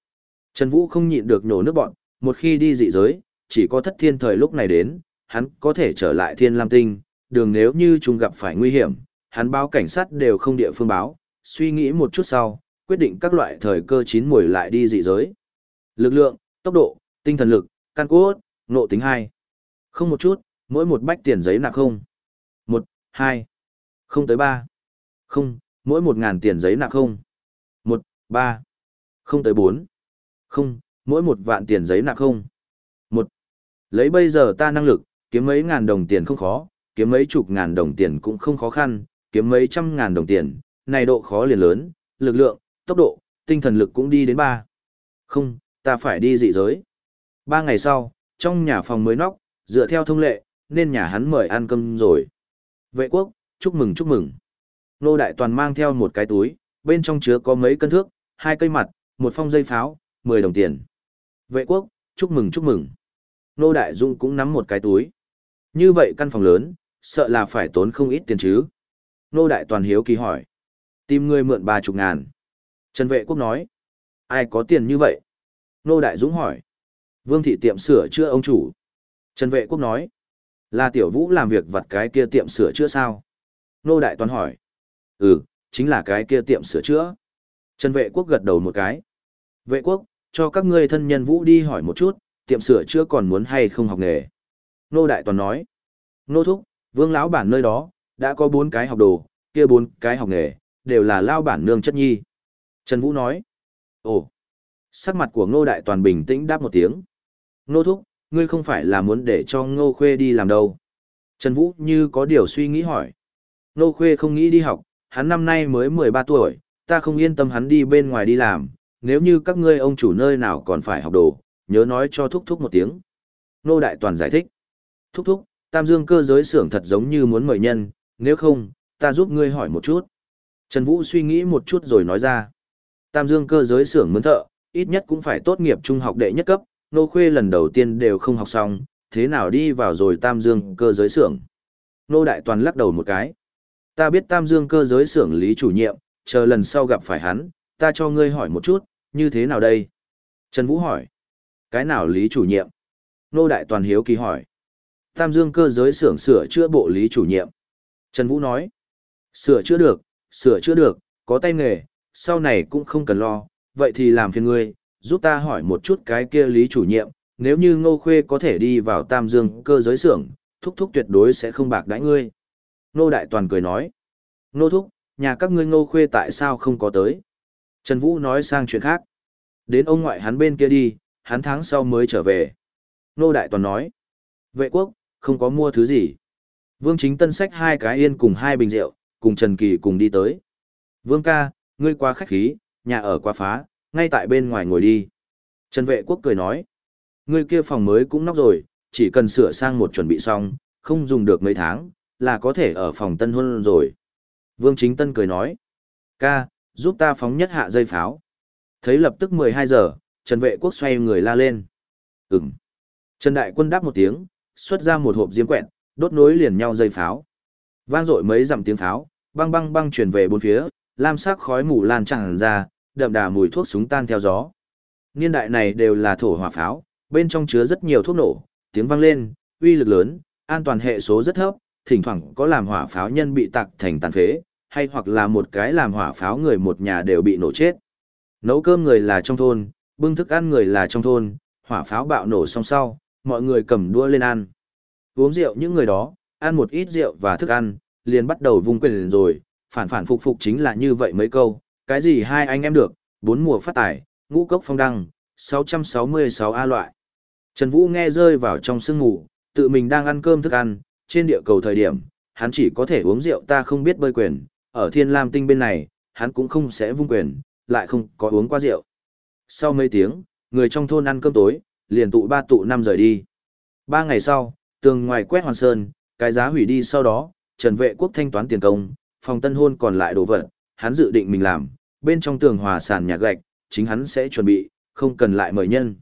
Trần Vũ không nhịn được nổ nước bọn, một khi đi dị giới, chỉ có thất thiên thời lúc này đến, hắn có thể trở lại thiên lam tinh, đường nếu như chúng gặp phải nguy hiểm, hắn báo cảnh sát đều không địa phương báo, suy nghĩ một chút sau, quyết định các loại thời cơ chín mùi lại đi dị giới. Lực lượng, tốc độ, tinh thần lực, căn cốt, nộ tính hai Không một chút, mỗi một bách tiền giấy nạp không. một hai Không tới ba Không, mỗi một ngàn tiền giấy nạp không. một ba Không tới bốn không, mỗi một vạn tiền giấy nạp không. một Lấy bây giờ ta năng lực, kiếm mấy ngàn đồng tiền không khó, kiếm mấy chục ngàn đồng tiền cũng không khó khăn, kiếm mấy trăm ngàn đồng tiền, này độ khó liền lớn, lực lượng, tốc độ, tinh thần lực cũng đi đến ba. Không, ta phải đi dị giới. Ba ngày sau, trong nhà phòng mới nóc, dựa theo thông lệ, nên nhà hắn mời ăn cơm rồi. Vệ quốc, chúc mừng chúc mừng. Nô Đại Toàn mang theo một cái túi, bên trong chứa có mấy cân thước, hai cây mặt, một phong dây pháo, 10 đồng tiền. Vệ quốc, chúc mừng chúc mừng. Nô Đại Dung cũng nắm một cái túi. Như vậy căn phòng lớn, sợ là phải tốn không ít tiền chứ. Nô Đại Toàn hiếu kỳ hỏi. Tìm người mượn ba chục ngàn. Trần Vệ Quốc nói. Ai có tiền như vậy? Nô Đại Dũng hỏi. Vương thị tiệm sửa chữa ông chủ. Trần Vệ Quốc nói. Là Tiểu Vũ làm việc vặt cái kia tiệm sửa chữa sao? Nô Đại Toàn hỏi. Ừ, chính là cái kia tiệm sửa chữa. Trần Vệ Quốc gật đầu một cái. Vệ Quốc, cho các ngươi thân nhân Vũ đi hỏi một chút, tiệm sửa chữa còn muốn hay không học nghề. Nô Đại Toàn nói. Nô Thúc, Vương lão bản nơi đó, đã có bốn cái học đồ, kia bốn cái học nghề, đều là lao bản nương chất nhi. Trần Vũ nói. Ồ. Sắc mặt của Ngô Đại Toàn bình tĩnh đáp một tiếng. Ngô Thúc, ngươi không phải là muốn để cho Ngô Khuê đi làm đâu. Trần Vũ như có điều suy nghĩ hỏi. Ngô Khuê không nghĩ đi học, hắn năm nay mới 13 tuổi, ta không yên tâm hắn đi bên ngoài đi làm. Nếu như các ngươi ông chủ nơi nào còn phải học đồ, nhớ nói cho Thúc Thúc một tiếng. nô Đại Toàn giải thích. Thúc Thúc, Tam Dương cơ giới xưởng thật giống như muốn mời nhân, nếu không, ta giúp ngươi hỏi một chút. Trần Vũ suy nghĩ một chút rồi nói ra. Tam Dương cơ giới xưởng mướn thợ, ít nhất cũng phải tốt nghiệp trung học đệ nhất cấp, nô khuê lần đầu tiên đều không học xong, thế nào đi vào rồi Tam Dương cơ giới xưởng. Nô Đại Toàn lắc đầu một cái. Ta biết Tam Dương cơ giới xưởng lý chủ nhiệm, chờ lần sau gặp phải hắn, ta cho ngươi hỏi một chút, như thế nào đây? Trần Vũ hỏi. Cái nào lý chủ nhiệm? Nô Đại Toàn hiếu kỳ hỏi. Tam Dương cơ giới xưởng sửa chữa bộ lý chủ nhiệm. Trần Vũ nói. Sửa chữa được, sửa chữa được, có tay nghề, sau này cũng không cần lo, vậy thì làm phiền ngươi, giúp ta hỏi một chút cái kia lý chủ nhiệm, nếu như Ngô Khuê có thể đi vào Tam Dương cơ giới xưởng, thúc thúc tuyệt đối sẽ không bạc đãi ngươi. Nô Đại Toàn cười nói, Nô Thúc, nhà các ngươi Ngô Khuê tại sao không có tới? Trần Vũ nói sang chuyện khác. Đến ông ngoại hắn bên kia đi, hắn tháng sau mới trở về. Nô Đại Toàn nói, vệ quốc, không có mua thứ gì. Vương Chính Tân sách hai cái yên cùng hai bình rượu, cùng Trần Kỳ cùng đi tới. Vương ca, ngươi qua khách khí, nhà ở quá phá, ngay tại bên ngoài ngồi đi. Trần Vệ Quốc cười nói, ngươi kia phòng mới cũng nóc rồi, chỉ cần sửa sang một chuẩn bị xong, không dùng được mấy tháng, là có thể ở phòng tân hôn rồi. Vương Chính Tân cười nói, ca, giúp ta phóng nhất hạ dây pháo. Thấy lập tức 12 giờ, Trần Vệ Quốc xoay người la lên. Ừm. Trần Đại Quân đáp một tiếng, xuất ra một hộp diêm quẹt, đốt nối liền nhau dây pháo. Vang dội mấy dặm tiếng pháo, băng băng băng truyền về bốn phía, lam sắc khói mù lan tràn ra, đậm đà mùi thuốc súng tan theo gió. Niên đại này đều là thổ hỏa pháo, bên trong chứa rất nhiều thuốc nổ, tiếng vang lên, uy lực lớn, an toàn hệ số rất thấp, thỉnh thoảng có làm hỏa pháo nhân bị tạc thành tàn phế, hay hoặc là một cái làm hỏa pháo người một nhà đều bị nổ chết. Nấu cơm người là trong thôn, bưng thức ăn người là trong thôn, hỏa pháo bạo nổ xong sau, mọi người cầm đua lên ăn. Uống rượu những người đó, ăn một ít rượu và thức ăn, liền bắt đầu vung quyền rồi, phản phản phục phục chính là như vậy mấy câu, cái gì hai anh em được, bốn mùa phát tài, ngũ cốc phong đăng, 666 A loại. Trần Vũ nghe rơi vào trong sương ngủ, tự mình đang ăn cơm thức ăn, trên địa cầu thời điểm, hắn chỉ có thể uống rượu ta không biết bơi quyền, ở thiên lam tinh bên này, hắn cũng không sẽ vung quyền, lại không có uống qua rượu. Sau mấy tiếng, người trong thôn ăn cơm tối, liền tụ ba tụ năm rời đi. Ba ngày sau, tường ngoài quét hoàn sơn, cái giá hủy đi sau đó, Trần Vệ Quốc thanh toán tiền công, phòng tân hôn còn lại đồ vật, hắn dự định mình làm, bên trong tường hòa sàn nhà gạch, chính hắn sẽ chuẩn bị, không cần lại mời nhân.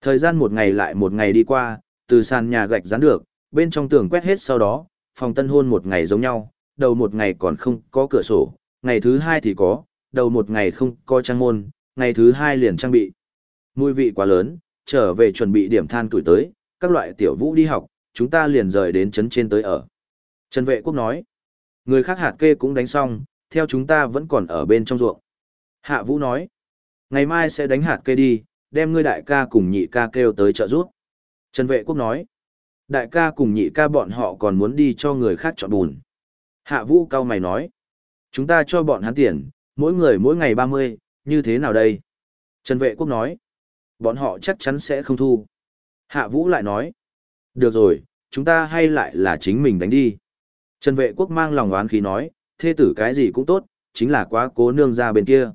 Thời gian một ngày lại một ngày đi qua, từ sàn nhà gạch dán được, bên trong tường quét hết sau đó, phòng tân hôn một ngày giống nhau, đầu một ngày còn không có cửa sổ, ngày thứ hai thì có, đầu một ngày không có trang môn, ngày thứ hai liền trang bị. Mùi vị quá lớn, trở về chuẩn bị điểm than tuổi tới, các loại tiểu vũ đi học, chúng ta liền rời đến trấn trên tới ở. Trần Vệ Quốc nói, người khác hạt kê cũng đánh xong, theo chúng ta vẫn còn ở bên trong ruộng. Hạ Vũ nói, ngày mai sẽ đánh hạt kê đi, đem ngươi đại ca cùng nhị ca kêu tới trợ giúp. Trần Vệ Quốc nói, đại ca cùng nhị ca bọn họ còn muốn đi cho người khác chọn bùn. Hạ Vũ cao mày nói, chúng ta cho bọn hắn tiền, mỗi người mỗi ngày 30, như thế nào đây? Trần Vệ Quốc nói, bọn họ chắc chắn sẽ không thu. Hạ Vũ lại nói, được rồi, chúng ta hay lại là chính mình đánh đi. Trần Vệ Quốc mang lòng oán khí nói, thê tử cái gì cũng tốt, chính là quá cố nương ra bên kia.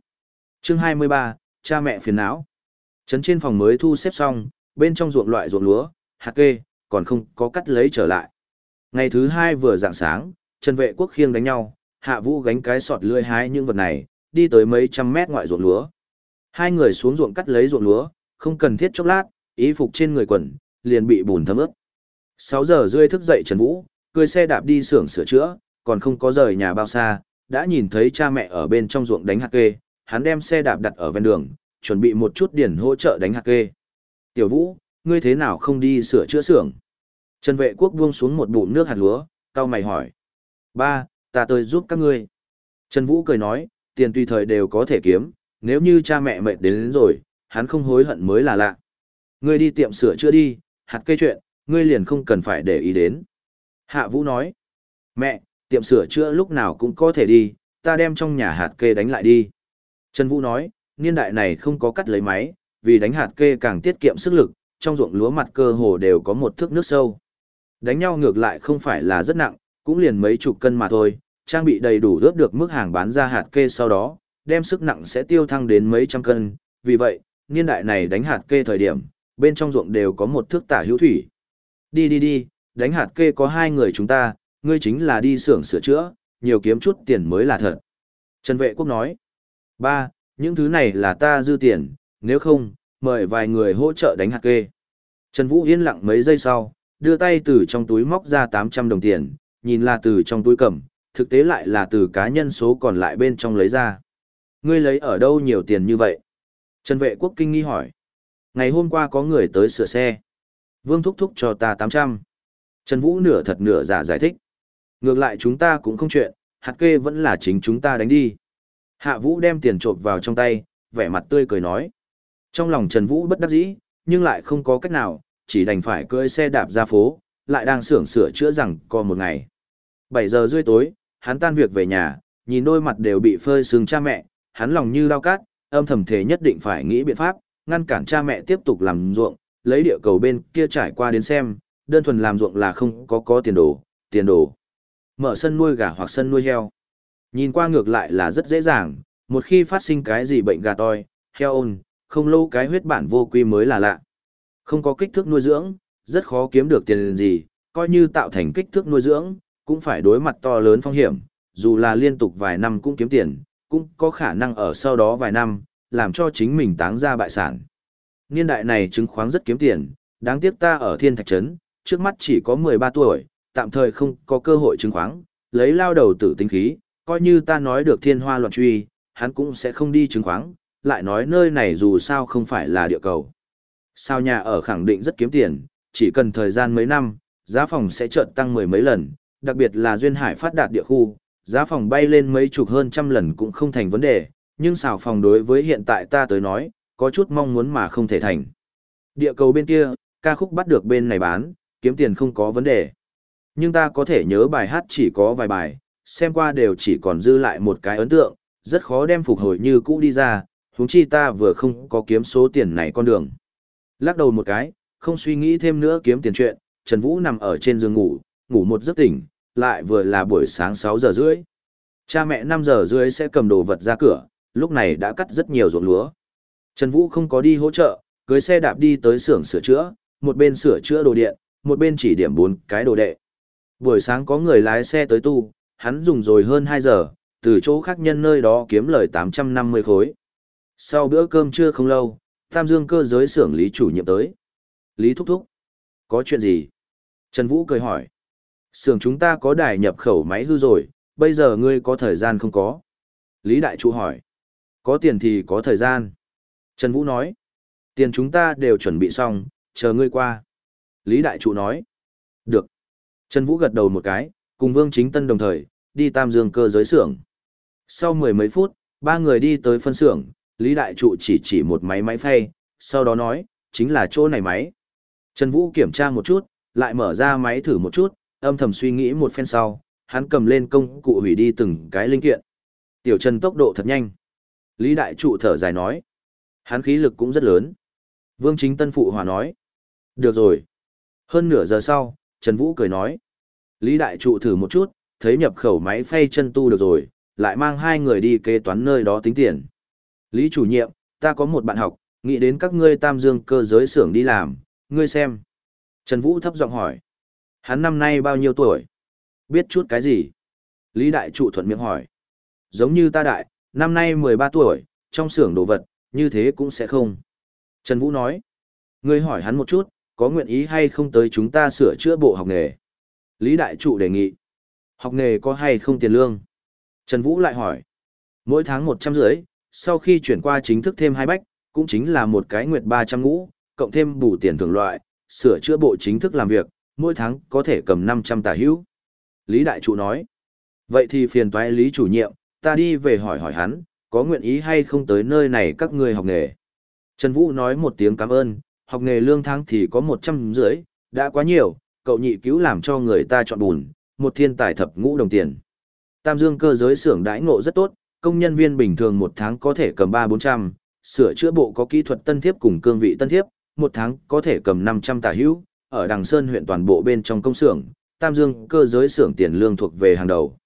Chương 23, cha mẹ phiền não. Trấn trên phòng mới thu xếp xong, bên trong ruộng loại ruộng lúa, hạt kê, còn không có cắt lấy trở lại. Ngày thứ hai vừa dạng sáng, Trần Vệ Quốc khiêng đánh nhau, Hạ Vũ gánh cái sọt lưỡi hái những vật này, đi tới mấy trăm mét ngoại ruộng lúa. Hai người xuống ruộng cắt lấy ruộng lúa, không cần thiết chốc lát, ý phục trên người quần, liền bị bùn thấm ướt. 6 giờ rưỡi thức dậy Trần Vũ, cười xe đạp đi xưởng sửa chữa, còn không có rời nhà bao xa, đã nhìn thấy cha mẹ ở bên trong ruộng đánh hạt kê, hắn đem xe đạp đặt ở ven đường, chuẩn bị một chút điển hỗ trợ đánh hạt kê. Tiểu Vũ, ngươi thế nào không đi sửa chữa xưởng? Trần vệ quốc buông xuống một bụng nước hạt lúa, cao mày hỏi. Ba, ta tới giúp các ngươi. Trần Vũ cười nói, tiền tùy thời đều có thể kiếm, nếu như cha mẹ mệt đến, đến rồi, hắn không hối hận mới là lạ. Ngươi đi tiệm sửa chữa đi, hạt kê chuyện, ngươi liền không cần phải để ý đến. Hạ Vũ nói, mẹ, tiệm sửa chữa lúc nào cũng có thể đi, ta đem trong nhà hạt kê đánh lại đi. Trần Vũ nói, niên đại này không có cắt lấy máy, vì đánh hạt kê càng tiết kiệm sức lực, trong ruộng lúa mặt cơ hồ đều có một thước nước sâu. Đánh nhau ngược lại không phải là rất nặng, cũng liền mấy chục cân mà thôi, trang bị đầy đủ rớt được mức hàng bán ra hạt kê sau đó, đem sức nặng sẽ tiêu thăng đến mấy trăm cân, vì vậy, niên đại này đánh hạt kê thời điểm, bên trong ruộng đều có một thước tả hữu thủy. Đi đi đi, đánh hạt kê có hai người chúng ta, ngươi chính là đi xưởng sửa chữa, nhiều kiếm chút tiền mới là thật. Trần Vệ Quốc nói, ba, những thứ này là ta dư tiền, nếu không, mời vài người hỗ trợ đánh hạt kê. Trần Vũ yên lặng mấy giây sau, đưa tay từ trong túi móc ra 800 đồng tiền, nhìn là từ trong túi cầm, thực tế lại là từ cá nhân số còn lại bên trong lấy ra. Ngươi lấy ở đâu nhiều tiền như vậy? Trần Vệ Quốc kinh nghi hỏi. Ngày hôm qua có người tới sửa xe. Vương thúc thúc cho ta 800. Trần Vũ nửa thật nửa giả giải thích. Ngược lại chúng ta cũng không chuyện, hạt kê vẫn là chính chúng ta đánh đi. Hạ Vũ đem tiền trộm vào trong tay, vẻ mặt tươi cười nói. Trong lòng Trần Vũ bất đắc dĩ, nhưng lại không có cách nào, chỉ đành phải cưỡi xe đạp ra phố, lại đang xưởng sửa chữa rằng có một ngày. 7 giờ rưỡi tối, hắn tan việc về nhà, nhìn đôi mặt đều bị phơi sưng cha mẹ, hắn lòng như lao cát, âm thầm thể nhất định phải nghĩ biện pháp, ngăn cản cha mẹ tiếp tục làm ruộng, lấy địa cầu bên kia trải qua đến xem, đơn thuần làm ruộng là không có có tiền đồ, tiền đồ. Mở sân nuôi gà hoặc sân nuôi heo. Nhìn qua ngược lại là rất dễ dàng, một khi phát sinh cái gì bệnh gà toi, heo ôn, không lâu cái huyết bản vô quy mới là lạ. Không có kích thước nuôi dưỡng, rất khó kiếm được tiền gì, coi như tạo thành kích thước nuôi dưỡng, cũng phải đối mặt to lớn phong hiểm, dù là liên tục vài năm cũng kiếm tiền, cũng có khả năng ở sau đó vài năm, làm cho chính mình táng ra bại sản. Niên đại này chứng khoán rất kiếm tiền, đáng tiếc ta ở thiên thạch trấn, trước mắt chỉ có 13 tuổi, tạm thời không có cơ hội chứng khoán, lấy lao đầu tử tinh khí, coi như ta nói được thiên hoa loạn truy, hắn cũng sẽ không đi chứng khoán, lại nói nơi này dù sao không phải là địa cầu. Sao nhà ở khẳng định rất kiếm tiền, chỉ cần thời gian mấy năm, giá phòng sẽ chợt tăng mười mấy lần, đặc biệt là duyên hải phát đạt địa khu, giá phòng bay lên mấy chục hơn trăm lần cũng không thành vấn đề, nhưng xào phòng đối với hiện tại ta tới nói, có chút mong muốn mà không thể thành. Địa cầu bên kia, ca khúc bắt được bên này bán, kiếm tiền không có vấn đề. Nhưng ta có thể nhớ bài hát chỉ có vài bài, xem qua đều chỉ còn dư lại một cái ấn tượng, rất khó đem phục hồi như cũ đi ra, huống chi ta vừa không có kiếm số tiền này con đường. Lắc đầu một cái, không suy nghĩ thêm nữa kiếm tiền chuyện, Trần Vũ nằm ở trên giường ngủ, ngủ một giấc tỉnh, lại vừa là buổi sáng 6 giờ rưỡi. Cha mẹ 5 giờ rưỡi sẽ cầm đồ vật ra cửa, lúc này đã cắt rất nhiều ruộng lúa. Trần Vũ không có đi hỗ trợ, cưới xe đạp đi tới xưởng sửa chữa, một bên sửa chữa đồ điện, một bên chỉ điểm bốn cái đồ đệ. Buổi sáng có người lái xe tới tu, hắn dùng rồi hơn 2 giờ, từ chỗ khác nhân nơi đó kiếm lời 850 khối. Sau bữa cơm trưa không lâu, Tam Dương cơ giới xưởng Lý chủ nhiệm tới. Lý thúc thúc. Có chuyện gì? Trần Vũ cười hỏi. Xưởng chúng ta có đài nhập khẩu máy hư rồi, bây giờ ngươi có thời gian không có? Lý đại trụ hỏi. Có tiền thì có thời gian. Trần Vũ nói. Tiền chúng ta đều chuẩn bị xong, chờ ngươi qua. Lý đại trụ nói. Được. Trần Vũ gật đầu một cái, cùng Vương Chính Tân đồng thời, đi Tam Dương cơ giới xưởng. Sau mười mấy phút, ba người đi tới phân xưởng, Lý Đại Trụ chỉ chỉ một máy máy phay, sau đó nói, chính là chỗ này máy. Trần Vũ kiểm tra một chút, lại mở ra máy thử một chút, âm thầm suy nghĩ một phen sau, hắn cầm lên công cụ hủy đi từng cái linh kiện. Tiểu Trần tốc độ thật nhanh. Lý Đại Trụ thở dài nói, hắn khí lực cũng rất lớn. Vương Chính Tân Phụ Hòa nói, được rồi. Hơn nửa giờ sau, Trần Vũ cười nói, Lý Đại Trụ thử một chút, thấy nhập khẩu máy phay chân tu được rồi, lại mang hai người đi kế toán nơi đó tính tiền. Lý chủ nhiệm, ta có một bạn học, nghĩ đến các ngươi tam dương cơ giới xưởng đi làm, ngươi xem. Trần Vũ thấp giọng hỏi. Hắn năm nay bao nhiêu tuổi? Biết chút cái gì? Lý Đại Trụ thuận miệng hỏi. Giống như ta đại, năm nay 13 tuổi, trong xưởng đồ vật, như thế cũng sẽ không. Trần Vũ nói. Ngươi hỏi hắn một chút, có nguyện ý hay không tới chúng ta sửa chữa bộ học nghề? Lý Đại Trụ đề nghị. Học nghề có hay không tiền lương? Trần Vũ lại hỏi. Mỗi tháng 100 rưỡi, sau khi chuyển qua chính thức thêm hai bách, cũng chính là một cái nguyệt 300 ngũ, cộng thêm bù tiền thưởng loại, sửa chữa bộ chính thức làm việc, mỗi tháng có thể cầm 500 tà hữu. Lý Đại Trụ nói. Vậy thì phiền toái Lý chủ nhiệm, ta đi về hỏi hỏi hắn, có nguyện ý hay không tới nơi này các người học nghề. Trần Vũ nói một tiếng cảm ơn, học nghề lương tháng thì có 100 rưỡi, đã quá nhiều, cậu nhị cứu làm cho người ta chọn bùn, một thiên tài thập ngũ đồng tiền. Tam Dương cơ giới xưởng đãi ngộ rất tốt, công nhân viên bình thường một tháng có thể cầm ba bốn trăm, sửa chữa bộ có kỹ thuật tân thiếp cùng cương vị tân thiếp, một tháng có thể cầm năm trăm tả hữu, ở Đằng Sơn huyện toàn bộ bên trong công xưởng, Tam Dương cơ giới xưởng tiền lương thuộc về hàng đầu.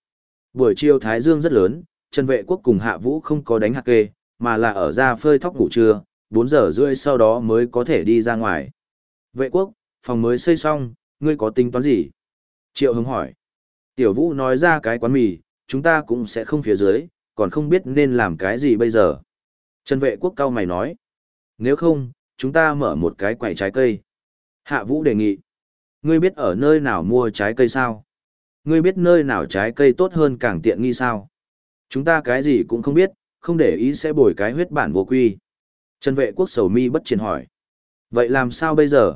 Buổi chiều Thái Dương rất lớn, Trần Vệ Quốc cùng Hạ Vũ không có đánh hạt kê, mà là ở ra phơi thóc ngủ trưa, bốn giờ rưỡi sau đó mới có thể đi ra ngoài. Vệ Quốc, phòng mới xây xong, ngươi có tính toán gì? Triệu Hưng hỏi. Tiểu Vũ nói ra cái quán mì, chúng ta cũng sẽ không phía dưới, còn không biết nên làm cái gì bây giờ. Trần vệ quốc cao mày nói. Nếu không, chúng ta mở một cái quầy trái cây. Hạ Vũ đề nghị. Ngươi biết ở nơi nào mua trái cây sao? Ngươi biết nơi nào trái cây tốt hơn càng tiện nghi sao? Chúng ta cái gì cũng không biết, không để ý sẽ bồi cái huyết bản vô quy. Trần vệ quốc sầu mi bất triển hỏi. Vậy làm sao bây giờ?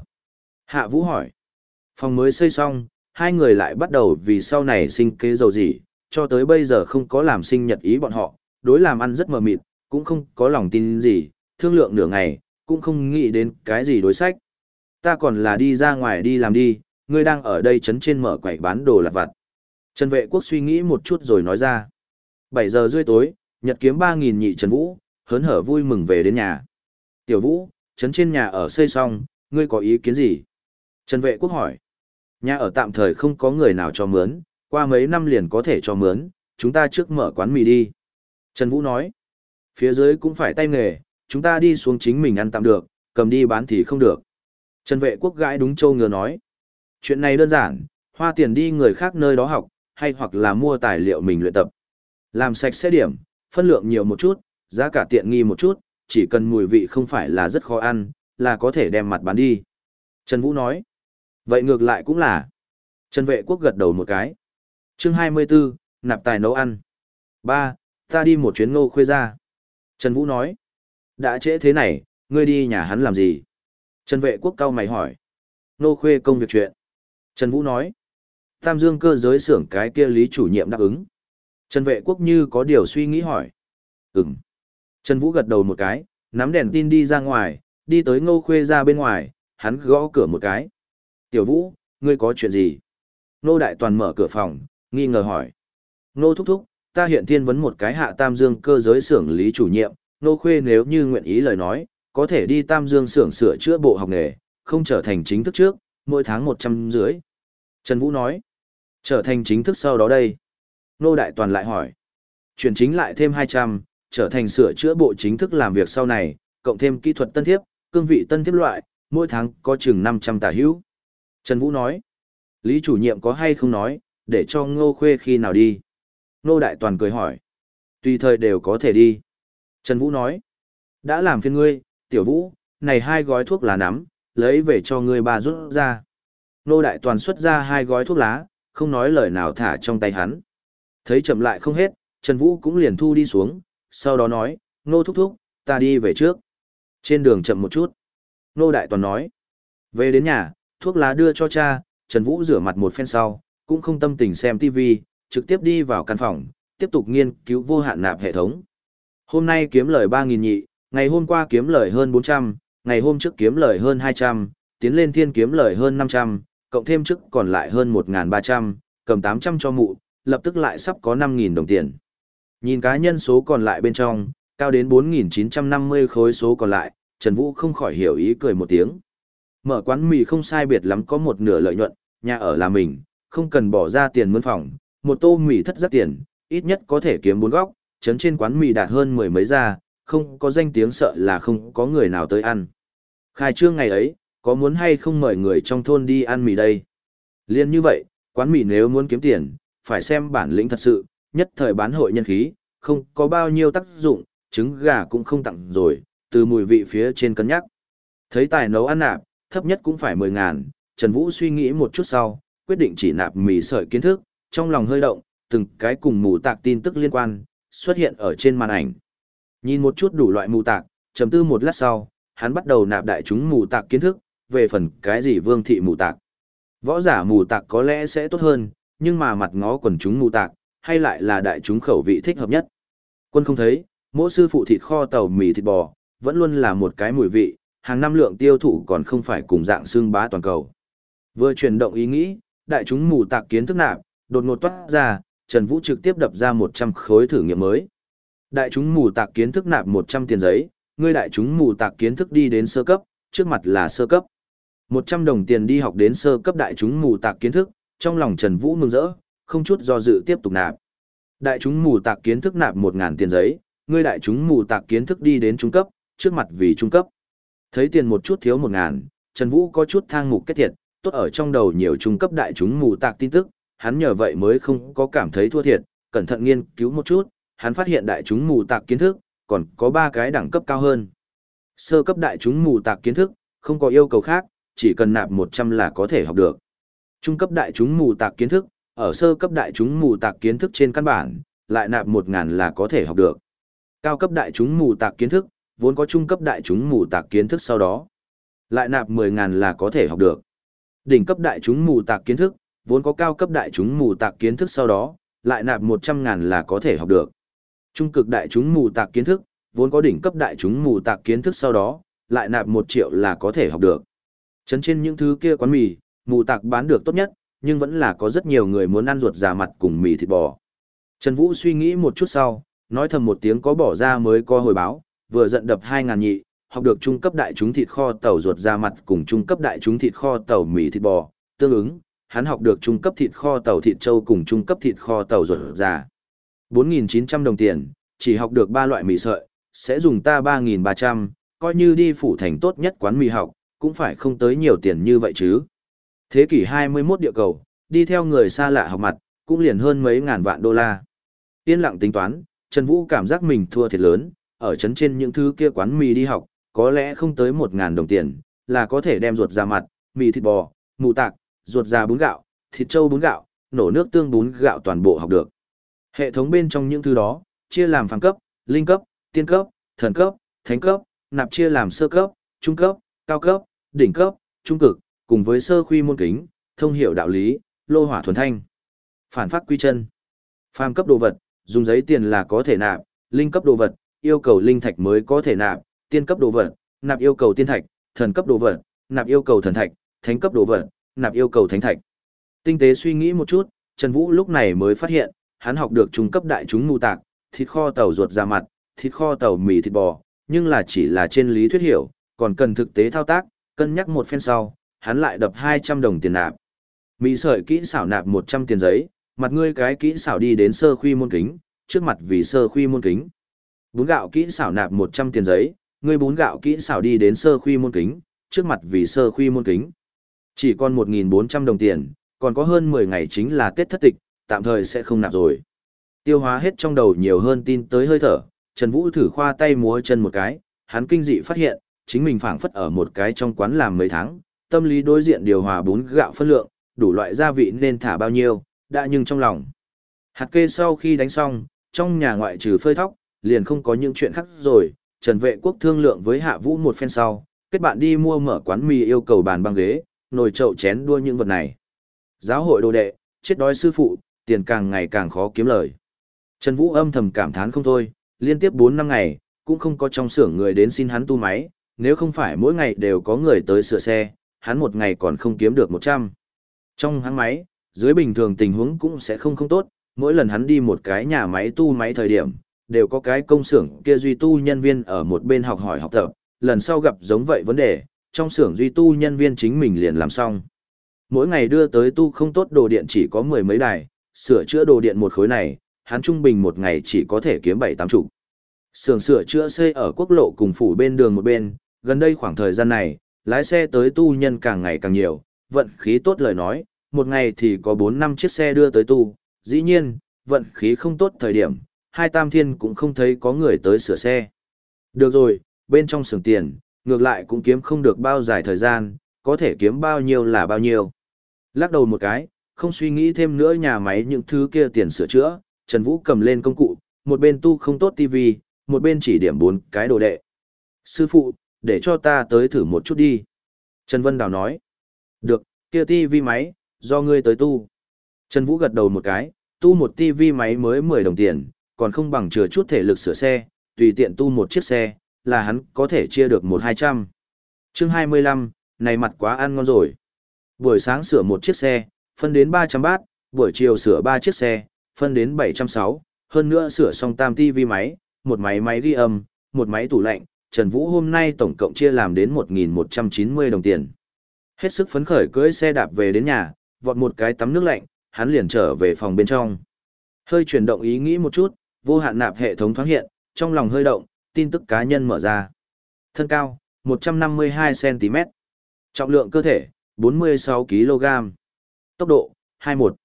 Hạ Vũ hỏi. Phòng mới xây xong, hai người lại bắt đầu vì sau này sinh kế giàu gì, cho tới bây giờ không có làm sinh nhật ý bọn họ, đối làm ăn rất mờ mịt, cũng không có lòng tin gì, thương lượng nửa ngày, cũng không nghĩ đến cái gì đối sách. Ta còn là đi ra ngoài đi làm đi, ngươi đang ở đây chấn trên mở quầy bán đồ lặt vặt. Trần vệ quốc suy nghĩ một chút rồi nói ra. 7 giờ rưỡi tối, nhật kiếm 3.000 nhị Trần Vũ, hớn hở vui mừng về đến nhà. Tiểu Vũ, chấn trên nhà ở xây xong, ngươi có ý kiến gì? Trần vệ quốc hỏi. Nhà ở tạm thời không có người nào cho mướn, qua mấy năm liền có thể cho mướn, chúng ta trước mở quán mì đi. Trần Vũ nói, phía dưới cũng phải tay nghề, chúng ta đi xuống chính mình ăn tạm được, cầm đi bán thì không được. Trần vệ quốc gãi đúng châu ngừa nói, chuyện này đơn giản, hoa tiền đi người khác nơi đó học, hay hoặc là mua tài liệu mình luyện tập. Làm sạch sẽ điểm, phân lượng nhiều một chút, giá cả tiện nghi một chút, chỉ cần mùi vị không phải là rất khó ăn, là có thể đem mặt bán đi. Trần Vũ nói, vậy ngược lại cũng là. Trần vệ quốc gật đầu một cái chương 24, nạp tài nấu ăn. ba Ta đi một chuyến ngô khuê ra. Trần Vũ nói. Đã trễ thế này, ngươi đi nhà hắn làm gì? Trần vệ quốc cao mày hỏi. Ngô khuê công việc chuyện. Trần Vũ nói. Tam dương cơ giới xưởng cái kia lý chủ nhiệm đáp ứng. Trần vệ quốc như có điều suy nghĩ hỏi. Ừm. Trần Vũ gật đầu một cái, nắm đèn tin đi ra ngoài, đi tới ngô khuê ra bên ngoài, hắn gõ cửa một cái. Tiểu Vũ, ngươi có chuyện gì? Nô Đại Toàn mở cửa phòng, nghi ngờ hỏi. Nô thúc thúc, ta hiện thiên vấn một cái hạ tam dương cơ giới xưởng lý chủ nhiệm, nô khuê nếu như nguyện ý lời nói, có thể đi tam dương xưởng sửa chữa bộ học nghề, không trở thành chính thức trước, mỗi tháng 100 dưới. Trần Vũ nói, trở thành chính thức sau đó đây. Nô Đại Toàn lại hỏi, chuyển chính lại thêm 200, trở thành sửa chữa bộ chính thức làm việc sau này, cộng thêm kỹ thuật tân thiếp, cương vị tân thiếp loại, mỗi tháng có chừng 500 tả hữu. Trần Vũ nói, Lý chủ nhiệm có hay không nói, để cho Ngô Khuê khi nào đi? Nô Đại Toàn cười hỏi, tùy thời đều có thể đi. Trần Vũ nói, đã làm phiên ngươi, tiểu Vũ, này hai gói thuốc lá nắm, lấy về cho ngươi ba rút ra. Nô Đại Toàn xuất ra hai gói thuốc lá, không nói lời nào thả trong tay hắn. Thấy chậm lại không hết, Trần Vũ cũng liền thu đi xuống, sau đó nói, Nô thúc thúc, ta đi về trước. Trên đường chậm một chút. Nô Đại Toàn nói, về đến nhà, thuốc lá đưa cho cha, Trần Vũ rửa mặt một phen sau, cũng không tâm tình xem TV, trực tiếp đi vào căn phòng, tiếp tục nghiên cứu vô hạn nạp hệ thống. Hôm nay kiếm lời 3.000 nhị, ngày hôm qua kiếm lời hơn 400, ngày hôm trước kiếm lời hơn 200, tiến lên thiên kiếm lời hơn 500, cộng thêm trước còn lại hơn 1.300, cầm 800 cho mụ, lập tức lại sắp có 5.000 đồng tiền. Nhìn cá nhân số còn lại bên trong, cao đến 4.950 khối số còn lại, Trần Vũ không khỏi hiểu ý cười một tiếng. Mở quán mì không sai biệt lắm có một nửa lợi nhuận, nhà ở là mình, không cần bỏ ra tiền mướn phòng, một tô mì thất rất tiền, ít nhất có thể kiếm bốn góc, chấn trên quán mì đạt hơn mười mấy gia không có danh tiếng sợ là không có người nào tới ăn. Khai trương ngày ấy, có muốn hay không mời người trong thôn đi ăn mì đây? Liên như vậy, quán mì nếu muốn kiếm tiền, phải xem bản lĩnh thật sự, nhất thời bán hội nhân khí, không có bao nhiêu tác dụng, trứng gà cũng không tặng rồi, từ mùi vị phía trên cân nhắc. Thấy tài nấu ăn nạp, thấp nhất cũng phải 10 ngàn, Trần Vũ suy nghĩ một chút sau, quyết định chỉ nạp mì sợi kiến thức, trong lòng hơi động, từng cái cùng mù tạc tin tức liên quan, xuất hiện ở trên màn ảnh. Nhìn một chút đủ loại mù tạc, trầm tư một lát sau, hắn bắt đầu nạp đại chúng mù tạc kiến thức, về phần cái gì vương thị mù tạc. Võ giả mù tạc có lẽ sẽ tốt hơn, nhưng mà mặt ngó quần chúng mù tạc, hay lại là đại chúng khẩu vị thích hợp nhất. Quân không thấy, mỗi sư phụ thịt kho tàu mì thịt bò, vẫn luôn là một cái mùi vị, hàng năm lượng tiêu thụ còn không phải cùng dạng xương bá toàn cầu. Vừa chuyển động ý nghĩ, đại chúng mù tạc kiến thức nạp, đột ngột toát ra, Trần Vũ trực tiếp đập ra 100 khối thử nghiệm mới. Đại chúng mù tạc kiến thức nạp 100 tiền giấy, ngươi đại chúng mù tạc kiến thức đi đến sơ cấp, trước mặt là sơ cấp. 100 đồng tiền đi học đến sơ cấp đại chúng mù tạc kiến thức, trong lòng Trần Vũ mừng rỡ, không chút do dự tiếp tục nạp. Đại chúng mù tạc kiến thức nạp 1000 tiền giấy, ngươi đại chúng mù tạc kiến thức đi đến trung cấp, trước mặt vì trung cấp. Thấy tiền một chút thiếu 1000, Trần Vũ có chút thang mục kết thiệt, tốt ở trong đầu nhiều trung cấp đại chúng mù tạc tin tức, hắn nhờ vậy mới không có cảm thấy thua thiệt, cẩn thận nghiên cứu một chút, hắn phát hiện đại chúng mù tạc kiến thức, còn có ba cái đẳng cấp cao hơn. Sơ cấp đại chúng mù tạc kiến thức, không có yêu cầu khác, chỉ cần nạp 100 là có thể học được. Trung cấp đại chúng mù tạc kiến thức, ở sơ cấp đại chúng mù tạc kiến thức trên căn bản, lại nạp 1000 là có thể học được. Cao cấp đại chúng mù tạc kiến thức, vốn có trung cấp đại chúng mù tạc kiến thức sau đó, lại nạp 10.000 là có thể học được. Đỉnh cấp đại chúng mù tạc kiến thức, vốn có cao cấp đại chúng mù tạc kiến thức sau đó, lại nạp 100.000 là có thể học được. Trung cực đại chúng mù tạc kiến thức, vốn có đỉnh cấp đại chúng mù tạc kiến thức sau đó, lại nạp một triệu là có thể học được. Chấn trên những thứ kia quán mì, mù tạc bán được tốt nhất, nhưng vẫn là có rất nhiều người muốn ăn ruột già mặt cùng mì thịt bò. Trần Vũ suy nghĩ một chút sau, nói thầm một tiếng có bỏ ra mới có hồi báo, vừa giận đập 2.000 nhị, học được trung cấp đại chúng thịt kho tàu ruột ra mặt cùng trung cấp đại chúng thịt kho tàu mì thịt bò, tương ứng, hắn học được trung cấp thịt kho tàu thịt trâu cùng trung cấp thịt kho tàu ruột già. 4.900 đồng tiền, chỉ học được 3 loại mì sợi, sẽ dùng ta 3.300, coi như đi phủ thành tốt nhất quán mì học, cũng phải không tới nhiều tiền như vậy chứ. Thế kỷ 21 địa cầu, đi theo người xa lạ học mặt, cũng liền hơn mấy ngàn vạn đô la. Yên lặng tính toán, Trần Vũ cảm giác mình thua thiệt lớn, ở chấn trên những thứ kia quán mì đi học, có lẽ không tới một ngàn đồng tiền, là có thể đem ruột ra mặt, mì thịt bò, mù tạc, ruột già bún gạo, thịt trâu bún gạo, nổ nước tương bún gạo toàn bộ học được. Hệ thống bên trong những thứ đó, chia làm phàm cấp, linh cấp, tiên cấp, thần cấp, thánh cấp, nạp chia làm sơ cấp, trung cấp, cao cấp, đỉnh cấp, trung cực, cùng với sơ khuy môn kính, thông hiểu đạo lý, lô hỏa thuần thanh. Phản phát quy chân. Phàm cấp đồ vật, dùng giấy tiền là có thể nạp, linh cấp đồ vật, yêu cầu linh thạch mới có thể nạp, tiên cấp đồ vật, nạp yêu cầu tiên thạch, thần cấp đồ vật, nạp yêu cầu thần thạch, thánh cấp đồ vật, nạp yêu cầu thánh thạch. Tinh tế suy nghĩ một chút, Trần Vũ lúc này mới phát hiện, hắn học được trung cấp đại chúng mù tạc, thịt kho tàu ruột ra mặt, thịt kho tàu mì thịt bò, nhưng là chỉ là trên lý thuyết hiểu, còn cần thực tế thao tác, cân nhắc một phen sau, hắn lại đập 200 đồng tiền nạp. mì sợi kỹ xảo nạp 100 tiền giấy, mặt ngươi cái kỹ xảo đi đến sơ khuy môn kính, trước mặt vì sơ khuy môn kính. Bún gạo kỹ xảo nạp 100 tiền giấy, ngươi bún gạo kỹ xảo đi đến sơ khuy môn kính, trước mặt vì sơ khuy môn kính. Chỉ còn 1.400 đồng tiền, còn có hơn 10 ngày chính là Tết thất tịch, tạm thời sẽ không nạp rồi. Tiêu hóa hết trong đầu nhiều hơn tin tới hơi thở, Trần Vũ thử khoa tay múa chân một cái, hắn kinh dị phát hiện, chính mình phảng phất ở một cái trong quán làm mấy tháng, tâm lý đối diện điều hòa bún gạo phân lượng, đủ loại gia vị nên thả bao nhiêu, đã nhưng trong lòng. Hạt kê sau khi đánh xong, trong nhà ngoại trừ phơi thóc, liền không có những chuyện khác rồi, Trần Vệ Quốc thương lượng với Hạ Vũ một phen sau, kết bạn đi mua mở quán mì yêu cầu bàn băng ghế, nồi chậu chén đua những vật này. Giáo hội đồ đệ, chết đói sư phụ, tiền càng ngày càng khó kiếm lời. Trần Vũ âm thầm cảm thán không thôi, liên tiếp 4 năm ngày, cũng không có trong xưởng người đến xin hắn tu máy, nếu không phải mỗi ngày đều có người tới sửa xe, hắn một ngày còn không kiếm được 100. Trong hãng máy, dưới bình thường tình huống cũng sẽ không không tốt, mỗi lần hắn đi một cái nhà máy tu máy thời điểm, đều có cái công xưởng kia duy tu nhân viên ở một bên học hỏi học tập, lần sau gặp giống vậy vấn đề, trong xưởng duy tu nhân viên chính mình liền làm xong. Mỗi ngày đưa tới tu không tốt đồ điện chỉ có mười mấy đài, sửa chữa đồ điện một khối này, hắn trung bình một ngày chỉ có thể kiếm bảy tám chục. Xưởng sửa chữa xây ở quốc lộ cùng phủ bên đường một bên, gần đây khoảng thời gian này, lái xe tới tu nhân càng ngày càng nhiều, vận khí tốt lời nói, một ngày thì có 4 năm chiếc xe đưa tới tu, dĩ nhiên, vận khí không tốt thời điểm, hai tam thiên cũng không thấy có người tới sửa xe. Được rồi, bên trong xưởng tiền, ngược lại cũng kiếm không được bao dài thời gian, có thể kiếm bao nhiêu là bao nhiêu. Lắc đầu một cái, không suy nghĩ thêm nữa nhà máy những thứ kia tiền sửa chữa, Trần Vũ cầm lên công cụ, một bên tu không tốt tivi, một bên chỉ điểm bốn cái đồ đệ. Sư phụ, để cho ta tới thử một chút đi. Trần Vân Đào nói. Được, kia tivi máy, do ngươi tới tu. Trần Vũ gật đầu một cái, tu một tivi máy mới 10 đồng tiền, còn không bằng chừa chút thể lực sửa xe, tùy tiện tu một chiếc xe, là hắn có thể chia được một hai trăm. Chương 25, này mặt quá ăn ngon rồi. Buổi sáng sửa một chiếc xe, phân đến 300 bát, buổi chiều sửa 3 chiếc xe, phân đến 760, hơn nữa sửa xong tam tivi máy, một máy máy ghi âm, một máy tủ lạnh, Trần Vũ hôm nay tổng cộng chia làm đến 1.190 đồng tiền. Hết sức phấn khởi cưỡi xe đạp về đến nhà, vọt một cái tắm nước lạnh, hắn liền trở về phòng bên trong. Hơi chuyển động ý nghĩ một chút, vô hạn nạp hệ thống thoáng hiện, trong lòng hơi động, tin tức cá nhân mở ra. Thân cao, 152cm. Trọng lượng cơ thể, 46kg. Tốc độ, 21.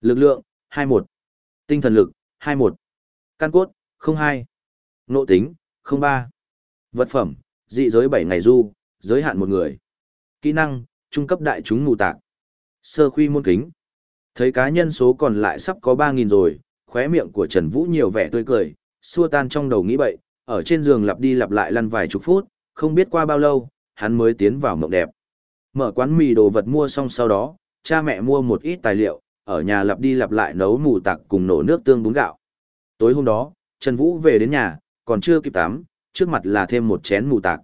Lực lượng, 21. Tinh thần lực, 21. Căn cốt, 02. Nộ tính, 03. Vật phẩm, dị giới 7 ngày du, giới hạn một người. Kỹ năng, trung cấp đại chúng mù tạc. Sơ khuy môn kính. Thấy cá nhân số còn lại sắp có 3.000 rồi, khóe miệng của Trần Vũ nhiều vẻ tươi cười, xua tan trong đầu nghĩ bậy, ở trên giường lặp đi lặp lại lăn vài chục phút, không biết qua bao lâu, hắn mới tiến vào mộng đẹp. Mở quán mì đồ vật mua xong sau đó, cha mẹ mua một ít tài liệu, ở nhà lặp đi lặp lại nấu mù tạc cùng nổ nước tương bún gạo. Tối hôm đó, Trần Vũ về đến nhà, còn chưa kịp tắm, trước mặt là thêm một chén mù tạc.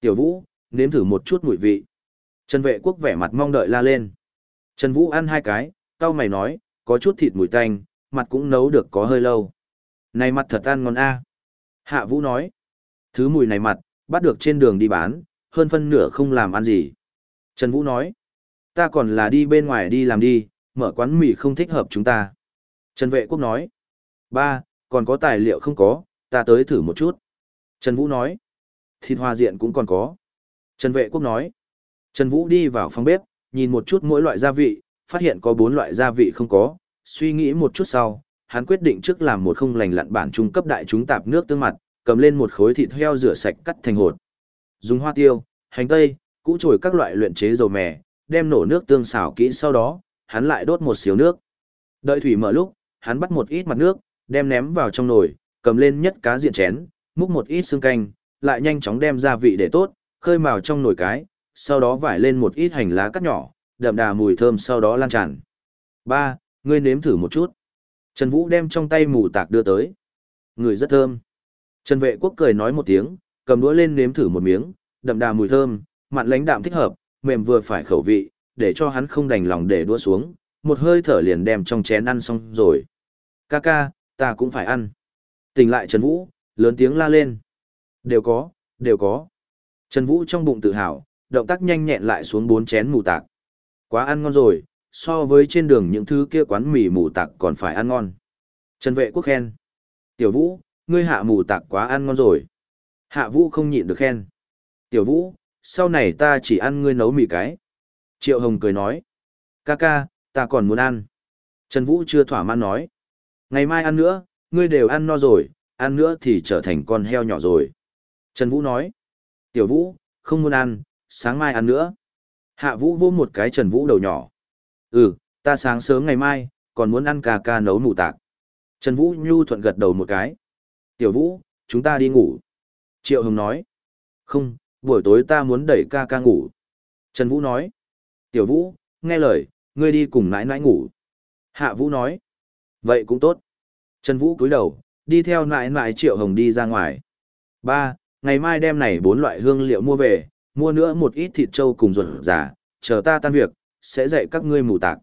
Tiểu Vũ, nếm thử một chút mùi vị. Trần vệ quốc vẻ mặt mong đợi la lên. Trần Vũ ăn hai cái, tao mày nói, có chút thịt mùi tanh, mặt cũng nấu được có hơi lâu. Này mặt thật ăn ngon a. Hạ Vũ nói, thứ mùi này mặt, bắt được trên đường đi bán, hơn phân nửa không làm ăn gì. Trần Vũ nói, ta còn là đi bên ngoài đi làm đi, mở quán mì không thích hợp chúng ta. Trần Vệ Quốc nói, ba, còn có tài liệu không có, ta tới thử một chút. Trần Vũ nói, thịt hoa diện cũng còn có. Trần Vệ Quốc nói, Trần Vũ đi vào phòng bếp, nhìn một chút mỗi loại gia vị, phát hiện có bốn loại gia vị không có, suy nghĩ một chút sau, hắn quyết định trước làm một không lành lặn bản trung cấp đại chúng tạp nước tương mặt, cầm lên một khối thịt heo rửa sạch cắt thành hột. Dùng hoa tiêu, hành tây, cũ chổi các loại luyện chế dầu mè, đem nổ nước tương xào kỹ sau đó, hắn lại đốt một xíu nước. Đợi thủy mở lúc, hắn bắt một ít mặt nước, đem ném vào trong nồi, cầm lên nhất cá diện chén, múc một ít xương canh, lại nhanh chóng đem gia vị để tốt, khơi mào trong nồi cái, sau đó vải lên một ít hành lá cắt nhỏ, đậm đà mùi thơm sau đó lan tràn. Ba, Ngươi nếm thử một chút. Trần Vũ đem trong tay mù tạc đưa tới. Người rất thơm. Trần Vệ Quốc cười nói một tiếng, cầm đũa lên nếm thử một miếng, đậm đà mùi thơm, mặn lãnh đạm thích hợp, mềm vừa phải khẩu vị, để cho hắn không đành lòng để đua xuống, một hơi thở liền đem trong chén ăn xong rồi. Ca ca, ta cũng phải ăn. Tỉnh lại Trần Vũ, lớn tiếng la lên. Đều có, đều có. Trần Vũ trong bụng tự hào, động tác nhanh nhẹn lại xuống bốn chén mù tạc. Quá ăn ngon rồi, so với trên đường những thứ kia quán mì mù tạc còn phải ăn ngon. Trần vệ quốc khen. Tiểu vũ, ngươi hạ mù tạc quá ăn ngon rồi. Hạ vũ không nhịn được khen. Tiểu vũ, sau này ta chỉ ăn ngươi nấu mì cái. Triệu Hồng cười nói. Ca ca, ta còn muốn ăn. Trần Vũ chưa thỏa mãn nói. Ngày mai ăn nữa, ngươi đều ăn no rồi, ăn nữa thì trở thành con heo nhỏ rồi. Trần Vũ nói. Tiểu Vũ, không muốn ăn, sáng mai ăn nữa. Hạ Vũ vô một cái Trần Vũ đầu nhỏ. Ừ, ta sáng sớm ngày mai, còn muốn ăn ca ca nấu mù tạc. Trần Vũ nhu thuận gật đầu một cái. Tiểu Vũ, chúng ta đi ngủ. Triệu Hồng nói. Không, buổi tối ta muốn đẩy ca ca ngủ. Trần Vũ nói. Tiểu Vũ, nghe lời, ngươi đi cùng nãi nãi ngủ. Hạ Vũ nói. Vậy cũng tốt. Trần Vũ cúi đầu, đi theo nãi nãi Triệu Hồng đi ra ngoài. Ba, ngày mai đem này bốn loại hương liệu mua về, mua nữa một ít thịt trâu cùng ruột giả, chờ ta tan việc, sẽ dạy các ngươi mù tạc.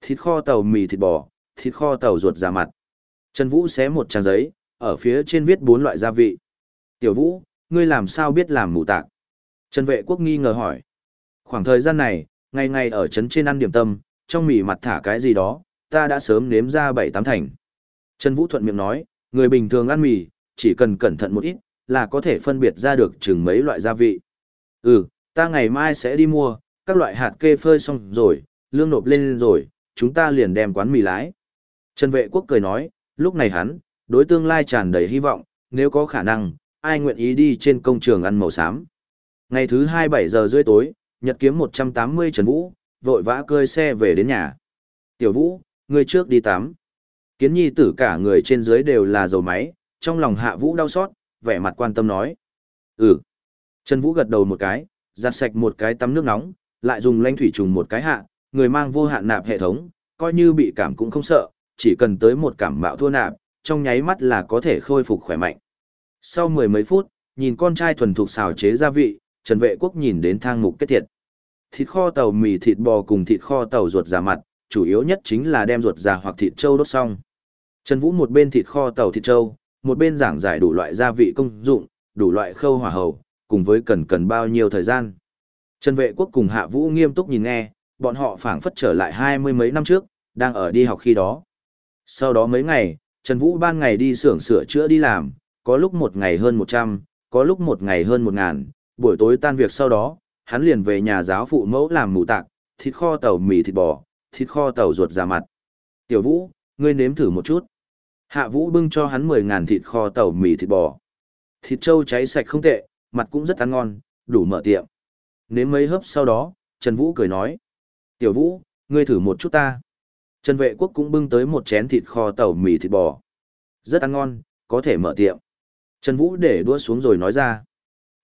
Thịt kho tàu mì thịt bò, thịt kho tàu ruột giả mặt. Trần Vũ xé một trang giấy, ở phía trên viết bốn loại gia vị. Tiểu Vũ, ngươi làm sao biết làm mù tạc? Trần Vệ Quốc nghi ngờ hỏi. Khoảng thời gian này, ngày ngày ở trấn trên ăn điểm tâm, trong mì mặt thả cái gì đó, ta đã sớm nếm ra bảy tám thành. Trần Vũ thuận miệng nói, người bình thường ăn mì, chỉ cần cẩn thận một ít, là có thể phân biệt ra được chừng mấy loại gia vị. Ừ, ta ngày mai sẽ đi mua, các loại hạt kê phơi xong rồi, lương nộp lên rồi, chúng ta liền đem quán mì lái. Trần Vệ Quốc cười nói, lúc này hắn, đối tương lai tràn đầy hy vọng, nếu có khả năng, ai nguyện ý đi trên công trường ăn màu xám. Ngày thứ hai bảy giờ rưỡi tối, Nhật kiếm 180 Trần Vũ, vội vã cơi xe về đến nhà. Tiểu Vũ, người trước đi tắm. Kiến nhi tử cả người trên dưới đều là dầu máy, trong lòng hạ Vũ đau xót, vẻ mặt quan tâm nói. Ừ. Trần Vũ gật đầu một cái, giặt sạch một cái tắm nước nóng, lại dùng lanh thủy trùng một cái hạ, người mang vô hạn nạp hệ thống, coi như bị cảm cũng không sợ, chỉ cần tới một cảm mạo thua nạp, trong nháy mắt là có thể khôi phục khỏe mạnh. Sau mười mấy phút, nhìn con trai thuần thục xào chế gia vị, Trần Vệ Quốc nhìn đến thang mục kết thiệt. Thịt kho tàu mì thịt bò cùng thịt kho tàu ruột già mặt, chủ yếu nhất chính là đem ruột già hoặc thịt trâu đốt xong. Trần Vũ một bên thịt kho tàu thịt trâu, một bên giảng giải đủ loại gia vị công dụng, đủ loại khâu hỏa hầu, cùng với cần cần bao nhiêu thời gian. Trần Vệ Quốc cùng Hạ Vũ nghiêm túc nhìn nghe, bọn họ phảng phất trở lại hai mươi mấy năm trước, đang ở đi học khi đó. Sau đó mấy ngày, Trần Vũ ban ngày đi xưởng sửa chữa đi làm, có lúc một ngày hơn một trăm, có lúc một ngày hơn một ngàn, buổi tối tan việc sau đó, hắn liền về nhà giáo phụ mẫu làm mù tạc, thịt kho tàu mì thịt bò, thịt kho tàu ruột ra mặt. Tiểu Vũ, ngươi nếm thử một chút. Hạ Vũ bưng cho hắn mười ngàn thịt kho tàu mì thịt bò. Thịt trâu cháy sạch không tệ, mặt cũng rất ăn ngon, đủ mở tiệm. Nếm mấy hớp sau đó, Trần Vũ cười nói. Tiểu Vũ, ngươi thử một chút ta. Trần Vệ Quốc cũng bưng tới một chén thịt kho tàu mì thịt bò. Rất ăn ngon, có thể mở tiệm. Trần Vũ để đua xuống rồi nói ra.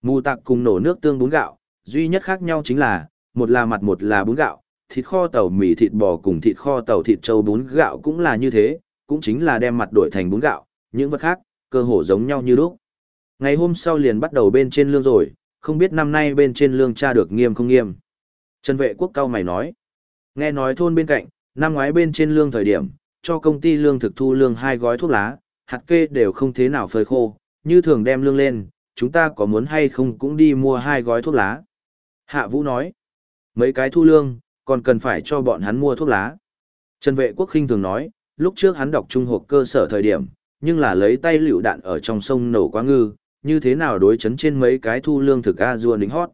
Mù tạc cùng nổ nước tương bún gạo, duy nhất khác nhau chính là, một là mặt một là bún gạo, thịt kho tàu mì thịt bò cùng thịt kho tàu thịt trâu bún gạo cũng là như thế, cũng chính là đem mặt đổi thành bún gạo, những vật khác, cơ hồ giống nhau như lúc. Ngày hôm sau liền bắt đầu bên trên lương rồi, không biết năm nay bên trên lương tra được nghiêm không nghiêm. Trần vệ quốc cao mày nói, nghe nói thôn bên cạnh, năm ngoái bên trên lương thời điểm, cho công ty lương thực thu lương hai gói thuốc lá, hạt kê đều không thế nào phơi khô, như thường đem lương lên, chúng ta có muốn hay không cũng đi mua hai gói thuốc lá. Hạ Vũ nói, mấy cái thu lương, còn cần phải cho bọn hắn mua thuốc lá. Trần vệ quốc khinh thường nói, lúc trước hắn đọc trung học cơ sở thời điểm, nhưng là lấy tay lựu đạn ở trong sông nổ quá ngư, như thế nào đối chấn trên mấy cái thu lương thực a rua đính hót.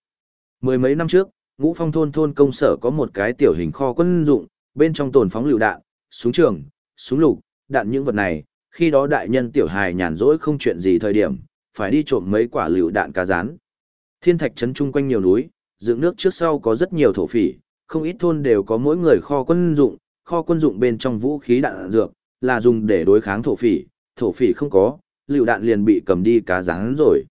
Mười mấy năm trước, ngũ phong thôn thôn công sở có một cái tiểu hình kho quân dụng, bên trong tồn phóng lựu đạn, súng trường, súng lục, đạn những vật này, khi đó đại nhân tiểu hài nhàn rỗi không chuyện gì thời điểm, phải đi trộm mấy quả lựu đạn cá rán. Thiên thạch trấn chung quanh nhiều núi, dựng nước trước sau có rất nhiều thổ phỉ, không ít thôn đều có mỗi người kho quân dụng, kho quân dụng bên trong vũ khí đạn dược, là dùng để đối kháng thổ phỉ, thổ phỉ không có, lựu đạn liền bị cầm đi cá rán rồi.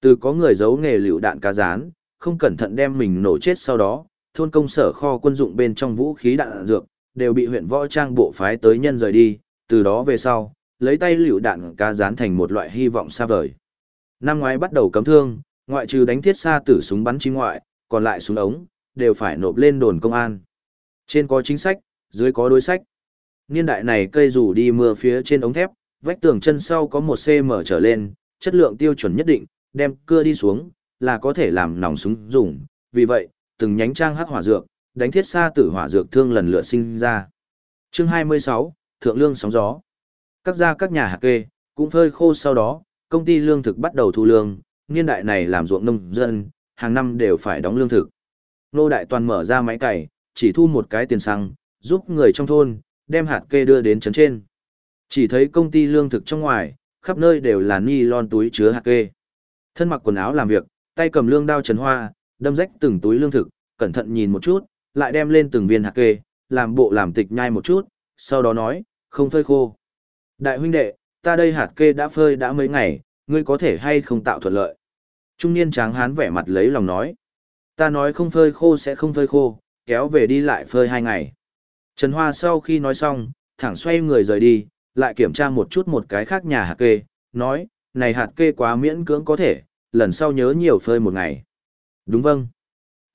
Từ có người giấu nghề lựu đạn cá rán, không cẩn thận đem mình nổ chết sau đó, thôn công sở kho quân dụng bên trong vũ khí đạn dược, đều bị huyện võ trang bộ phái tới nhân rời đi, từ đó về sau, lấy tay lựu đạn cá rán thành một loại hy vọng xa vời. Năm ngoái bắt đầu cấm thương, ngoại trừ đánh thiết xa tử súng bắn chim ngoại, còn lại súng ống, đều phải nộp lên đồn công an. Trên có chính sách, dưới có đối sách. Niên đại này cây rủ đi mưa phía trên ống thép, vách tường chân sau có một cm trở lên, chất lượng tiêu chuẩn nhất định, đem cưa đi xuống, là có thể làm nòng súng dùng, vì vậy, từng nhánh trang hắc hỏa dược, đánh thiết xa tử hỏa dược thương lần lượt sinh ra. Chương 26, Thượng lương sóng gió. Các gia các nhà hạt kê, cũng phơi khô sau đó, công ty lương thực bắt đầu thu lương, niên đại này làm ruộng nông dân, hàng năm đều phải đóng lương thực. Nô đại toàn mở ra máy cày, chỉ thu một cái tiền xăng, giúp người trong thôn, đem hạt kê đưa đến trấn trên. Chỉ thấy công ty lương thực trong ngoài, khắp nơi đều là ni lon túi chứa hạt kê. Thân mặc quần áo làm việc, tay cầm lương đao trần hoa, đâm rách từng túi lương thực, cẩn thận nhìn một chút, lại đem lên từng viên hạt kê, làm bộ làm tịch nhai một chút, sau đó nói, không phơi khô. Đại huynh đệ, ta đây hạt kê đã phơi đã mấy ngày, ngươi có thể hay không tạo thuận lợi. Trung niên tráng hán vẻ mặt lấy lòng nói. Ta nói không phơi khô sẽ không phơi khô, kéo về đi lại phơi hai ngày. Trần Hoa sau khi nói xong, thẳng xoay người rời đi, lại kiểm tra một chút một cái khác nhà hạt kê, nói, này hạt kê quá miễn cưỡng có thể, lần sau nhớ nhiều phơi một ngày. Đúng vâng.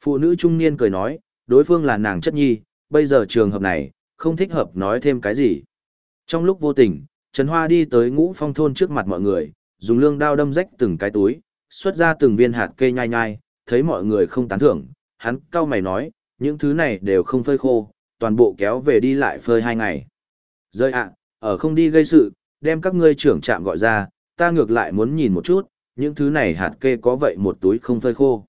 Phụ nữ trung niên cười nói, đối phương là nàng chất nhi, bây giờ trường hợp này, không thích hợp nói thêm cái gì. Trong lúc vô tình, Trần Hoa đi tới ngũ phong thôn trước mặt mọi người, dùng lương đao đâm rách từng cái túi, xuất ra từng viên hạt cây nhai nhai, thấy mọi người không tán thưởng, hắn cau mày nói, những thứ này đều không phơi khô, toàn bộ kéo về đi lại phơi hai ngày. Rơi ạ, ở không đi gây sự, đem các ngươi trưởng trạm gọi ra, ta ngược lại muốn nhìn một chút, những thứ này hạt kê có vậy một túi không phơi khô.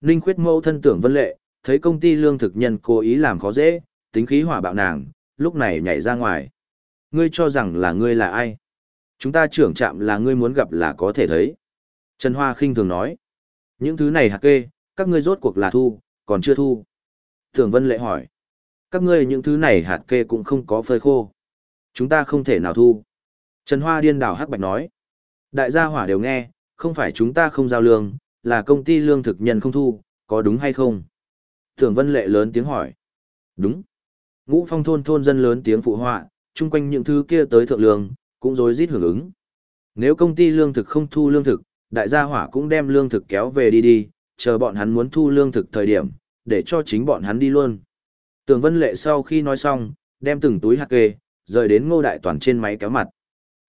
Ninh khuyết mẫu thân tưởng vân lệ, thấy công ty lương thực nhân cố ý làm khó dễ, tính khí hỏa bạo nàng, lúc này nhảy ra ngoài. Ngươi cho rằng là ngươi là ai? Chúng ta trưởng trạm là ngươi muốn gặp là có thể thấy. Trần Hoa khinh thường nói. Những thứ này hạt kê, các ngươi rốt cuộc là thu, còn chưa thu. Tưởng Vân Lệ hỏi. Các ngươi những thứ này hạt kê cũng không có phơi khô. Chúng ta không thể nào thu. Trần Hoa điên đảo hắc bạch nói. Đại gia hỏa đều nghe, không phải chúng ta không giao lương, là công ty lương thực nhân không thu, có đúng hay không? Tưởng Vân Lệ lớn tiếng hỏi. Đúng. Ngũ phong thôn thôn dân lớn tiếng phụ họa, chung quanh những thứ kia tới thượng lương, cũng rối rít hưởng ứng. Nếu công ty lương thực không thu lương thực, đại gia hỏa cũng đem lương thực kéo về đi đi, chờ bọn hắn muốn thu lương thực thời điểm, để cho chính bọn hắn đi luôn. Tường Vân Lệ sau khi nói xong, đem từng túi hạt kê, rời đến ngô đại toàn trên máy kéo mặt.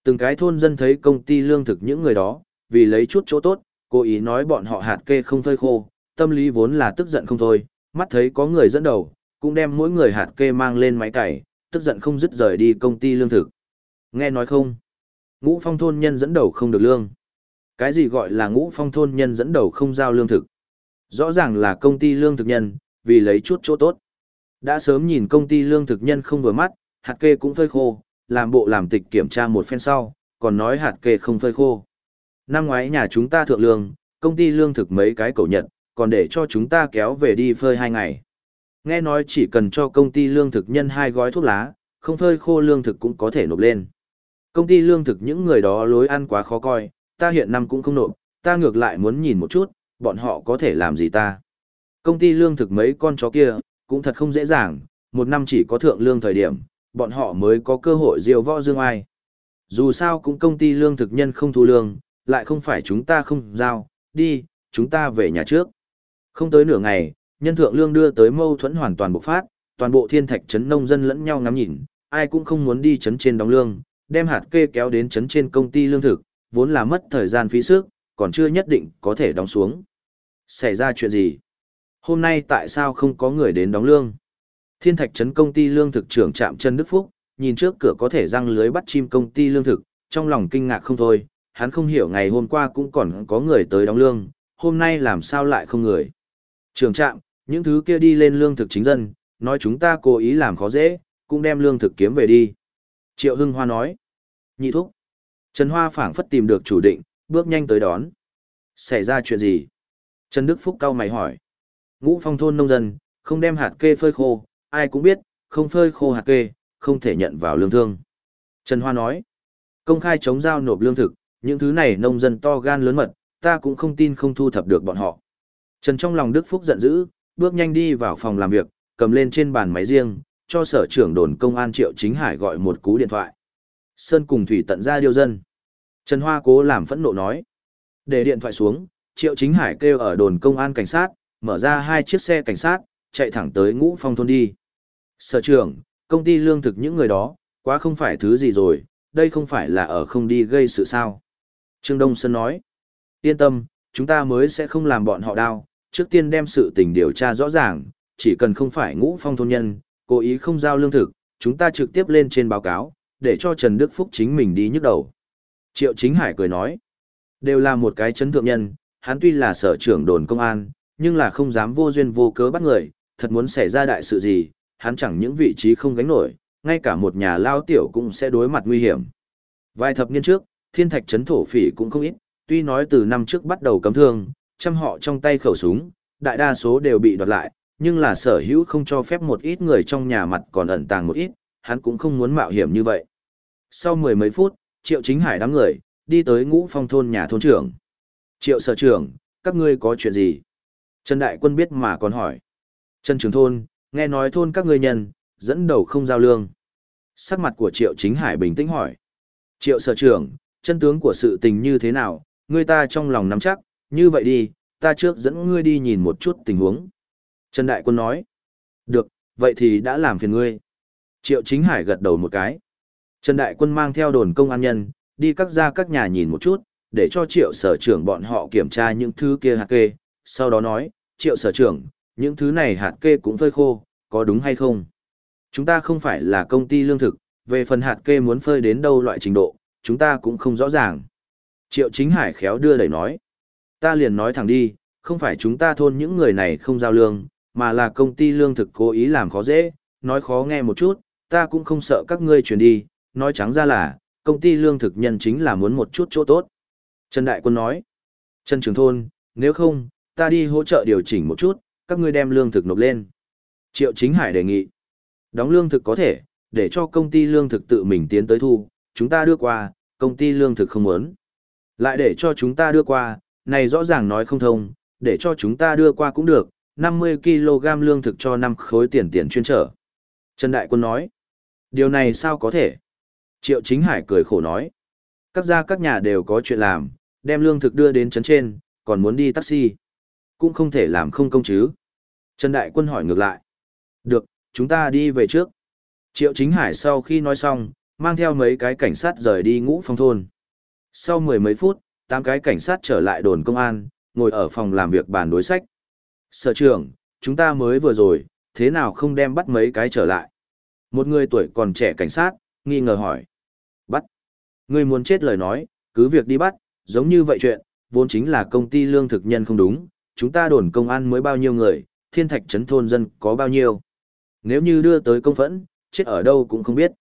Từng cái thôn dân thấy công ty lương thực những người đó, vì lấy chút chỗ tốt, cố ý nói bọn họ hạt kê không phơi khô, tâm lý vốn là tức giận không thôi, mắt thấy có người dẫn đầu, cũng đem mỗi người hạt kê mang lên máy cày, tức giận không dứt rời đi công ty lương thực. Nghe nói không? Ngũ phong thôn nhân dẫn đầu không được lương. Cái gì gọi là ngũ phong thôn nhân dẫn đầu không giao lương thực? Rõ ràng là công ty lương thực nhân, vì lấy chút chỗ tốt. Đã sớm nhìn công ty lương thực nhân không vừa mắt, hạt kê cũng phơi khô, làm bộ làm tịch kiểm tra một phen sau, còn nói hạt kê không phơi khô. Năm ngoái nhà chúng ta thượng lương, công ty lương thực mấy cái cầu nhận, còn để cho chúng ta kéo về đi phơi hai ngày. Nghe nói chỉ cần cho công ty lương thực nhân hai gói thuốc lá, không phơi khô lương thực cũng có thể nộp lên. Công ty lương thực những người đó lối ăn quá khó coi, ta hiện năm cũng không nộp, ta ngược lại muốn nhìn một chút, bọn họ có thể làm gì ta. Công ty lương thực mấy con chó kia, cũng thật không dễ dàng, một năm chỉ có thượng lương thời điểm, bọn họ mới có cơ hội diều võ dương ai. Dù sao cũng công ty lương thực nhân không thu lương, lại không phải chúng ta không giao, đi, chúng ta về nhà trước. Không tới nửa ngày, nhân thượng lương đưa tới mâu thuẫn hoàn toàn bộc phát, toàn bộ thiên thạch trấn nông dân lẫn nhau ngắm nhìn, ai cũng không muốn đi trấn trên đóng lương, đem hạt kê kéo đến trấn trên công ty lương thực, vốn là mất thời gian phí sức, còn chưa nhất định có thể đóng xuống. Xảy ra chuyện gì? Hôm nay tại sao không có người đến đóng lương? Thiên thạch trấn công ty lương thực trưởng trạm chân Đức Phúc, nhìn trước cửa có thể răng lưới bắt chim công ty lương thực, trong lòng kinh ngạc không thôi, hắn không hiểu ngày hôm qua cũng còn có người tới đóng lương, hôm nay làm sao lại không người. Trưởng trạm, những thứ kia đi lên lương thực chính dân, nói chúng ta cố ý làm khó dễ, cũng đem lương thực kiếm về đi. Triệu Hưng Hoa nói. Nhị thúc. Trần Hoa phảng phất tìm được chủ định, bước nhanh tới đón. Xảy ra chuyện gì? Trần Đức Phúc cao mày hỏi. Ngũ phong thôn nông dân, không đem hạt kê phơi khô, ai cũng biết, không phơi khô hạt kê, không thể nhận vào lương thương. Trần Hoa nói. Công khai chống giao nộp lương thực, những thứ này nông dân to gan lớn mật, ta cũng không tin không thu thập được bọn họ. Trần trong lòng Đức Phúc giận dữ, bước nhanh đi vào phòng làm việc, cầm lên trên bàn máy riêng, cho sở trưởng đồn công an Triệu Chính Hải gọi một cú điện thoại. Sơn cùng Thủy tận ra điêu dân. Trần Hoa cố làm phẫn nộ nói. Để điện thoại xuống, Triệu Chính Hải kêu ở đồn công an cảnh sát, mở ra hai chiếc xe cảnh sát, chạy thẳng tới ngũ phong thôn đi. Sở trưởng, công ty lương thực những người đó, quá không phải thứ gì rồi, đây không phải là ở không đi gây sự sao. Trương Đông Sơn nói. Yên tâm, chúng ta mới sẽ không làm bọn họ đau, trước tiên đem sự tình điều tra rõ ràng, chỉ cần không phải ngũ phong thôn nhân, cố ý không giao lương thực, chúng ta trực tiếp lên trên báo cáo, để cho Trần Đức Phúc chính mình đi nhức đầu. Triệu Chính Hải cười nói, đều là một cái chấn thượng nhân, hắn tuy là sở trưởng đồn công an, nhưng là không dám vô duyên vô cớ bắt người, thật muốn xảy ra đại sự gì, hắn chẳng những vị trí không gánh nổi, ngay cả một nhà lao tiểu cũng sẽ đối mặt nguy hiểm. Vài thập niên trước, thiên thạch chấn thổ phỉ cũng không ít, tuy nói từ năm trước bắt đầu cấm thương, trăm họ trong tay khẩu súng, đại đa số đều bị đoạt lại, nhưng là sở hữu không cho phép một ít người trong nhà mặt còn ẩn tàng một ít, hắn cũng không muốn mạo hiểm như vậy. Sau mười mấy phút, Triệu Chính Hải đám người, đi tới ngũ phong thôn nhà thôn trưởng. Triệu sở trưởng, các ngươi có chuyện gì? Trần Đại Quân biết mà còn hỏi. Trần Trường Thôn, nghe nói thôn các ngươi nhân, dẫn đầu không giao lương. Sắc mặt của Triệu Chính Hải bình tĩnh hỏi. Triệu sở trưởng, chân tướng của sự tình như thế nào, người ta trong lòng nắm chắc, như vậy đi, ta trước dẫn ngươi đi nhìn một chút tình huống. Trần Đại Quân nói. Được, vậy thì đã làm phiền ngươi. Triệu Chính Hải gật đầu một cái. Trần Đại Quân mang theo đồn công an nhân, đi các gia các nhà nhìn một chút, để cho triệu sở trưởng bọn họ kiểm tra những thứ kia hạt kê, sau đó nói, triệu sở trưởng, những thứ này hạt kê cũng phơi khô, có đúng hay không? Chúng ta không phải là công ty lương thực, về phần hạt kê muốn phơi đến đâu loại trình độ, chúng ta cũng không rõ ràng. Triệu chính hải khéo đưa đẩy nói, ta liền nói thẳng đi, không phải chúng ta thôn những người này không giao lương, mà là công ty lương thực cố ý làm khó dễ, nói khó nghe một chút, ta cũng không sợ các ngươi chuyển đi, nói trắng ra là, công ty lương thực nhân chính là muốn một chút chỗ tốt. Trần Đại Quân nói, Trần Trường Thôn, nếu không, ta đi hỗ trợ điều chỉnh một chút, các ngươi đem lương thực nộp lên. Triệu Chính Hải đề nghị, đóng lương thực có thể, để cho công ty lương thực tự mình tiến tới thu, chúng ta đưa qua, công ty lương thực không muốn. Lại để cho chúng ta đưa qua, này rõ ràng nói không thông, để cho chúng ta đưa qua cũng được, 50 kg lương thực cho 5 khối tiền tiền chuyên trở. Trần Đại Quân nói, điều này sao có thể? Triệu Chính Hải cười khổ nói, các gia các nhà đều có chuyện làm, đem lương thực đưa đến trấn trên, còn muốn đi taxi. Cũng không thể làm không công chứ. Trần Đại Quân hỏi ngược lại. Được, chúng ta đi về trước. Triệu Chính Hải sau khi nói xong, mang theo mấy cái cảnh sát rời đi ngũ phong thôn. Sau mười mấy phút, tám cái cảnh sát trở lại đồn công an, ngồi ở phòng làm việc bàn đối sách. Sở trưởng, chúng ta mới vừa rồi, thế nào không đem bắt mấy cái trở lại? Một người tuổi còn trẻ cảnh sát, nghi ngờ hỏi. Bắt. Người muốn chết lời nói, cứ việc đi bắt, giống như vậy chuyện, vốn chính là công ty lương thực nhân không đúng, chúng ta đồn công an mới bao nhiêu người, thiên thạch trấn thôn dân có bao nhiêu. Nếu như đưa tới công phẫn, chết ở đâu cũng không biết.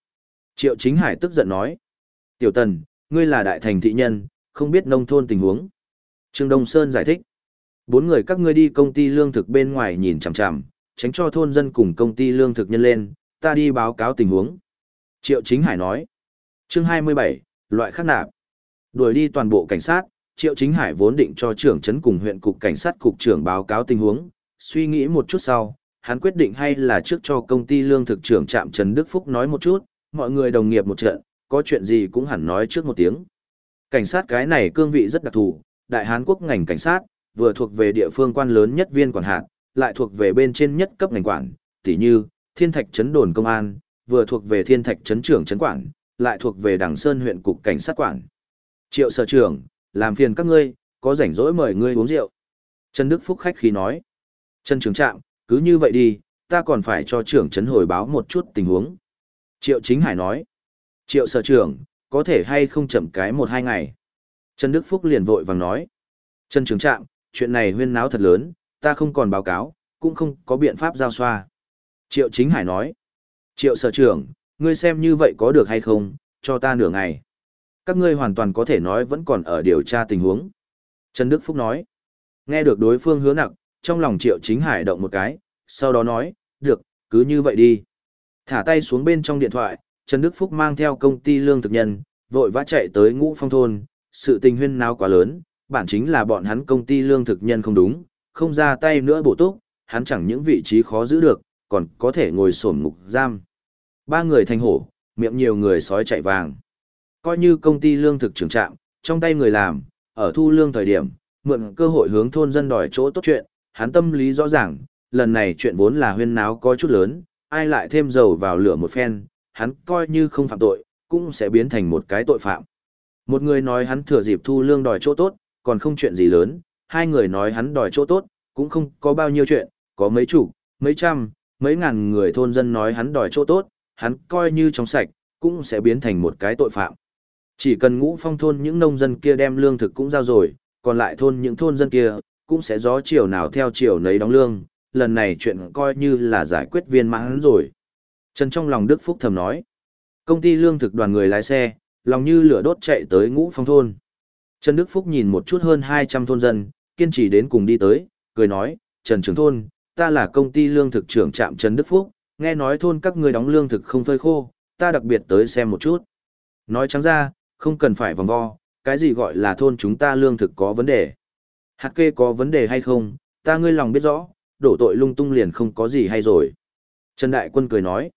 Triệu Chính Hải tức giận nói. Tiểu Tần, ngươi là đại thành thị nhân, không biết nông thôn tình huống. Trương Đông Sơn giải thích. Bốn người các ngươi đi công ty lương thực bên ngoài nhìn chằm chằm, tránh cho thôn dân cùng công ty lương thực nhân lên, ta đi báo cáo tình huống. Triệu Chính Hải nói. Chương 27, loại khắc nạp. Đuổi đi toàn bộ cảnh sát, Triệu Chính Hải vốn định cho trưởng trấn cùng huyện cục cảnh sát cục trưởng báo cáo tình huống, suy nghĩ một chút sau, hắn quyết định hay là trước cho công ty lương thực trưởng trạm Trần Đức Phúc nói một chút, mọi người đồng nghiệp một trận, có chuyện gì cũng hẳn nói trước một tiếng. Cảnh sát cái này cương vị rất đặc thù, Đại Hán quốc ngành cảnh sát, vừa thuộc về địa phương quan lớn nhất viên quản hạt, lại thuộc về bên trên nhất cấp ngành quản, tỉ như Thiên Thạch trấn đồn công an, vừa thuộc về Thiên Thạch trấn trưởng trấn quản, lại thuộc về Đằng Sơn huyện cục cảnh sát quản. Triệu sở trưởng, làm phiền các ngươi, có rảnh rỗi mời ngươi uống rượu. Trần Đức Phúc khách khí nói. Trần trưởng trạm, cứ như vậy đi, ta còn phải cho trưởng trấn hồi báo một chút tình huống. Triệu Chính Hải nói. Triệu sở trưởng, có thể hay không chậm cái một hai ngày. Trần Đức Phúc liền vội vàng nói. Trần Trường trạm, chuyện này huyên náo thật lớn, ta không còn báo cáo, cũng không có biện pháp giao xoa. Triệu Chính Hải nói. Triệu sở trưởng, ngươi xem như vậy có được hay không, cho ta nửa ngày. Các ngươi hoàn toàn có thể nói vẫn còn ở điều tra tình huống. Trần Đức Phúc nói. Nghe được đối phương hứa nặng, trong lòng Triệu Chính Hải động một cái, sau đó nói, được, cứ như vậy đi. Thả tay xuống bên trong điện thoại, Trần Đức Phúc mang theo công ty lương thực nhân, vội vã chạy tới ngũ phong thôn, sự tình huyên náo quá lớn, bản chính là bọn hắn công ty lương thực nhân không đúng, không ra tay nữa bổ túc, hắn chẳng những vị trí khó giữ được, còn có thể ngồi sổm ngục giam. Ba người thành hổ, miệng nhiều người sói chạy vàng. Coi như công ty lương thực trưởng trạm, trong tay người làm, ở thu lương thời điểm, mượn cơ hội hướng thôn dân đòi chỗ tốt chuyện, hắn tâm lý rõ ràng, lần này chuyện vốn là huyên náo có chút lớn, ai lại thêm dầu vào lửa một phen, hắn coi như không phạm tội, cũng sẽ biến thành một cái tội phạm. Một người nói hắn thừa dịp thu lương đòi chỗ tốt, còn không chuyện gì lớn, hai người nói hắn đòi chỗ tốt, cũng không có bao nhiêu chuyện, có mấy chục, mấy trăm, mấy ngàn người thôn dân nói hắn đòi chỗ tốt, hắn coi như trong sạch, cũng sẽ biến thành một cái tội phạm. Chỉ cần ngũ phong thôn những nông dân kia đem lương thực cũng giao rồi, còn lại thôn những thôn dân kia, cũng sẽ gió chiều nào theo chiều nấy đóng lương, lần này chuyện coi như là giải quyết viên mãn rồi. Trần trong lòng Đức Phúc thầm nói, công ty lương thực đoàn người lái xe, lòng như lửa đốt chạy tới ngũ phong thôn. Trần Đức Phúc nhìn một chút hơn 200 thôn dân, kiên trì đến cùng đi tới, cười nói, Trần trưởng Thôn, ta là công ty lương thực trưởng trạm Trần Đức Phúc, nghe nói thôn các người đóng lương thực không phơi khô, ta đặc biệt tới xem một chút. Nói trắng ra, không cần phải vòng vo, cái gì gọi là thôn chúng ta lương thực có vấn đề. Hạt kê có vấn đề hay không, ta ngươi lòng biết rõ, đổ tội lung tung liền không có gì hay rồi. Trần Đại Quân cười nói,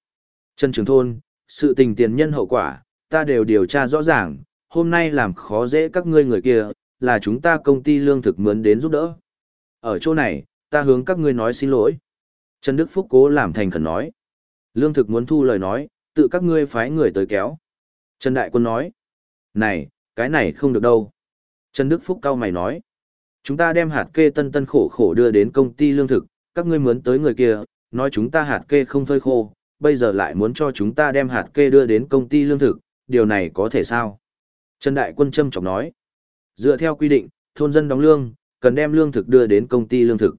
Trần Trường Thôn, sự tình tiền nhân hậu quả, ta đều điều tra rõ ràng, hôm nay làm khó dễ các ngươi người kia, là chúng ta công ty lương thực mướn đến giúp đỡ. Ở chỗ này, ta hướng các ngươi nói xin lỗi. Trần Đức Phúc cố làm thành khẩn nói. Lương thực muốn thu lời nói, tự các ngươi phái người tới kéo. Trần Đại Quân nói. Này, cái này không được đâu. Trần Đức Phúc cao mày nói. Chúng ta đem hạt kê tân tân khổ khổ đưa đến công ty lương thực, các ngươi mướn tới người kia, nói chúng ta hạt kê không phơi khô, bây giờ lại muốn cho chúng ta đem hạt kê đưa đến công ty lương thực, điều này có thể sao? Trần Đại Quân châm trọng nói. Dựa theo quy định, thôn dân đóng lương, cần đem lương thực đưa đến công ty lương thực.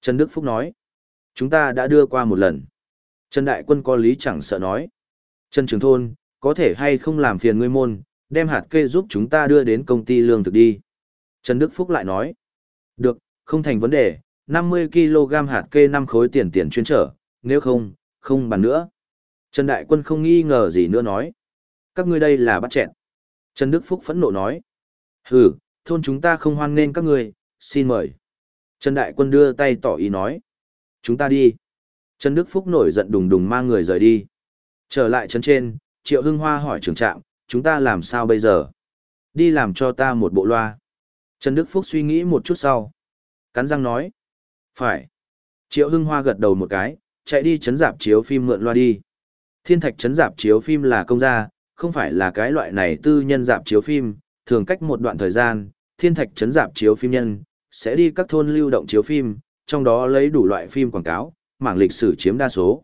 Trần Đức Phúc nói. Chúng ta đã đưa qua một lần. Trần Đại Quân có lý chẳng sợ nói. Trần Trường Thôn, có thể hay không làm phiền ngươi môn, đem hạt kê giúp chúng ta đưa đến công ty lương thực đi. Trần Đức Phúc lại nói. Được, không thành vấn đề, 50 kg hạt kê 5 khối tiền tiền chuyên trở, nếu không, không bàn nữa. Trần Đại Quân không nghi ngờ gì nữa nói. Các ngươi đây là bắt chẹn. Trần Đức Phúc phẫn nộ nói. Hừ, thôn chúng ta không hoan nên các ngươi, xin mời. Trần Đại Quân đưa tay tỏ ý nói. Chúng ta đi. Trần Đức Phúc nổi giận đùng đùng mang người rời đi. Trở lại trấn trên, Triệu Hưng Hoa hỏi trưởng trạm, chúng ta làm sao bây giờ? Đi làm cho ta một bộ loa. Trần Đức Phúc suy nghĩ một chút sau. Cắn răng nói. Phải. Triệu Hưng Hoa gật đầu một cái, chạy đi chấn dạp chiếu phim mượn loa đi. Thiên thạch chấn dạp chiếu phim là công gia, không phải là cái loại này tư nhân dạp chiếu phim, thường cách một đoạn thời gian, thiên thạch chấn dạp chiếu phim nhân, sẽ đi các thôn lưu động chiếu phim, trong đó lấy đủ loại phim quảng cáo, mảng lịch sử chiếm đa số.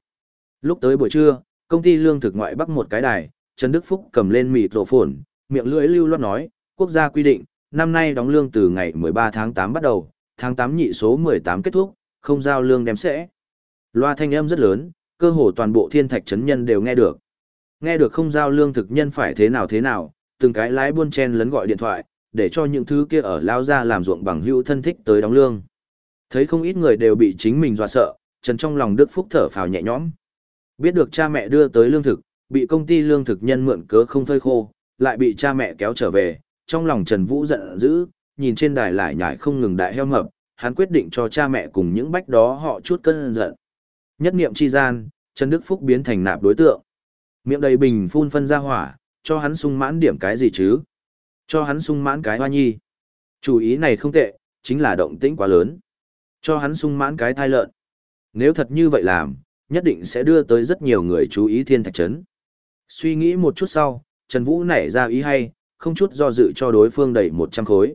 Lúc tới buổi trưa, công ty lương thực ngoại bắc một cái đài, Trần Đức Phúc cầm lên mịt rổ phồn, miệng lưỡi lưu loát nói, quốc gia quy định, năm nay đóng lương từ ngày 13 tháng 8 bắt đầu, tháng 8 nhị số 18 kết thúc, không giao lương đem sẽ. Loa thanh âm rất lớn, cơ hồ toàn bộ thiên thạch chấn nhân đều nghe được. Nghe được không giao lương thực nhân phải thế nào thế nào, từng cái lái buôn chen lấn gọi điện thoại, để cho những thứ kia ở lao ra làm ruộng bằng hữu thân thích tới đóng lương. Thấy không ít người đều bị chính mình dọa sợ, Trần trong lòng Đức Phúc thở phào nhẹ nhõm. Biết được cha mẹ đưa tới lương thực, bị công ty lương thực nhân mượn cớ không phơi khô, lại bị cha mẹ kéo trở về, trong lòng Trần Vũ giận dữ, nhìn trên đài lại nhảy không ngừng đại heo mập, hắn quyết định cho cha mẹ cùng những bách đó họ chút cơn giận. Nhất niệm chi gian, Trần Đức Phúc biến thành nạp đối tượng. Miệng đầy bình phun phân ra hỏa, cho hắn sung mãn điểm cái gì chứ? Cho hắn sung mãn cái hoa nhi. Chủ ý này không tệ, chính là động tĩnh quá lớn. Cho hắn sung mãn cái thai lợn. Nếu thật như vậy làm, nhất định sẽ đưa tới rất nhiều người chú ý thiên thạch trấn. Suy nghĩ một chút sau, Trần Vũ nảy ra ý hay, không chút do dự cho đối phương đẩy 100 khối.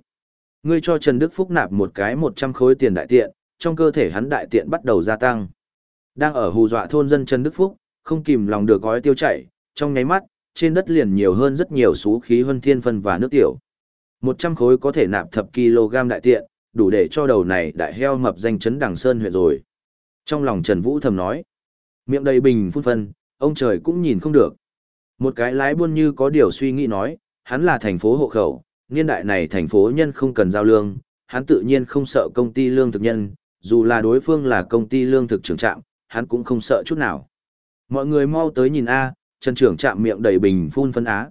Ngươi cho Trần Đức Phúc nạp một cái 100 khối tiền đại tiện, trong cơ thể hắn đại tiện bắt đầu gia tăng. Đang ở hù dọa thôn dân Trần Đức Phúc, không kìm lòng được gói tiêu chảy, trong nháy mắt, trên đất liền nhiều hơn rất nhiều số khí huân thiên phân và nước tiểu. 100 khối có thể nạp thập kg đại tiện, đủ để cho đầu này đại heo mập danh chấn đằng sơn huyện rồi. Trong lòng Trần Vũ thầm nói, miệng đầy bình phun phân, ông trời cũng nhìn không được. Một cái lái buôn như có điều suy nghĩ nói, hắn là thành phố hộ khẩu, niên đại này thành phố nhân không cần giao lương, hắn tự nhiên không sợ công ty lương thực nhân, dù là đối phương là công ty lương thực trưởng trạm, hắn cũng không sợ chút nào. Mọi người mau tới nhìn A, Trần trưởng chạm miệng đầy bình phun phân á.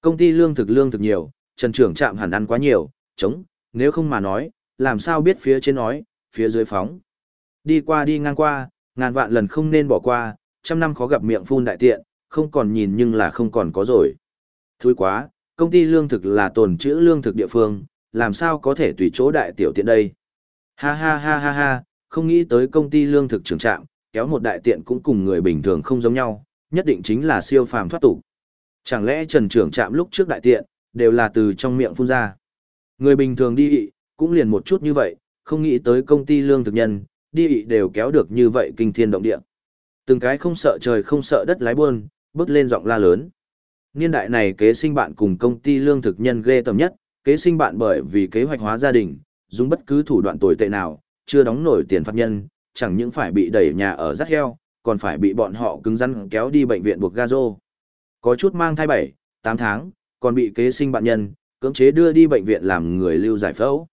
Công ty lương thực lương thực nhiều, Trần trưởng chạm hẳn ăn quá nhiều, chống, nếu không mà nói, làm sao biết phía trên nói, phía dưới phóng. Đi qua đi ngang qua, ngàn vạn lần không nên bỏ qua, trăm năm khó gặp miệng phun đại tiện, không còn nhìn nhưng là không còn có rồi. Thôi quá, công ty lương thực là tồn trữ lương thực địa phương, làm sao có thể tùy chỗ đại tiểu tiện đây. Ha ha ha ha ha, không nghĩ tới công ty lương thực trưởng trạm, kéo một đại tiện cũng cùng người bình thường không giống nhau, nhất định chính là siêu phàm thoát tục. Chẳng lẽ Trần trưởng trạm lúc trước đại tiện, đều là từ trong miệng phun ra. Người bình thường đi ị, cũng liền một chút như vậy, không nghĩ tới công ty lương thực nhân, đi ị đều kéo được như vậy kinh thiên động địa. Từng cái không sợ trời không sợ đất lái buôn, bước lên giọng la lớn. Niên đại này kế sinh bạn cùng công ty lương thực nhân ghê tầm nhất, kế sinh bạn bởi vì kế hoạch hóa gia đình, dùng bất cứ thủ đoạn tồi tệ nào, chưa đóng nổi tiền phạt nhân, chẳng những phải bị đẩy nhà ở rắt heo, còn phải bị bọn họ cứng rắn kéo đi bệnh viện buộc gazo. Có chút mang thai 7, 8 tháng, còn bị kế sinh bạn nhân, cưỡng chế đưa đi bệnh viện làm người lưu giải phẫu.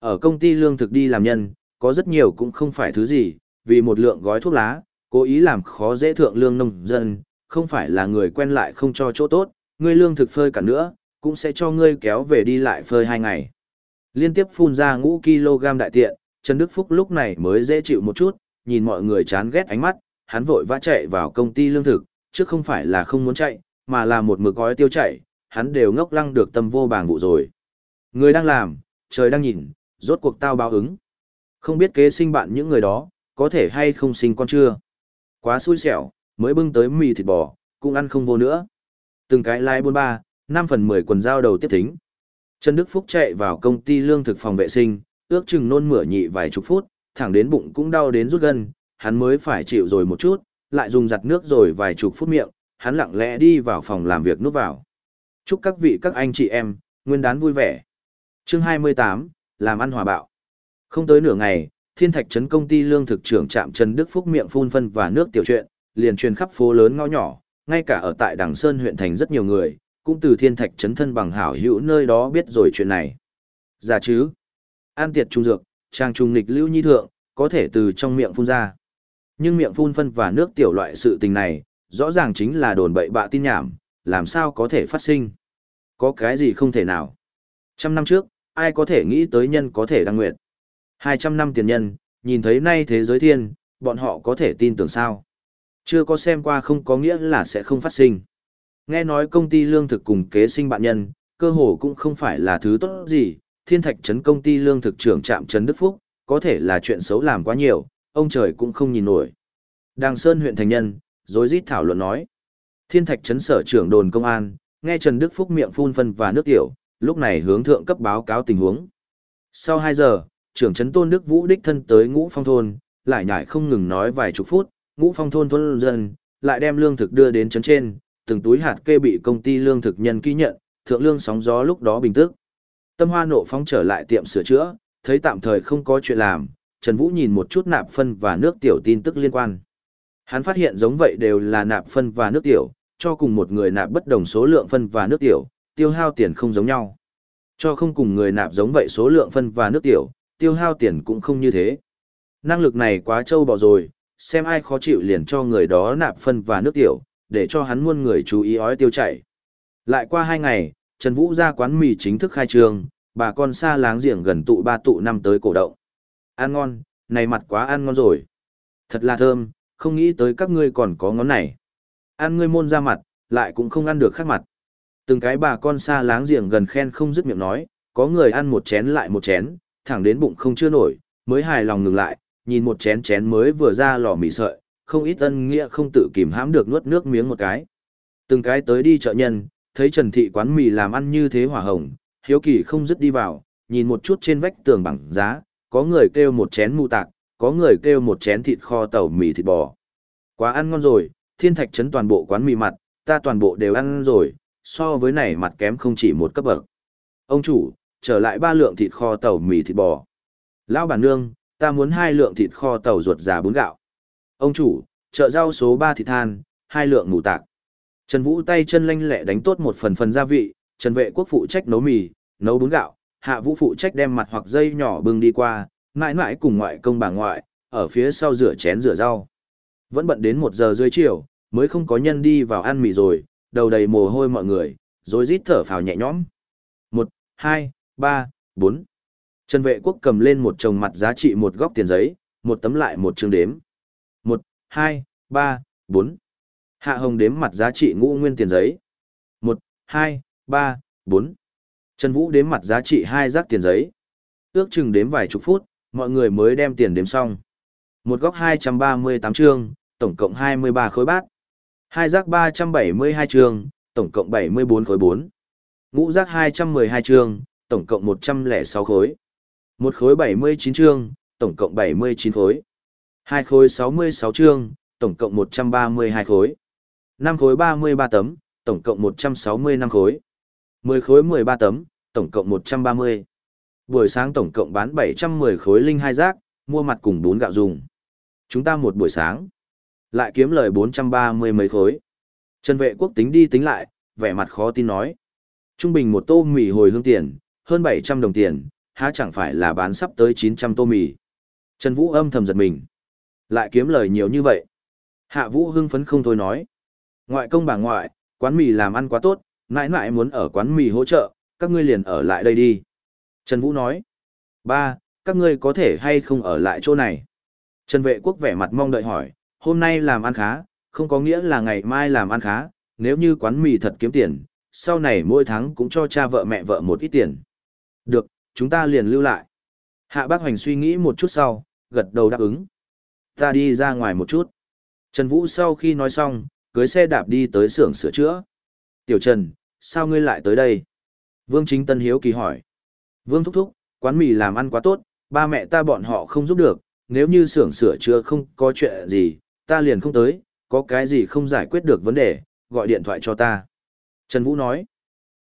Ở công ty lương thực đi làm nhân, có rất nhiều cũng không phải thứ gì, vì một lượng gói thuốc lá, cố ý làm khó dễ thượng lương nông dân, không phải là người quen lại không cho chỗ tốt, ngươi lương thực phơi cả nữa, cũng sẽ cho ngươi kéo về đi lại phơi hai ngày. Liên tiếp phun ra ngũ kg đại tiện, Trần Đức Phúc lúc này mới dễ chịu một chút, nhìn mọi người chán ghét ánh mắt, hắn vội vã chạy vào công ty lương thực, chứ không phải là không muốn chạy, mà là một mực gói tiêu chạy, hắn đều ngốc lăng được tâm vô bàng vụ rồi. Người đang làm, trời đang nhìn, rốt cuộc tao báo ứng. Không biết kế sinh bạn những người đó, có thể hay không sinh con chưa? Quá xui xẻo, mới bưng tới mì thịt bò, cũng ăn không vô nữa. Từng cái lai buôn ba, 5 phần 10 quần dao đầu tiếp thính. Trần Đức Phúc chạy vào công ty lương thực phòng vệ sinh, ước chừng nôn mửa nhị vài chục phút, thẳng đến bụng cũng đau đến rút gân, hắn mới phải chịu rồi một chút, lại dùng giặt nước rồi vài chục phút miệng, hắn lặng lẽ đi vào phòng làm việc núp vào. Chúc các vị các anh chị em, nguyên đán vui vẻ. Chương 28, làm ăn hòa bạo. Không tới nửa ngày, Thiên Thạch trấn công ty lương thực trưởng trạm Trần Đức Phúc miệng phun phân và nước tiểu chuyện, liền truyền khắp phố lớn ngõ nhỏ, ngay cả ở tại Đằng Sơn huyện thành rất nhiều người, cũng từ Thiên Thạch trấn thân bằng hảo hữu nơi đó biết rồi chuyện này. Dạ chứ? An tiệt trung dược, trang trung nghịch lưu nhi thượng, có thể từ trong miệng phun ra. Nhưng miệng phun phân và nước tiểu loại sự tình này, rõ ràng chính là đồn bậy bạ tin nhảm, làm sao có thể phát sinh? Có cái gì không thể nào? Trăm năm trước, ai có thể nghĩ tới nhân có thể đăng nguyện? Hai trăm năm tiền nhân, nhìn thấy nay thế giới thiên, bọn họ có thể tin tưởng sao? Chưa có xem qua không có nghĩa là sẽ không phát sinh. Nghe nói công ty lương thực cùng kế sinh bạn nhân, cơ hồ cũng không phải là thứ tốt gì, thiên thạch trấn công ty lương thực trưởng trạm trấn Đức Phúc, có thể là chuyện xấu làm quá nhiều, ông trời cũng không nhìn nổi. Đàng Sơn huyện thành nhân, rối rít thảo luận nói. Thiên thạch trấn sở trưởng đồn công an, nghe Trần Đức Phúc miệng phun phân và nước tiểu, lúc này hướng thượng cấp báo cáo tình huống. Sau 2 giờ, trưởng trấn Tôn Đức Vũ đích thân tới ngũ phong thôn, lại nhải không ngừng nói vài chục phút, ngũ phong thôn thôn dân, lại đem lương thực đưa đến trấn trên, từng túi hạt kê bị công ty lương thực nhân ký nhận, thượng lương sóng gió lúc đó bình tức. Tâm hoa nộ phóng trở lại tiệm sửa chữa, thấy tạm thời không có chuyện làm, Trần Vũ nhìn một chút nạp phân và nước tiểu tin tức liên quan. Hắn phát hiện giống vậy đều là nạp phân và nước tiểu, cho cùng một người nạp bất đồng số lượng phân và nước tiểu, tiêu hao tiền không giống nhau. Cho không cùng người nạp giống vậy số lượng phân và nước tiểu, tiêu hao tiền cũng không như thế. Năng lực này quá trâu bò rồi, xem ai khó chịu liền cho người đó nạp phân và nước tiểu, để cho hắn muôn người chú ý ói tiêu chảy. Lại qua hai ngày, Trần Vũ ra quán mì chính thức khai trương, bà con xa láng giềng gần tụ ba tụ năm tới cổ động. Ăn ngon, này mặt quá ăn ngon rồi. Thật là thơm, không nghĩ tới các ngươi còn có ngón này. Ăn ngươi môn ra mặt, lại cũng không ăn được khác mặt. Từng cái bà con xa láng giềng gần khen không dứt miệng nói, có người ăn một chén lại một chén, thẳng đến bụng không chưa nổi, mới hài lòng ngừng lại, nhìn một chén chén mới vừa ra lò mì sợi, không ít ân nghĩa không tự kìm hãm được nuốt nước miếng một cái. Từng cái tới đi chợ nhân, thấy Trần Thị quán mì làm ăn như thế hỏa hồng, hiếu kỳ không dứt đi vào, nhìn một chút trên vách tường bằng giá, có người kêu một chén mù tạc, có người kêu một chén thịt kho tàu mì thịt bò. Quá ăn ngon rồi, thiên thạch trấn toàn bộ quán mì mặt, ta toàn bộ đều ăn rồi, so với này mặt kém không chỉ một cấp bậc. Ông chủ, trở lại ba lượng thịt kho tàu mì thịt bò. Lão bản nương, ta muốn hai lượng thịt kho tàu ruột già bún gạo. Ông chủ, chợ rau số 3 thịt than, hai lượng mù tạc. Trần Vũ tay chân lanh lẹ đánh tốt một phần phần gia vị, Trần Vệ Quốc phụ trách nấu mì, nấu bún gạo, Hạ Vũ phụ trách đem mặt hoặc dây nhỏ bưng đi qua, mãi mãi cùng ngoại công bà ngoại, ở phía sau rửa chén rửa rau. Vẫn bận đến một giờ dưới chiều, mới không có nhân đi vào ăn mì rồi, đầu đầy mồ hôi mọi người, rồi rít thở phào nhẹ nhõm. Một, hai, ba, bốn. Trần Vệ Quốc cầm lên một chồng mặt giá trị một góc tiền giấy, một tấm lại một chương đếm. Một, hai, ba, bốn. Hạ Hồng đếm mặt giá trị ngũ nguyên tiền giấy. Một, hai, ba, bốn. Trần Vũ đếm mặt giá trị hai rác tiền giấy. Ước chừng đếm vài chục phút, mọi người mới đem tiền đếm xong. Một góc 238 chương, tổng cộng 23 khối bát. Hai rác 372 chương, tổng cộng 74 khối bốn. Ngũ rác 212 chương, tổng cộng 106 khối. Một khối 79 chương, tổng cộng 79 khối. Hai khối 66 chương, tổng cộng 132 khối. 5 khối 33 tấm, tổng cộng 165 khối. 10 khối 13 tấm, tổng cộng 130. Buổi sáng tổng cộng bán 710 khối linh hai rác, mua mặt cùng bún gạo dùng. Chúng ta một buổi sáng, lại kiếm lời 430 mấy khối. Trần vệ quốc tính đi tính lại, vẻ mặt khó tin nói. Trung bình một tô mì hồi hương tiền, hơn 700 đồng tiền, há chẳng phải là bán sắp tới 900 tô mì. Trần Vũ âm thầm giật mình. Lại kiếm lời nhiều như vậy. Hạ Vũ hưng phấn không thôi nói. Ngoại công bà ngoại, quán mì làm ăn quá tốt, mãi mãi muốn ở quán mì hỗ trợ, các ngươi liền ở lại đây đi. Trần Vũ nói. Ba, các ngươi có thể hay không ở lại chỗ này? Trần vệ quốc vẻ mặt mong đợi hỏi, hôm nay làm ăn khá, không có nghĩa là ngày mai làm ăn khá, nếu như quán mì thật kiếm tiền, sau này mỗi tháng cũng cho cha vợ mẹ vợ một ít tiền. Được, chúng ta liền lưu lại. Hạ bác hoành suy nghĩ một chút sau, gật đầu đáp ứng. Ta đi ra ngoài một chút. Trần Vũ sau khi nói xong, cưới xe đạp đi tới xưởng sửa chữa. Tiểu Trần, sao ngươi lại tới đây? Vương Chính Tân hiếu kỳ hỏi. Vương thúc thúc, quán mì làm ăn quá tốt, ba mẹ ta bọn họ không giúp được, nếu như xưởng sửa chữa không có chuyện gì, ta liền không tới, có cái gì không giải quyết được vấn đề, gọi điện thoại cho ta. Trần Vũ nói.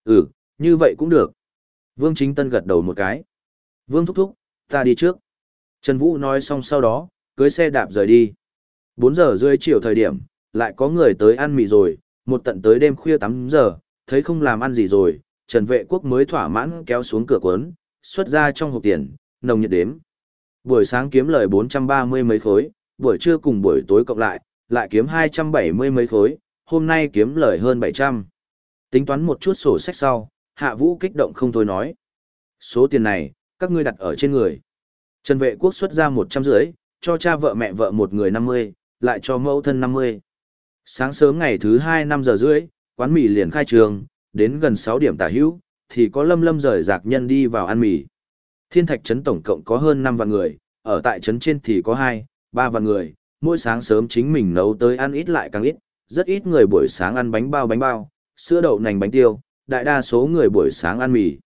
Ừ, như vậy cũng được. Vương Chính Tân gật đầu một cái. Vương thúc thúc, ta đi trước. Trần Vũ nói xong sau đó, cưới xe đạp rời đi. 4 giờ rưỡi chiều thời điểm, lại có người tới ăn mì rồi, một tận tới đêm khuya 8 giờ, thấy không làm ăn gì rồi, Trần Vệ Quốc mới thỏa mãn kéo xuống cửa cuốn, xuất ra trong hộp tiền, nồng nhiệt đếm. Buổi sáng kiếm lời 430 mấy khối, buổi trưa cùng buổi tối cộng lại, lại kiếm 270 mấy khối, hôm nay kiếm lời hơn 700. Tính toán một chút sổ sách sau, Hạ Vũ kích động không thôi nói. Số tiền này, các ngươi đặt ở trên người. Trần Vệ Quốc xuất ra 100 rưỡi, cho cha vợ mẹ vợ một người 50, lại cho mẫu thân 50. Sáng sớm ngày thứ 2 5 giờ rưỡi, quán mì liền khai trường, đến gần sáu điểm tả hữu, thì có lâm lâm rời giạc nhân đi vào ăn mì. Thiên thạch trấn tổng cộng có hơn năm vạn người, ở tại trấn trên thì có 2, 3 vạn người, mỗi sáng sớm chính mình nấu tới ăn ít lại càng ít, rất ít người buổi sáng ăn bánh bao bánh bao, sữa đậu nành bánh tiêu, đại đa số người buổi sáng ăn mì.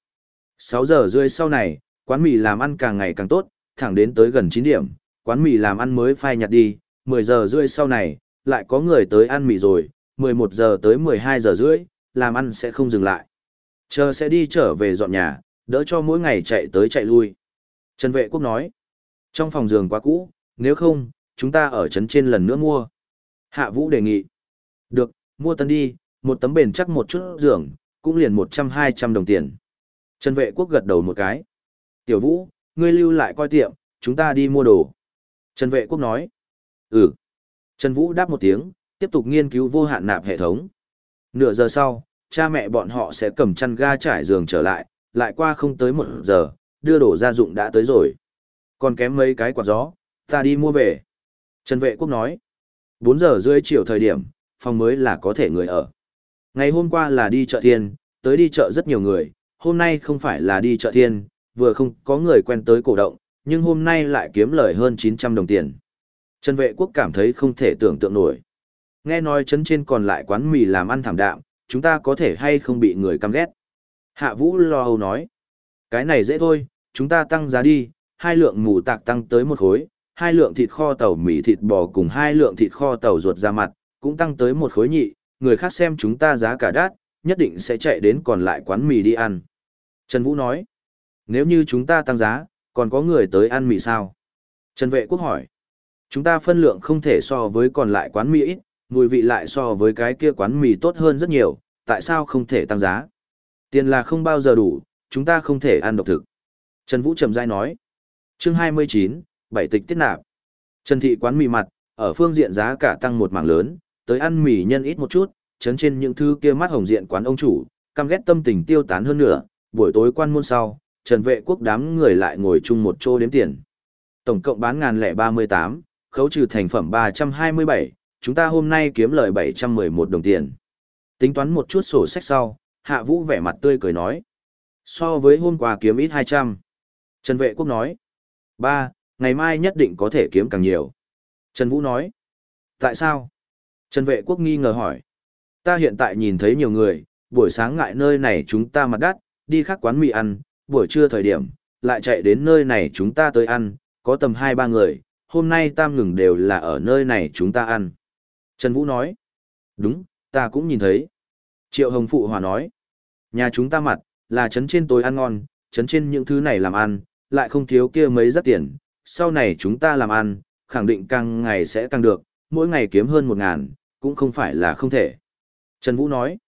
6 giờ rưỡi sau này, quán mì làm ăn càng ngày càng tốt, thẳng đến tới gần 9 điểm, quán mì làm ăn mới phai nhạt đi, 10 giờ rưỡi sau này, lại có người tới ăn mì rồi, 11 giờ tới 12 giờ rưỡi, làm ăn sẽ không dừng lại. Chờ sẽ đi trở về dọn nhà, đỡ cho mỗi ngày chạy tới chạy lui. Trần Vệ Quốc nói, trong phòng giường quá cũ, nếu không, chúng ta ở trấn trên lần nữa mua. Hạ Vũ đề nghị, được, mua tân đi, một tấm bền chắc một chút giường, cũng liền 100-200 đồng tiền. Trần Vệ Quốc gật đầu một cái. Tiểu Vũ, ngươi lưu lại coi tiệm, chúng ta đi mua đồ. Trần Vệ Quốc nói, ừ. Trần Vũ đáp một tiếng, tiếp tục nghiên cứu vô hạn nạp hệ thống. Nửa giờ sau, cha mẹ bọn họ sẽ cầm chăn ga trải giường trở lại, lại qua không tới một giờ, đưa đồ gia dụng đã tới rồi. Còn kém mấy cái quạt gió, ta đi mua về. Trần Vệ Quốc nói, 4 giờ rưỡi chiều thời điểm, phòng mới là có thể người ở. Ngày hôm qua là đi chợ thiên, tới đi chợ rất nhiều người, hôm nay không phải là đi chợ thiên, vừa không có người quen tới cổ động, nhưng hôm nay lại kiếm lời hơn 900 đồng tiền. Trần Vệ Quốc cảm thấy không thể tưởng tượng nổi. Nghe nói chấn trên còn lại quán mì làm ăn thảm đạm, chúng ta có thể hay không bị người căm ghét. Hạ Vũ lo âu nói. Cái này dễ thôi, chúng ta tăng giá đi, hai lượng mù tạc tăng tới một khối, hai lượng thịt kho tàu mì thịt bò cùng hai lượng thịt kho tàu ruột ra mặt, cũng tăng tới một khối nhị, người khác xem chúng ta giá cả đắt, nhất định sẽ chạy đến còn lại quán mì đi ăn. Trần Vũ nói, nếu như chúng ta tăng giá, còn có người tới ăn mì sao? Trần Vệ Quốc hỏi, chúng ta phân lượng không thể so với còn lại quán mì ít, mùi vị lại so với cái kia quán mì tốt hơn rất nhiều, tại sao không thể tăng giá? Tiền là không bao giờ đủ, chúng ta không thể ăn độc thực. Trần Vũ trầm dai nói, chương 29, bảy tịch tiết nạp. Trần Thị quán mì mặt, ở phương diện giá cả tăng một mảng lớn, tới ăn mì nhân ít một chút, chấn trên những thứ kia mắt hồng diện quán ông chủ, căm ghét tâm tình tiêu tán hơn nữa, buổi tối quan môn sau, Trần Vệ Quốc đám người lại ngồi chung một chỗ đếm tiền. Tổng cộng bán ngàn lẻ ba mươi tám, khấu trừ thành phẩm ba trăm hai mươi bảy, chúng ta hôm nay kiếm lời bảy trăm mười một đồng tiền. Tính toán một chút sổ sách sau, Hạ Vũ vẻ mặt tươi cười nói. So với hôm qua kiếm ít hai trăm. Trần Vệ Quốc nói. ba, ngày mai nhất định có thể kiếm càng nhiều. Trần Vũ nói. Tại sao? Trần Vệ Quốc nghi ngờ hỏi. Ta hiện tại nhìn thấy nhiều người, buổi sáng ngại nơi này chúng ta mặt đắt, đi khác quán mì ăn, buổi trưa thời điểm, lại chạy đến nơi này chúng ta tới ăn, có tầm hai ba người, hôm nay tam ngừng đều là ở nơi này chúng ta ăn. Trần Vũ nói, đúng, ta cũng nhìn thấy. Triệu Hồng Phụ Hòa nói, nhà chúng ta mặt, là trấn trên tối ăn ngon, trấn trên những thứ này làm ăn, lại không thiếu kia mấy rất tiền, sau này chúng ta làm ăn, khẳng định càng ngày sẽ tăng được, mỗi ngày kiếm hơn một ngàn, cũng không phải là không thể. Trần Vũ nói,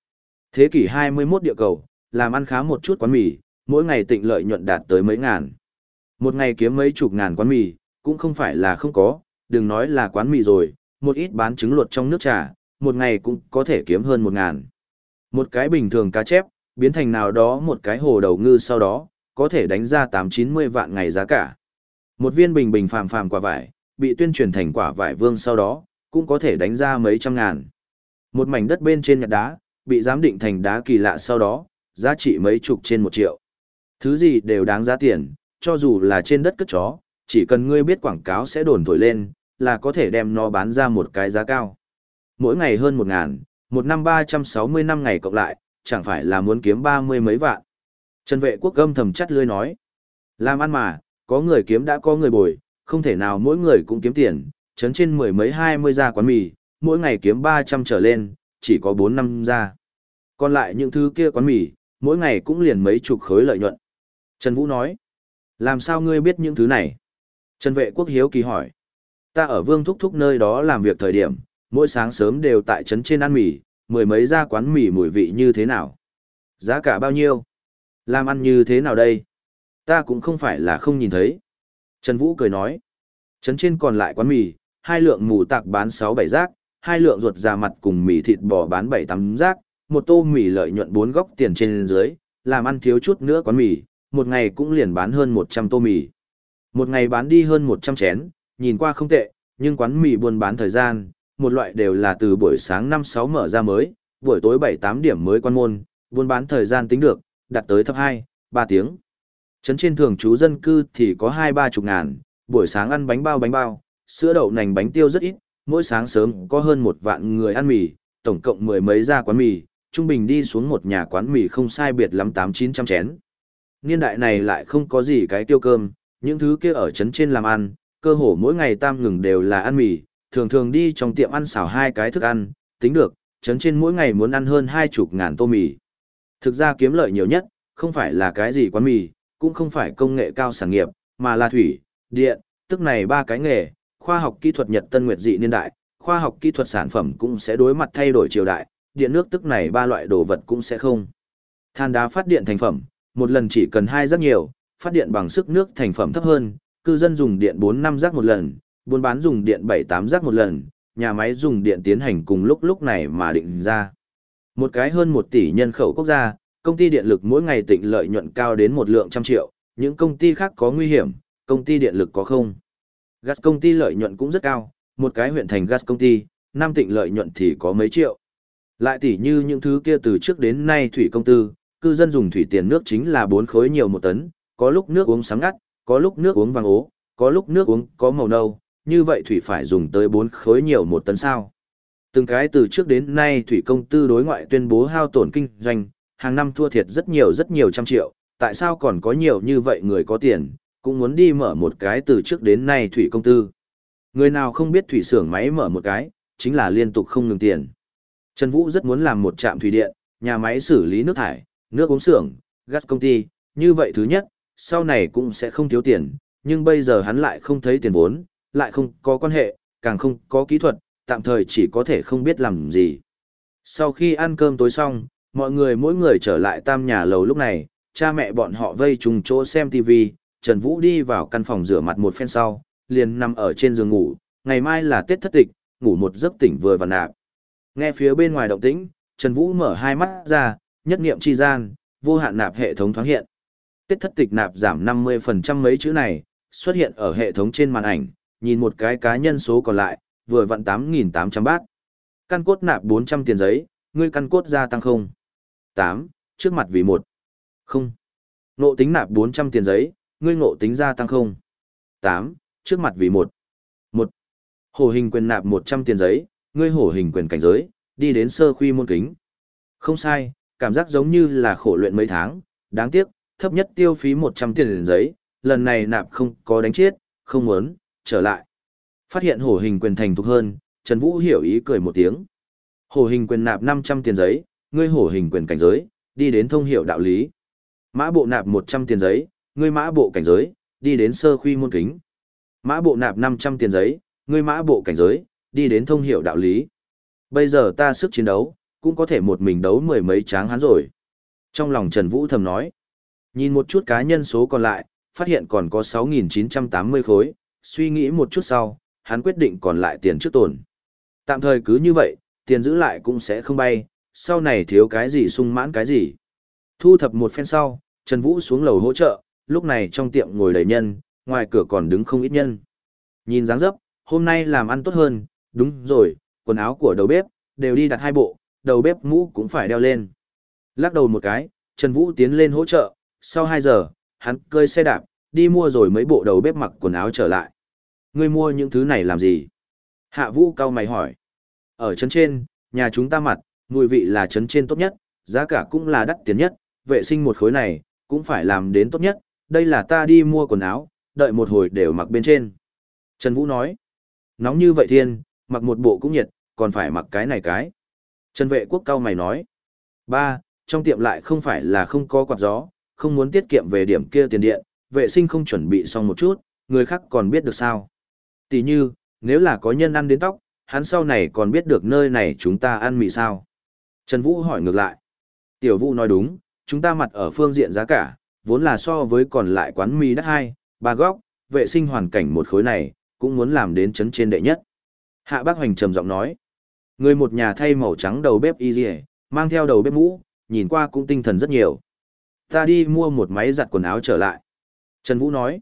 thế kỷ 21 địa cầu, làm ăn khá một chút quán mì, mỗi ngày tịnh lợi nhuận đạt tới mấy ngàn. Một ngày kiếm mấy chục ngàn quán mì, cũng không phải là không có, đừng nói là quán mì rồi, một ít bán trứng luộc trong nước trà, một ngày cũng có thể kiếm hơn một ngàn. Một cái bình thường cá chép, biến thành nào đó một cái hồ đầu ngư sau đó, có thể đánh ra 8-90 vạn ngày giá cả. Một viên bình bình phàm phàm quả vải, bị tuyên truyền thành quả vải vương sau đó, cũng có thể đánh ra mấy trăm ngàn. Một mảnh đất bên trên nhặt đá, bị giám định thành đá kỳ lạ sau đó, giá trị mấy chục trên một triệu. Thứ gì đều đáng giá tiền, cho dù là trên đất cất chó, chỉ cần ngươi biết quảng cáo sẽ đồn thổi lên, là có thể đem nó bán ra một cái giá cao. Mỗi ngày hơn một ngàn, một năm 360 năm ngày cộng lại, chẳng phải là muốn kiếm ba mươi mấy vạn. Trần vệ quốc gâm thầm chắt lưới nói. Làm ăn mà, có người kiếm đã có người bồi, không thể nào mỗi người cũng kiếm tiền, chấn trên mười mấy hai mươi gia quán mì, mỗi ngày kiếm 300 trở lên, chỉ có 4 năm gia. Còn lại những thứ kia quán mì, mỗi ngày cũng liền mấy chục khối lợi nhuận. Trần Vũ nói, làm sao ngươi biết những thứ này? Trần vệ quốc hiếu kỳ hỏi, ta ở vương thúc thúc nơi đó làm việc thời điểm, mỗi sáng sớm đều tại trấn trên ăn mì, mười mấy gia quán mì mùi vị như thế nào? Giá cả bao nhiêu? Làm ăn như thế nào đây? Ta cũng không phải là không nhìn thấy. Trần Vũ cười nói, trấn trên còn lại quán mì, hai lượng mù tạc bán sáu bảy rác, hai lượng ruột già mặt cùng mì thịt bò bán bảy tám rác, một tô mì lợi nhuận bốn góc tiền trên dưới, làm ăn thiếu chút nữa quán mì, một ngày cũng liền bán hơn một trăm tô mì. Một ngày bán đi hơn một trăm chén, nhìn qua không tệ, nhưng quán mì buôn bán thời gian, một loại đều là từ buổi sáng năm sáu mở ra mới, buổi tối bảy tám điểm mới quan môn, buôn bán thời gian tính được, đặt tới thấp hai ba tiếng. Trấn trên thường trú dân cư thì có hai ba chục ngàn, buổi sáng ăn bánh bao bánh bao, sữa đậu nành bánh tiêu rất ít, mỗi sáng sớm có hơn một vạn người ăn mì, tổng cộng mười mấy gia quán mì, trung bình đi xuống một nhà quán mì không sai biệt lắm tám chín trăm chén. Niên đại này lại không có gì cái tiêu cơm, những thứ kia ở trấn trên làm ăn, cơ hồ mỗi ngày tam ngừng đều là ăn mì, thường thường đi trong tiệm ăn xào hai cái thức ăn, tính được, trấn trên mỗi ngày muốn ăn hơn hai chục ngàn tô mì. Thực ra kiếm lợi nhiều nhất, không phải là cái gì quán mì, cũng không phải công nghệ cao sản nghiệp, mà là thủy, điện, tức này ba cái nghề, khoa học kỹ thuật Nhật Tân Nguyệt dị niên đại, khoa học kỹ thuật sản phẩm cũng sẽ đối mặt thay đổi triều đại, điện nước tức này ba loại đồ vật cũng sẽ không. Than đá phát điện thành phẩm, một lần chỉ cần hai rất nhiều, phát điện bằng sức nước thành phẩm thấp hơn, cư dân dùng điện 4 năm rác một lần, buôn bán dùng điện 7 8 rác một lần, nhà máy dùng điện tiến hành cùng lúc lúc này mà định ra. Một cái hơn 1 tỷ nhân khẩu quốc gia, công ty điện lực mỗi ngày tịnh lợi nhuận cao đến một lượng trăm triệu, những công ty khác có nguy hiểm, công ty điện lực có không. Gas công ty lợi nhuận cũng rất cao, một cái huyện thành gas công ty, năm tịnh lợi nhuận thì có mấy triệu. Lại tỉ như những thứ kia từ trước đến nay thủy công tư, cư dân dùng thủy tiền nước chính là bốn khối nhiều một tấn, có lúc nước uống sáng ngắt, có lúc nước uống vàng ố, có lúc nước uống có màu nâu, như vậy thủy phải dùng tới bốn khối nhiều một tấn sao. Từng cái từ trước đến nay thủy công tư đối ngoại tuyên bố hao tổn kinh doanh, hàng năm thua thiệt rất nhiều rất nhiều trăm triệu, tại sao còn có nhiều như vậy người có tiền, cũng muốn đi mở một cái từ trước đến nay thủy công tư. Người nào không biết thủy xưởng máy mở một cái, chính là liên tục không ngừng tiền. Trần Vũ rất muốn làm một trạm thủy điện, nhà máy xử lý nước thải, nước uống xưởng, gas công ty, như vậy thứ nhất, sau này cũng sẽ không thiếu tiền, nhưng bây giờ hắn lại không thấy tiền vốn, lại không có quan hệ, càng không có kỹ thuật, tạm thời chỉ có thể không biết làm gì. Sau khi ăn cơm tối xong, mọi người mỗi người trở lại tam nhà lầu lúc này, cha mẹ bọn họ vây trùng chỗ xem TV, Trần Vũ đi vào căn phòng rửa mặt một phen sau, liền nằm ở trên giường ngủ, ngày mai là Tết thất tịch, ngủ một giấc tỉnh vừa và nạp. Nghe phía bên ngoài động tĩnh, Trần Vũ mở hai mắt ra, nhất niệm chi gian, vô hạn nạp hệ thống thoáng hiện. Tết thất tịch nạp giảm 50% mấy chữ này, xuất hiện ở hệ thống trên màn ảnh, nhìn một cái cá nhân số còn lại, vừa vặn 8.800 bát. Căn cốt nạp 400 tiền giấy, ngươi căn cốt gia tăng không? 8, trước mặt vì 1. Không. Ngộ tính nạp 400 tiền giấy, ngươi ngộ tính gia tăng không? 8. Trước mặt vì 1. 1. Hổ hình quyền nạp 100 tiền giấy, ngươi hổ hình quyền cảnh giới, đi đến sơ khuy môn kính. Không sai, cảm giác giống như là khổ luyện mấy tháng, đáng tiếc, thấp nhất tiêu phí 100 tiền giấy, lần này nạp không có đánh chết, không muốn, trở lại. Phát hiện hổ hình quyền thành thục hơn, Trần Vũ hiểu ý cười một tiếng. Hổ hình quyền nạp 500 tiền giấy, ngươi hổ hình quyền cảnh giới, đi đến thông hiểu đạo lý. Mã bộ nạp 100 tiền giấy, ngươi mã bộ cảnh giới, đi đến sơ khuy môn kính. Mã bộ nạp 500 tiền giấy, ngươi mã bộ cảnh giới, đi đến thông hiểu đạo lý. Bây giờ ta sức chiến đấu, cũng có thể một mình đấu mười mấy tráng hắn rồi. Trong lòng Trần Vũ thầm nói, nhìn một chút cá nhân số còn lại, phát hiện còn có 6.980 khối, suy nghĩ một chút sau, hắn quyết định còn lại tiền trước tồn. Tạm thời cứ như vậy, tiền giữ lại cũng sẽ không bay, sau này thiếu cái gì sung mãn cái gì. Thu thập một phen sau, Trần Vũ xuống lầu hỗ trợ, lúc này trong tiệm ngồi đầy nhân, ngoài cửa còn đứng không ít nhân. Nhìn dáng dấp, hôm nay làm ăn tốt hơn, đúng rồi, quần áo của đầu bếp, đều đi đặt hai bộ, đầu bếp mũ cũng phải đeo lên. Lắc đầu một cái, Trần Vũ tiến lên hỗ trợ, sau 2 giờ, hắn cơi xe đạp, đi mua rồi mấy bộ đầu bếp mặc quần áo trở lại. Ngươi mua những thứ này làm gì? Hạ Vũ cao mày hỏi. Ở trấn trên, nhà chúng ta mặt, mùi vị là trấn trên tốt nhất, giá cả cũng là đắt tiền nhất, vệ sinh một khối này, cũng phải làm đến tốt nhất, đây là ta đi mua quần áo, đợi một hồi đều mặc bên trên. Trần Vũ nói, nóng như vậy thiên, mặc một bộ cũng nhiệt, còn phải mặc cái này cái. Trần vệ quốc cao mày nói, ba, trong tiệm lại không phải là không có quạt gió, không muốn tiết kiệm về điểm kia tiền điện, vệ sinh không chuẩn bị xong một chút, người khác còn biết được sao. Tỷ như, nếu là có nhân ăn đến tóc, hắn sau này còn biết được nơi này chúng ta ăn mì sao. Trần Vũ hỏi ngược lại. Tiểu Vũ nói đúng, chúng ta mặt ở phương diện giá cả, vốn là so với còn lại quán mì đắt hai, ba góc, vệ sinh hoàn cảnh một khối này, cũng muốn làm đến chấn trên đệ nhất. Hạ bác hoành trầm giọng nói. Người một nhà thay màu trắng đầu bếp y dì mang theo đầu bếp mũ, nhìn qua cũng tinh thần rất nhiều. Ta đi mua một máy giặt quần áo trở lại. Trần Vũ nói.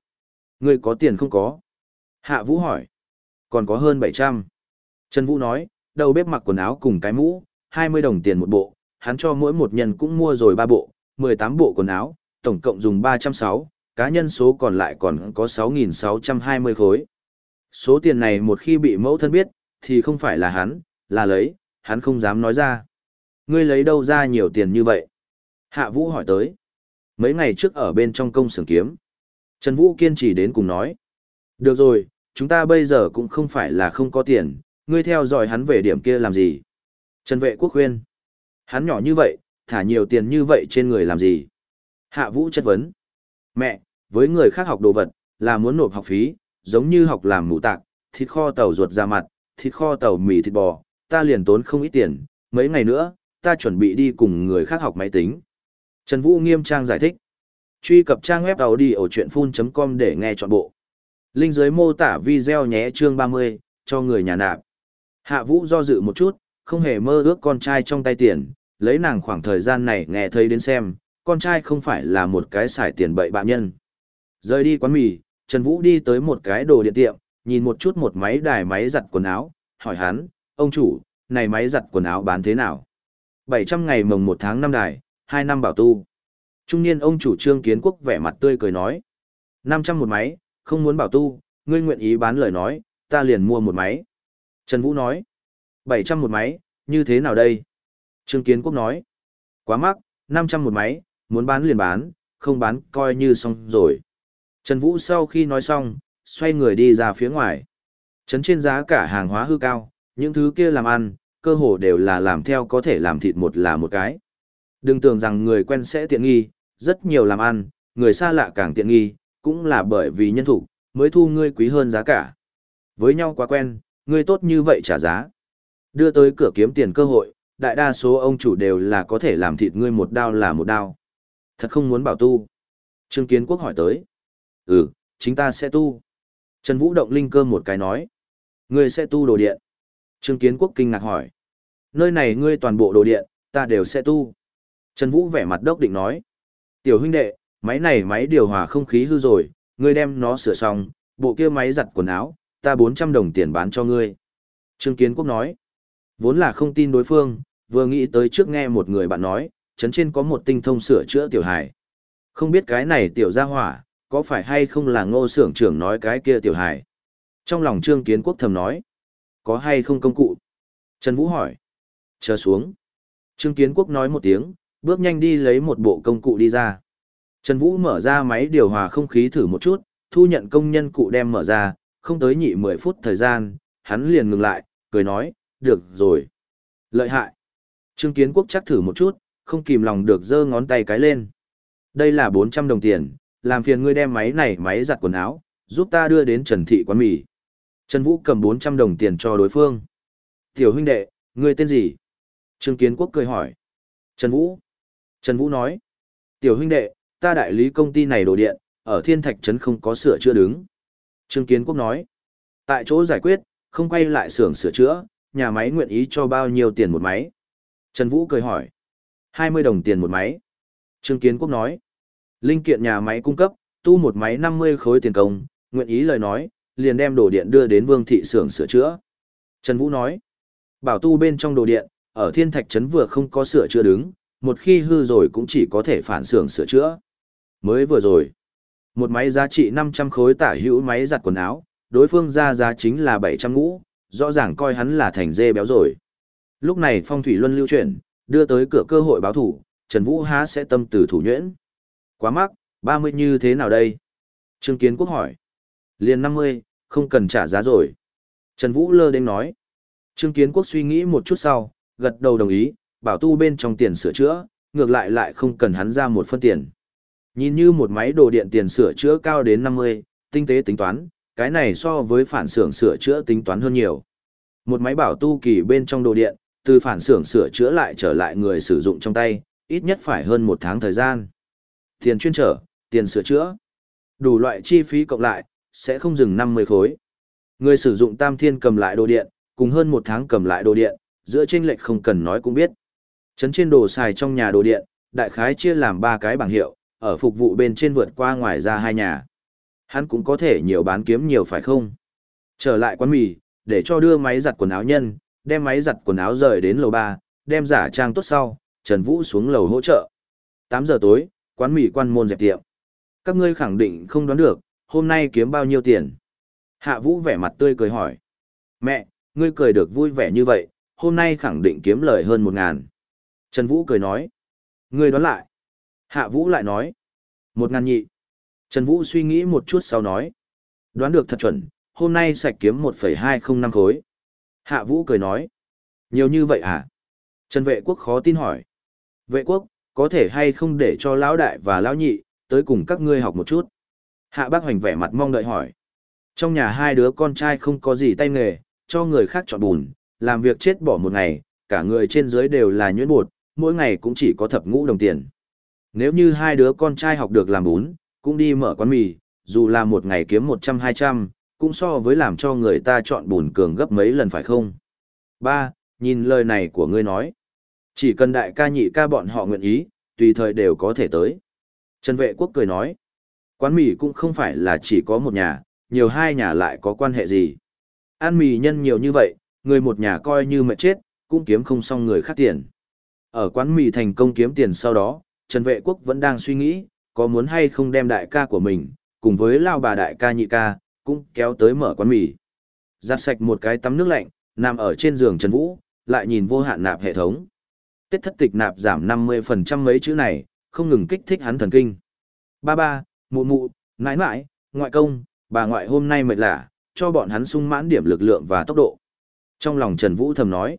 ngươi có tiền không có? Hạ Vũ hỏi. Còn có hơn 700. Trần Vũ nói, đầu bếp mặc quần áo cùng cái mũ, 20 đồng tiền một bộ, hắn cho mỗi một nhân cũng mua rồi 3 bộ, 18 bộ quần áo, tổng cộng dùng 306, cá nhân số còn lại còn có 6.620 khối. Số tiền này một khi bị mẫu thân biết, thì không phải là hắn, là lấy, hắn không dám nói ra. Ngươi lấy đâu ra nhiều tiền như vậy? Hạ Vũ hỏi tới. Mấy ngày trước ở bên trong công xưởng kiếm. Trần Vũ kiên trì đến cùng nói. Được rồi, chúng ta bây giờ cũng không phải là không có tiền, ngươi theo dõi hắn về điểm kia làm gì? Trần vệ quốc khuyên. Hắn nhỏ như vậy, thả nhiều tiền như vậy trên người làm gì? Hạ Vũ chất vấn. Mẹ, với người khác học đồ vật, là muốn nộp học phí, giống như học làm mũ tạc, thịt kho tàu ruột ra mặt, thịt kho tàu mì thịt bò, ta liền tốn không ít tiền, mấy ngày nữa, ta chuẩn bị đi cùng người khác học máy tính. Trần Vũ nghiêm trang giải thích. Truy cập trang web đầu đi ở chuyện full.com để nghe trọn bộ. Linh dưới mô tả video nhé chương 30, cho người nhà nạp. Hạ Vũ do dự một chút, không hề mơ ước con trai trong tay tiền, lấy nàng khoảng thời gian này nghe thấy đến xem, con trai không phải là một cái xài tiền bậy bạ nhân. Rời đi quán mì, Trần Vũ đi tới một cái đồ điện tiệm, nhìn một chút một máy đài máy giặt quần áo, hỏi hắn, ông chủ, này máy giặt quần áo bán thế nào? 700 ngày mồng 1 tháng 5 đài, hai năm bảo tu. Trung niên ông chủ trương kiến quốc vẻ mặt tươi cười nói. 500 một máy, không muốn bảo tu, ngươi nguyện ý bán lời nói, ta liền mua một máy. Trần Vũ nói. 700 một máy, như thế nào đây? Trương kiến quốc nói. Quá mắc, 500 một máy, muốn bán liền bán, không bán coi như xong rồi. Trần Vũ sau khi nói xong, xoay người đi ra phía ngoài. Trấn trên giá cả hàng hóa hư cao, những thứ kia làm ăn, cơ hồ đều là làm theo có thể làm thịt một là một cái. Đừng tưởng rằng người quen sẽ tiện nghi, rất nhiều làm ăn, người xa lạ càng tiện nghi, cũng là bởi vì nhân thủ, mới thu ngươi quý hơn giá cả. Với nhau quá quen, ngươi tốt như vậy trả giá. Đưa tới cửa kiếm tiền cơ hội, đại đa số ông chủ đều là có thể làm thịt ngươi một đao là một đao. Thật không muốn bảo tu. Trương Kiến Quốc hỏi tới. Ừ, chính ta sẽ tu. Trần Vũ động linh cơ một cái nói. Ngươi sẽ tu đồ điện. Trương Kiến Quốc kinh ngạc hỏi. Nơi này ngươi toàn bộ đồ điện, ta đều sẽ tu. Trần Vũ vẻ mặt đốc định nói. Tiểu huynh đệ, máy này máy điều hòa không khí hư rồi, ngươi đem nó sửa xong, bộ kia máy giặt quần áo, ta 400 đồng tiền bán cho ngươi. Trương Kiến Quốc nói. Vốn là không tin đối phương, vừa nghĩ tới trước nghe một người bạn nói, chấn trên có một tinh thông sửa chữa tiểu hải. Không biết cái này tiểu gia hỏa, có phải hay không là ngô xưởng trưởng nói cái kia tiểu hải. Trong lòng Trương Kiến Quốc thầm nói, có hay không công cụ? Trần Vũ hỏi. Chờ xuống. Trương Kiến Quốc nói một tiếng, bước nhanh đi lấy một bộ công cụ đi ra. Trần Vũ mở ra máy điều hòa không khí thử một chút, thu nhận công nhân cụ đem mở ra, không tới nhị 10 phút thời gian, hắn liền ngừng lại, cười nói, được rồi. Lợi hại. Trương Kiến Quốc chắc thử một chút, không kìm lòng được giơ ngón tay cái lên. Đây là 400 đồng tiền, làm phiền ngươi đem máy này máy giặt quần áo, giúp ta đưa đến Trần Thị quán mì. Trần Vũ cầm 400 đồng tiền cho đối phương. Tiểu huynh đệ, ngươi tên gì? Trương Kiến Quốc cười hỏi. Trần Vũ. Trần Vũ nói. Tiểu huynh đệ, ta đại lý công ty này đồ điện, ở Thiên Thạch Trấn không có sửa chữa đứng. Trương Kiến Quốc nói. Tại chỗ giải quyết, không quay lại xưởng sửa chữa, nhà máy nguyện ý cho bao nhiêu tiền một máy? Trần Vũ cười hỏi. 20 đồng tiền một máy. Trương Kiến Quốc nói. Linh kiện nhà máy cung cấp, tu một máy 50 khối tiền công, nguyện ý lời nói, liền đem đồ điện đưa đến Vương thị xưởng sửa chữa. Trần Vũ nói. Bảo tu bên trong đồ điện, ở Thiên Thạch Trấn vừa không có sửa chữa đứng, một khi hư rồi cũng chỉ có thể phản xưởng sửa chữa. Mới vừa rồi, một máy giá trị 500 khối tả hữu máy giặt quần áo, đối phương ra giá chính là 700 ngũ, rõ ràng coi hắn là thành dê béo rồi. Lúc này phong thủy luân lưu chuyển, đưa tới cửa cơ hội báo thủ, Trần Vũ há sẽ tâm từ thủ nhuyễn. Quá mắc, 30 như thế nào đây? Trương Kiến Quốc hỏi. Liền 50, không cần trả giá rồi. Trần Vũ lơ đến nói. Trương Kiến Quốc suy nghĩ một chút sau, gật đầu đồng ý, bảo tu bên trong tiền sửa chữa, ngược lại lại không cần hắn ra một phân tiền. Nhìn như một máy đồ điện tiền sửa chữa cao đến 50, tinh tế tính toán, cái này so với phản xưởng sửa chữa tính toán hơn nhiều. Một máy bảo tu kỳ bên trong đồ điện, từ phản xưởng sửa chữa lại trở lại người sử dụng trong tay, ít nhất phải hơn một tháng thời gian. Tiền chuyên trở, tiền sửa chữa, đủ loại chi phí cộng lại, sẽ không dừng 50 khối. Người sử dụng tam thiên cầm lại đồ điện, cùng hơn một tháng cầm lại đồ điện, giữa chênh lệch không cần nói cũng biết. Chấn trên đồ xài trong nhà đồ điện, đại khái chia làm ba cái bảng hiệu, ở phục vụ bên trên vượt qua ngoài ra hai nhà. Hắn cũng có thể nhiều bán kiếm nhiều phải không? Trở lại quán mì, để cho đưa máy giặt quần áo nhân, đem máy giặt quần áo rời đến lầu 3, đem giả trang tốt sau, Trần Vũ xuống lầu hỗ trợ. 8 giờ tối, quán mì quan môn dẹp tiệm. Các ngươi khẳng định không đoán được, hôm nay kiếm bao nhiêu tiền? Hạ Vũ vẻ mặt tươi cười hỏi. Mẹ, ngươi cười được vui vẻ như vậy, hôm nay khẳng định kiếm lời hơn một ngàn. Trần Vũ cười nói. Ngươi đoán lại. Hạ Vũ lại nói. Một ngàn nhị. Trần Vũ suy nghĩ một chút sau nói. Đoán được thật chuẩn, hôm nay sạch kiếm 1,205 khối. Hạ Vũ cười nói. Nhiều như vậy à? Trần Vệ Quốc khó tin hỏi. Vệ Quốc, có thể hay không để cho Lão Đại và Lão Nhị, tới cùng các ngươi học một chút? Hạ Bác Hoành vẻ mặt mong đợi hỏi. Trong nhà hai đứa con trai không có gì tay nghề, cho người khác chọn bùn, làm việc chết bỏ một ngày, cả người trên dưới đều là nhuyễn bột, mỗi ngày cũng chỉ có thập ngũ đồng tiền. Nếu như hai đứa con trai học được làm bún, cũng đi mở quán mì, dù là một ngày kiếm 100-200, cũng so với làm cho người ta chọn bùn cường gấp mấy lần phải không? Ba, nhìn lời này của ngươi nói. Chỉ cần đại ca nhị ca bọn họ nguyện ý, tùy thời đều có thể tới. Trần vệ quốc cười nói. Quán mì cũng không phải là chỉ có một nhà, nhiều hai nhà lại có quan hệ gì. Ăn mì nhân nhiều như vậy, người một nhà coi như mệt chết, cũng kiếm không xong người khác tiền. Ở quán mì thành công kiếm tiền sau đó, Trần Vệ Quốc vẫn đang suy nghĩ, có muốn hay không đem đại ca của mình, cùng với lao bà đại ca nhị ca, cũng kéo tới mở quán mì. Giặt sạch một cái tắm nước lạnh, nằm ở trên giường Trần Vũ, lại nhìn vô hạn nạp hệ thống. Tết thất tịch nạp giảm 50% mấy chữ này, không ngừng kích thích hắn thần kinh. Ba ba, mụ mụ, nãi nãi, ngoại công, bà ngoại hôm nay mệt lạ, cho bọn hắn sung mãn điểm lực lượng và tốc độ. Trong lòng Trần Vũ thầm nói,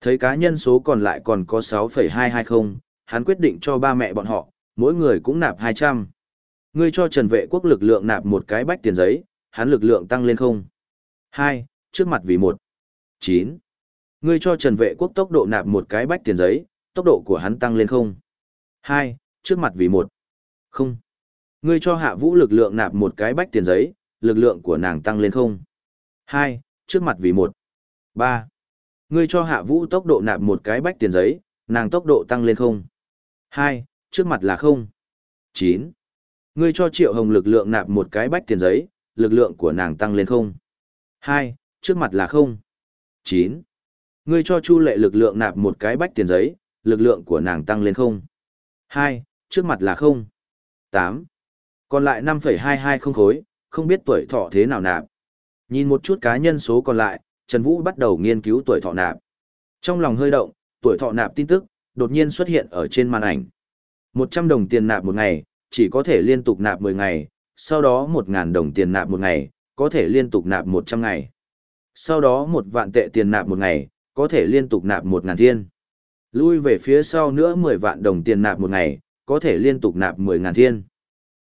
thấy cá nhân số còn lại còn có 6,220, hắn quyết định cho ba mẹ bọn họ, mỗi người cũng nạp 200. Ngươi cho Trần Vệ Quốc lực lượng nạp một cái bách tiền giấy, hắn lực lượng tăng lên không? 2. Trước mặt vì 1. 9. Ngươi cho Trần Vệ Quốc tốc độ nạp một cái bách tiền giấy, tốc độ của hắn tăng lên không? 2. Trước mặt vì 1. Không. Ngươi cho Hạ Vũ lực lượng nạp một cái bách tiền giấy, lực lượng của nàng tăng lên không? 2. Trước mặt vì 1. 3. Ngươi cho Hạ Vũ tốc độ nạp một cái bách tiền giấy, nàng tốc độ tăng lên không? Hai, Trước mặt là không. Chín. Ngươi cho Triệu Hồng lực lượng nạp một cái bách tiền giấy, lực lượng của nàng tăng lên không. Hai, Trước mặt là không. Chín. Ngươi cho Chu Lệ lực lượng nạp một cái bách tiền giấy, lực lượng của nàng tăng lên không. Hai, Trước mặt là không. Tám. Còn lại 5,220 khối, không biết tuổi thọ thế nào nạp. Nhìn một chút cá nhân số còn lại, Trần Vũ bắt đầu nghiên cứu tuổi thọ nạp. Trong lòng hơi động, tuổi thọ nạp tin tức, đột nhiên xuất hiện ở trên màn ảnh. 100 đồng tiền nạp một ngày, chỉ có thể liên tục nạp 10 ngày, sau đó 1000 đồng tiền nạp một ngày, có thể liên tục nạp 100 ngày. Sau đó một vạn tệ tiền nạp một ngày, có thể liên tục nạp 1000 thiên. Lui về phía sau nữa 10 vạn đồng tiền nạp một ngày, có thể liên tục nạp 10.000 thiên.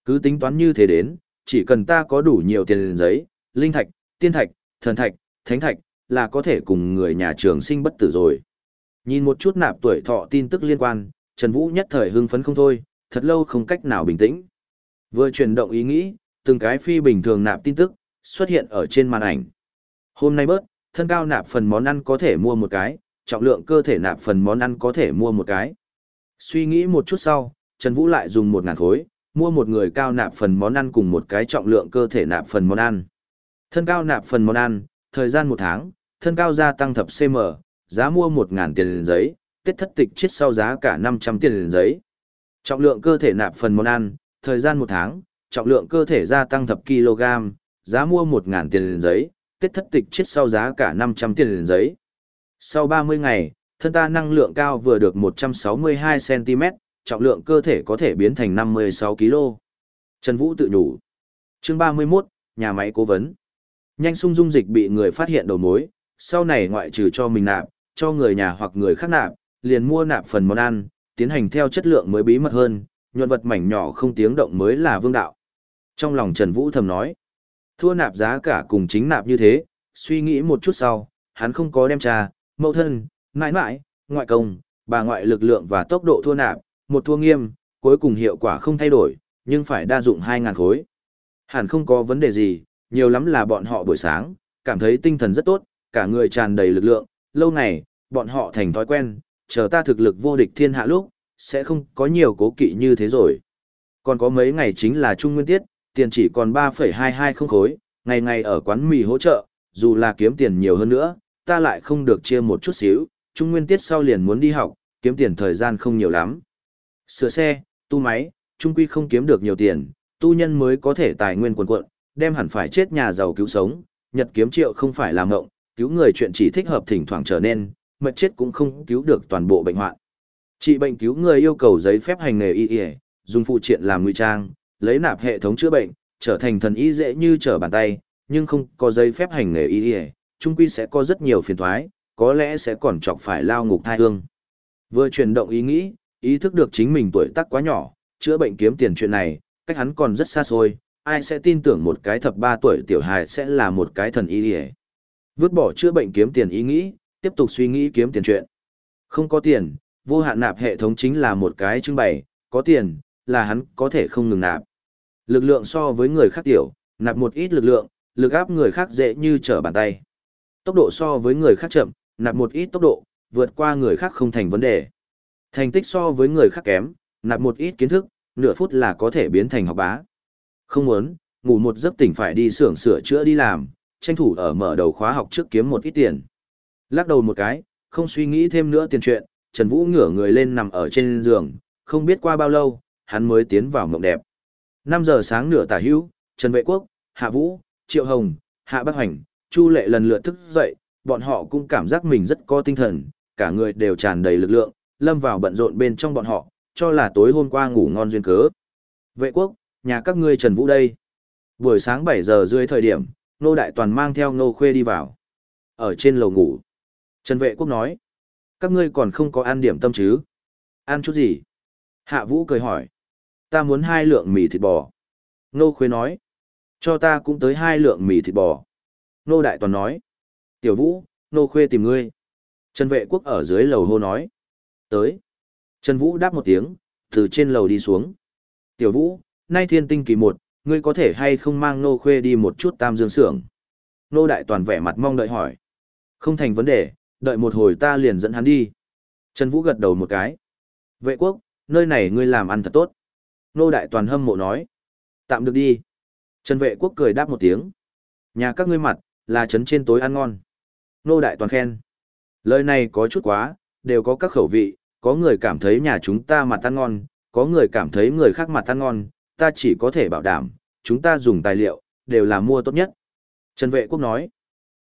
Cứ tính toán như thế đến, chỉ cần ta có đủ nhiều tiền giấy, linh thạch, tiên thạch, thần thạch, thánh thạch, là có thể cùng người nhà trường sinh bất tử rồi. Nhìn một chút nạp tuổi thọ tin tức liên quan, Trần Vũ nhất thời hưng phấn không thôi, thật lâu không cách nào bình tĩnh. Vừa chuyển động ý nghĩ, từng cái phi bình thường nạp tin tức, xuất hiện ở trên màn ảnh. Hôm nay bớt, thân cao nạp phần món ăn có thể mua một cái, trọng lượng cơ thể nạp phần món ăn có thể mua một cái. Suy nghĩ một chút sau, Trần Vũ lại dùng một ngàn khối, mua một người cao nạp phần món ăn cùng một cái trọng lượng cơ thể nạp phần món ăn. Thân cao nạp phần món ăn, thời gian một tháng, thân cao gia tăng thập cm, giá mua một ngàn tiền liền giấy, tết thất tịch chết sau giá cả năm trăm tiền liền giấy. Trọng lượng cơ thể nạp phần món ăn, thời gian một tháng, trọng lượng cơ thể gia tăng thập kg, giá mua một ngàn tiền liền giấy, tết thất tịch chết sau giá cả năm trăm tiền liền giấy. Sau ba mươi ngày, thân ta năng lượng cao vừa được một trăm sáu mươi hai cm, trọng lượng cơ thể có thể biến thành năm mươi sáu kg. Trần Vũ tự nhủ. Chương ba mươi 31, nhà máy cố vấn. Nhanh sung dung dịch bị người phát hiện đầu mối, sau này ngoại trừ cho mình nạp, cho người nhà hoặc người khác nạp, liền mua nạp phần món ăn, tiến hành theo chất lượng mới bí mật hơn, nhuận vật mảnh nhỏ không tiếng động mới là vương đạo. Trong lòng Trần Vũ thầm nói, thua nạp giá cả cùng chính nạp như thế, suy nghĩ một chút sau, hắn không có đem trà, mẫu thân, mãi mãi, ngoại công, bà ngoại lực lượng và tốc độ thua nạp, một thua nghiêm, cuối cùng hiệu quả không thay đổi, nhưng phải đa dụng 2.000 khối. Hẳn không có vấn đề gì, nhiều lắm là bọn họ buổi sáng, cảm thấy tinh thần rất tốt, cả người tràn đầy lực lượng, lâu ngày, bọn họ thành thói quen, chờ ta thực lực vô địch thiên hạ lúc, sẽ không có nhiều cố kỵ như thế rồi. Còn có mấy ngày chính là trung nguyên tiết, tiền chỉ còn 3,220 khối, ngày ngày ở quán mì hỗ trợ, dù là kiếm tiền nhiều hơn nữa, ta lại không được chia một chút xíu, trung nguyên tiết sau liền muốn đi học, kiếm tiền thời gian không nhiều lắm. Sửa xe, tu máy, trung quy không kiếm được nhiều tiền, tu nhân mới có thể tài nguyên quần quận, đem hẳn phải chết nhà giàu cứu sống, nhật kiếm triệu không phải làm ngộng, cứu người chuyện chỉ thích hợp thỉnh thoảng trở nên, mệt chết cũng không cứu được toàn bộ bệnh hoạn. Trị bệnh cứu người yêu cầu giấy phép hành nghề y y, dùng phụ triện làm ngụy trang, lấy nạp hệ thống chữa bệnh, trở thành thần y dễ như trở bàn tay, nhưng không có giấy phép hành nghề y y, trung quy sẽ có rất nhiều phiền toái, có lẽ sẽ còn chọc phải lao ngục thai hương. Vừa chuyển động ý nghĩ, ý thức được chính mình tuổi tác quá nhỏ, chữa bệnh kiếm tiền chuyện này, cách hắn còn rất xa xôi, ai sẽ tin tưởng một cái thập ba tuổi tiểu hài sẽ là một cái thần y ỉa Vứt bỏ chữa bệnh kiếm tiền ý nghĩ, tiếp tục suy nghĩ kiếm tiền chuyện. Không có tiền, vô hạn nạp hệ thống chính là một cái trưng bày, có tiền, là hắn có thể không ngừng nạp. Lực lượng so với người khác tiểu, nạp một ít lực lượng, lực áp người khác dễ như trở bàn tay. Tốc độ so với người khác chậm, nạp một ít tốc độ, vượt qua người khác không thành vấn đề. Thành tích so với người khác kém, nạp một ít kiến thức, nửa phút là có thể biến thành học bá. Không muốn, ngủ một giấc tỉnh phải đi xưởng sửa chữa đi làm, tranh thủ ở mở đầu khóa học trước kiếm một ít tiền. Lắc đầu một cái, không suy nghĩ thêm nữa tiền chuyện, Trần Vũ ngửa người lên nằm ở trên giường, không biết qua bao lâu, hắn mới tiến vào mộng đẹp. 5 giờ sáng nửa tả hữu, Trần Vệ Quốc, Hạ Vũ, Triệu Hồng, Hạ Bắc Hoành, Chu Lệ lần lượt thức dậy, bọn họ cũng cảm giác mình rất có tinh thần, cả người đều tràn đầy lực lượng, lâm vào bận rộn bên trong bọn họ, cho là tối hôm qua ngủ ngon duyên cớ. Vệ Quốc, nhà các ngươi Trần Vũ đây. Buổi sáng 7 giờ dưới thời điểm, Nô Đại Toàn mang theo Nô Khuê đi vào. Ở trên lầu ngủ. Trần Vệ Quốc nói, các ngươi còn không có ăn điểm tâm chứ? Ăn chút gì? Hạ Vũ cười hỏi. Ta muốn hai lượng mì thịt bò. Nô Khuê nói. Cho ta cũng tới hai lượng mì thịt bò. Nô Đại Toàn nói. Tiểu Vũ, Nô Khuê tìm ngươi. Trần Vệ Quốc ở dưới lầu hô nói. Tới. Trần Vũ đáp một tiếng, từ trên lầu đi xuống. Tiểu Vũ, nay thiên tinh kỳ một, ngươi có thể hay không mang Nô Khuê đi một chút tam dương xưởng? Nô Đại Toàn vẻ mặt mong đợi hỏi. Không thành vấn đề, đợi một hồi ta liền dẫn hắn đi. Trần Vũ gật đầu một cái. Vệ quốc, nơi này ngươi làm ăn thật tốt. Nô Đại Toàn hâm mộ nói. Tạm được đi. Trần Vệ quốc cười đáp một tiếng. Nhà các ngươi mặt, là trấn trên tối ăn ngon. Nô Đại Toàn khen. Lời này có chút quá, đều có các khẩu vị, có người cảm thấy nhà chúng ta mặt ăn ngon, có người cảm thấy người khác mặt ăn ngon, ta chỉ có thể bảo đảm, chúng ta dùng tài liệu, đều là mua tốt nhất. Trần Vệ Quốc nói.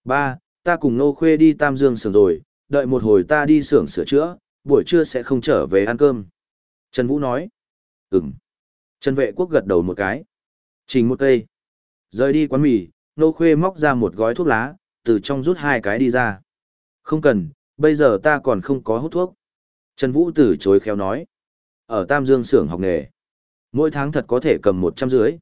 Ba, ta cùng Nô Khuê đi Tam Dương xưởng rồi, đợi một hồi ta đi xưởng sửa chữa, buổi trưa sẽ không trở về ăn cơm. Trần Vũ nói. Ừm. Trần vệ quốc gật đầu một cái. Trình một cây. Rời đi quán mì, nô khuê móc ra một gói thuốc lá, từ trong rút hai cái đi ra. Không cần, bây giờ ta còn không có hút thuốc. Trần Vũ từ chối khéo nói. Ở Tam Dương xưởng học nghề. Mỗi tháng thật có thể cầm một trăm dưới.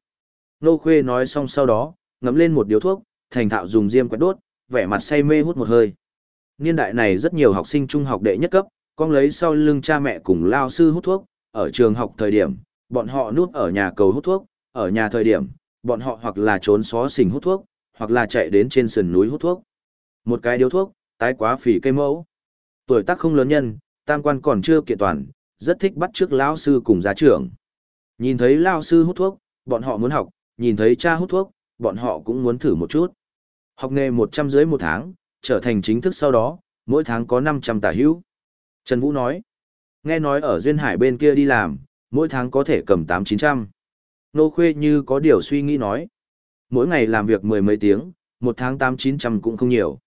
Nô khuê nói xong sau đó, ngắm lên một điếu thuốc, thành thạo dùng diêm quét đốt, vẻ mặt say mê hút một hơi. Niên đại này rất nhiều học sinh trung học đệ nhất cấp, con lấy sau lưng cha mẹ cùng lao sư hút thuốc, ở trường học thời điểm, bọn họ núp ở nhà cầu hút thuốc, ở nhà thời điểm, bọn họ hoặc là trốn xó xỉnh hút thuốc, hoặc là chạy đến trên sườn núi hút thuốc. Một cái điếu thuốc, tái quá phỉ cây mẫu. Tuổi tác không lớn nhân, tam quan còn chưa kiện toàn, rất thích bắt trước lão sư cùng giá trưởng. Nhìn thấy lao sư hút thuốc, bọn họ muốn học, nhìn thấy cha hút thuốc, bọn họ cũng muốn thử một chút. Học nghề 100 dưới một tháng, trở thành chính thức sau đó, mỗi tháng có 500 tả hữu. Trần Vũ nói, nghe nói ở Duyên Hải bên kia đi làm, mỗi tháng có thể cầm 8-900. Nô Khuê như có điều suy nghĩ nói, mỗi ngày làm việc mười mấy tiếng, một tháng 8-900 cũng không nhiều.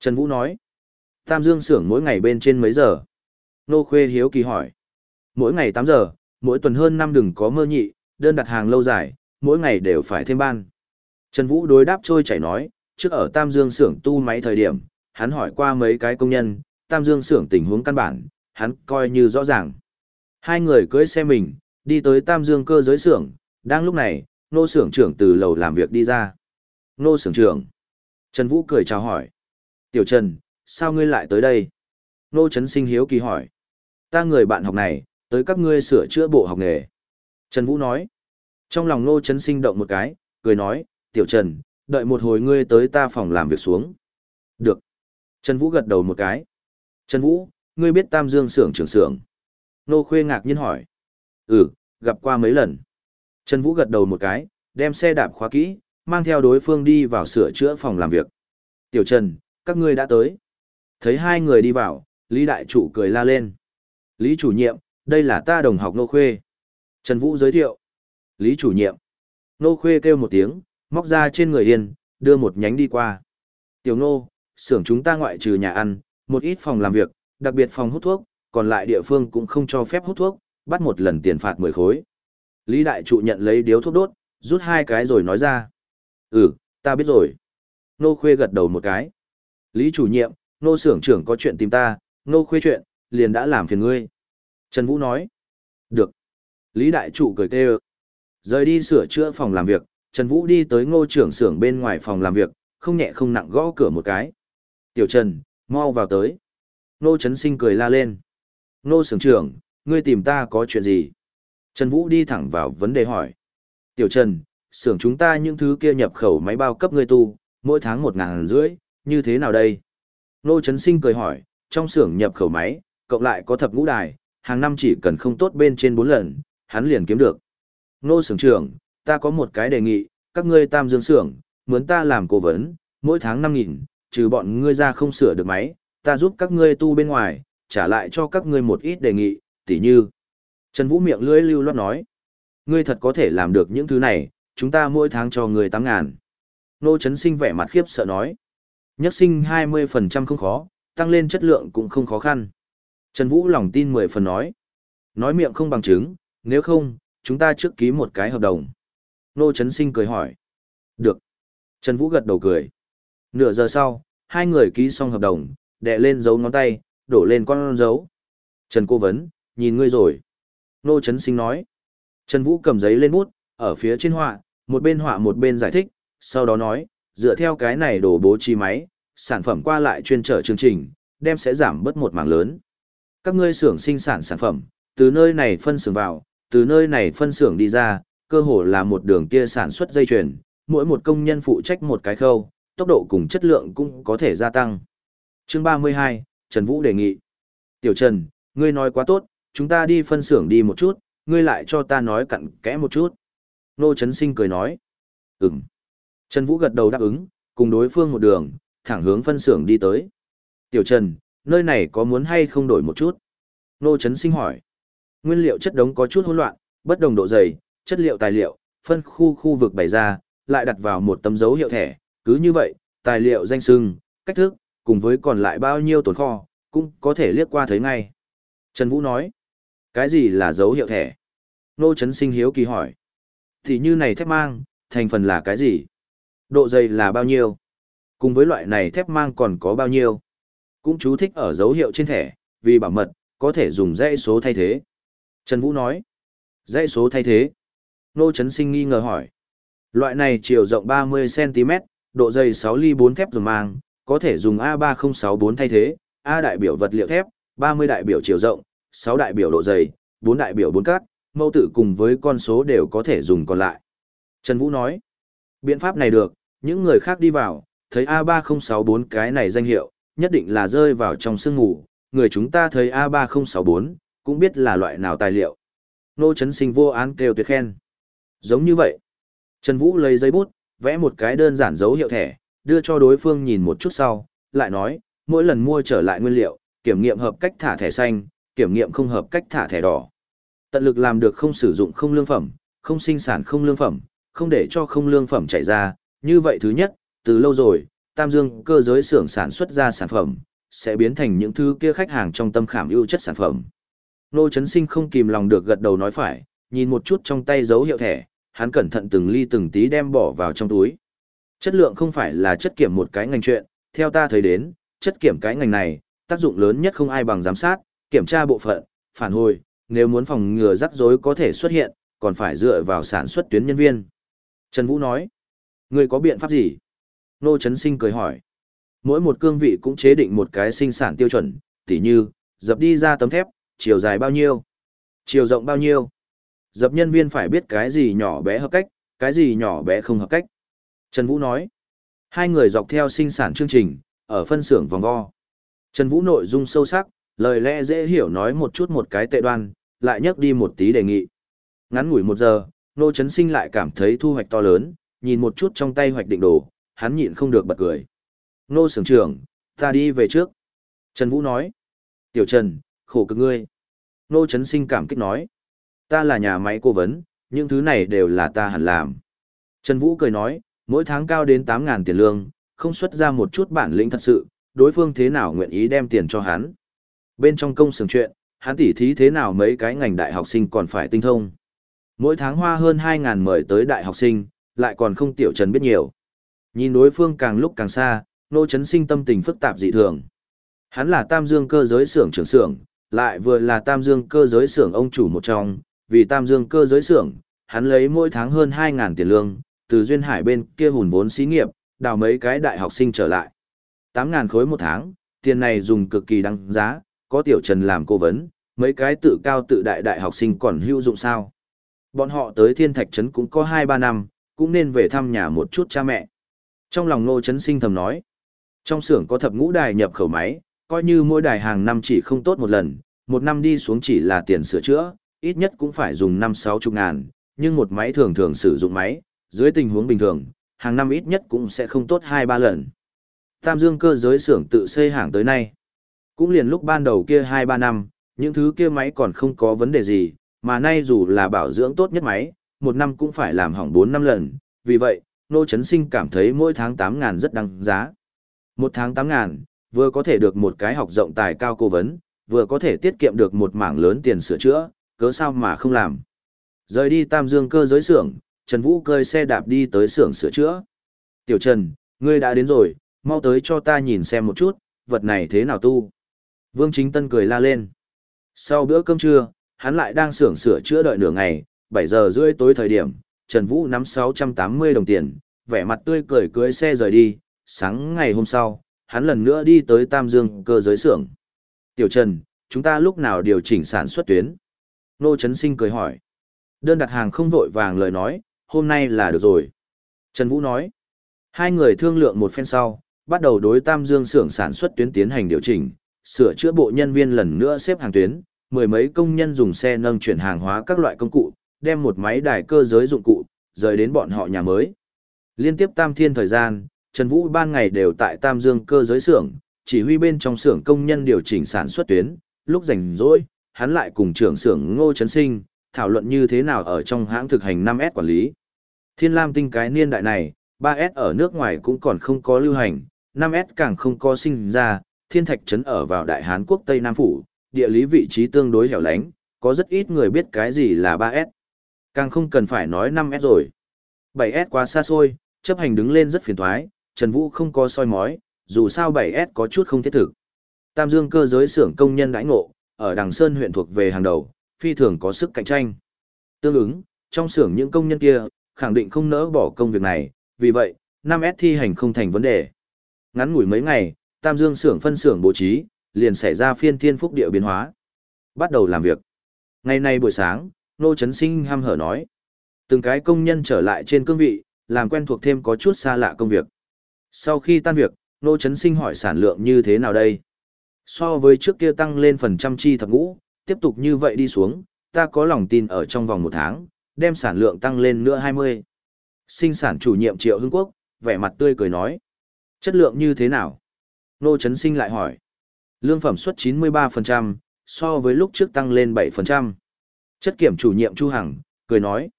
Trần Vũ nói, Tam Dương xưởng mỗi ngày bên trên mấy giờ? Nô Khuê hiếu kỳ hỏi, mỗi ngày 8 giờ, mỗi tuần hơn năm đừng có mơ nhị, đơn đặt hàng lâu dài, mỗi ngày đều phải thêm ban. Trần Vũ đối đáp trôi chảy nói, trước ở Tam Dương xưởng tu máy thời điểm, hắn hỏi qua mấy cái công nhân, Tam Dương xưởng tình huống căn bản, hắn coi như rõ ràng. Hai người cưới xe mình, đi tới Tam Dương cơ giới xưởng, đang lúc này, nô xưởng trưởng từ lầu làm việc đi ra. Nô xưởng trưởng. Trần Vũ cười chào hỏi. Tiểu Trần, sao ngươi lại tới đây? Nô Trấn Sinh hiếu kỳ hỏi. Ta người bạn học này, tới các ngươi sửa chữa bộ học nghề. Trần Vũ nói. Trong lòng Nô Trấn Sinh động một cái, cười nói, Tiểu Trần, đợi một hồi ngươi tới ta phòng làm việc xuống. Được. Trần Vũ gật đầu một cái. Trần Vũ, ngươi biết Tam Dương xưởng trưởng xưởng. Nô Khuê ngạc nhiên hỏi. Ừ, gặp qua mấy lần. Trần Vũ gật đầu một cái, đem xe đạp khóa kỹ, mang theo đối phương đi vào sửa chữa phòng làm việc. Tiểu Trần, các ngươi đã tới. Thấy hai người đi vào, Lý Đại Chủ cười la lên. Lý chủ nhiệm, đây là ta đồng học Nô Khuê. Trần Vũ giới thiệu. Lý chủ nhiệm. Nô Khuê kêu một tiếng, móc ra trên người yên, đưa một nhánh đi qua. Tiểu Nô, xưởng chúng ta ngoại trừ nhà ăn, một ít phòng làm việc, đặc biệt phòng hút thuốc, còn lại địa phương cũng không cho phép hút thuốc, bắt một lần tiền phạt 10 khối. Lý Đại Trụ nhận lấy điếu thuốc đốt, rút hai cái rồi nói ra. Ừ, ta biết rồi. Nô Khuê gật đầu một cái. Lý chủ nhiệm, nô xưởng trưởng có chuyện tìm ta, nô Khuê chuyện, liền đã làm phiền ngươi. Trần Vũ nói. Được. Lý Đại Trụ cười kêu. Rời đi sửa chữa phòng làm việc, Trần Vũ đi tới ngô trưởng xưởng bên ngoài phòng làm việc, không nhẹ không nặng gõ cửa một cái. Tiểu Trần, mau vào tới. Ngô Trấn Sinh cười la lên. Ngô xưởng trưởng, ngươi tìm ta có chuyện gì? Trần Vũ đi thẳng vào vấn đề hỏi. Tiểu Trần, xưởng chúng ta những thứ kia nhập khẩu máy bao cấp ngươi tu, mỗi tháng một ngàn rưỡi, như thế nào đây? Ngô Trấn Sinh cười hỏi, trong xưởng nhập khẩu máy, cộng lại có thập ngũ đài, hàng năm chỉ cần không tốt bên trên bốn lần, hắn liền kiếm được. Nô sưởng trưởng, ta có một cái đề nghị, các ngươi tam dương xưởng, muốn ta làm cố vấn, mỗi tháng 5.000, trừ bọn ngươi ra không sửa được máy, ta giúp các ngươi tu bên ngoài, trả lại cho các ngươi một ít đề nghị, tỉ như. Trần Vũ miệng lưỡi lưu loát nói, ngươi thật có thể làm được những thứ này, chúng ta mỗi tháng cho ngươi 8 ngàn. Nô Trấn Sinh vẻ mặt khiếp sợ nói, nhất sinh 20% không khó, tăng lên chất lượng cũng không khó khăn. Trần Vũ lòng tin 10 phần nói, nói miệng không bằng chứng, nếu không, chúng ta trước ký một cái hợp đồng. Nô Trấn Sinh cười hỏi. Được. Trần Vũ gật đầu cười. Nửa giờ sau, hai người ký xong hợp đồng, đè lên dấu ngón tay, đổ lên con dấu. Trần Cô Vấn, nhìn ngươi rồi. Nô Trấn Sinh nói. Trần Vũ cầm giấy lên bút, ở phía trên họa, một bên họa một bên giải thích, sau đó nói, dựa theo cái này đổ bố trí máy, sản phẩm qua lại chuyên trở chương trình, đem sẽ giảm bớt một mảng lớn. Các ngươi xưởng sinh sản sản phẩm, từ nơi này phân xưởng vào, từ nơi này phân xưởng đi ra, cơ hồ là một đường tia sản xuất dây chuyền, mỗi một công nhân phụ trách một cái khâu, tốc độ cùng chất lượng cũng có thể gia tăng. Chương 32, Trần Vũ đề nghị. Tiểu Trần, ngươi nói quá tốt, chúng ta đi phân xưởng đi một chút, ngươi lại cho ta nói cặn kẽ một chút. Nô Trấn Sinh cười nói. Ừm. Trần Vũ gật đầu đáp ứng, cùng đối phương một đường, thẳng hướng phân xưởng đi tới. Tiểu Trần, nơi này có muốn hay không đổi một chút? Nô Trấn Sinh hỏi. Nguyên liệu chất đống có chút hỗn loạn, bất đồng độ dày, chất liệu tài liệu, phân khu khu vực bày ra, lại đặt vào một tấm dấu hiệu thẻ, cứ như vậy, tài liệu danh sưng, cách thức, cùng với còn lại bao nhiêu tồn kho, cũng có thể liếc qua thấy ngay. Trần Vũ nói, cái gì là dấu hiệu thẻ? Nô Trấn Sinh hiếu kỳ hỏi. Thì như này thép mang, thành phần là cái gì? Độ dày là bao nhiêu? Cùng với loại này thép mang còn có bao nhiêu? Cũng chú thích ở dấu hiệu trên thẻ, vì bảo mật, có thể dùng dãy số thay thế. Trần Vũ nói. Dãy số thay thế. Nô Trấn Sinh nghi ngờ hỏi. Loại này chiều rộng 30cm, độ dày 6 ly 4 thép dùng mang, có thể dùng A3064 thay thế, A đại biểu vật liệu thép, 30 đại biểu chiều rộng, 6 đại biểu độ dày, 4 đại biểu 4 cát, mẫu tử cùng với con số đều có thể dùng còn lại. Trần Vũ nói, biện pháp này được, những người khác đi vào, thấy A3064 cái này danh hiệu, nhất định là rơi vào trong sương ngủ, người chúng ta thấy A3064, cũng biết là loại nào tài liệu. Nô Trấn sinh vô án kêu tuyệt khen. Giống như vậy. Trần Vũ lấy giấy bút, vẽ một cái đơn giản dấu hiệu thẻ, đưa cho đối phương nhìn một chút sau, lại nói, mỗi lần mua trở lại nguyên liệu, kiểm nghiệm hợp cách thả thẻ xanh, kiểm nghiệm không hợp cách thả thẻ đỏ. Tận lực làm được không sử dụng không lương phẩm, không sinh sản không lương phẩm, không để cho không lương phẩm chảy ra, như vậy thứ nhất, từ lâu rồi, Tam Dương cơ giới xưởng sản xuất ra sản phẩm, sẽ biến thành những thứ kia khách hàng trong tâm khảm ưu chất sản phẩm. Nô Trấn Sinh không kìm lòng được gật đầu nói phải, nhìn một chút trong tay dấu hiệu thẻ, hắn cẩn thận từng ly từng tí đem bỏ vào trong túi. Chất lượng không phải là chất kiểm một cái ngành chuyện, theo ta thấy đến, chất kiểm cái ngành này, tác dụng lớn nhất không ai bằng giám sát, kiểm tra bộ phận, phản hồi, nếu muốn phòng ngừa rắc rối có thể xuất hiện, còn phải dựa vào sản xuất tuyến nhân viên. Trần Vũ nói, người có biện pháp gì? Nô Trấn Sinh cười hỏi. Mỗi một cương vị cũng chế định một cái sinh sản tiêu chuẩn, tỉ như, dập đi ra tấm thép, chiều dài bao nhiêu, chiều rộng bao nhiêu. Dập nhân viên phải biết cái gì nhỏ bé hợp cách, cái gì nhỏ bé không hợp cách. Trần Vũ nói, hai người dọc theo sinh sản chương trình, ở phân xưởng vòng vo. Trần Vũ nội dung sâu sắc, lời lẽ dễ hiểu nói một chút một cái tệ đoan, lại nhắc đi một tí đề nghị. Ngắn ngủi một giờ, Nô Trấn Sinh lại cảm thấy thu hoạch to lớn, nhìn một chút trong tay hoạch định đồ, hắn nhịn không được bật cười. Nô sưởng trưởng, ta đi về trước. Trần Vũ nói. Tiểu Trần, khổ cực ngươi. Nô Trấn Sinh cảm kích nói. Ta là nhà máy cố vấn, những thứ này đều là ta hẳn làm. Trần Vũ cười nói, mỗi tháng cao đến 8.000 tiền lương, không xuất ra một chút bản lĩnh thật sự, đối phương thế nào nguyện ý đem tiền cho hắn. Bên trong công sưởng chuyện, hắn tỉ thí thế nào mấy cái ngành đại học sinh còn phải tinh thông. Mỗi tháng hoa hơn 2.000 mời tới đại học sinh, lại còn không tiểu trần biết nhiều. Nhìn đối phương càng lúc càng xa, nô chấn sinh tâm tình phức tạp dị thường. Hắn là Tam Dương cơ giới xưởng trưởng xưởng, lại vừa là Tam Dương cơ giới xưởng ông chủ một trong, vì Tam Dương cơ giới xưởng, hắn lấy mỗi tháng hơn 2.000 tiền lương, từ duyên hải bên kia hùn vốn xí nghiệp, đào mấy cái đại học sinh trở lại. 8.000 khối một tháng, tiền này dùng cực kỳ đăng giá, có tiểu trần làm cố vấn, mấy cái tự cao tự đại đại học sinh còn hữu dụng sao. Bọn họ tới thiên thạch trấn cũng có 2-3 năm, cũng nên về thăm nhà một chút cha mẹ. Trong lòng nô chấn sinh thầm nói, trong xưởng có thập ngũ đài nhập khẩu máy, coi như mỗi đài hàng năm chỉ không tốt một lần, một năm đi xuống chỉ là tiền sửa chữa, ít nhất cũng phải dùng 5-6 chục ngàn, nhưng một máy thường thường sử dụng máy, dưới tình huống bình thường, hàng năm ít nhất cũng sẽ không tốt 2-3 lần. Tam Dương cơ giới xưởng tự xây hàng tới nay. Cũng liền lúc ban đầu kia 2-3 năm, những thứ kia máy còn không có vấn đề gì, mà nay dù là bảo dưỡng tốt nhất máy, một năm cũng phải làm hỏng bốn năm lần, vì vậy, Nô chấn Sinh cảm thấy mỗi tháng tám ngàn rất đáng giá. Một tháng tám ngàn, vừa có thể được một cái học rộng tài cao cố vấn, vừa có thể tiết kiệm được một mảng lớn tiền sửa chữa, cớ sao mà không làm. Rời đi Tam Dương cơ giới xưởng, Trần Vũ cơi xe đạp đi tới xưởng sửa chữa. Tiểu Trần, ngươi đã đến rồi, mau tới cho ta nhìn xem một chút, vật này thế nào tu. Vương Chính Tân cười la lên. Sau bữa cơm trưa, hắn lại đang xưởng sửa chữa đợi nửa ngày, 7 giờ rưỡi tối thời điểm, Trần Vũ nắm 680 đồng tiền, vẻ mặt tươi cười cưới xe rời đi, sáng ngày hôm sau, hắn lần nữa đi tới Tam Dương cơ giới xưởng. Tiểu Trần, chúng ta lúc nào điều chỉnh sản xuất tuyến? Nô Trấn Sinh cười hỏi. Đơn đặt hàng không vội vàng lời nói, hôm nay là được rồi. Trần Vũ nói. Hai người thương lượng một phen sau, bắt đầu đối Tam Dương xưởng sản xuất tuyến tiến hành điều chỉnh, sửa chữa bộ nhân viên lần nữa xếp hàng tuyến, mười mấy công nhân dùng xe nâng chuyển hàng hóa các loại công cụ, đem một máy đài cơ giới dụng cụ, rời đến bọn họ nhà mới. Liên tiếp tam thiên thời gian, Trần Vũ ban ngày đều tại Tam Dương cơ giới xưởng, chỉ huy bên trong xưởng công nhân điều chỉnh sản xuất tuyến, lúc rảnh rỗi, hắn lại cùng trưởng xưởng Ngô Trấn Sinh, thảo luận như thế nào ở trong hãng thực hành 5S quản lý. Thiên Lam tinh cái niên đại này, 3S ở nước ngoài cũng còn không có lưu hành, 5S càng không có sinh ra, thiên thạch trấn ở vào Đại Hán quốc Tây Nam Phủ, địa lý vị trí tương đối hẻo lánh, có rất ít người biết cái gì là 3S. Càng không cần phải nói 5S rồi. 7S quá xa xôi, chấp hành đứng lên rất phiền thoái, Trần Vũ không có soi mói, dù sao 7S có chút không thiết thực. Tam Dương cơ giới xưởng công nhân đãi ngộ, ở Đằng Sơn huyện thuộc về hàng đầu, phi thường có sức cạnh tranh. Tương ứng, trong xưởng những công nhân kia, khẳng định không nỡ bỏ công việc này, vì vậy, 5S thi hành không thành vấn đề. Ngắn ngủi mấy ngày, Tam Dương xưởng phân xưởng bố trí, liền xảy ra phiên thiên phúc địa biến hóa. Bắt đầu làm việc. Ngày nay buổi sáng, Nô Trấn Sinh ham hở nói. Từng cái công nhân trở lại trên cương vị, làm quen thuộc thêm có chút xa lạ công việc. Sau khi tan việc, Nô Trấn Sinh hỏi sản lượng như thế nào đây? So với trước kia tăng lên phần trăm chi thập ngũ, tiếp tục như vậy đi xuống, ta có lòng tin ở trong vòng một tháng, đem sản lượng tăng lên nữa 20. Sinh sản chủ nhiệm Triệu Hưng Quốc, vẻ mặt tươi cười nói. Chất lượng như thế nào? Nô Trấn Sinh lại hỏi. Lương phẩm suất 93%, so với lúc trước tăng lên 7%. Chất kiểm chủ nhiệm Chu Hằng, cười nói.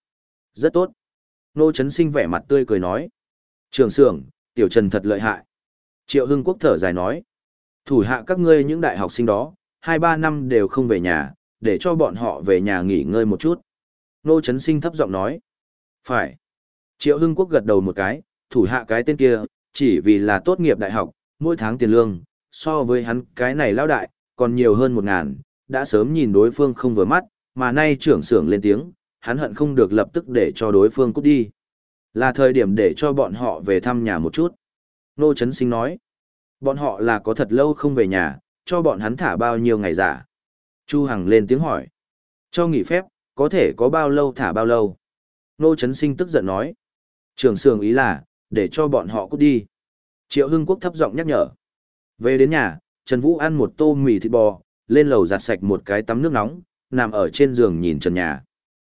Rất tốt. Nô Trấn Sinh vẻ mặt tươi cười nói. Trường sưởng, Tiểu Trần thật lợi hại. Triệu Hưng Quốc thở dài nói. Thủ hạ các ngươi những đại học sinh đó, 2-3 năm đều không về nhà, để cho bọn họ về nhà nghỉ ngơi một chút. Nô Trấn Sinh thấp giọng nói. Phải. Triệu Hưng Quốc gật đầu một cái, thủ hạ cái tên kia, chỉ vì là tốt nghiệp đại học, mỗi tháng tiền lương, so với hắn cái này lao đại, còn nhiều hơn một ngàn, đã sớm nhìn đối phương không vừa mắt, mà nay trưởng xưởng lên tiếng, hắn hận không được lập tức để cho đối phương cút đi. Là thời điểm để cho bọn họ về thăm nhà một chút. Nô Trấn Sinh nói, bọn họ là có thật lâu không về nhà, cho bọn hắn thả bao nhiêu ngày giả. Chu Hằng lên tiếng hỏi, cho nghỉ phép, có thể có bao lâu thả bao lâu. Nô Trấn Sinh tức giận nói, trưởng xưởng ý là, để cho bọn họ cút đi. Triệu Hưng Quốc thấp giọng nhắc nhở. Về đến nhà, Trần Vũ ăn một tô mì thịt bò, lên lầu giặt sạch một cái tắm nước nóng, nằm ở trên giường nhìn trần nhà.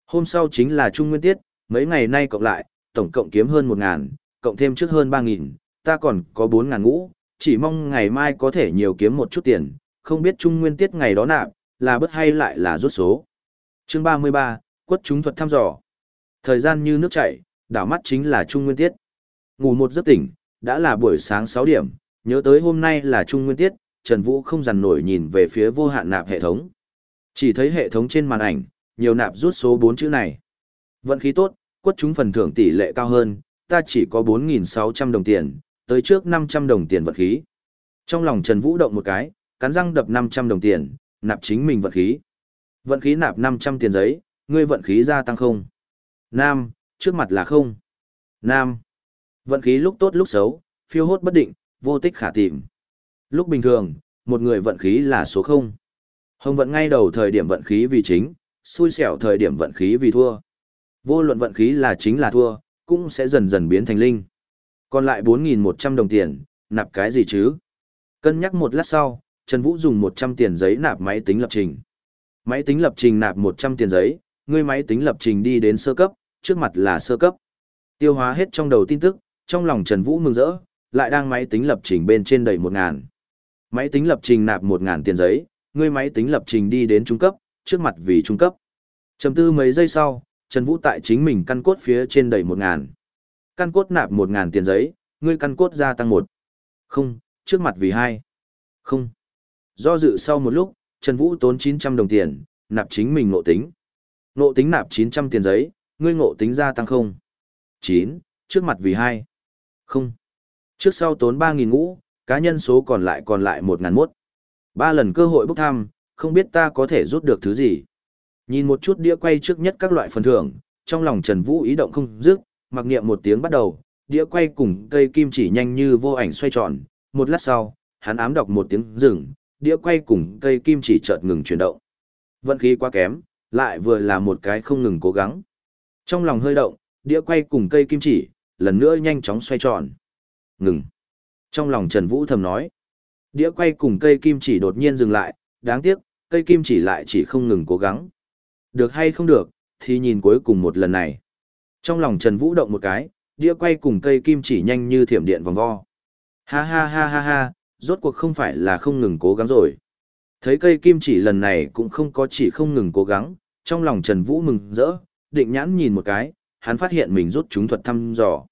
Hôm sau chính là Trung Nguyên Tiết, mấy ngày nay cộng lại, tổng cộng kiếm hơn 1.000, cộng thêm trước hơn 3.000, ta còn có 4.000 ngũ, chỉ mong ngày mai có thể nhiều kiếm một chút tiền, không biết Trung Nguyên Tiết ngày đó nạp, là bất hay lại là rút số. chương 33, quất chúng thuật thăm dò. Thời gian như nước chảy, đảo mắt chính là Trung Nguyên Tiết. Ngủ một giấc tỉnh, đã là buổi sáng 6 điểm, nhớ tới hôm nay là Trung Nguyên Tiết, Trần Vũ không dằn nổi nhìn về phía vô hạn nạp hệ thống. Chỉ thấy hệ thống trên màn ảnh, nhiều nạp rút số 4 chữ này. Vận khí tốt, quất chúng phần thưởng tỷ lệ cao hơn, ta chỉ có 4.600 đồng tiền, tới trước 500 đồng tiền vận khí. Trong lòng Trần Vũ động một cái, cắn răng đập 500 đồng tiền, nạp chính mình vận khí. Vận khí nạp 500 tiền giấy, ngươi vận khí gia tăng không? Nam, trước mặt là không. Nam. Vận khí lúc tốt lúc xấu, phiêu hốt bất định, vô tích khả tìm. Lúc bình thường, một người vận khí là số 0. Hồng vận ngay đầu thời điểm vận khí vì chính, xui xẻo thời điểm vận khí vì thua. Vô luận vận khí là chính là thua, cũng sẽ dần dần biến thành linh. Còn lại 4.100 đồng tiền, nạp cái gì chứ? Cân nhắc một lát sau, Trần Vũ dùng 100 tiền giấy nạp máy tính lập trình. Máy tính lập trình nạp 100 tiền giấy, người máy tính lập trình đi đến sơ cấp, trước mặt là sơ cấp. Tiêu hóa hết trong đầu tin tức, trong lòng Trần Vũ mừng rỡ, lại đang máy tính lập trình bên trên đầy 1.000. Máy tính lập trình nạp 1.000 tiền giấy, ngươi máy tính lập trình đi đến trung cấp, trước mặt vì trung cấp. Chầm tư mấy giây sau, Trần Vũ tại chính mình căn cốt phía trên đầy 1000. Căn cốt nạp 1000 tiền giấy, ngươi căn cốt gia tăng 1. Không, trước mặt vì 2. Không. Do dự sau một lúc, Trần Vũ tốn 900 đồng tiền, nạp chính mình ngộ tính. Ngộ tính nạp 900 tiền giấy, ngươi ngộ tính gia tăng không. 9, trước mặt vì 2. Không. Trước sau tốn 3000 ngũ, cá nhân số còn lại còn lại 1001. Ba lần cơ hội bốc thăm, không biết ta có thể rút được thứ gì. Nhìn một chút đĩa quay trước nhất các loại phần thưởng, trong lòng Trần Vũ ý động không dứt, mặc niệm một tiếng bắt đầu, đĩa quay cùng cây kim chỉ nhanh như vô ảnh xoay tròn, một lát sau, hắn ám đọc một tiếng dừng, đĩa quay cùng cây kim chỉ chợt ngừng chuyển động. Vận khí quá kém, lại vừa là một cái không ngừng cố gắng. Trong lòng hơi động, đĩa quay cùng cây kim chỉ, lần nữa nhanh chóng xoay tròn. Ngừng. Trong lòng Trần Vũ thầm nói. Đĩa quay cùng cây kim chỉ đột nhiên dừng lại, đáng tiếc, cây kim chỉ lại chỉ không ngừng cố gắng. Được hay không được, thì nhìn cuối cùng một lần này. Trong lòng Trần Vũ động một cái, đĩa quay cùng cây kim chỉ nhanh như thiểm điện vòng vo. Ha ha ha ha ha, rốt cuộc không phải là không ngừng cố gắng rồi. Thấy cây kim chỉ lần này cũng không có chỉ không ngừng cố gắng, trong lòng Trần Vũ mừng rỡ, định nhãn nhìn một cái, hắn phát hiện mình rút chúng thuật thăm dò.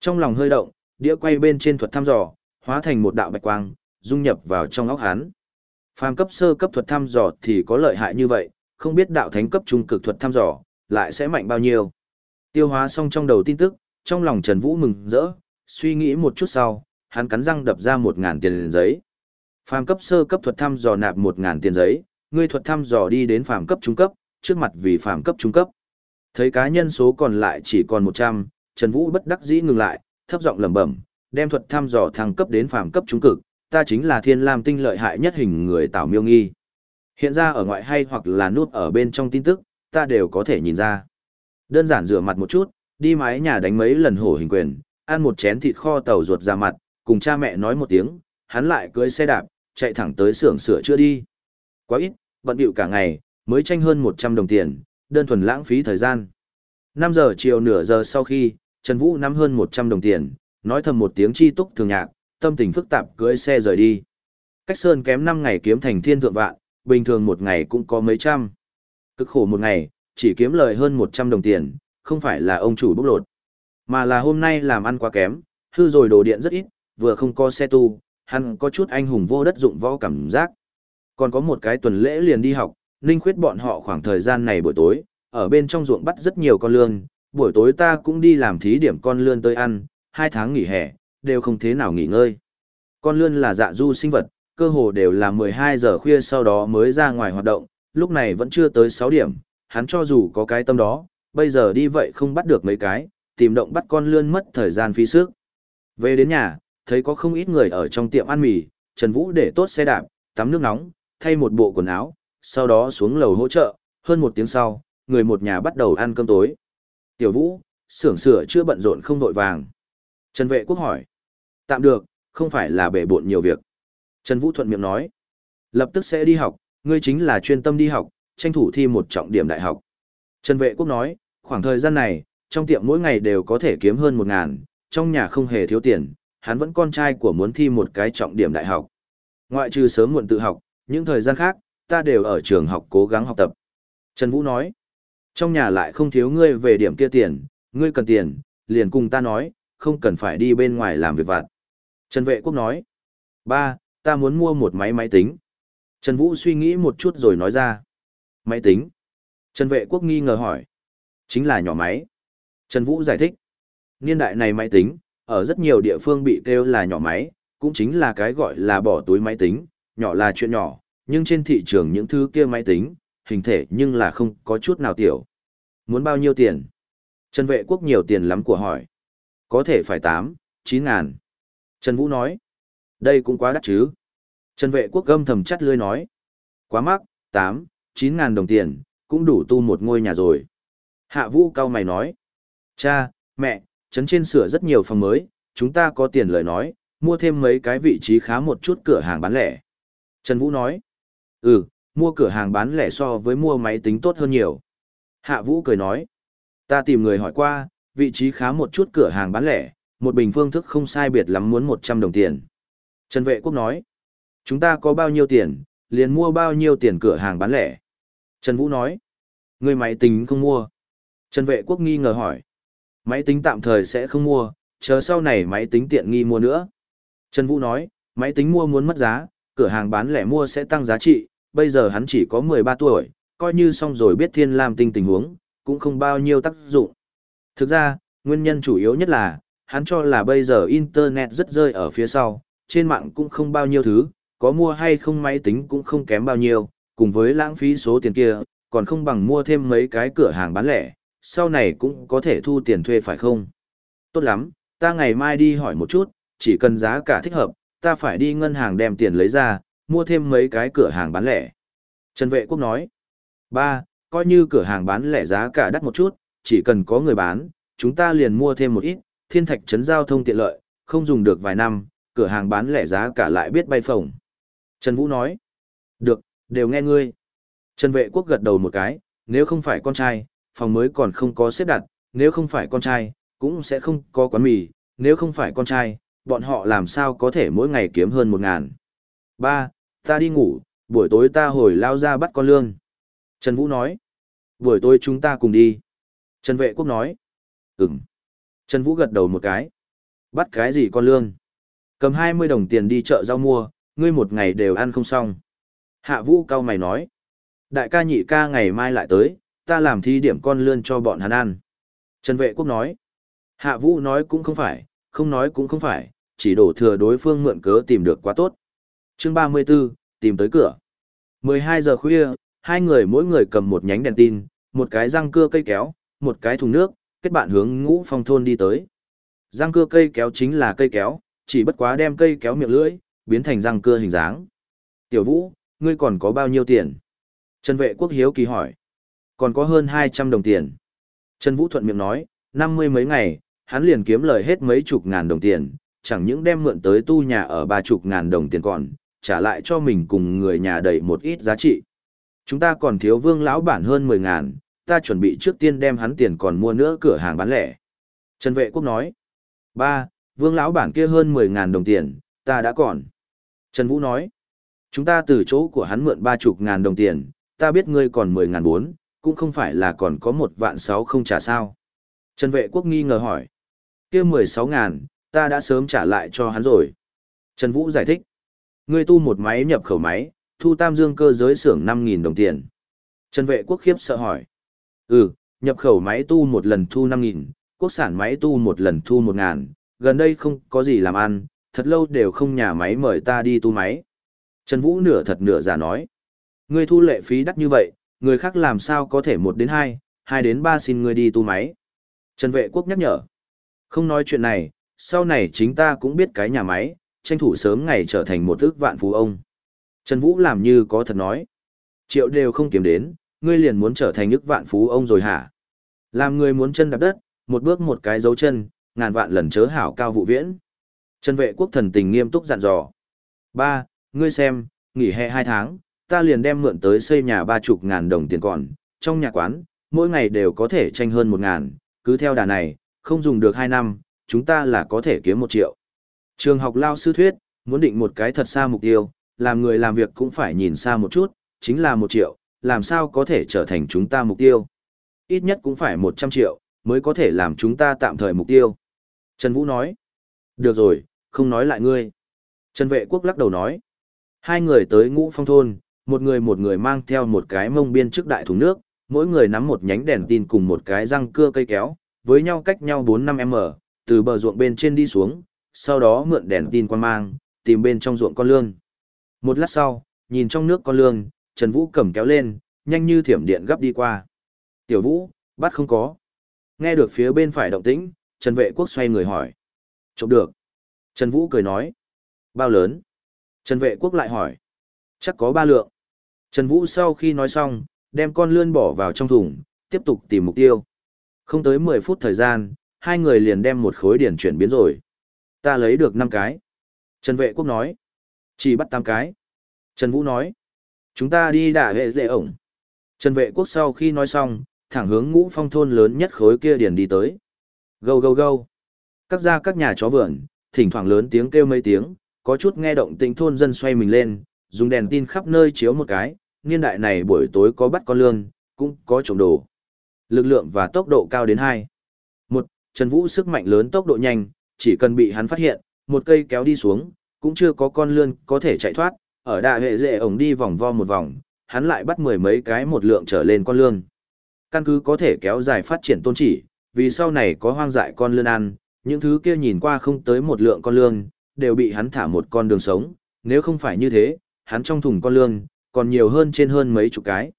Trong lòng hơi động, đĩa quay bên trên thuật thăm dò, hóa thành một đạo bạch quang, dung nhập vào trong óc hắn. Phàm cấp sơ cấp thuật thăm dò thì có lợi hại như vậy, không biết đạo thánh cấp trung cực thuật thăm dò, lại sẽ mạnh bao nhiêu. Tiêu hóa xong trong đầu tin tức, trong lòng Trần Vũ mừng rỡ, suy nghĩ một chút sau, hắn cắn răng đập ra một ngàn tiền giấy. Phàm cấp sơ cấp thuật thăm dò nạp một ngàn tiền giấy, ngươi thuật thăm dò đi đến phàm cấp trung cấp, trước mặt vì phàm cấp trung cấp. Thấy cá nhân số còn lại chỉ còn một trăm, Trần Vũ bất đắc dĩ ngừng lại, thấp giọng lẩm bẩm, đem thuật thăm dò thăng cấp đến phàm cấp trung cực, ta chính là thiên lam tinh lợi hại nhất hình người tạo miêu nghi. Hiện ra ở ngoại hay hoặc là nút ở bên trong tin tức, ta đều có thể nhìn ra. Đơn giản rửa mặt một chút, đi mái nhà đánh mấy lần hổ hình quyền, ăn một chén thịt kho tàu ruột ra mặt, cùng cha mẹ nói một tiếng, hắn lại cưỡi xe đạp, chạy thẳng tới xưởng sửa chữa đi. Quá ít, bận bịu cả ngày, mới tranh hơn 100 đồng tiền, đơn thuần lãng phí thời gian. 5 giờ chiều nửa giờ sau khi, Trần Vũ nắm hơn 100 đồng tiền, nói thầm một tiếng chi túc thường nhạc, tâm tình phức tạp cưỡi xe rời đi. Cách sơn kém 5 ngày kiếm thành thiên thượng vạn, bình thường một ngày cũng có mấy trăm. Cực khổ một ngày, chỉ kiếm lời hơn 100 đồng tiền, không phải là ông chủ bốc lột. Mà là hôm nay làm ăn quá kém, hư rồi đồ điện rất ít, vừa không có xe tu, hắn có chút anh hùng vô đất dụng võ cảm giác. Còn có một cái tuần lễ liền đi học, Ninh khuyết bọn họ khoảng thời gian này buổi tối, ở bên trong ruộng bắt rất nhiều con lươn, buổi tối ta cũng đi làm thí điểm con lươn tới ăn, hai tháng nghỉ hè, đều không thế nào nghỉ ngơi. Con lươn là dạ du sinh vật, cơ hồ đều là 12 giờ khuya sau đó mới ra ngoài hoạt động, lúc này vẫn chưa tới 6 điểm, hắn cho dù có cái tâm đó, bây giờ đi vậy không bắt được mấy cái, tìm động bắt con lươn mất thời gian phí sức. Về đến nhà, thấy có không ít người ở trong tiệm ăn mì, Trần Vũ để tốt xe đạp, tắm nước nóng, thay một bộ quần áo, sau đó xuống lầu hỗ trợ, hơn một tiếng sau, người một nhà bắt đầu ăn cơm tối. Tiểu Vũ, xưởng sửa chưa bận rộn không vội vàng. Trần Vệ Quốc hỏi. Tạm được, không phải là bể bộn nhiều việc. Trần Vũ thuận miệng nói. Lập tức sẽ đi học, ngươi chính là chuyên tâm đi học, tranh thủ thi một trọng điểm đại học. Trần Vệ Quốc nói, khoảng thời gian này, trong tiệm mỗi ngày đều có thể kiếm hơn một ngàn, trong nhà không hề thiếu tiền, hắn vẫn con trai của muốn thi một cái trọng điểm đại học. Ngoại trừ sớm muộn tự học, những thời gian khác, ta đều ở trường học cố gắng học tập. Trần Vũ nói, trong nhà lại không thiếu ngươi về điểm kia tiền, ngươi cần tiền, liền cùng ta nói, không cần phải đi bên ngoài làm việc vặt. Trần Vệ Quốc nói, ba, ta muốn mua một máy máy tính. Trần Vũ suy nghĩ một chút rồi nói ra, máy tính. Trần Vệ Quốc nghi ngờ hỏi, chính là nhỏ máy. Trần Vũ giải thích, niên đại này máy tính, ở rất nhiều địa phương bị kêu là nhỏ máy, cũng chính là cái gọi là bỏ túi máy tính, nhỏ là chuyện nhỏ, nhưng trên thị trường những thứ kia máy tính, hình thể nhưng là không có chút nào tiểu. Muốn bao nhiêu tiền? Trần vệ quốc nhiều tiền lắm của hỏi. Có thể phải 8, 9 ngàn. Trần Vũ nói. Đây cũng quá đắt chứ. Trần vệ quốc gâm thầm chắt lươi nói. Quá mắc, 8, 9 ngàn đồng tiền, cũng đủ tu một ngôi nhà rồi. Hạ Vũ cao mày nói. Cha, mẹ, trấn trên sửa rất nhiều phòng mới, chúng ta có tiền lời nói, mua thêm mấy cái vị trí khá một chút cửa hàng bán lẻ. Trần Vũ nói, ừ, mua cửa hàng bán lẻ so với mua máy tính tốt hơn nhiều. Hạ Vũ cười nói, ta tìm người hỏi qua, vị trí khá một chút cửa hàng bán lẻ, một bình phương thức không sai biệt lắm muốn 100 đồng tiền. Trần Vệ Quốc nói, chúng ta có bao nhiêu tiền, liền mua bao nhiêu tiền cửa hàng bán lẻ. Trần Vũ nói, người máy tính không mua. Trần Vệ Quốc nghi ngờ hỏi, Máy tính tạm thời sẽ không mua, chờ sau này máy tính tiện nghi mua nữa. Trần Vũ nói, máy tính mua muốn mất giá, cửa hàng bán lẻ mua sẽ tăng giá trị, bây giờ hắn chỉ có 13 tuổi, coi như xong rồi biết thiên lam tinh tình huống, cũng không bao nhiêu tác dụng. Thực ra, nguyên nhân chủ yếu nhất là, hắn cho là bây giờ Internet rất rơi ở phía sau, trên mạng cũng không bao nhiêu thứ, có mua hay không máy tính cũng không kém bao nhiêu, cùng với lãng phí số tiền kia, còn không bằng mua thêm mấy cái cửa hàng bán lẻ, sau này cũng có thể thu tiền thuê phải không? Tốt lắm, ta ngày mai đi hỏi một chút, chỉ cần giá cả thích hợp, ta phải đi ngân hàng đem tiền lấy ra, mua thêm mấy cái cửa hàng bán lẻ. Trần Vệ Quốc nói, ba, coi như cửa hàng bán lẻ giá cả đắt một chút, chỉ cần có người bán, chúng ta liền mua thêm một ít, thiên thạch trấn giao thông tiện lợi, không dùng được vài năm, cửa hàng bán lẻ giá cả lại biết bay phồng. Trần Vũ nói, được, đều nghe ngươi. Trần Vệ Quốc gật đầu một cái, nếu không phải con trai, phòng mới còn không có xếp đặt, nếu không phải con trai, cũng sẽ không có quán mì, nếu không phải con trai, bọn họ làm sao có thể mỗi ngày kiếm hơn một ngàn. Ba, ta đi ngủ, buổi tối ta hồi lao ra bắt con lương. Trần Vũ nói, buổi tối chúng ta cùng đi. Trần Vệ Quốc nói, ừm. Trần Vũ gật đầu một cái. Bắt cái gì con lương? Cầm 20 đồng tiền đi chợ rau mua, ngươi một ngày đều ăn không xong. Hạ Vũ cao mày nói, đại ca nhị ca ngày mai lại tới, ta làm thi điểm con lươn cho bọn hắn ăn. Trần vệ quốc nói, hạ vũ nói cũng không phải, không nói cũng không phải, chỉ đổ thừa đối phương mượn cớ tìm được quá tốt. chương 34, tìm tới cửa. 12 giờ khuya, hai người mỗi người cầm một nhánh đèn tin, một cái răng cưa cây kéo, một cái thùng nước, kết bạn hướng ngũ phong thôn đi tới. Răng cưa cây kéo chính là cây kéo, chỉ bất quá đem cây kéo miệng lưỡi, biến thành răng cưa hình dáng. Tiểu vũ, ngươi còn có bao nhiêu tiền? Trần vệ quốc hiếu kỳ hỏi. Còn có hơn 200 đồng tiền. Trần Vũ thuận miệng nói, năm mươi mấy ngày, hắn liền kiếm lời hết mấy chục ngàn đồng tiền, chẳng những đem mượn tới tu nhà ở ba chục ngàn đồng tiền còn, trả lại cho mình cùng người nhà đầy một ít giá trị. Chúng ta còn thiếu vương lão bản hơn 10 ngàn, ta chuẩn bị trước tiên đem hắn tiền còn mua nữa cửa hàng bán lẻ. Trần Vệ Quốc nói, ba, vương lão bản kia hơn 10 ngàn đồng tiền, ta đã còn. Trần Vũ nói, chúng ta từ chỗ của hắn mượn ba chục ngàn đồng tiền, ta biết ngươi còn 10 ngàn bốn, cũng không phải là còn có một vạn sáu không trả sao. Trần Vệ Quốc nghi ngờ hỏi, kia 16 ngàn, ta đã sớm trả lại cho hắn rồi. Trần Vũ giải thích, ngươi tu một máy nhập khẩu máy, thu tam dương cơ giới xưởng 5.000 đồng tiền. Trần Vệ Quốc khiếp sợ hỏi, ừ, nhập khẩu máy tu một lần thu 5.000, quốc sản máy tu một lần thu 1.000, gần đây không có gì làm ăn, thật lâu đều không nhà máy mời ta đi tu máy. Trần Vũ nửa thật nửa giả nói. Ngươi thu lệ phí đắt như vậy, người khác làm sao có thể một đến hai, hai đến ba xin ngươi đi tu máy. Trần Vệ Quốc nhắc nhở. Không nói chuyện này, sau này chính ta cũng biết cái nhà máy, tranh thủ sớm ngày trở thành một ước vạn phú ông. Trần Vũ làm như có thật nói. Triệu đều không kiếm đến, ngươi liền muốn trở thành ước vạn phú ông rồi hả? Làm người muốn chân đạp đất, một bước một cái dấu chân, ngàn vạn lần chớ hảo cao vụ viễn. Trần vệ quốc thần tình nghiêm túc dặn dò. Ba, ngươi xem, nghỉ hè hai tháng, ta liền đem mượn tới xây nhà ba chục ngàn đồng tiền còn, trong nhà quán, mỗi ngày đều có thể tranh hơn một ngàn, cứ theo đà này, không dùng được hai năm, chúng ta là có thể kiếm một triệu. Trường học lao sư thuyết, muốn định một cái thật xa mục tiêu, làm người làm việc cũng phải nhìn xa một chút, chính là một triệu, làm sao có thể trở thành chúng ta mục tiêu. Ít nhất cũng phải một trăm triệu, mới có thể làm chúng ta tạm thời mục tiêu. Trần Vũ nói, được rồi, không nói lại ngươi. Trần Vệ Quốc lắc đầu nói, hai người tới ngũ phong thôn, một người một người mang theo một cái mông biên trước đại thùng nước, mỗi người nắm một nhánh đèn tin cùng một cái răng cưa cây kéo, với nhau cách nhau 4-5m, từ bờ ruộng bên trên đi xuống, sau đó mượn đèn tin quan mang, tìm bên trong ruộng con lương. Một lát sau, nhìn trong nước con lương, Trần Vũ cầm kéo lên, nhanh như thiểm điện gấp đi qua. Tiểu Vũ, bắt không có. Nghe được phía bên phải động tĩnh, Trần Vệ Quốc xoay người hỏi. Chụp được. Trần Vũ cười nói. Bao lớn? Trần Vệ Quốc lại hỏi. Chắc có ba lượng. Trần Vũ sau khi nói xong, đem con lươn bỏ vào trong thùng, tiếp tục tìm mục tiêu. Không tới 10 phút thời gian, hai người liền đem một khối điển chuyển biến rồi. Ta lấy được 5 cái. Trần Vệ Quốc nói. Chỉ bắt 8 cái. Trần Vũ nói. Chúng ta đi đả hệ dễ ổng. Trần Vệ Quốc sau khi nói xong, thẳng hướng ngũ phong thôn lớn nhất khối kia điền đi tới. Gâu gâu gâu. Các gia các nhà chó vườn, thỉnh thoảng lớn tiếng kêu mấy tiếng, có chút nghe động tĩnh thôn dân xoay mình lên, dùng đèn tin khắp nơi chiếu một cái, niên đại này buổi tối có bắt con lương, cũng có trộm đồ. Lực lượng và tốc độ cao đến hai. Một, Trần Vũ sức mạnh lớn tốc độ nhanh, chỉ cần bị hắn phát hiện, một cây kéo đi xuống, cũng chưa có con lươn có thể chạy thoát, ở đại hệ dễ ổng đi vòng vo một vòng, hắn lại bắt mười mấy cái một lượng trở lên con lương. Căn cứ có thể kéo dài phát triển tôn chỉ, vì sau này có hoang dại con lươn ăn, những thứ kia nhìn qua không tới một lượng con lương, đều bị hắn thả một con đường sống, nếu không phải như thế, hắn trong thùng con lương, còn nhiều hơn trên hơn mấy chục cái.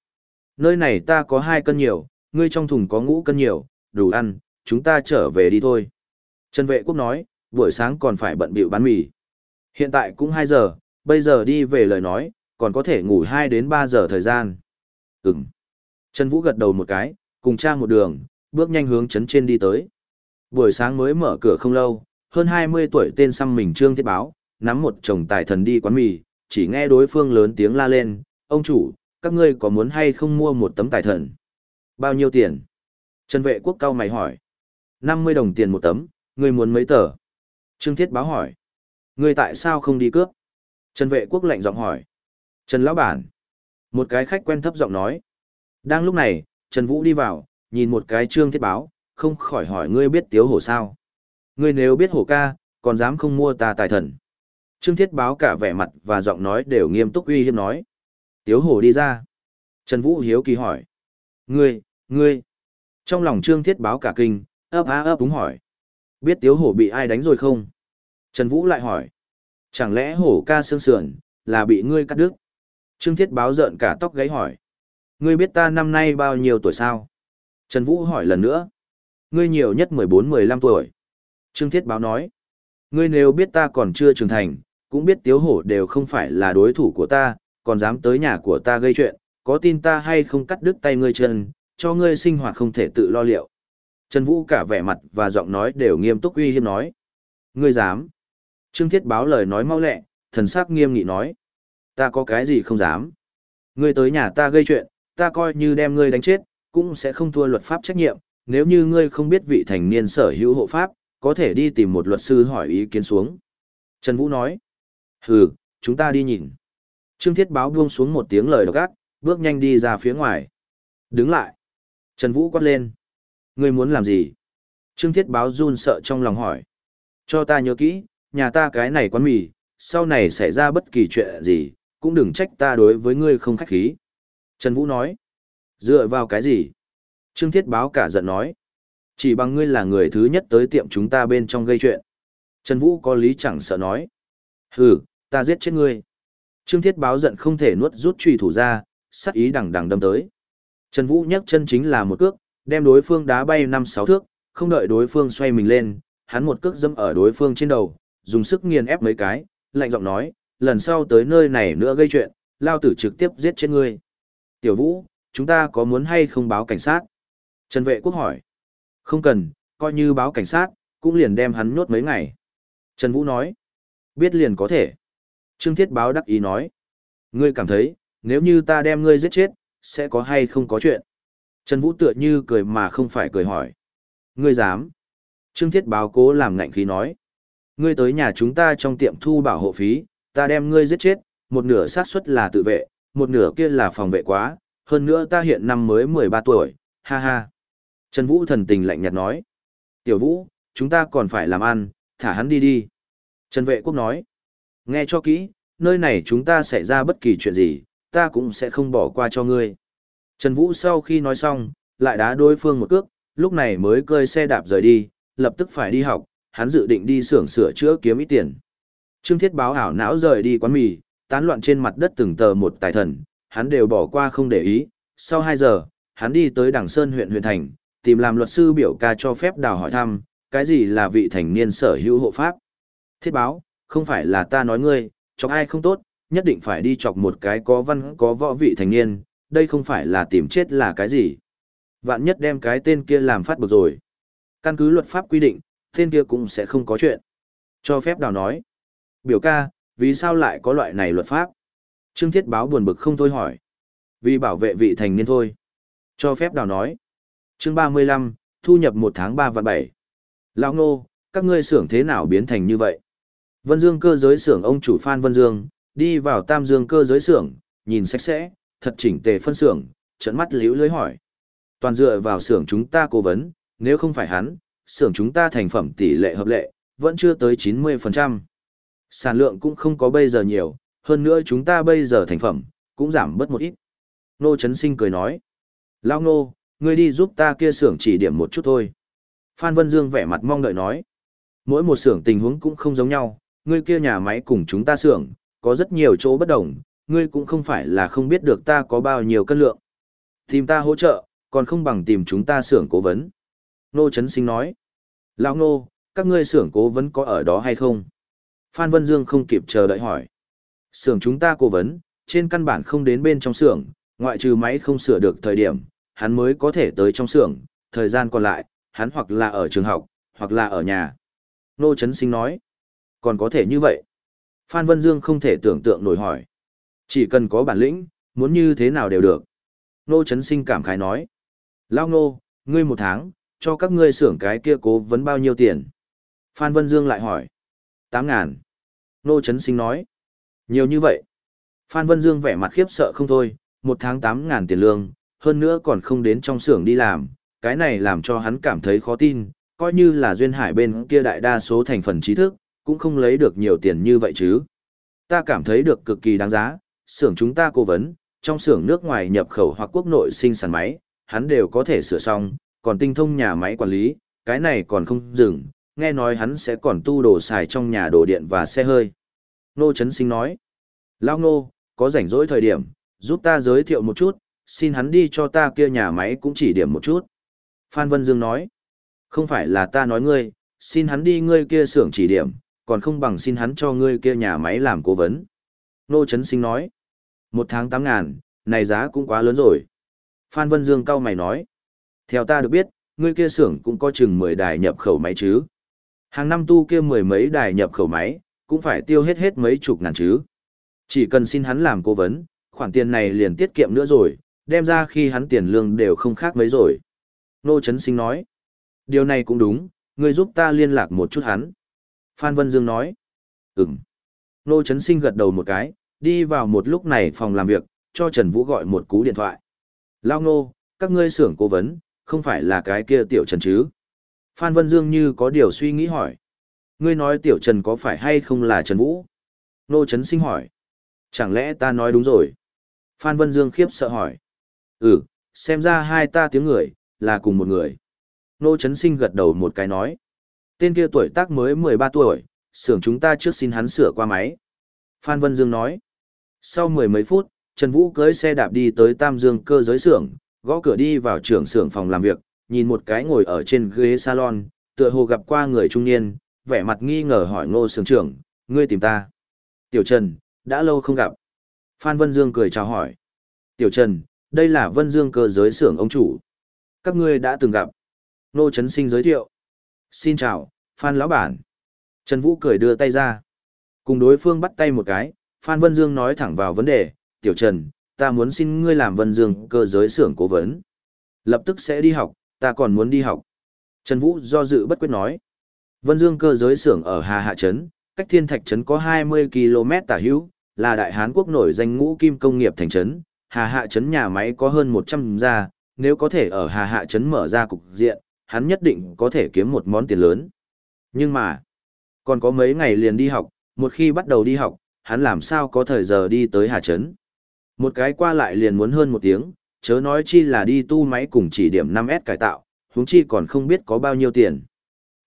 Nơi này ta có hai cân nhiều, ngươi trong thùng có ngũ cân nhiều, đủ ăn, chúng ta trở về đi thôi. Trần vệ quốc nói, buổi sáng còn phải bận bịu bán mì. Hiện tại cũng 2 giờ, bây giờ đi về lời nói, còn có thể ngủ 2 đến 3 giờ thời gian. Ừm. Trần Vũ gật đầu một cái, cùng trang một đường, bước nhanh hướng chấn trên đi tới. Buổi sáng mới mở cửa không lâu, hơn 20 tuổi tên xăm mình trương thiết báo, nắm một chồng tài thần đi quán mì, chỉ nghe đối phương lớn tiếng la lên, ông chủ, các ngươi có muốn hay không mua một tấm tài thần? Bao nhiêu tiền? Trần vệ quốc cao mày hỏi. 50 đồng tiền một tấm, ngươi muốn mấy tờ? Trương thiết báo hỏi. Ngươi tại sao không đi cướp? Trần vệ quốc lạnh giọng hỏi. Trần lão bản. Một cái khách quen thấp giọng nói. Đang lúc này, Trần Vũ đi vào, nhìn một cái trương thiết báo, không khỏi hỏi ngươi biết tiếu hổ sao. Ngươi nếu biết hổ ca, còn dám không mua ta tài thần. Trương thiết báo cả vẻ mặt và giọng nói đều nghiêm túc uy hiếp nói. Tiếu hổ đi ra. Trần Vũ hiếu kỳ hỏi. Ngươi, Ngươi! Trong lòng Trương Thiết báo cả kinh, ấp á ấp đúng hỏi. Biết tiếu hổ bị ai đánh rồi không? Trần Vũ lại hỏi. Chẳng lẽ hổ ca xương sườn, là bị ngươi cắt đứt? Trương Thiết báo giận cả tóc gáy hỏi. Ngươi biết ta năm nay bao nhiêu tuổi sao? Trần Vũ hỏi lần nữa. Ngươi nhiều nhất 14-15 tuổi. Trương Thiết báo nói. Ngươi nếu biết ta còn chưa trưởng thành, cũng biết tiếu hổ đều không phải là đối thủ của ta, còn dám tới nhà của ta gây chuyện, có tin ta hay không cắt đứt tay ngươi chân, cho ngươi sinh hoạt không thể tự lo liệu. Trần Vũ cả vẻ mặt và giọng nói đều nghiêm túc uy hiếp nói. Ngươi dám. Trương Thiết báo lời nói mau lẹ, thần sắc nghiêm nghị nói. Ta có cái gì không dám. Ngươi tới nhà ta gây chuyện, ta coi như đem ngươi đánh chết, cũng sẽ không thua luật pháp trách nhiệm. Nếu như ngươi không biết vị thành niên sở hữu hộ pháp, có thể đi tìm một luật sư hỏi ý kiến xuống. Trần Vũ nói. Hừ, chúng ta đi nhìn. Trương Thiết báo buông xuống một tiếng lời độc ác, bước nhanh đi ra phía ngoài. Đứng lại. Trần Vũ quát lên. Ngươi muốn làm gì? Trương Thiết báo run sợ trong lòng hỏi. Cho ta nhớ kỹ, nhà ta cái này quán mì, sau này xảy ra bất kỳ chuyện gì, cũng đừng trách ta đối với ngươi không khách khí. Trần Vũ nói. Dựa vào cái gì? Trương Thiết báo cả giận nói. Chỉ bằng ngươi là người thứ nhất tới tiệm chúng ta bên trong gây chuyện. Trần Vũ có lý chẳng sợ nói. Hừ, ta giết chết ngươi. Trương Thiết báo giận không thể nuốt rút trùy thủ ra, sắc ý đằng đằng đâm tới. Trần Vũ nhấc chân chính là một cước, đem đối phương đá bay năm sáu thước, không đợi đối phương xoay mình lên, hắn một cước dâm ở đối phương trên đầu, dùng sức nghiền ép mấy cái, lạnh giọng nói, lần sau tới nơi này nữa gây chuyện, lao tử trực tiếp giết chết ngươi. Tiểu Vũ, chúng ta có muốn hay không báo cảnh sát? Trần Vệ Quốc hỏi. Không cần, coi như báo cảnh sát, cũng liền đem hắn nhốt mấy ngày. Trần Vũ nói. Biết liền có thể. Trương Thiết báo đắc ý nói. Ngươi cảm thấy, nếu như ta đem ngươi giết chết, sẽ có hay không có chuyện? Trần Vũ tựa như cười mà không phải cười hỏi. Ngươi dám? Trương Thiết báo cố làm ngạnh khí nói. Ngươi tới nhà chúng ta trong tiệm thu bảo hộ phí, ta đem ngươi giết chết, một nửa xác suất là tự vệ, một nửa kia là phòng vệ quá, hơn nữa ta hiện năm mới 13 tuổi, ha ha. Trần Vũ thần tình lạnh nhạt nói. Tiểu Vũ, chúng ta còn phải làm ăn, thả hắn đi đi. Trần Vệ Quốc nói. Nghe cho kỹ, nơi này chúng ta xảy ra bất kỳ chuyện gì, ta cũng sẽ không bỏ qua cho ngươi. Trần Vũ sau khi nói xong, lại đá đối phương một cước, lúc này mới cơi xe đạp rời đi, lập tức phải đi học, hắn dự định đi xưởng sửa chữa kiếm ít tiền. Trương Thiết báo ảo não rời đi quán mì, tán loạn trên mặt đất từng tờ một tài thần, hắn đều bỏ qua không để ý. Sau 2 giờ, hắn đi tới Đảng Sơn huyện huyện thành, tìm làm luật sư biểu ca cho phép đào hỏi thăm, cái gì là vị thành niên sở hữu hộ pháp. Thiết báo, không phải là ta nói ngươi, chọc ai không tốt, nhất định phải đi chọc một cái có văn có võ vị thành niên, đây không phải là tìm chết là cái gì. Vạn nhất đem cái tên kia làm phát bực rồi. Căn cứ luật pháp quy định, tên kia cũng sẽ không có chuyện. Cho phép đào nói. Biểu ca, vì sao lại có loại này luật pháp? Trương Thiết Báo buồn bực không thôi hỏi. Vì bảo vệ vị thành niên thôi. Cho phép đào nói. Chương 35, thu nhập một tháng 3 và 7. Lão Ngô, các ngươi xưởng thế nào biến thành như vậy? Vân Dương cơ giới xưởng ông chủ Phan Vân Dương, đi vào Tam Dương cơ giới xưởng, nhìn sạch sẽ, thật chỉnh tề phân xưởng, trận mắt liễu lưới hỏi. Toàn dựa vào xưởng chúng ta cố vấn, nếu không phải hắn, xưởng chúng ta thành phẩm tỷ lệ hợp lệ, vẫn chưa tới 90%. Sản lượng cũng không có bây giờ nhiều, hơn nữa chúng ta bây giờ thành phẩm, cũng giảm bớt một ít. Nô Trấn Sinh cười nói. Lao Nô, ngươi đi giúp ta kia xưởng chỉ điểm một chút thôi. Phan Vân Dương vẻ mặt mong đợi nói. Mỗi một xưởng tình huống cũng không giống nhau, ngươi kia nhà máy cùng chúng ta xưởng, có rất nhiều chỗ bất đồng, ngươi cũng không phải là không biết được ta có bao nhiêu cân lượng. Tìm ta hỗ trợ, còn không bằng tìm chúng ta xưởng cố vấn. Nô Trấn Sinh nói. Lão Nô, các ngươi xưởng cố vấn có ở đó hay không? Phan Vân Dương không kịp chờ đợi hỏi. Xưởng chúng ta cố vấn, trên căn bản không đến bên trong xưởng, ngoại trừ máy không sửa được thời điểm, hắn mới có thể tới trong xưởng, thời gian còn lại, hắn hoặc là ở trường học, hoặc là ở nhà. Nô Trấn Sinh nói. Còn có thể như vậy. Phan Vân Dương không thể tưởng tượng nổi hỏi. Chỉ cần có bản lĩnh, muốn như thế nào đều được. Nô Trấn Sinh cảm khái nói. Lao Nô, ngươi một tháng, cho các ngươi xưởng cái kia cố vấn bao nhiêu tiền? Phan Vân Dương lại hỏi. Tám ngàn. Nô Trấn Sinh nói. Nhiều như vậy. Phan Vân Dương vẻ mặt khiếp sợ không thôi, một tháng tám ngàn tiền lương, hơn nữa còn không đến trong xưởng đi làm, cái này làm cho hắn cảm thấy khó tin, coi như là duyên hải bên kia đại đa số thành phần trí thức, cũng không lấy được nhiều tiền như vậy chứ. Ta cảm thấy được cực kỳ đáng giá, xưởng chúng ta cố vấn, trong xưởng nước ngoài nhập khẩu hoặc quốc nội sinh sản máy, hắn đều có thể sửa xong, còn tinh thông nhà máy quản lý, cái này còn không dừng, nghe nói hắn sẽ còn tu đồ xài trong nhà đồ điện và xe hơi. Nô Trấn Sinh nói, Lao Nô, có rảnh rỗi thời điểm, giúp ta giới thiệu một chút, xin hắn đi cho ta kia nhà máy cũng chỉ điểm một chút. Phan Vân Dương nói, không phải là ta nói ngươi, xin hắn đi ngươi kia xưởng chỉ điểm, còn không bằng xin hắn cho ngươi kia nhà máy làm cố vấn. Nô Trấn Sinh nói, một tháng tám ngàn, này giá cũng quá lớn rồi. Phan Vân Dương cau mày nói, theo ta được biết, ngươi kia xưởng cũng có chừng 10 đài nhập khẩu máy chứ. Hàng năm tu kia mười mấy đài nhập khẩu máy, cũng phải tiêu hết hết mấy chục ngàn chứ. Chỉ cần xin hắn làm cố vấn, khoản tiền này liền tiết kiệm nữa rồi, đem ra khi hắn tiền lương đều không khác mấy rồi. Nô Trấn Sinh nói, điều này cũng đúng, ngươi giúp ta liên lạc một chút hắn. Phan Vân Dương nói, ừm. Nô Trấn Sinh gật đầu một cái, đi vào một lúc này phòng làm việc, cho Trần Vũ gọi một cú điện thoại. Lao Nô, các ngươi xưởng cố vấn, không phải là cái kia tiểu Trần chứ? Phan Vân Dương như có điều suy nghĩ hỏi. Ngươi nói tiểu Trần có phải hay không là Trần Vũ? Nô Trấn Sinh hỏi. Chẳng lẽ ta nói đúng rồi? Phan Vân Dương khiếp sợ hỏi. Ừ, xem ra hai ta tiếng người, là cùng một người. Nô Trấn Sinh gật đầu một cái nói. Tên kia tuổi tác mới 13 tuổi, xưởng chúng ta trước xin hắn sửa qua máy. Phan Vân Dương nói. Sau mười mấy phút, Trần Vũ cưới xe đạp đi tới Tam Dương cơ giới xưởng, gõ cửa đi vào trưởng xưởng phòng làm việc, nhìn một cái ngồi ở trên ghế salon, tựa hồ gặp qua người trung niên, vẻ mặt nghi ngờ hỏi ngô sướng trưởng, ngươi tìm ta. Tiểu Trần, đã lâu không gặp. Phan Vân Dương cười chào hỏi. Tiểu Trần, đây là Vân Dương cơ giới xưởng ông chủ. Các ngươi đã từng gặp. Nô Trấn Sinh giới thiệu. Xin chào, Phan Lão Bản. Trần Vũ cười đưa tay ra. Cùng đối phương bắt tay một cái, Phan Vân Dương nói thẳng vào vấn đề. Tiểu Trần, ta muốn xin ngươi làm Vân Dương cơ giới xưởng cố vấn. Lập tức sẽ đi học, ta còn muốn đi học. Trần Vũ do dự bất quyết nói. Vân Dương cơ giới xưởng ở Hà Hạ Trấn, cách Thiên Thạch Trấn có 20 km tả hữu, là đại Hán quốc nổi danh ngũ kim công nghiệp thành trấn. Hà Hạ Trấn nhà máy có hơn 100 gia, nếu có thể ở Hà Hạ Trấn mở ra cục diện, hắn nhất định có thể kiếm một món tiền lớn. Nhưng mà, còn có mấy ngày liền đi học, một khi bắt đầu đi học, hắn làm sao có thời giờ đi tới Hà Trấn. Một cái qua lại liền muốn hơn một tiếng, chớ nói chi là đi tu máy cùng chỉ điểm 5S cải tạo, huống chi còn không biết có bao nhiêu tiền.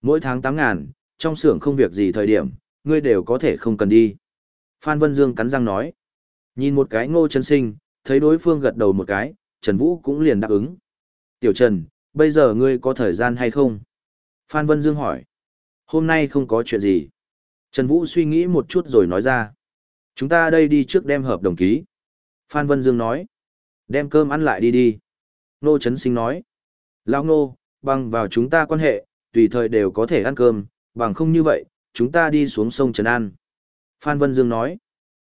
Mỗi tháng 8 ngàn, trong xưởng không việc gì thời điểm, ngươi đều có thể không cần đi. Phan Vân Dương cắn răng nói. Nhìn một cái ngô chân sinh, thấy đối phương gật đầu một cái, Trần Vũ cũng liền đáp ứng. Tiểu Trần, bây giờ ngươi có thời gian hay không? Phan Vân Dương hỏi. Hôm nay không có chuyện gì. Trần Vũ suy nghĩ một chút rồi nói ra. Chúng ta đây đi trước đem hợp đồng ký. Phan Vân Dương nói. Đem cơm ăn lại đi đi. Nô Trấn Sinh nói. Lão Nô, bằng vào chúng ta quan hệ, tùy thời đều có thể ăn cơm, bằng không như vậy, chúng ta đi xuống sông Trấn An. Phan Vân Dương nói.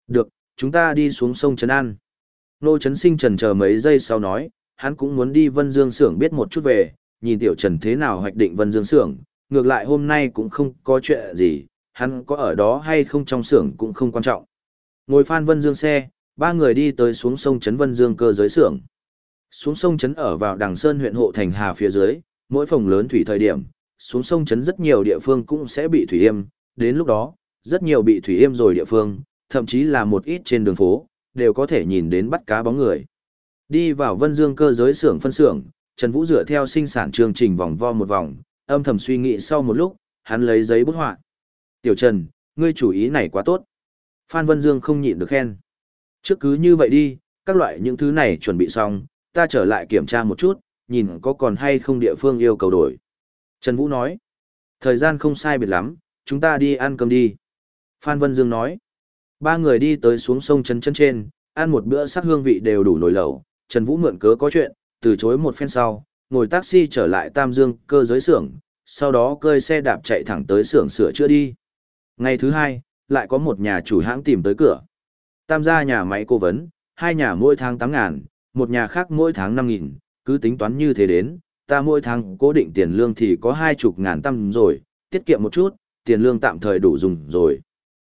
Được, chúng ta đi xuống sông Trấn An. Nô Trấn Sinh trần chờ mấy giây sau nói, hắn cũng muốn đi Vân Dương xưởng biết một chút về, nhìn Tiểu Trần thế nào hoạch định Vân Dương xưởng, ngược lại hôm nay cũng không có chuyện gì, hắn có ở đó hay không trong xưởng cũng không quan trọng. Ngồi Phan Vân Dương xe, ba người đi tới xuống sông Trấn Vân Dương cơ giới xưởng. Xuống sông Trấn ở vào đằng Sơn huyện hộ thành Hà phía dưới, mỗi phòng lớn thủy thời điểm, xuống sông Trấn rất nhiều địa phương cũng sẽ bị thủy yêm, đến lúc đó, rất nhiều bị thủy yêm rồi địa phương, thậm chí là một ít trên đường phố, đều có thể nhìn đến bắt cá bóng người. Đi vào Vân Dương cơ giới xưởng phân xưởng, Trần Vũ dựa theo sinh sản chương trình vòng vo một vòng, âm thầm suy nghĩ sau một lúc, hắn lấy giấy bút họa. "Tiểu Trần, ngươi chủ ý này quá tốt." Phan Vân Dương không nhịn được khen. Trước cứ như vậy đi, các loại những thứ này chuẩn bị xong, ta trở lại kiểm tra một chút, nhìn có còn hay không địa phương yêu cầu đổi. Trần Vũ nói, thời gian không sai biệt lắm, chúng ta đi ăn cơm đi. Phan Vân Dương nói, ba người đi tới xuống sông chân chân trên, ăn một bữa sắc hương vị đều đủ nổi lẩu. Trần Vũ mượn cớ có chuyện, từ chối một phen sau, ngồi taxi trở lại Tam Dương cơ giới xưởng, sau đó cơi xe đạp chạy thẳng tới xưởng sửa chữa đi. Ngày thứ hai, lại có một nhà chủ hãng tìm tới cửa. Tam gia nhà máy cố vấn, hai nhà mỗi tháng 8 ngàn, một nhà khác mỗi tháng 5 nghìn, cứ tính toán như thế đến, ta mỗi tháng cố định tiền lương thì có hai chục ngàn tăm rồi, tiết kiệm một chút, tiền lương tạm thời đủ dùng rồi.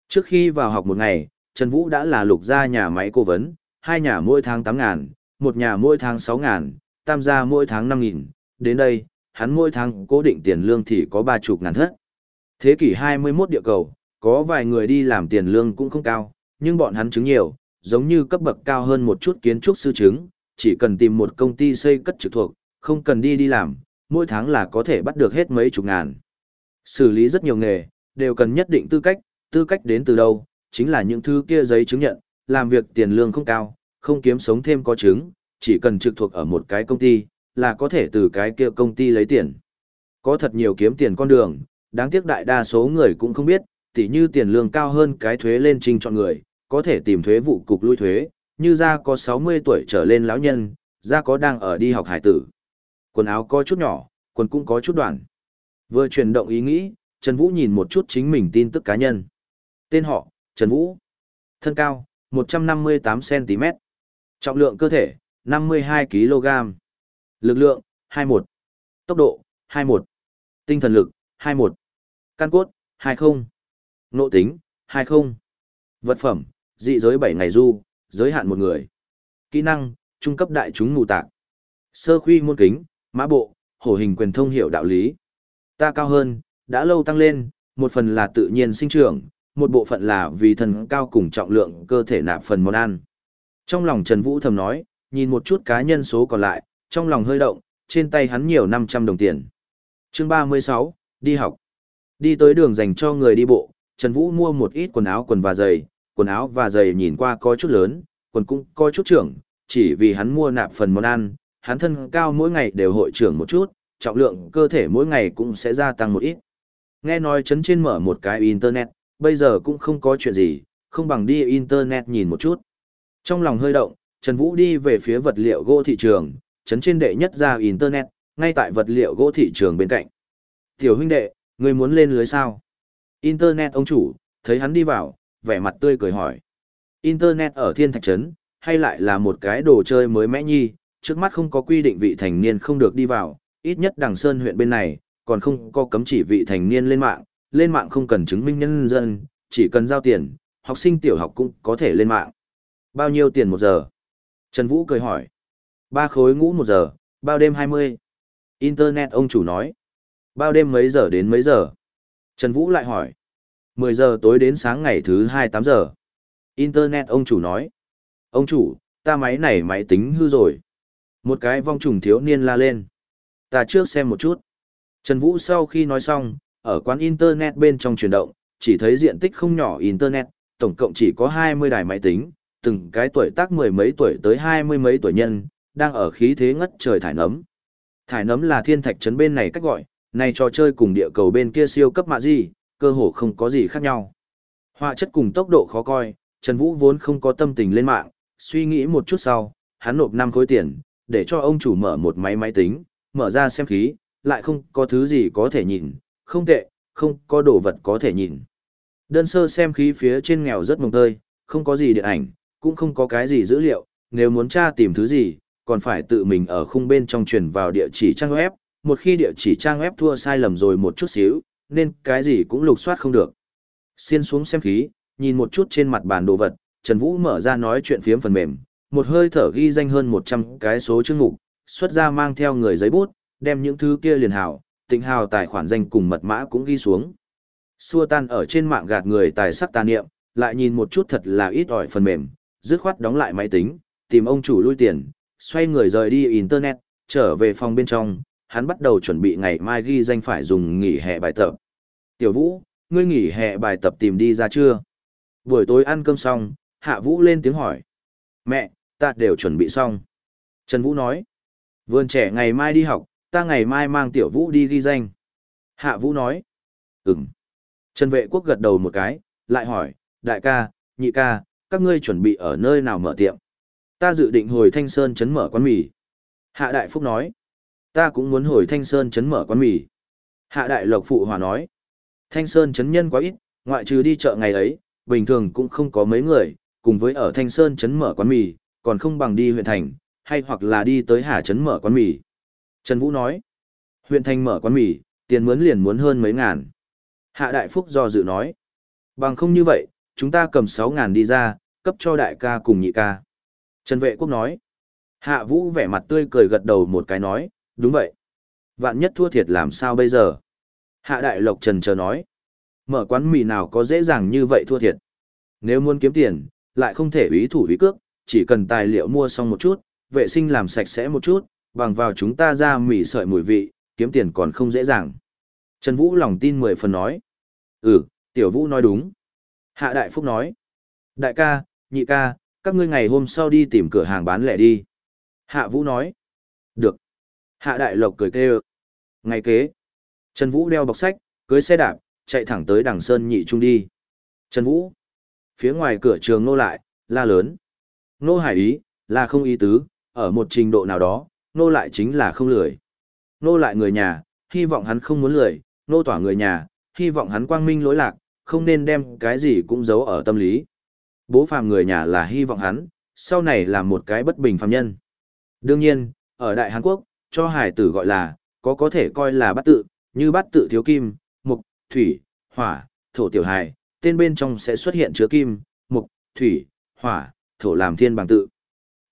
Trước khi vào học một ngày, Trần Vũ đã là lục gia nhà máy cố vấn, hai nhà mỗi tháng 8 ngàn, một nhà mỗi tháng 6 ngàn, tam gia mỗi tháng 5 nghìn, đến đây, hắn mỗi tháng cố định tiền lương thì có ba chục ngàn thất. Thế kỷ 21 địa cầu, có vài người đi làm tiền lương cũng không cao, nhưng bọn hắn chứng nhiều, giống như cấp bậc cao hơn một chút kiến trúc sư chứng, chỉ cần tìm một công ty xây cất trực thuộc, không cần đi đi làm, mỗi tháng là có thể bắt được hết mấy chục ngàn. Xử lý rất nhiều nghề, đều cần nhất định tư cách, tư cách đến từ đâu, chính là những thứ kia giấy chứng nhận, làm việc tiền lương không cao, không kiếm sống thêm có chứng, chỉ cần trực thuộc ở một cái công ty, là có thể từ cái kia công ty lấy tiền. Có thật nhiều kiếm tiền con đường, đáng tiếc đại đa số người cũng không biết, tỉ như tiền lương cao hơn cái thuế lên trình chọn người, có thể tìm thuế vụ cục lui thuế, như ra có 60 tuổi trở lên lão nhân, ra có đang ở đi học hải tử. Quần áo có chút nhỏ, quần cũng có chút đoạn. Vừa chuyển động ý nghĩ, Trần Vũ nhìn một chút chính mình tin tức cá nhân. Tên họ, Trần Vũ. Thân cao, 158cm. Trọng lượng cơ thể, 52kg. Lực lượng, 21. Tốc độ, 21. Tinh thần lực, 21. Căn cốt, 20. Nộ tính, 20. Vật phẩm, dị giới 7 ngày du, giới hạn một người. Kỹ năng, trung cấp đại chúng mù tạc. Sơ khuy môn kính, mã bộ, hổ hình quyền thông hiểu đạo lý. Ta cao hơn, đã lâu tăng lên, một phần là tự nhiên sinh trưởng, một bộ phận là vì thần cao cùng trọng lượng cơ thể nạp phần món ăn. Trong lòng Trần Vũ thầm nói, nhìn một chút cá nhân số còn lại, trong lòng hơi động, trên tay hắn nhiều 500 đồng tiền. Chương 36, đi học. Đi tới đường dành cho người đi bộ, Trần Vũ mua một ít quần áo quần và giày, quần áo và giày nhìn qua có chút lớn, quần cũng có chút trưởng, chỉ vì hắn mua nạp phần món ăn, hắn thân cao mỗi ngày đều hội trưởng một chút, trọng lượng cơ thể mỗi ngày cũng sẽ gia tăng một ít. Nghe nói chấn trên mở một cái internet, bây giờ cũng không có chuyện gì, không bằng đi internet nhìn một chút. Trong lòng hơi động, Trần Vũ đi về phía vật liệu gỗ thị trường, chấn trên đệ nhất ra internet, ngay tại vật liệu gỗ thị trường bên cạnh. Tiểu huynh đệ, người muốn lên lưới sao? Internet ông chủ, thấy hắn đi vào, vẻ mặt tươi cười hỏi. Internet ở thiên thạch trấn, hay lại là một cái đồ chơi mới mẽ nhi, trước mắt không có quy định vị thành niên không được đi vào, ít nhất đằng sơn huyện bên này, còn không có cấm chỉ vị thành niên lên mạng, lên mạng không cần chứng minh nhân dân, chỉ cần giao tiền, học sinh tiểu học cũng có thể lên mạng. Bao nhiêu tiền một giờ? Trần Vũ cười hỏi. Ba khối ngũ một giờ, bao đêm 20. Internet ông chủ nói. Bao đêm mấy giờ đến mấy giờ? Trần Vũ lại hỏi. 10 giờ tối đến sáng ngày thứ 28 giờ. Internet ông chủ nói. Ông chủ, ta máy này máy tính hư rồi. Một cái vong trùng thiếu niên la lên. Ta trước xem một chút. Trần Vũ sau khi nói xong, ở quán Internet bên trong chuyển động, chỉ thấy diện tích không nhỏ Internet, tổng cộng chỉ có 20 đài máy tính, từng cái tuổi tác mười mấy tuổi tới hai mươi mấy tuổi nhân, đang ở khí thế ngất trời thải nấm. Thải nấm là thiên thạch trấn bên này cách gọi, này trò chơi cùng địa cầu bên kia siêu cấp mạ gì, cơ hồ không có gì khác nhau. Họa chất cùng tốc độ khó coi, Trần Vũ vốn không có tâm tình lên mạng, suy nghĩ một chút sau, hắn nộp 5 khối tiền, để cho ông chủ mở một máy máy tính, mở ra xem khí, lại không có thứ gì có thể nhìn, không tệ, không có đồ vật có thể nhìn. Đơn sơ xem khí phía trên nghèo rất mồng tơi, không có gì điện ảnh, cũng không có cái gì dữ liệu, nếu muốn tra tìm thứ gì, còn phải tự mình ở khung bên trong truyền vào địa chỉ trang web, một khi địa chỉ trang web thua sai lầm rồi một chút xíu, nên cái gì cũng lục soát không được. Xiên xuống xem khí, nhìn một chút trên mặt bàn đồ vật, Trần Vũ mở ra nói chuyện phiếm phần mềm, một hơi thở ghi danh hơn 100 cái số chương mục, xuất ra mang theo người giấy bút, đem những thứ kia liền hảo, tịnh hào tài khoản danh cùng mật mã cũng ghi xuống. Xua tan ở trên mạng gạt người tài sắc tà niệm, lại nhìn một chút thật là ít ỏi phần mềm, dứt khoát đóng lại máy tính, tìm ông chủ lui tiền, xoay người rời đi internet, trở về phòng bên trong, hắn bắt đầu chuẩn bị ngày mai ghi danh phải dùng nghỉ hè bài tập. Tiểu Vũ, ngươi nghỉ hè bài tập tìm đi ra chưa? Buổi tối ăn cơm xong, Hạ Vũ lên tiếng hỏi. Mẹ, ta đều chuẩn bị xong. Trần Vũ nói. Vườn trẻ ngày mai đi học, ta ngày mai mang Tiểu Vũ đi ghi danh. Hạ Vũ nói. Ừm. Trần Vệ Quốc gật đầu một cái, lại hỏi, đại ca, nhị ca, các ngươi chuẩn bị ở nơi nào mở tiệm? Ta dự định hồi Thanh Sơn chấn mở quán mì. Hạ Đại Phúc nói. Ta cũng muốn hồi Thanh Sơn chấn mở quán mì. Hạ Đại Lộc Phụ Hòa nói. Thanh Sơn chấn nhân quá ít, ngoại trừ đi chợ ngày ấy, bình thường cũng không có mấy người, cùng với ở Thanh Sơn chấn mở quán mì, còn không bằng đi huyện thành, hay hoặc là đi tới Hà chấn mở quán mì. Trần Vũ nói. Huyện thành mở quán mì, tiền mướn liền muốn hơn mấy ngàn. Hạ Đại Phúc do dự nói. Bằng không như vậy, chúng ta cầm sáu ngàn đi ra, cấp cho đại ca cùng nhị ca. Trần Vệ Quốc nói. Hạ Vũ vẻ mặt tươi cười gật đầu một cái nói, đúng vậy. Vạn nhất thua thiệt làm sao bây giờ? Hạ Đại Lộc Trần chờ nói. Mở quán mì nào có dễ dàng như vậy thua thiệt. Nếu muốn kiếm tiền, lại không thể ý thủ ý cước, chỉ cần tài liệu mua xong một chút, vệ sinh làm sạch sẽ một chút, bằng vào chúng ta ra mì sợi mùi vị, kiếm tiền còn không dễ dàng. Trần Vũ lòng tin mười phần nói. Ừ, Tiểu Vũ nói đúng. Hạ Đại Phúc nói. Đại ca, nhị ca, các ngươi ngày hôm sau đi tìm cửa hàng bán lẻ đi. Hạ Vũ nói. Được. Hạ Đại Lộc cười kêu. Ngày kế. Trần Vũ đeo bọc sách, cưới xe đạp, chạy thẳng tới đằng Sơn nhị trung đi. Trần Vũ. Phía ngoài cửa trường nô lại, la lớn. Nô hải ý, là không ý tứ, ở một trình độ nào đó, nô lại chính là không lười. Nô lại người nhà, hy vọng hắn không muốn lười, nô tỏa người nhà, hy vọng hắn quang minh lỗi lạc, không nên đem cái gì cũng giấu ở tâm lý. Bố phàm người nhà là hy vọng hắn, sau này là một cái bất bình phàm nhân. Đương nhiên, ở Đại Hàn Quốc, cho hải tử gọi là, có có thể coi là bát tự, như bát tự thiếu kim, mục, thủy, hỏa, thổ tiểu hài, tên bên trong sẽ xuất hiện chứa kim, mục, thủy, hỏa, thổ làm thiên bằng tự.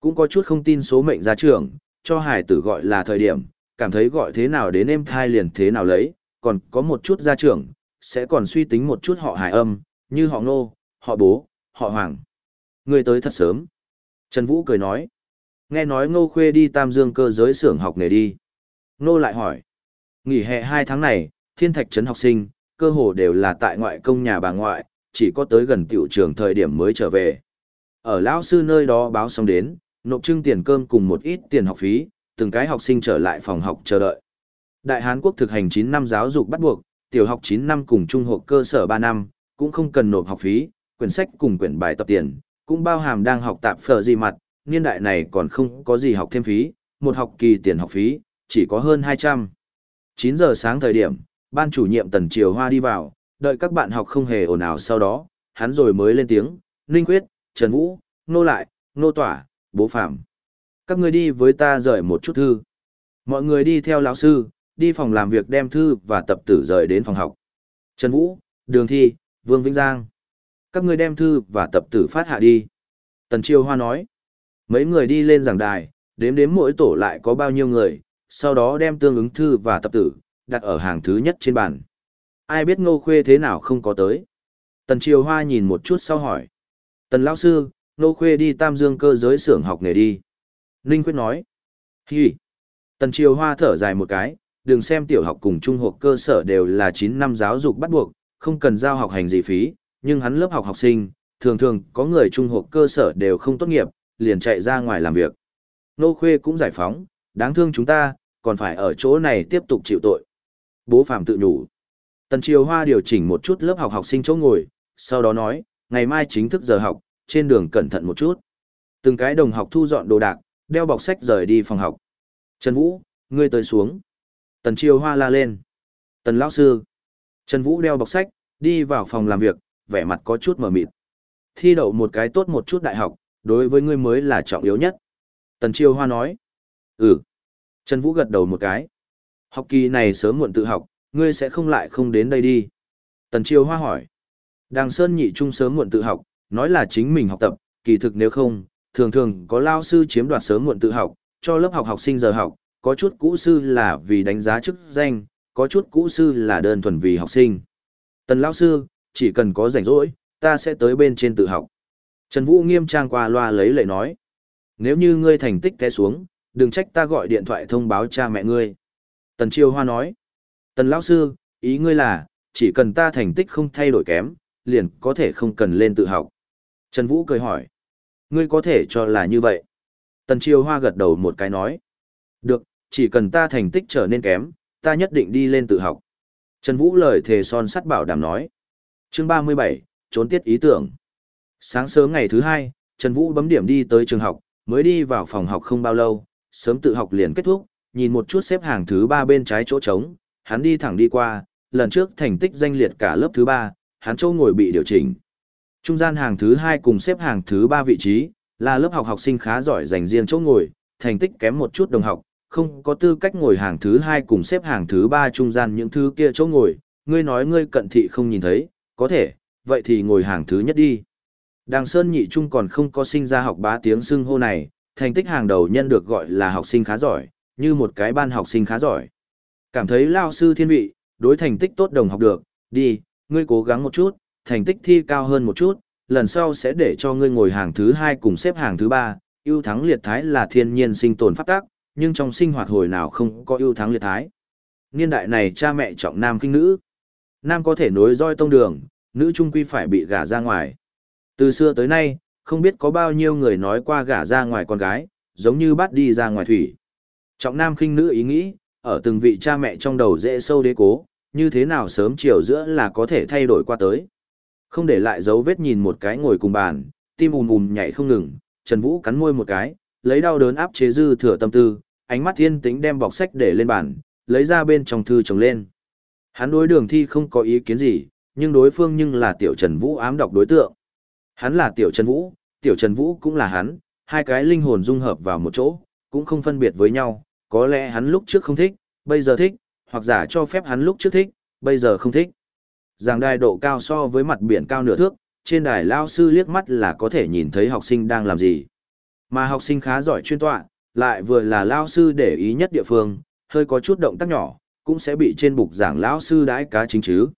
Cũng có chút không tin số mệnh gia trưởng, cho hải tử gọi là thời điểm, cảm thấy gọi thế nào đến em thai liền thế nào lấy, còn có một chút gia trưởng, sẽ còn suy tính một chút họ hải âm, như họ ngô, họ bố, họ hoàng. Người tới thật sớm. Trần Vũ cười nói. Nghe nói ngô khuê đi tam dương cơ giới xưởng học nghề đi. Ngô lại hỏi. Nghỉ hè hai tháng này, thiên thạch trấn học sinh, cơ hồ đều là tại ngoại công nhà bà ngoại, chỉ có tới gần tiểu trường thời điểm mới trở về. Ở lão sư nơi đó báo xong đến, nộp trưng tiền cơm cùng một ít tiền học phí, từng cái học sinh trở lại phòng học chờ đợi. Đại Hán Quốc thực hành 9 năm giáo dục bắt buộc, tiểu học 9 năm cùng trung học cơ sở 3 năm, cũng không cần nộp học phí, quyển sách cùng quyển bài tập tiền, cũng bao hàm đang học tạp phở gì mặt, niên đại này còn không có gì học thêm phí, một học kỳ tiền học phí, chỉ có hơn 200. 9 giờ sáng thời điểm, ban chủ nhiệm Tần Triều Hoa đi vào, đợi các bạn học không hề ồn ào sau đó, hắn rồi mới lên tiếng, Ninh Quyết, Trần Vũ, Nô Lại, Nô Tỏa, Bố Phạm. Các người đi với ta rời một chút thư. Mọi người đi theo lão sư, đi phòng làm việc đem thư và tập tử rời đến phòng học. Trần Vũ, Đường Thi, Vương Vĩnh Giang. Các người đem thư và tập tử phát hạ đi. Tần Triều Hoa nói. Mấy người đi lên giảng đài, đếm đếm mỗi tổ lại có bao nhiêu người, sau đó đem tương ứng thư và tập tử, đặt ở hàng thứ nhất trên bàn. Ai biết ngô khuê thế nào không có tới. Tần Triều Hoa nhìn một chút sau hỏi. Tần Lão Sư, ngô khuê đi tam dương cơ giới xưởng học nghề đi. Ninh Quyết nói. Hi. Tần Triều Hoa thở dài một cái, đừng xem tiểu học cùng trung học cơ sở đều là 9 năm giáo dục bắt buộc, không cần giao học hành gì phí, nhưng hắn lớp học học sinh, thường thường có người trung học cơ sở đều không tốt nghiệp, liền chạy ra ngoài làm việc. Nô Khuê cũng giải phóng, đáng thương chúng ta, còn phải ở chỗ này tiếp tục chịu tội. Bố Phạm tự nhủ. Tần Triều Hoa điều chỉnh một chút lớp học học sinh chỗ ngồi, sau đó nói, ngày mai chính thức giờ học, trên đường cẩn thận một chút. Từng cái đồng học thu dọn đồ đạc, đeo bọc sách rời đi phòng học. Trần Vũ, ngươi tới xuống. Tần Triều Hoa la lên. Tần Lão Sư. Trần Vũ đeo bọc sách, đi vào phòng làm việc, vẻ mặt có chút mờ mịt. Thi đậu một cái tốt một chút đại học, đối với ngươi mới là trọng yếu nhất. Tần Chiêu Hoa nói. Ừ. Trần Vũ gật đầu một cái. Học kỳ này sớm muộn tự học, ngươi sẽ không lại không đến đây đi. Tần Chiêu Hoa hỏi. Đàng Sơn nhị trung sớm muộn tự học, nói là chính mình học tập, kỳ thực nếu không, thường thường có lao sư chiếm đoạt sớm muộn tự học, cho lớp học học sinh giờ học, có chút cũ sư là vì đánh giá chức danh, có chút cũ sư là đơn thuần vì học sinh. Tần lao sư, chỉ cần có rảnh rỗi, ta sẽ tới bên trên tự học. Trần Vũ nghiêm trang qua loa lấy lệ nói. Nếu như ngươi thành tích té xuống, đừng trách ta gọi điện thoại thông báo cha mẹ ngươi. Tần Chiêu Hoa nói. Tần lão sư, ý ngươi là, chỉ cần ta thành tích không thay đổi kém, liền có thể không cần lên tự học. Trần Vũ cười hỏi. Ngươi có thể cho là như vậy. Tần Chiêu Hoa gật đầu một cái nói. Được, chỉ cần ta thành tích trở nên kém, ta nhất định đi lên tự học. Trần Vũ lời thề son sắt bảo đảm nói. Chương 37, trốn tiết ý tưởng. Sáng sớm ngày thứ hai, Trần Vũ bấm điểm đi tới trường học, mới đi vào phòng học không bao lâu, sớm tự học liền kết thúc, nhìn một chút xếp hàng thứ ba bên trái chỗ trống, hắn đi thẳng đi qua, lần trước thành tích danh liệt cả lớp thứ ba, hắn chỗ ngồi bị điều chỉnh. Trung gian hàng thứ hai cùng xếp hàng thứ ba vị trí, là lớp học học sinh khá giỏi dành riêng chỗ ngồi, thành tích kém một chút đồng học, không có tư cách ngồi hàng thứ hai cùng xếp hàng thứ ba trung gian những thứ kia chỗ ngồi, ngươi nói ngươi cận thị không nhìn thấy, có thể, vậy thì ngồi hàng thứ nhất đi. Đàng Sơn nhị trung còn không có sinh ra học bá tiếng xưng hô này, thành tích hàng đầu nhân được gọi là học sinh khá giỏi, như một cái ban học sinh khá giỏi. Cảm thấy lao sư thiên vị, đối thành tích tốt đồng học được, đi, ngươi cố gắng một chút, thành tích thi cao hơn một chút, lần sau sẽ để cho ngươi ngồi hàng thứ hai cùng xếp hàng thứ ba, ưu thắng liệt thái là thiên nhiên sinh tồn phát tác, nhưng trong sinh hoạt hồi nào không có ưu thắng liệt thái. Niên đại này cha mẹ trọng nam kinh nữ. Nam có thể nối roi tông đường, nữ trung quy phải bị gả ra ngoài. Từ xưa tới nay, không biết có bao nhiêu người nói qua gả ra ngoài con gái, giống như bắt đi ra ngoài thủy. Trọng nam khinh nữ ý nghĩ, ở từng vị cha mẹ trong đầu dễ sâu đế cố, như thế nào sớm chiều giữa là có thể thay đổi qua tới. Không để lại dấu vết nhìn một cái ngồi cùng bàn, tim ùm ùm nhảy không ngừng, Trần Vũ cắn môi một cái, lấy đau đớn áp chế dư thừa tâm tư, ánh mắt thiên tính đem bọc sách để lên bàn, lấy ra bên trong thư chồng lên. Hắn đối đường thi không có ý kiến gì, nhưng đối phương nhưng là tiểu Trần Vũ ám đọc đối tượng. Hắn là tiểu Trần Vũ, tiểu Trần Vũ cũng là hắn, hai cái linh hồn dung hợp vào một chỗ, cũng không phân biệt với nhau, có lẽ hắn lúc trước không thích, bây giờ thích, hoặc giả cho phép hắn lúc trước thích, bây giờ không thích. Giảng đài độ cao so với mặt biển cao nửa thước, trên đài lao sư liếc mắt là có thể nhìn thấy học sinh đang làm gì. Mà học sinh khá giỏi chuyên tọa, lại vừa là lao sư để ý nhất địa phương, hơi có chút động tác nhỏ, cũng sẽ bị trên bục giảng lão sư đãi cá chính chứ.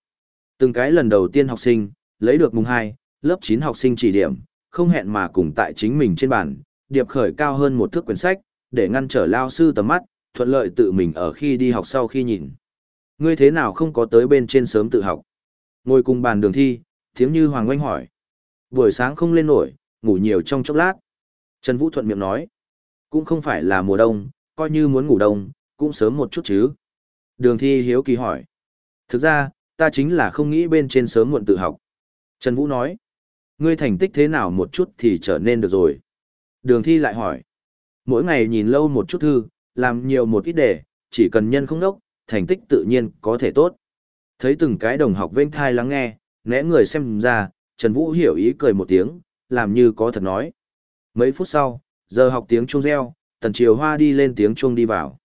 Từng cái lần đầu tiên học sinh, lấy được mùng 2, lớp 9 học sinh chỉ điểm, không hẹn mà cùng tại chính mình trên bàn, điệp khởi cao hơn một thước quyển sách, để ngăn trở lao sư tầm mắt, thuận lợi tự mình ở khi đi học sau khi nhìn. Ngươi thế nào không có tới bên trên sớm tự học? Ngồi cùng bàn đường thi, tiếng như Hoàng Oanh hỏi. Buổi sáng không lên nổi, ngủ nhiều trong chốc lát. Trần Vũ thuận miệng nói. Cũng không phải là mùa đông, coi như muốn ngủ đông, cũng sớm một chút chứ. Đường thi hiếu kỳ hỏi. Thực ra, ta chính là không nghĩ bên trên sớm muộn tự học. Trần Vũ nói. Ngươi thành tích thế nào một chút thì trở nên được rồi. Đường thi lại hỏi. Mỗi ngày nhìn lâu một chút thư, làm nhiều một ít đề, chỉ cần nhân không đốc, thành tích tự nhiên có thể tốt. Thấy từng cái đồng học vênh thai lắng nghe, né người xem ra, Trần Vũ hiểu ý cười một tiếng, làm như có thật nói. Mấy phút sau, giờ học tiếng chuông reo, Tần Triều Hoa đi lên tiếng chuông đi vào.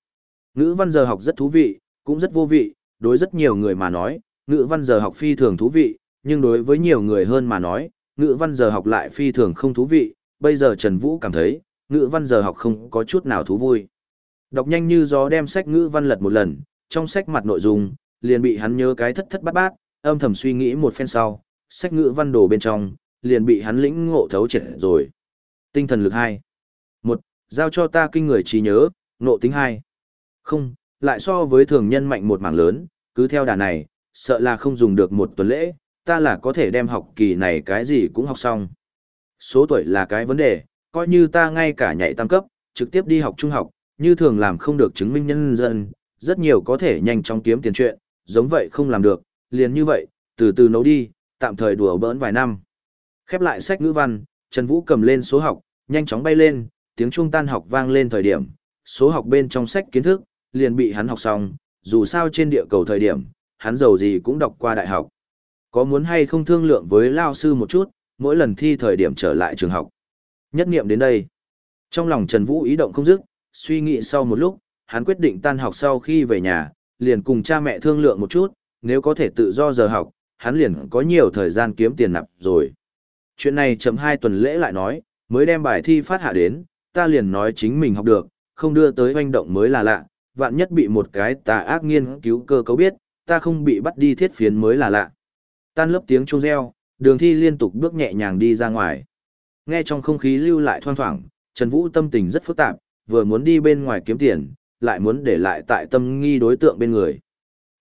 Ngữ văn giờ học rất thú vị, cũng rất vô vị, đối rất nhiều người mà nói, ngữ văn giờ học phi thường thú vị, nhưng đối với nhiều người hơn mà nói, ngữ văn giờ học lại phi thường không thú vị, bây giờ Trần Vũ cảm thấy, ngữ văn giờ học không có chút nào thú vui. Đọc nhanh như gió đem sách ngữ văn lật một lần, trong sách mặt nội dung, liền bị hắn nhớ cái thất thất bát bát, âm thầm suy nghĩ một phen sau, sách ngữ văn đồ bên trong, liền bị hắn lĩnh ngộ thấu triệt rồi. Tinh thần lực 2. 1. Giao cho ta kinh người trí nhớ, ngộ tính 2. Không, lại so với thường nhân mạnh một mảng lớn, cứ theo đà này, sợ là không dùng được một tuần lễ, ta là có thể đem học kỳ này cái gì cũng học xong. Số tuổi là cái vấn đề, coi như ta ngay cả nhảy tam cấp, trực tiếp đi học trung học, như thường làm không được chứng minh nhân dân, rất nhiều có thể nhanh chóng kiếm tiền chuyện, giống vậy không làm được, liền như vậy, từ từ nấu đi, tạm thời đùa bỡn vài năm. Khép lại sách ngữ văn, Trần Vũ cầm lên số học, nhanh chóng bay lên, tiếng trung tan học vang lên thời điểm, số học bên trong sách kiến thức, liền bị hắn học xong, dù sao trên địa cầu thời điểm, hắn giàu gì cũng đọc qua đại học. Có muốn hay không thương lượng với lao sư một chút, mỗi lần thi thời điểm trở lại trường học. Nhất nghiệm đến đây. Trong lòng Trần Vũ ý động không dứt, suy nghĩ sau một lúc, hắn quyết định tan học sau khi về nhà, liền cùng cha mẹ thương lượng một chút, nếu có thể tự do giờ học, hắn liền có nhiều thời gian kiếm tiền nạp rồi. Chuyện này chậm hai tuần lễ lại nói, mới đem bài thi phát hạ đến, ta liền nói chính mình học được, không đưa tới hoành động mới là lạ, vạn nhất bị một cái tà ác nghiên cứu cơ cấu biết, ta không bị bắt đi thiết phiến mới là lạ. Tan lớp tiếng chuông reo, đường thi liên tục bước nhẹ nhàng đi ra ngoài. Nghe trong không khí lưu lại thoang thoảng, Trần Vũ tâm tình rất phức tạp, vừa muốn đi bên ngoài kiếm tiền, lại muốn để lại tại tâm nghi đối tượng bên người.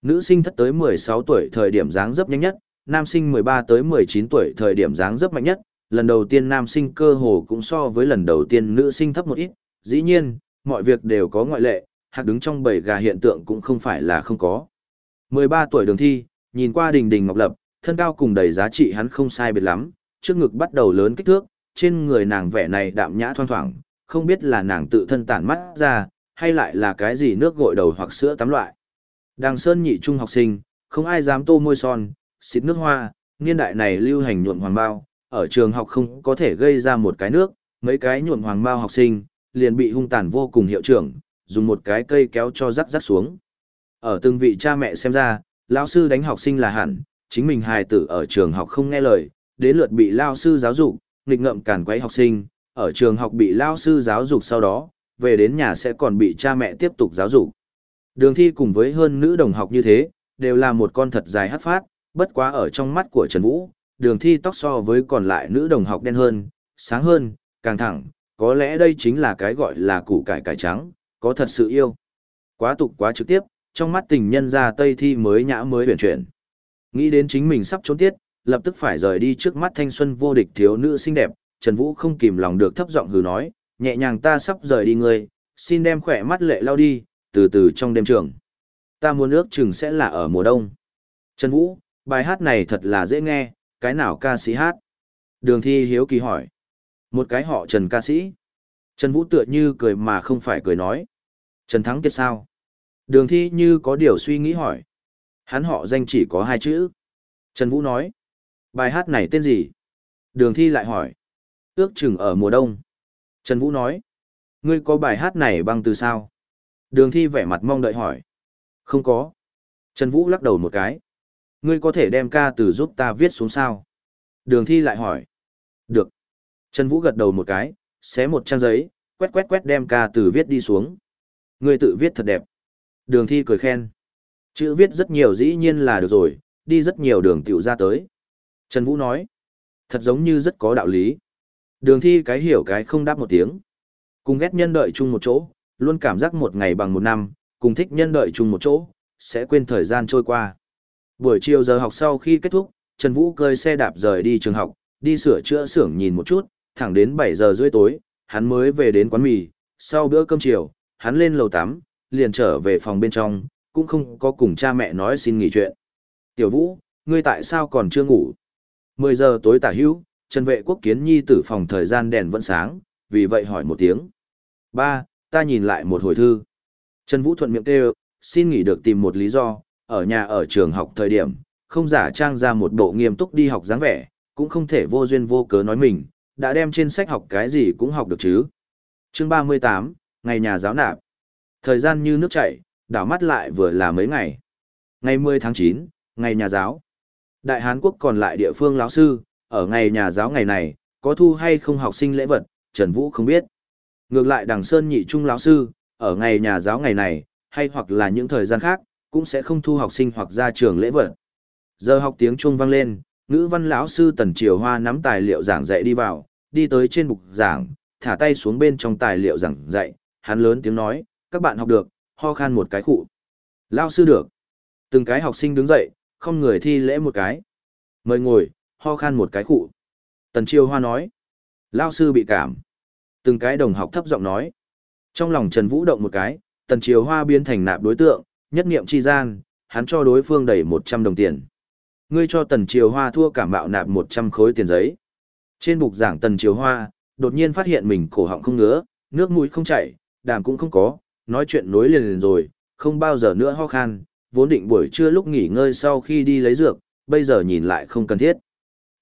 Nữ sinh thất tới 16 tuổi thời điểm dáng dấp nhanh nhất, nam sinh 13 tới 19 tuổi thời điểm dáng dấp mạnh nhất, lần đầu tiên nam sinh cơ hồ cũng so với lần đầu tiên nữ sinh thấp một ít, dĩ nhiên, mọi việc đều có ngoại lệ, hạt đứng trong bầy gà hiện tượng cũng không phải là không có. 13 tuổi đường thi, nhìn qua đình đình ngọc lập, thân cao cùng đầy giá trị hắn không sai biệt lắm, trước ngực bắt đầu lớn kích thước, trên người nàng vẻ này đạm nhã thoang thoảng, không biết là nàng tự thân tản mắt ra, hay lại là cái gì nước gội đầu hoặc sữa tắm loại. Đàng Sơn nhị trung học sinh, không ai dám tô môi son, xịt nước hoa, niên đại này lưu hành nhuộm hoàng bao, ở trường học không có thể gây ra một cái nước, mấy cái nhuộm hoàng bao học sinh, liền bị hung tàn vô cùng hiệu trưởng, dùng một cái cây kéo cho rắc rắc xuống. Ở từng vị cha mẹ xem ra, lão sư đánh học sinh là hẳn, chính mình hài tử ở trường học không nghe lời, đến lượt bị lao sư giáo dục, nghịch ngợm cản quấy học sinh, ở trường học bị lao sư giáo dục sau đó, về đến nhà sẽ còn bị cha mẹ tiếp tục giáo dục. Đường thi cùng với hơn nữ đồng học như thế, đều là một con thật dài hát phát, bất quá ở trong mắt của Trần Vũ, đường thi tóc so với còn lại nữ đồng học đen hơn, sáng hơn, càng thẳng, Có lẽ đây chính là cái gọi là củ cải cải trắng, có thật sự yêu. Quá tục quá trực tiếp, trong mắt tình nhân ra Tây Thi mới nhã mới huyền chuyển. Nghĩ đến chính mình sắp trốn tiết, lập tức phải rời đi trước mắt thanh xuân vô địch thiếu nữ xinh đẹp, Trần Vũ không kìm lòng được thấp giọng hừ nói, nhẹ nhàng ta sắp rời đi ngươi, xin đem khỏe mắt lệ lao đi, từ từ trong đêm trường. Ta muốn ước chừng sẽ là ở mùa đông. Trần Vũ, bài hát này thật là dễ nghe, cái nào ca sĩ hát? Đường thi hiếu kỳ hỏi. Một cái họ Trần ca sĩ. Trần Vũ tựa như cười mà không phải cười nói. Trần Thắng Kiệt sao? Đường thi như có điều suy nghĩ hỏi. Hắn họ danh chỉ có hai chữ. Trần Vũ nói. Bài hát này tên gì? Đường thi lại hỏi. Ước chừng ở mùa đông. Trần Vũ nói. Ngươi có bài hát này băng từ sao? Đường thi vẻ mặt mong đợi hỏi. Không có. Trần Vũ lắc đầu một cái. Ngươi có thể đem ca từ giúp ta viết xuống sao? Đường thi lại hỏi. Được. Trần Vũ gật đầu một cái, xé một trang giấy, quét quét quét đem ca từ viết đi xuống. Ngươi tự viết thật đẹp. Đường thi cười khen. Chữ viết rất nhiều dĩ nhiên là được rồi, đi rất nhiều đường tiểu ra tới. Trần Vũ nói. Thật giống như rất có đạo lý. Đường thi cái hiểu cái không đáp một tiếng. Cùng ghét nhân đợi chung một chỗ, luôn cảm giác một ngày bằng một năm, cùng thích nhân đợi chung một chỗ, sẽ quên thời gian trôi qua. Buổi chiều giờ học sau khi kết thúc, Trần Vũ cơi xe đạp rời đi trường học, đi sửa chữa xưởng nhìn một chút, thẳng đến 7 giờ rưỡi tối, hắn mới về đến quán mì, sau bữa cơm chiều, hắn lên lầu tắm, liền trở về phòng bên trong, cũng không có cùng cha mẹ nói xin nghỉ chuyện. Tiểu Vũ, ngươi tại sao còn chưa ngủ? 10 giờ tối tả hữu, Trần Vệ Quốc Kiến Nhi tử phòng thời gian đèn vẫn sáng, vì vậy hỏi một tiếng. Ba, ta nhìn lại một hồi thư. Trần Vũ thuận miệng kêu, xin nghỉ được tìm một lý do, ở nhà ở trường học thời điểm, không giả trang ra một bộ nghiêm túc đi học dáng vẻ, cũng không thể vô duyên vô cớ nói mình, đã đem trên sách học cái gì cũng học được chứ. Chương 38, ngày nhà giáo nạp. Thời gian như nước chảy, đảo mắt lại vừa là mấy ngày. Ngày 10 tháng 9, ngày nhà giáo. Đại Hán Quốc còn lại địa phương lão sư, ở ngày nhà giáo ngày này, có thu hay không học sinh lễ vật, Trần Vũ không biết. Ngược lại Đằng Sơn nhị trung lão sư, ở ngày nhà giáo ngày này, hay hoặc là những thời gian khác, cũng sẽ không thu học sinh hoặc ra trường lễ vật. Giờ học tiếng chuông vang lên, ngữ văn lão sư Tần Triều Hoa nắm tài liệu giảng dạy đi vào, đi tới trên bục giảng, thả tay xuống bên trong tài liệu giảng dạy, hắn lớn tiếng nói, các bạn học được, ho khan một cái khụ. Lao sư được. Từng cái học sinh đứng dậy, không người thi lễ một cái. Mời ngồi, ho khan một cái khụ. Tần Triều Hoa nói, Lao sư bị cảm. Từng cái đồng học thấp giọng nói. Trong lòng Trần Vũ động một cái, Tần Triều Hoa biến thành nạp đối tượng, nhất niệm chi gian, hắn cho đối phương đầy 100 đồng tiền. Ngươi cho Tần Triều Hoa thua cảm bạo nạp 100 khối tiền giấy. Trên bục giảng Tần Triều Hoa, đột nhiên phát hiện mình cổ họng không ngứa, nước mũi không chảy, đàm cũng không có, nói chuyện nối liền liền rồi, không bao giờ nữa ho khan, vốn định buổi trưa lúc nghỉ ngơi sau khi đi lấy dược, bây giờ nhìn lại không cần thiết.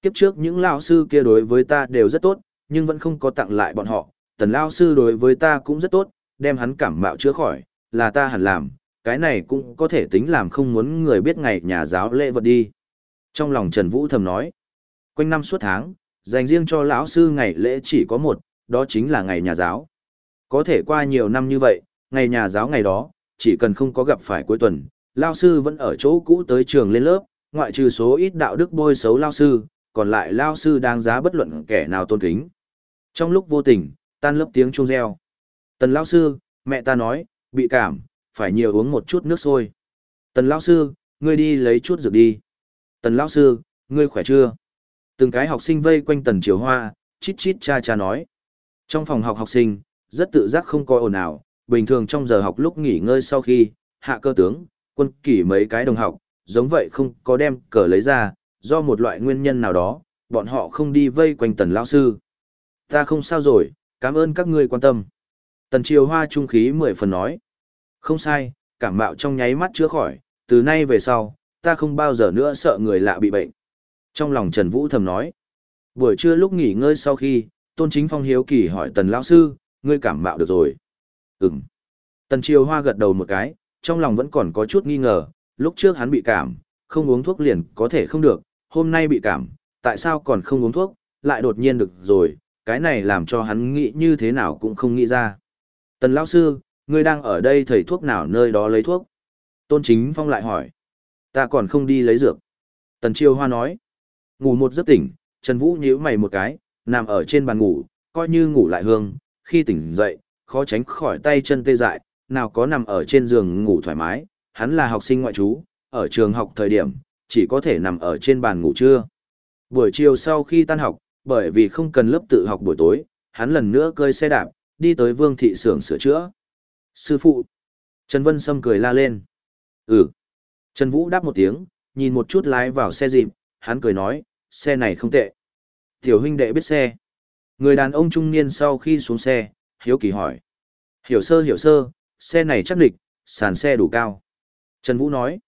Kiếp trước những lão sư kia đối với ta đều rất tốt, nhưng vẫn không có tặng lại bọn họ, tần lão sư đối với ta cũng rất tốt, đem hắn cảm mạo chữa khỏi, là ta hẳn làm, cái này cũng có thể tính làm không muốn người biết ngày nhà giáo lễ vật đi. Trong lòng Trần Vũ thầm nói, quanh năm suốt tháng, dành riêng cho lão sư ngày lễ chỉ có một, đó chính là ngày nhà giáo. Có thể qua nhiều năm như vậy, ngày nhà giáo ngày đó, chỉ cần không có gặp phải cuối tuần, lao sư vẫn ở chỗ cũ tới trường lên lớp, ngoại trừ số ít đạo đức bôi xấu lao sư, còn lại lao sư đáng giá bất luận kẻ nào tôn kính. Trong lúc vô tình, tan lớp tiếng chuông reo. Tần lao sư, mẹ ta nói, bị cảm, phải nhiều uống một chút nước sôi. Tần lao sư, ngươi đi lấy chút dược đi. Tần lao sư, ngươi khỏe chưa? Từng cái học sinh vây quanh tần triều hoa, chít chít cha cha nói. Trong phòng học học sinh, rất tự giác không coi ồn ào, bình thường trong giờ học lúc nghỉ ngơi sau khi, hạ cơ tướng, quân kỷ mấy cái đồng học, giống vậy không có đem cờ lấy ra, do một loại nguyên nhân nào đó, bọn họ không đi vây quanh tần lão sư. Ta không sao rồi, cảm ơn các ngươi quan tâm. Tần triều hoa trung khí mười phần nói. Không sai, cảm mạo trong nháy mắt chữa khỏi, từ nay về sau, ta không bao giờ nữa sợ người lạ bị bệnh. Trong lòng Trần Vũ thầm nói. Buổi trưa lúc nghỉ ngơi sau khi, Tôn Chính Phong hiếu kỳ hỏi Tần Lão Sư, ngươi cảm mạo được rồi. Ừm. Tần Triều Hoa gật đầu một cái, trong lòng vẫn còn có chút nghi ngờ, lúc trước hắn bị cảm, không uống thuốc liền có thể không được, hôm nay bị cảm, tại sao còn không uống thuốc, lại đột nhiên được rồi, cái này làm cho hắn nghĩ như thế nào cũng không nghĩ ra. Tần Lão Sư, ngươi đang ở đây thầy thuốc nào nơi đó lấy thuốc? Tôn Chính Phong lại hỏi. Ta còn không đi lấy dược. Tần Chiêu Hoa nói. Ngủ một giấc tỉnh, Trần Vũ nhíu mày một cái, nằm ở trên bàn ngủ, coi như ngủ lại hương, khi tỉnh dậy, khó tránh khỏi tay chân tê dại, nào có nằm ở trên giường ngủ thoải mái, hắn là học sinh ngoại trú, ở trường học thời điểm, chỉ có thể nằm ở trên bàn ngủ trưa. Buổi chiều sau khi tan học, bởi vì không cần lớp tự học buổi tối, hắn lần nữa cơi xe đạp, đi tới vương thị xưởng sửa chữa. Sư phụ! Trần Vân Sâm cười la lên. Ừ. Trần Vũ đáp một tiếng, nhìn một chút lái vào xe dịp, hắn cười nói, xe này không tệ. Tiểu huynh đệ biết xe. Người đàn ông trung niên sau khi xuống xe, hiếu kỳ hỏi. Hiểu sơ hiểu sơ, xe này chắc địch, sàn xe đủ cao. Trần Vũ nói.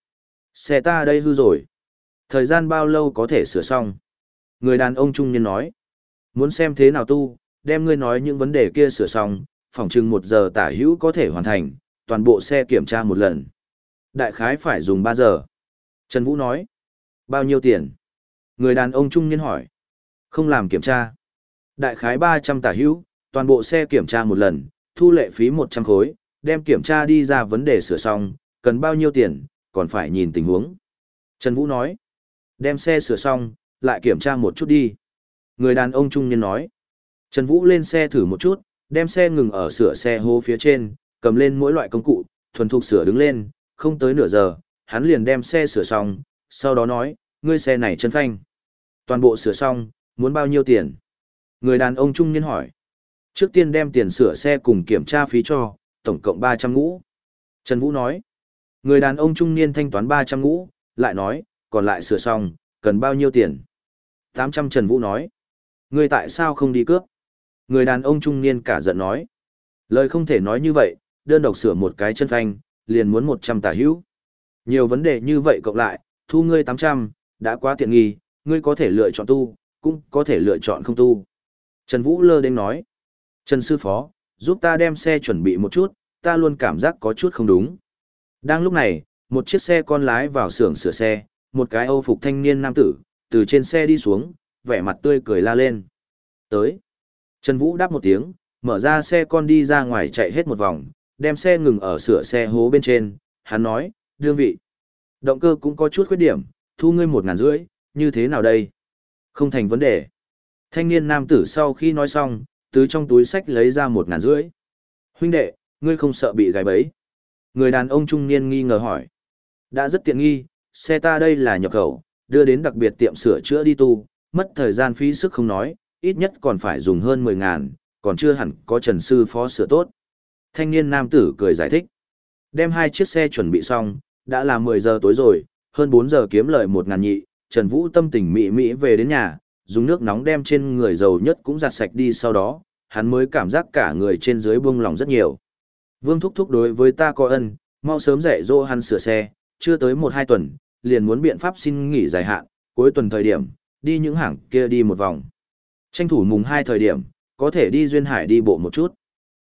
Xe ta đây hư rồi. Thời gian bao lâu có thể sửa xong? Người đàn ông trung niên nói. Muốn xem thế nào tu, đem ngươi nói những vấn đề kia sửa xong, phòng chừng một giờ tả hữu có thể hoàn thành, toàn bộ xe kiểm tra một lần. Đại khái phải dùng 3 giờ. Trần Vũ nói. Bao nhiêu tiền? Người đàn ông trung niên hỏi. Không làm kiểm tra. Đại khái 300 tả hữu, toàn bộ xe kiểm tra một lần, thu lệ phí 100 khối, đem kiểm tra đi ra vấn đề sửa xong, cần bao nhiêu tiền, còn phải nhìn tình huống. Trần Vũ nói. Đem xe sửa xong, lại kiểm tra một chút đi. Người đàn ông trung niên nói. Trần Vũ lên xe thử một chút, đem xe ngừng ở sửa xe hô phía trên, cầm lên mỗi loại công cụ, thuần thục sửa đứng lên, không tới nửa giờ, hắn liền đem xe sửa xong, sau đó nói, ngươi xe này chân phanh. Toàn bộ sửa xong, muốn bao nhiêu tiền? Người đàn ông trung niên hỏi. Trước tiên đem tiền sửa xe cùng kiểm tra phí cho, tổng cộng 300 ngũ. Trần Vũ nói. Người đàn ông trung niên thanh toán 300 ngũ, lại nói, còn lại sửa xong, cần bao nhiêu tiền? 800 Trần Vũ nói. người tại sao không đi cướp? Người đàn ông trung niên cả giận nói. Lời không thể nói như vậy, đơn độc sửa một cái chân phanh, liền muốn 100 tả hữu. Nhiều vấn đề như vậy cộng lại, thu ngươi 800, đã quá tiện nghi, ngươi có thể lựa chọn tu, cũng có thể lựa chọn không tu. Trần Vũ lơ đến nói. Trần Sư Phó, giúp ta đem xe chuẩn bị một chút, ta luôn cảm giác có chút không đúng. Đang lúc này, một chiếc xe con lái vào xưởng sửa xe, một cái âu phục thanh niên nam tử, từ trên xe đi xuống, vẻ mặt tươi cười la lên. Tới. Trần Vũ đáp một tiếng, mở ra xe con đi ra ngoài chạy hết một vòng, đem xe ngừng ở sửa xe hố bên trên, hắn nói, đương vị. Động cơ cũng có chút khuyết điểm, thu ngươi một ngàn rưỡi, như thế nào đây? Không thành vấn đề. Thanh niên nam tử sau khi nói xong, từ trong túi sách lấy ra một ngàn rưỡi. Huynh đệ, ngươi không sợ bị gái bấy. Người đàn ông trung niên nghi ngờ hỏi. Đã rất tiện nghi, xe ta đây là nhập khẩu, đưa đến đặc biệt tiệm sửa chữa đi tu, mất thời gian phí sức không nói, ít nhất còn phải dùng hơn 10 ngàn, còn chưa hẳn có trần sư phó sửa tốt. Thanh niên nam tử cười giải thích. Đem hai chiếc xe chuẩn bị xong, đã là 10 giờ tối rồi, hơn 4 giờ kiếm lợi một ngàn nhị, Trần Vũ tâm tình mỹ mỹ về đến nhà, dùng nước nóng đem trên người dầu nhất cũng giặt sạch đi sau đó, hắn mới cảm giác cả người trên dưới buông lòng rất nhiều. Vương Thúc Thúc đối với ta có ân, mau sớm dạy dỗ hắn sửa xe, chưa tới 1-2 tuần, liền muốn biện pháp xin nghỉ dài hạn, cuối tuần thời điểm, đi những hàng kia đi một vòng. Tranh thủ mùng 2 thời điểm, có thể đi duyên hải đi bộ một chút.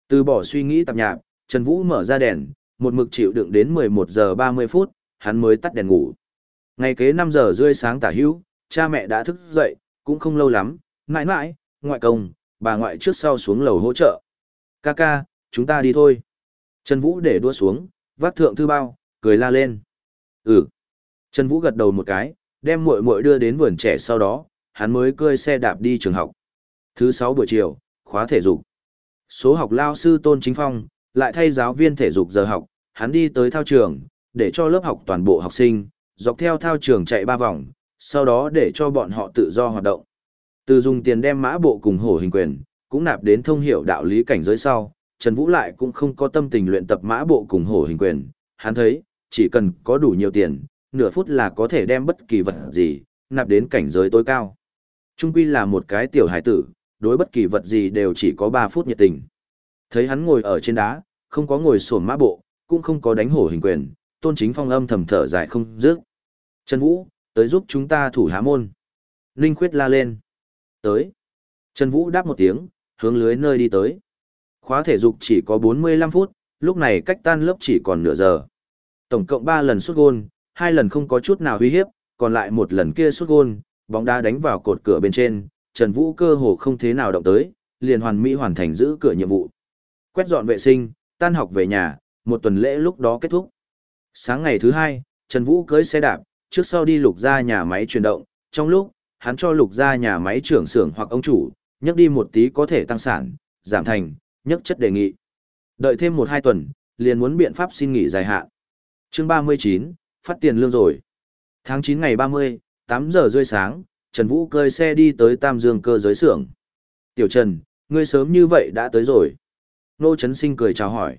Từ bỏ suy nghĩ tạp nhạp, Trần Vũ mở ra đèn, một mực chịu đựng đến 11 giờ 30 phút, hắn mới tắt đèn ngủ. Ngày kế 5 giờ rưỡi sáng tả hữu, cha mẹ đã thức dậy, cũng không lâu lắm, mãi mãi, ngoại công, bà ngoại trước sau xuống lầu hỗ trợ. Ca ca, chúng ta đi thôi. Trần Vũ để đua xuống, vác thượng thư bao, cười la lên. Ừ. Trần Vũ gật đầu một cái, đem muội muội đưa đến vườn trẻ sau đó, hắn mới cơi xe đạp đi trường học. Thứ 6 buổi chiều, khóa thể dục. Số học lao sư Tôn Chính Phong, lại thay giáo viên thể dục giờ học, hắn đi tới thao trường, để cho lớp học toàn bộ học sinh, dọc theo thao trường chạy ba vòng, sau đó để cho bọn họ tự do hoạt động. Từ dùng tiền đem mã bộ cùng hổ hình quyền, cũng nạp đến thông hiểu đạo lý cảnh giới sau, Trần Vũ lại cũng không có tâm tình luyện tập mã bộ cùng hổ hình quyền, hắn thấy, chỉ cần có đủ nhiều tiền, nửa phút là có thể đem bất kỳ vật gì, nạp đến cảnh giới tối cao. Trung quy là một cái tiểu hải tử, đối bất kỳ vật gì đều chỉ có 3 phút nhiệt tình. Thấy hắn ngồi ở trên đá, không có ngồi sổn mã bộ, cũng không có đánh hổ hình quyền, tôn chính phong âm thầm thở dài không dứt. Trần Vũ, tới giúp chúng ta thủ há môn. Ninh Khuyết la lên. Tới. Trần Vũ đáp một tiếng, hướng lưới nơi đi tới. Khóa thể dục chỉ có 45 phút, lúc này cách tan lớp chỉ còn nửa giờ. Tổng cộng 3 lần xuất gôn, hai lần không có chút nào uy hiếp, còn lại một lần kia xuất gôn, bóng đá đánh vào cột cửa bên trên, Trần Vũ cơ hồ không thế nào động tới, liền hoàn mỹ hoàn thành giữ cửa nhiệm vụ. Quét dọn vệ sinh, tan học về nhà, một tuần lễ lúc đó kết thúc. Sáng ngày thứ hai, Trần Vũ cưới xe đạp, trước sau đi lục ra nhà máy chuyển động, trong lúc, hắn cho lục ra nhà máy trưởng xưởng hoặc ông chủ, nhắc đi một tí có thể tăng sản, giảm thành, nhất chất đề nghị. Đợi thêm một hai tuần, liền muốn biện pháp xin nghỉ dài hạn. Chương 39, phát tiền lương rồi. Tháng 9 ngày 30, 8 giờ rơi sáng, Trần Vũ cơi xe đi tới Tam Dương cơ giới xưởng. Tiểu Trần, ngươi sớm như vậy đã tới rồi. Nô Trấn Sinh cười chào hỏi.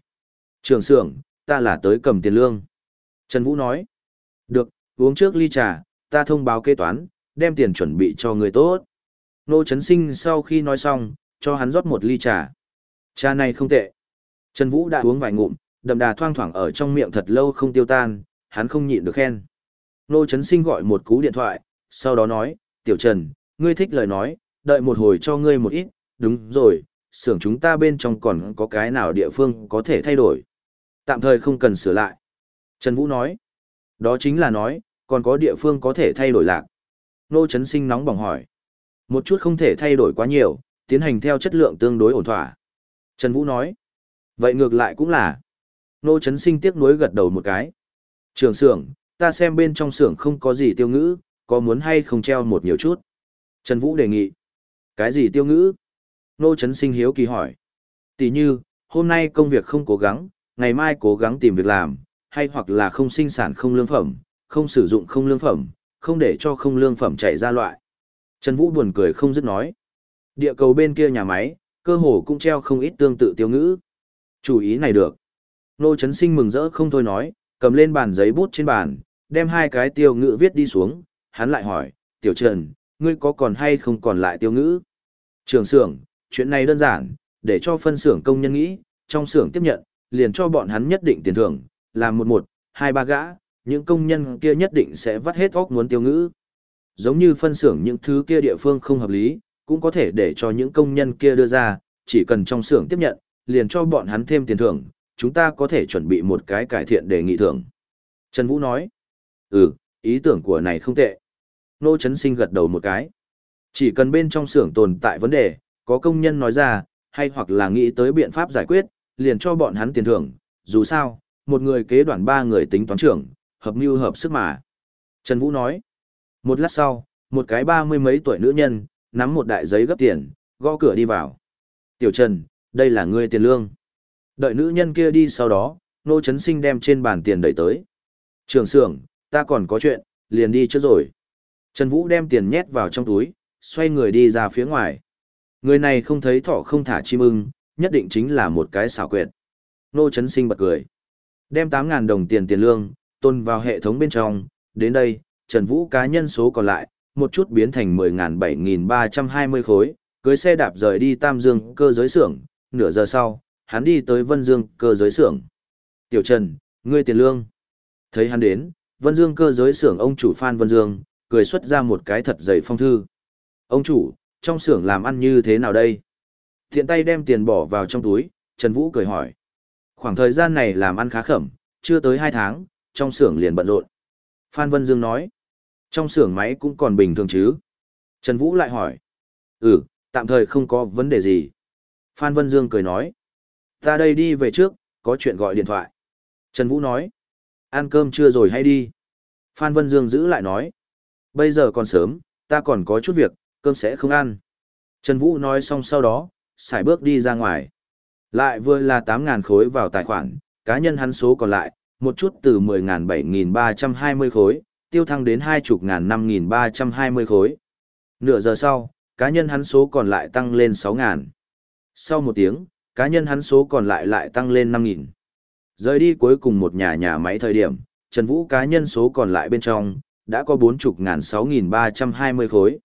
Trường xưởng, ta là tới cầm tiền lương. Trần Vũ nói. Được, uống trước ly trà, ta thông báo kế toán, đem tiền chuẩn bị cho người tốt. Nô Trấn Sinh sau khi nói xong, cho hắn rót một ly trà. Trà này không tệ. Trần Vũ đã uống vài ngụm, đậm đà thoang thoảng ở trong miệng thật lâu không tiêu tan, hắn không nhịn được khen. Nô Trấn Sinh gọi một cú điện thoại, sau đó nói, Tiểu Trần, ngươi thích lời nói, đợi một hồi cho ngươi một ít, đúng rồi, xưởng chúng ta bên trong còn có cái nào địa phương có thể thay đổi. Tạm thời không cần sửa lại. Trần Vũ nói, đó chính là nói, còn có địa phương có thể thay đổi lạc. Nô Trấn Sinh nóng bỏng hỏi. Một chút không thể thay đổi quá nhiều, tiến hành theo chất lượng tương đối ổn thỏa. Trần Vũ nói. Vậy ngược lại cũng là. Nô Trấn Sinh tiếc nuối gật đầu một cái. Trường xưởng, ta xem bên trong xưởng không có gì tiêu ngữ, có muốn hay không treo một nhiều chút. Trần Vũ đề nghị. Cái gì tiêu ngữ? Nô Trấn Sinh hiếu kỳ hỏi. Tỷ như, hôm nay công việc không cố gắng, ngày mai cố gắng tìm việc làm, hay hoặc là không sinh sản không lương phẩm, không sử dụng không lương phẩm, không để cho không lương phẩm chạy ra loại. Trần Vũ buồn cười không dứt nói. Địa cầu bên kia nhà máy, cơ hồ cũng treo không ít tương tự tiêu ngữ. Chủ ý này được. Nô Trấn Sinh mừng rỡ không thôi nói, cầm lên bàn giấy bút trên bàn, đem hai cái tiêu ngữ viết đi xuống, hắn lại hỏi, Tiểu Trần, ngươi có còn hay không còn lại tiêu ngữ? Trường xưởng, chuyện này đơn giản, để cho phân xưởng công nhân nghĩ, trong xưởng tiếp nhận, liền cho bọn hắn nhất định tiền thưởng, làm một một, hai ba gã, những công nhân kia nhất định sẽ vắt hết óc muốn tiêu ngữ. Giống như phân xưởng những thứ kia địa phương không hợp lý, cũng có thể để cho những công nhân kia đưa ra, chỉ cần trong xưởng tiếp nhận, liền cho bọn hắn thêm tiền thưởng, chúng ta có thể chuẩn bị một cái cải thiện để nghị thưởng. Trần Vũ nói, ừ, ý tưởng của này không tệ. Nô Trấn Sinh gật đầu một cái. Chỉ cần bên trong xưởng tồn tại vấn đề, có công nhân nói ra, hay hoặc là nghĩ tới biện pháp giải quyết, liền cho bọn hắn tiền thưởng, dù sao, một người kế đoàn ba người tính toán trưởng, hợp mưu hợp sức mà. Trần Vũ nói, một lát sau, một cái ba mươi mấy tuổi nữ nhân, nắm một đại giấy gấp tiền, gõ cửa đi vào. Tiểu Trần, đây là ngươi tiền lương. Đợi nữ nhân kia đi sau đó, Nô chấn Sinh đem trên bàn tiền đẩy tới. Trường xưởng, ta còn có chuyện, liền đi trước rồi. Trần Vũ đem tiền nhét vào trong túi, xoay người đi ra phía ngoài. Người này không thấy thỏ không thả chim ưng, nhất định chính là một cái xảo quyệt. Nô chấn Sinh bật cười. Đem 8.000 đồng tiền tiền lương, tôn vào hệ thống bên trong, đến đây, Trần Vũ cá nhân số còn lại, một chút biến thành 10.007.320 khối, cưới xe đạp rời đi Tam Dương cơ giới xưởng, nửa giờ sau, hắn đi tới Vân Dương cơ giới xưởng. Tiểu Trần, ngươi tiền lương. Thấy hắn đến, Vân Dương cơ giới xưởng ông chủ Phan Vân Dương, cười xuất ra một cái thật dày phong thư. Ông chủ, trong xưởng làm ăn như thế nào đây? Thiện tay đem tiền bỏ vào trong túi, Trần Vũ cười hỏi. Khoảng thời gian này làm ăn khá khẩm, chưa tới 2 tháng, trong xưởng liền bận rộn. Phan Vân Dương nói. Trong xưởng máy cũng còn bình thường chứ? Trần Vũ lại hỏi. Ừ, tạm thời không có vấn đề gì. Phan Vân Dương cười nói. Ta đây đi về trước, có chuyện gọi điện thoại. Trần Vũ nói. Ăn cơm chưa rồi hay đi? Phan Vân Dương giữ lại nói. Bây giờ còn sớm, ta còn có chút việc, cơm sẽ không ăn. Trần Vũ nói xong sau đó, xài bước đi ra ngoài. Lại vừa là 8.000 khối vào tài khoản, cá nhân hắn số còn lại, một chút từ 10.7320 khối, tiêu thăng đến 20.5320 khối. Nửa giờ sau, cá nhân hắn số còn lại tăng lên 6.000. Sau một tiếng, cá nhân hắn số còn lại lại tăng lên 5.000. Rời đi cuối cùng một nhà nhà máy thời điểm, Trần Vũ cá nhân số còn lại bên trong, đã có 40.6320 khối.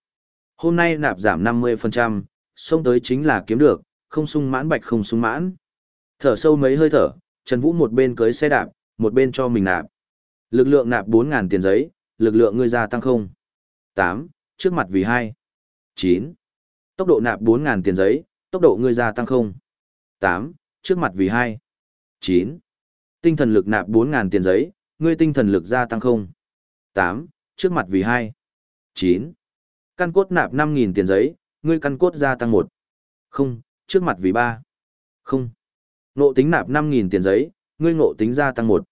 Hôm nay nạp giảm 50%, xông tới chính là kiếm được, không sung mãn bạch không sung mãn. Thở sâu mấy hơi thở, Trần Vũ một bên cưới xe đạp, một bên cho mình nạp. Lực lượng nạp 4.000 tiền giấy, lực lượng ngươi gia tăng không. 8, trước mặt vì 2. 9. Tốc độ nạp 4.000 tiền giấy, tốc độ ngươi gia tăng không. 8, trước mặt vì 2. 9. Tinh thần lực nạp 4.000 tiền giấy, ngươi tinh thần lực gia tăng không. 8, trước mặt vì 2. 9. Căn cốt nạp 5.000 tiền giấy, ngươi căn cốt gia tăng 1. Không, trước mặt vì ba Không. Nộ tính nạp 5.000 tiền giấy, ngươi ngộ tính gia tăng một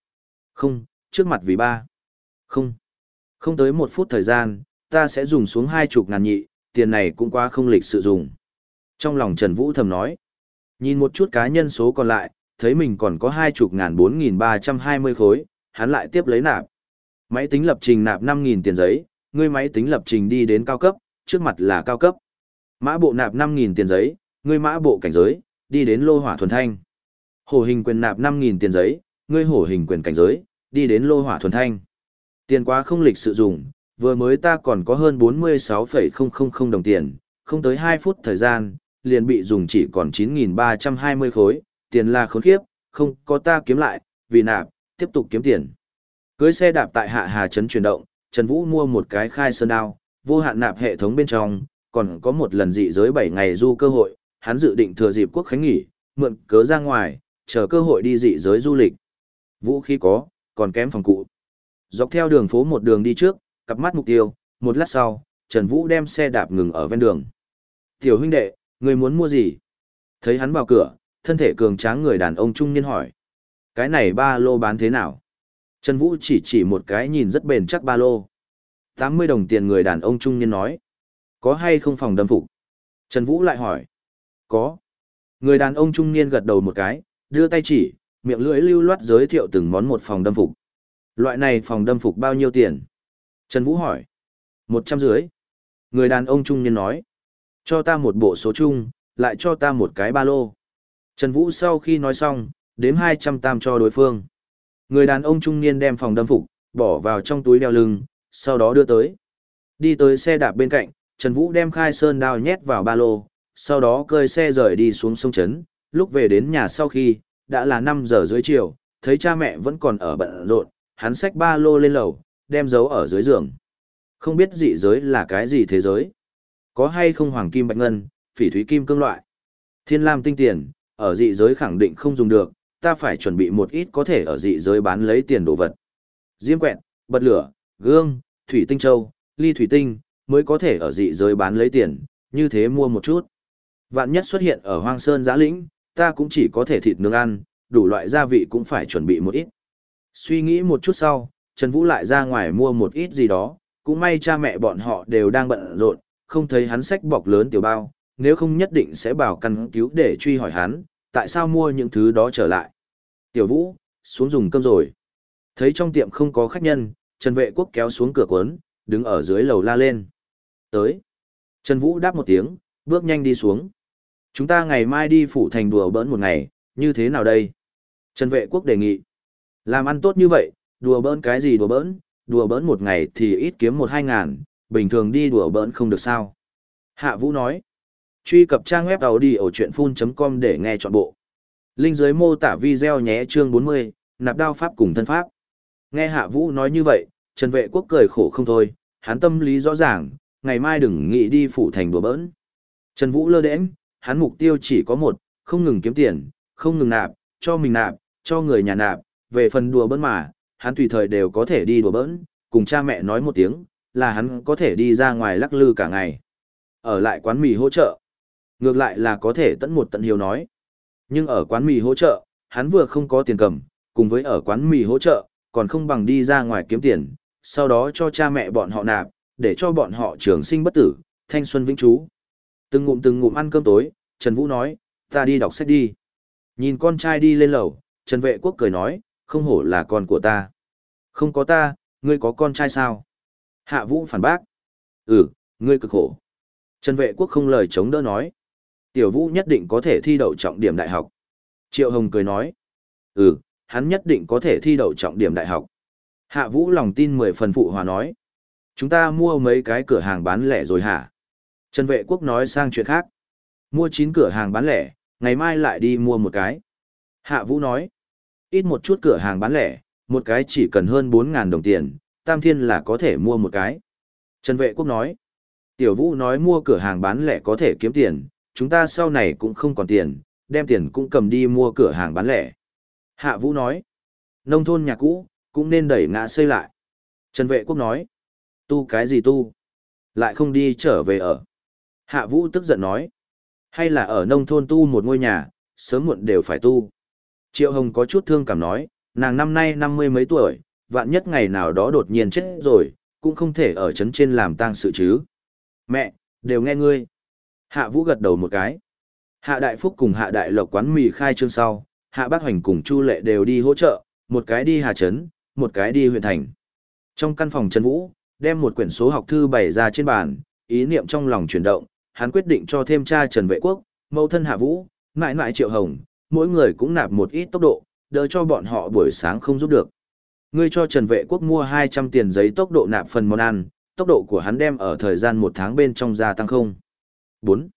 Không, trước mặt vì ba Không. Không tới một phút thời gian, ta sẽ dùng xuống hai chục ngàn nhị, tiền này cũng quá không lịch sự dùng. Trong lòng Trần Vũ thầm nói. Nhìn một chút cá nhân số còn lại, thấy mình còn có hai chục ngàn bốn nghìn ba trăm hai mươi khối, hắn lại tiếp lấy nạp. Máy tính lập trình nạp năm nghìn tiền giấy, ngươi máy tính lập trình đi đến cao cấp, trước mặt là cao cấp. Mã bộ nạp năm nghìn tiền giấy, ngươi mã bộ cảnh giới, đi đến lô hỏa thuần thanh. Hổ hình quyền nạp năm nghìn tiền giấy, ngươi hổ hình quyền cảnh giới, đi đến lô hỏa thuần thanh. Tiền quá không lịch sự dùng, vừa mới ta còn có hơn bốn mươi sáu phẩy không không không đồng tiền, không tới hai phút thời gian, liền bị dùng chỉ còn chín nghìn ba trăm hai mươi khối, tiền là khốn khiếp, không có ta kiếm lại, vì nạp, tiếp tục kiếm tiền. Cưới xe đạp tại hạ hà trấn chuyển động, Trần Vũ mua một cái khai sơn đao, vô hạn nạp hệ thống bên trong, còn có một lần dị giới 7 ngày du cơ hội, hắn dự định thừa dịp quốc khánh nghỉ, mượn cớ ra ngoài, chờ cơ hội đi dị giới du lịch. Vũ khí có, còn kém phòng cụ. Dọc theo đường phố một đường đi trước, cặp mắt mục tiêu, một lát sau, Trần Vũ đem xe đạp ngừng ở ven đường. Tiểu huynh đệ, người muốn mua gì? Thấy hắn vào cửa, thân thể cường tráng người đàn ông trung niên hỏi. Cái này ba lô bán thế nào? Trần Vũ chỉ chỉ một cái nhìn rất bền chắc ba lô. 80 đồng tiền người đàn ông trung niên nói. Có hay không phòng đâm phục? Trần Vũ lại hỏi. Có. Người đàn ông trung niên gật đầu một cái, đưa tay chỉ, miệng lưỡi lưu loát giới thiệu từng món một phòng đâm phục. Loại này phòng đâm phục bao nhiêu tiền? Trần Vũ hỏi. Một trăm dưới. Người đàn ông trung niên nói. Cho ta một bộ số chung, lại cho ta một cái ba lô. Trần Vũ sau khi nói xong, đếm hai trăm tam cho đối phương. Người đàn ông trung niên đem phòng đâm phục, bỏ vào trong túi đeo lưng, sau đó đưa tới. Đi tới xe đạp bên cạnh, Trần Vũ đem khai sơn đao nhét vào ba lô, sau đó cơi xe rời đi xuống sông Trấn, lúc về đến nhà sau khi, đã là 5 giờ dưới chiều, thấy cha mẹ vẫn còn ở bận rộn, hắn xách ba lô lên lầu, đem giấu ở dưới giường. Không biết dị giới là cái gì thế giới? Có hay không hoàng kim bạch ngân, phỉ thúy kim cương loại? Thiên lam tinh tiền, ở dị giới khẳng định không dùng được, ta phải chuẩn bị một ít có thể ở dị giới bán lấy tiền đồ vật. Diêm quẹt, bật lửa, gương, thủy tinh châu, ly thủy tinh, mới có thể ở dị giới bán lấy tiền, như thế mua một chút. Vạn nhất xuất hiện ở hoang sơn giã lĩnh, ta cũng chỉ có thể thịt nướng ăn, đủ loại gia vị cũng phải chuẩn bị một ít. Suy nghĩ một chút sau, Trần Vũ lại ra ngoài mua một ít gì đó, cũng may cha mẹ bọn họ đều đang bận rộn, không thấy hắn sách bọc lớn tiểu bao, nếu không nhất định sẽ bảo căn cứu để truy hỏi hắn, tại sao mua những thứ đó trở lại. Tiểu Vũ, xuống dùng cơm rồi. Thấy trong tiệm không có khách nhân, Trần Vệ Quốc kéo xuống cửa cuốn, đứng ở dưới lầu la lên. Tới. Trần Vũ đáp một tiếng, bước nhanh đi xuống. Chúng ta ngày mai đi phủ thành đùa bỡn một ngày, như thế nào đây? Trần Vệ Quốc đề nghị. Làm ăn tốt như vậy, đùa bỡn cái gì đùa bỡn, đùa bỡn một ngày thì ít kiếm một hai ngàn, bình thường đi đùa bỡn không được sao. Hạ Vũ nói. Truy cập trang web đầu đi ở chuyện full.com để nghe trọn bộ. Linh dưới mô tả video nhé chương 40, nạp đao pháp cùng thân pháp. Nghe Hạ Vũ nói như vậy, Trần Vệ Quốc cười khổ không thôi, hắn tâm lý rõ ràng, ngày mai đừng nghĩ đi phủ thành đùa bỡn. Trần Vũ lơ đễnh, hắn mục tiêu chỉ có một, không ngừng kiếm tiền, không ngừng nạp, cho mình nạp, cho người nhà nạp, về phần đùa bỡn mà, hắn tùy thời đều có thể đi đùa bỡn, cùng cha mẹ nói một tiếng, là hắn có thể đi ra ngoài lắc lư cả ngày. Ở lại quán mì hỗ trợ. Ngược lại là có thể tận một tận hiếu nói. Nhưng ở quán mì hỗ trợ, hắn vừa không có tiền cầm, cùng với ở quán mì hỗ trợ, còn không bằng đi ra ngoài kiếm tiền, sau đó cho cha mẹ bọn họ nạp, để cho bọn họ trường sinh bất tử, thanh xuân vĩnh trú. Từng ngụm từng ngụm ăn cơm tối, Trần Vũ nói, ta đi đọc sách đi. Nhìn con trai đi lên lầu, Trần Vệ Quốc cười nói, không hổ là con của ta. Không có ta, ngươi có con trai sao? Hạ Vũ phản bác. Ừ, ngươi cực khổ. Trần Vệ Quốc không lời chống đỡ nói. Tiểu Vũ nhất định có thể thi đậu trọng điểm đại học. Triệu Hồng cười nói. Ừ, hắn nhất định có thể thi đậu trọng điểm đại học. Hạ Vũ lòng tin mười phần phụ hòa nói. Chúng ta mua mấy cái cửa hàng bán lẻ rồi hả? Trần Vệ Quốc nói sang chuyện khác. Mua 9 cửa hàng bán lẻ, ngày mai lại đi mua một cái. Hạ Vũ nói. Ít một chút cửa hàng bán lẻ, một cái chỉ cần hơn 4.000 đồng tiền, Tam Thiên là có thể mua một cái. Trần Vệ Quốc nói. Tiểu Vũ nói mua cửa hàng bán lẻ có thể kiếm tiền, chúng ta sau này cũng không còn tiền, đem tiền cũng cầm đi mua cửa hàng bán lẻ. Hạ Vũ nói. Nông thôn nhà cũ, cũng nên đẩy ngã xây lại. Trần Vệ Quốc nói. Tu cái gì tu? Lại không đi trở về ở. Hạ Vũ tức giận nói. Hay là ở nông thôn tu một ngôi nhà, sớm muộn đều phải tu. Triệu Hồng có chút thương cảm nói, nàng năm nay năm mươi mấy tuổi, vạn nhất ngày nào đó đột nhiên chết rồi, cũng không thể ở trấn trên làm tang sự chứ. Mẹ, đều nghe ngươi. Hạ Vũ gật đầu một cái. Hạ Đại Phúc cùng Hạ Đại Lộc quán mì khai trương sau, Hạ Bác Hoành cùng Chu Lệ đều đi hỗ trợ, một cái đi Hà Trấn, một cái đi huyện thành. Trong căn phòng Trần Vũ, đem một quyển số học thư bày ra trên bàn, ý niệm trong lòng chuyển động, hắn quyết định cho thêm cha Trần Vệ Quốc, mẫu thân Hạ Vũ, mãi mãi Triệu Hồng, mỗi người cũng nạp một ít tốc độ, đỡ cho bọn họ buổi sáng không giúp được. Ngươi cho Trần Vệ Quốc mua 200 tiền giấy tốc độ nạp phần món ăn, tốc độ của hắn đem ở thời gian một tháng bên trong gia tăng không. 4.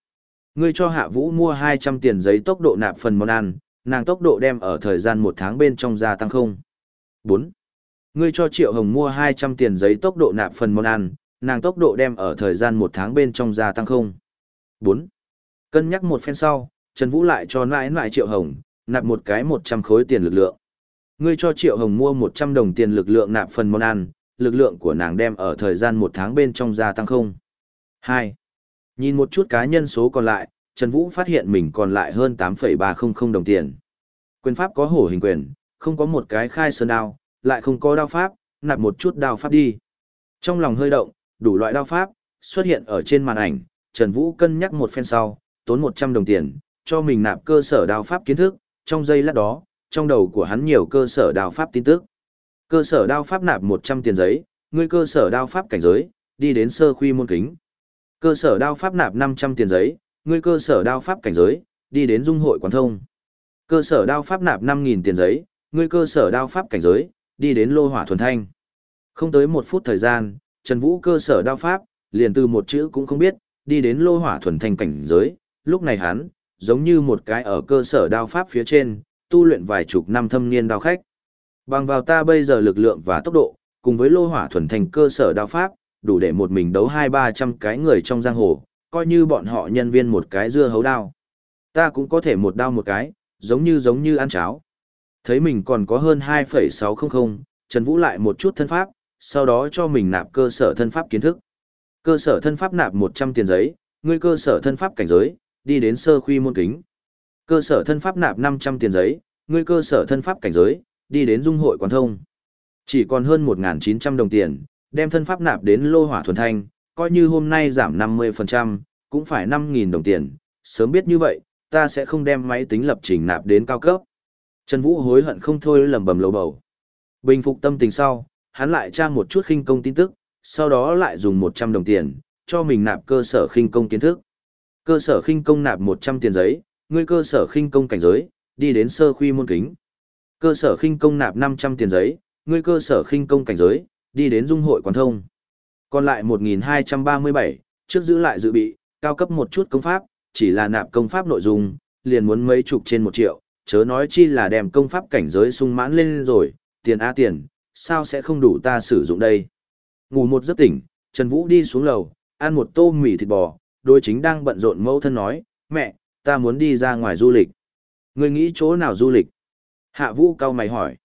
Ngươi cho Hạ Vũ mua 200 tiền giấy tốc độ nạp phần món ăn, nàng tốc độ đem ở thời gian một tháng bên trong gia tăng không. 4. Ngươi cho Triệu Hồng mua 200 tiền giấy tốc độ nạp phần món ăn, nàng tốc độ đem ở thời gian một tháng bên trong gia tăng không. 4. Cân nhắc một phen sau, Trần Vũ lại cho nãi nãi Triệu Hồng, nạp một cái 100 khối tiền lực lượng. Ngươi cho Triệu Hồng mua 100 đồng tiền lực lượng nạp phần món ăn, lực lượng của nàng đem ở thời gian một tháng bên trong gia tăng không. 2. Nhìn một chút cá nhân số còn lại, Trần Vũ phát hiện mình còn lại hơn 8,300 đồng tiền. Quyền pháp có hổ hình quyền, không có một cái khai sơn đao, lại không có đao pháp, nạp một chút đao pháp đi. Trong lòng hơi động, đủ loại đao pháp, xuất hiện ở trên màn ảnh, Trần Vũ cân nhắc một phen sau, tốn 100 đồng tiền, cho mình nạp cơ sở đào pháp kiến thức, trong giây lát đó, trong đầu của hắn nhiều cơ sở đào pháp tin tức. Cơ sở đao pháp nạp 100 tiền giấy, ngươi cơ sở đao pháp cảnh giới, đi đến sơ khuy môn kính. Cơ sở đao pháp nạp 500 tiền giấy, ngươi cơ sở đao pháp cảnh giới, đi đến dung hội quán thông. Cơ sở đao pháp nạp 5000 tiền giấy, ngươi cơ sở đao pháp cảnh giới, đi đến lô hỏa thuần thanh. Không tới một phút thời gian, Trần Vũ cơ sở đao pháp, liền từ một chữ cũng không biết, đi đến lô hỏa thuần thanh cảnh giới, lúc này hắn, giống như một cái ở cơ sở đao pháp phía trên, tu luyện vài chục năm thâm niên đao khách. Bằng vào ta bây giờ lực lượng và tốc độ, cùng với lô hỏa thuần thành cơ sở đao pháp, đủ để một mình đấu hai ba trăm cái người trong giang hồ, coi như bọn họ nhân viên một cái dưa hấu đao. Ta cũng có thể một đao một cái, giống như giống như ăn cháo. Thấy mình còn có hơn 2,600, Trần Vũ lại một chút thân pháp, sau đó cho mình nạp cơ sở thân pháp kiến thức. Cơ sở thân pháp nạp 100 tiền giấy, ngươi cơ sở thân pháp cảnh giới, đi đến sơ khuy môn kính. Cơ sở thân pháp nạp 500 tiền giấy, ngươi cơ sở thân pháp cảnh giới, đi đến dung hội quán thông. Chỉ còn hơn 1.900 đồng tiền, đem thân pháp nạp đến lô hỏa thuần thanh, coi như hôm nay giảm 50%, cũng phải 5.000 đồng tiền. Sớm biết như vậy, ta sẽ không đem máy tính lập trình nạp đến cao cấp. Trần Vũ hối hận không thôi lầm bầm lầu bầu. Bình phục tâm tình sau, hắn lại tra một chút khinh công tin tức, sau đó lại dùng 100 đồng tiền, cho mình nạp cơ sở khinh công kiến thức. Cơ sở khinh công nạp 100 tiền giấy, ngươi cơ sở khinh công cảnh giới, đi đến sơ khuy môn kính. Cơ sở khinh công nạp 500 tiền giấy, ngươi cơ sở khinh công cảnh giới, đi đến dung hội quán thông. Còn lại 1237, trước giữ lại dự bị, cao cấp một chút công pháp, chỉ là nạp công pháp nội dung, liền muốn mấy chục trên một triệu, chớ nói chi là đem công pháp cảnh giới sung mãn lên rồi, tiền a tiền, sao sẽ không đủ ta sử dụng đây. Ngủ một giấc tỉnh, Trần Vũ đi xuống lầu, ăn một tô mì thịt bò, đôi chính đang bận rộn mẫu thân nói, mẹ, ta muốn đi ra ngoài du lịch. Người nghĩ chỗ nào du lịch? Hạ Vũ cao mày hỏi.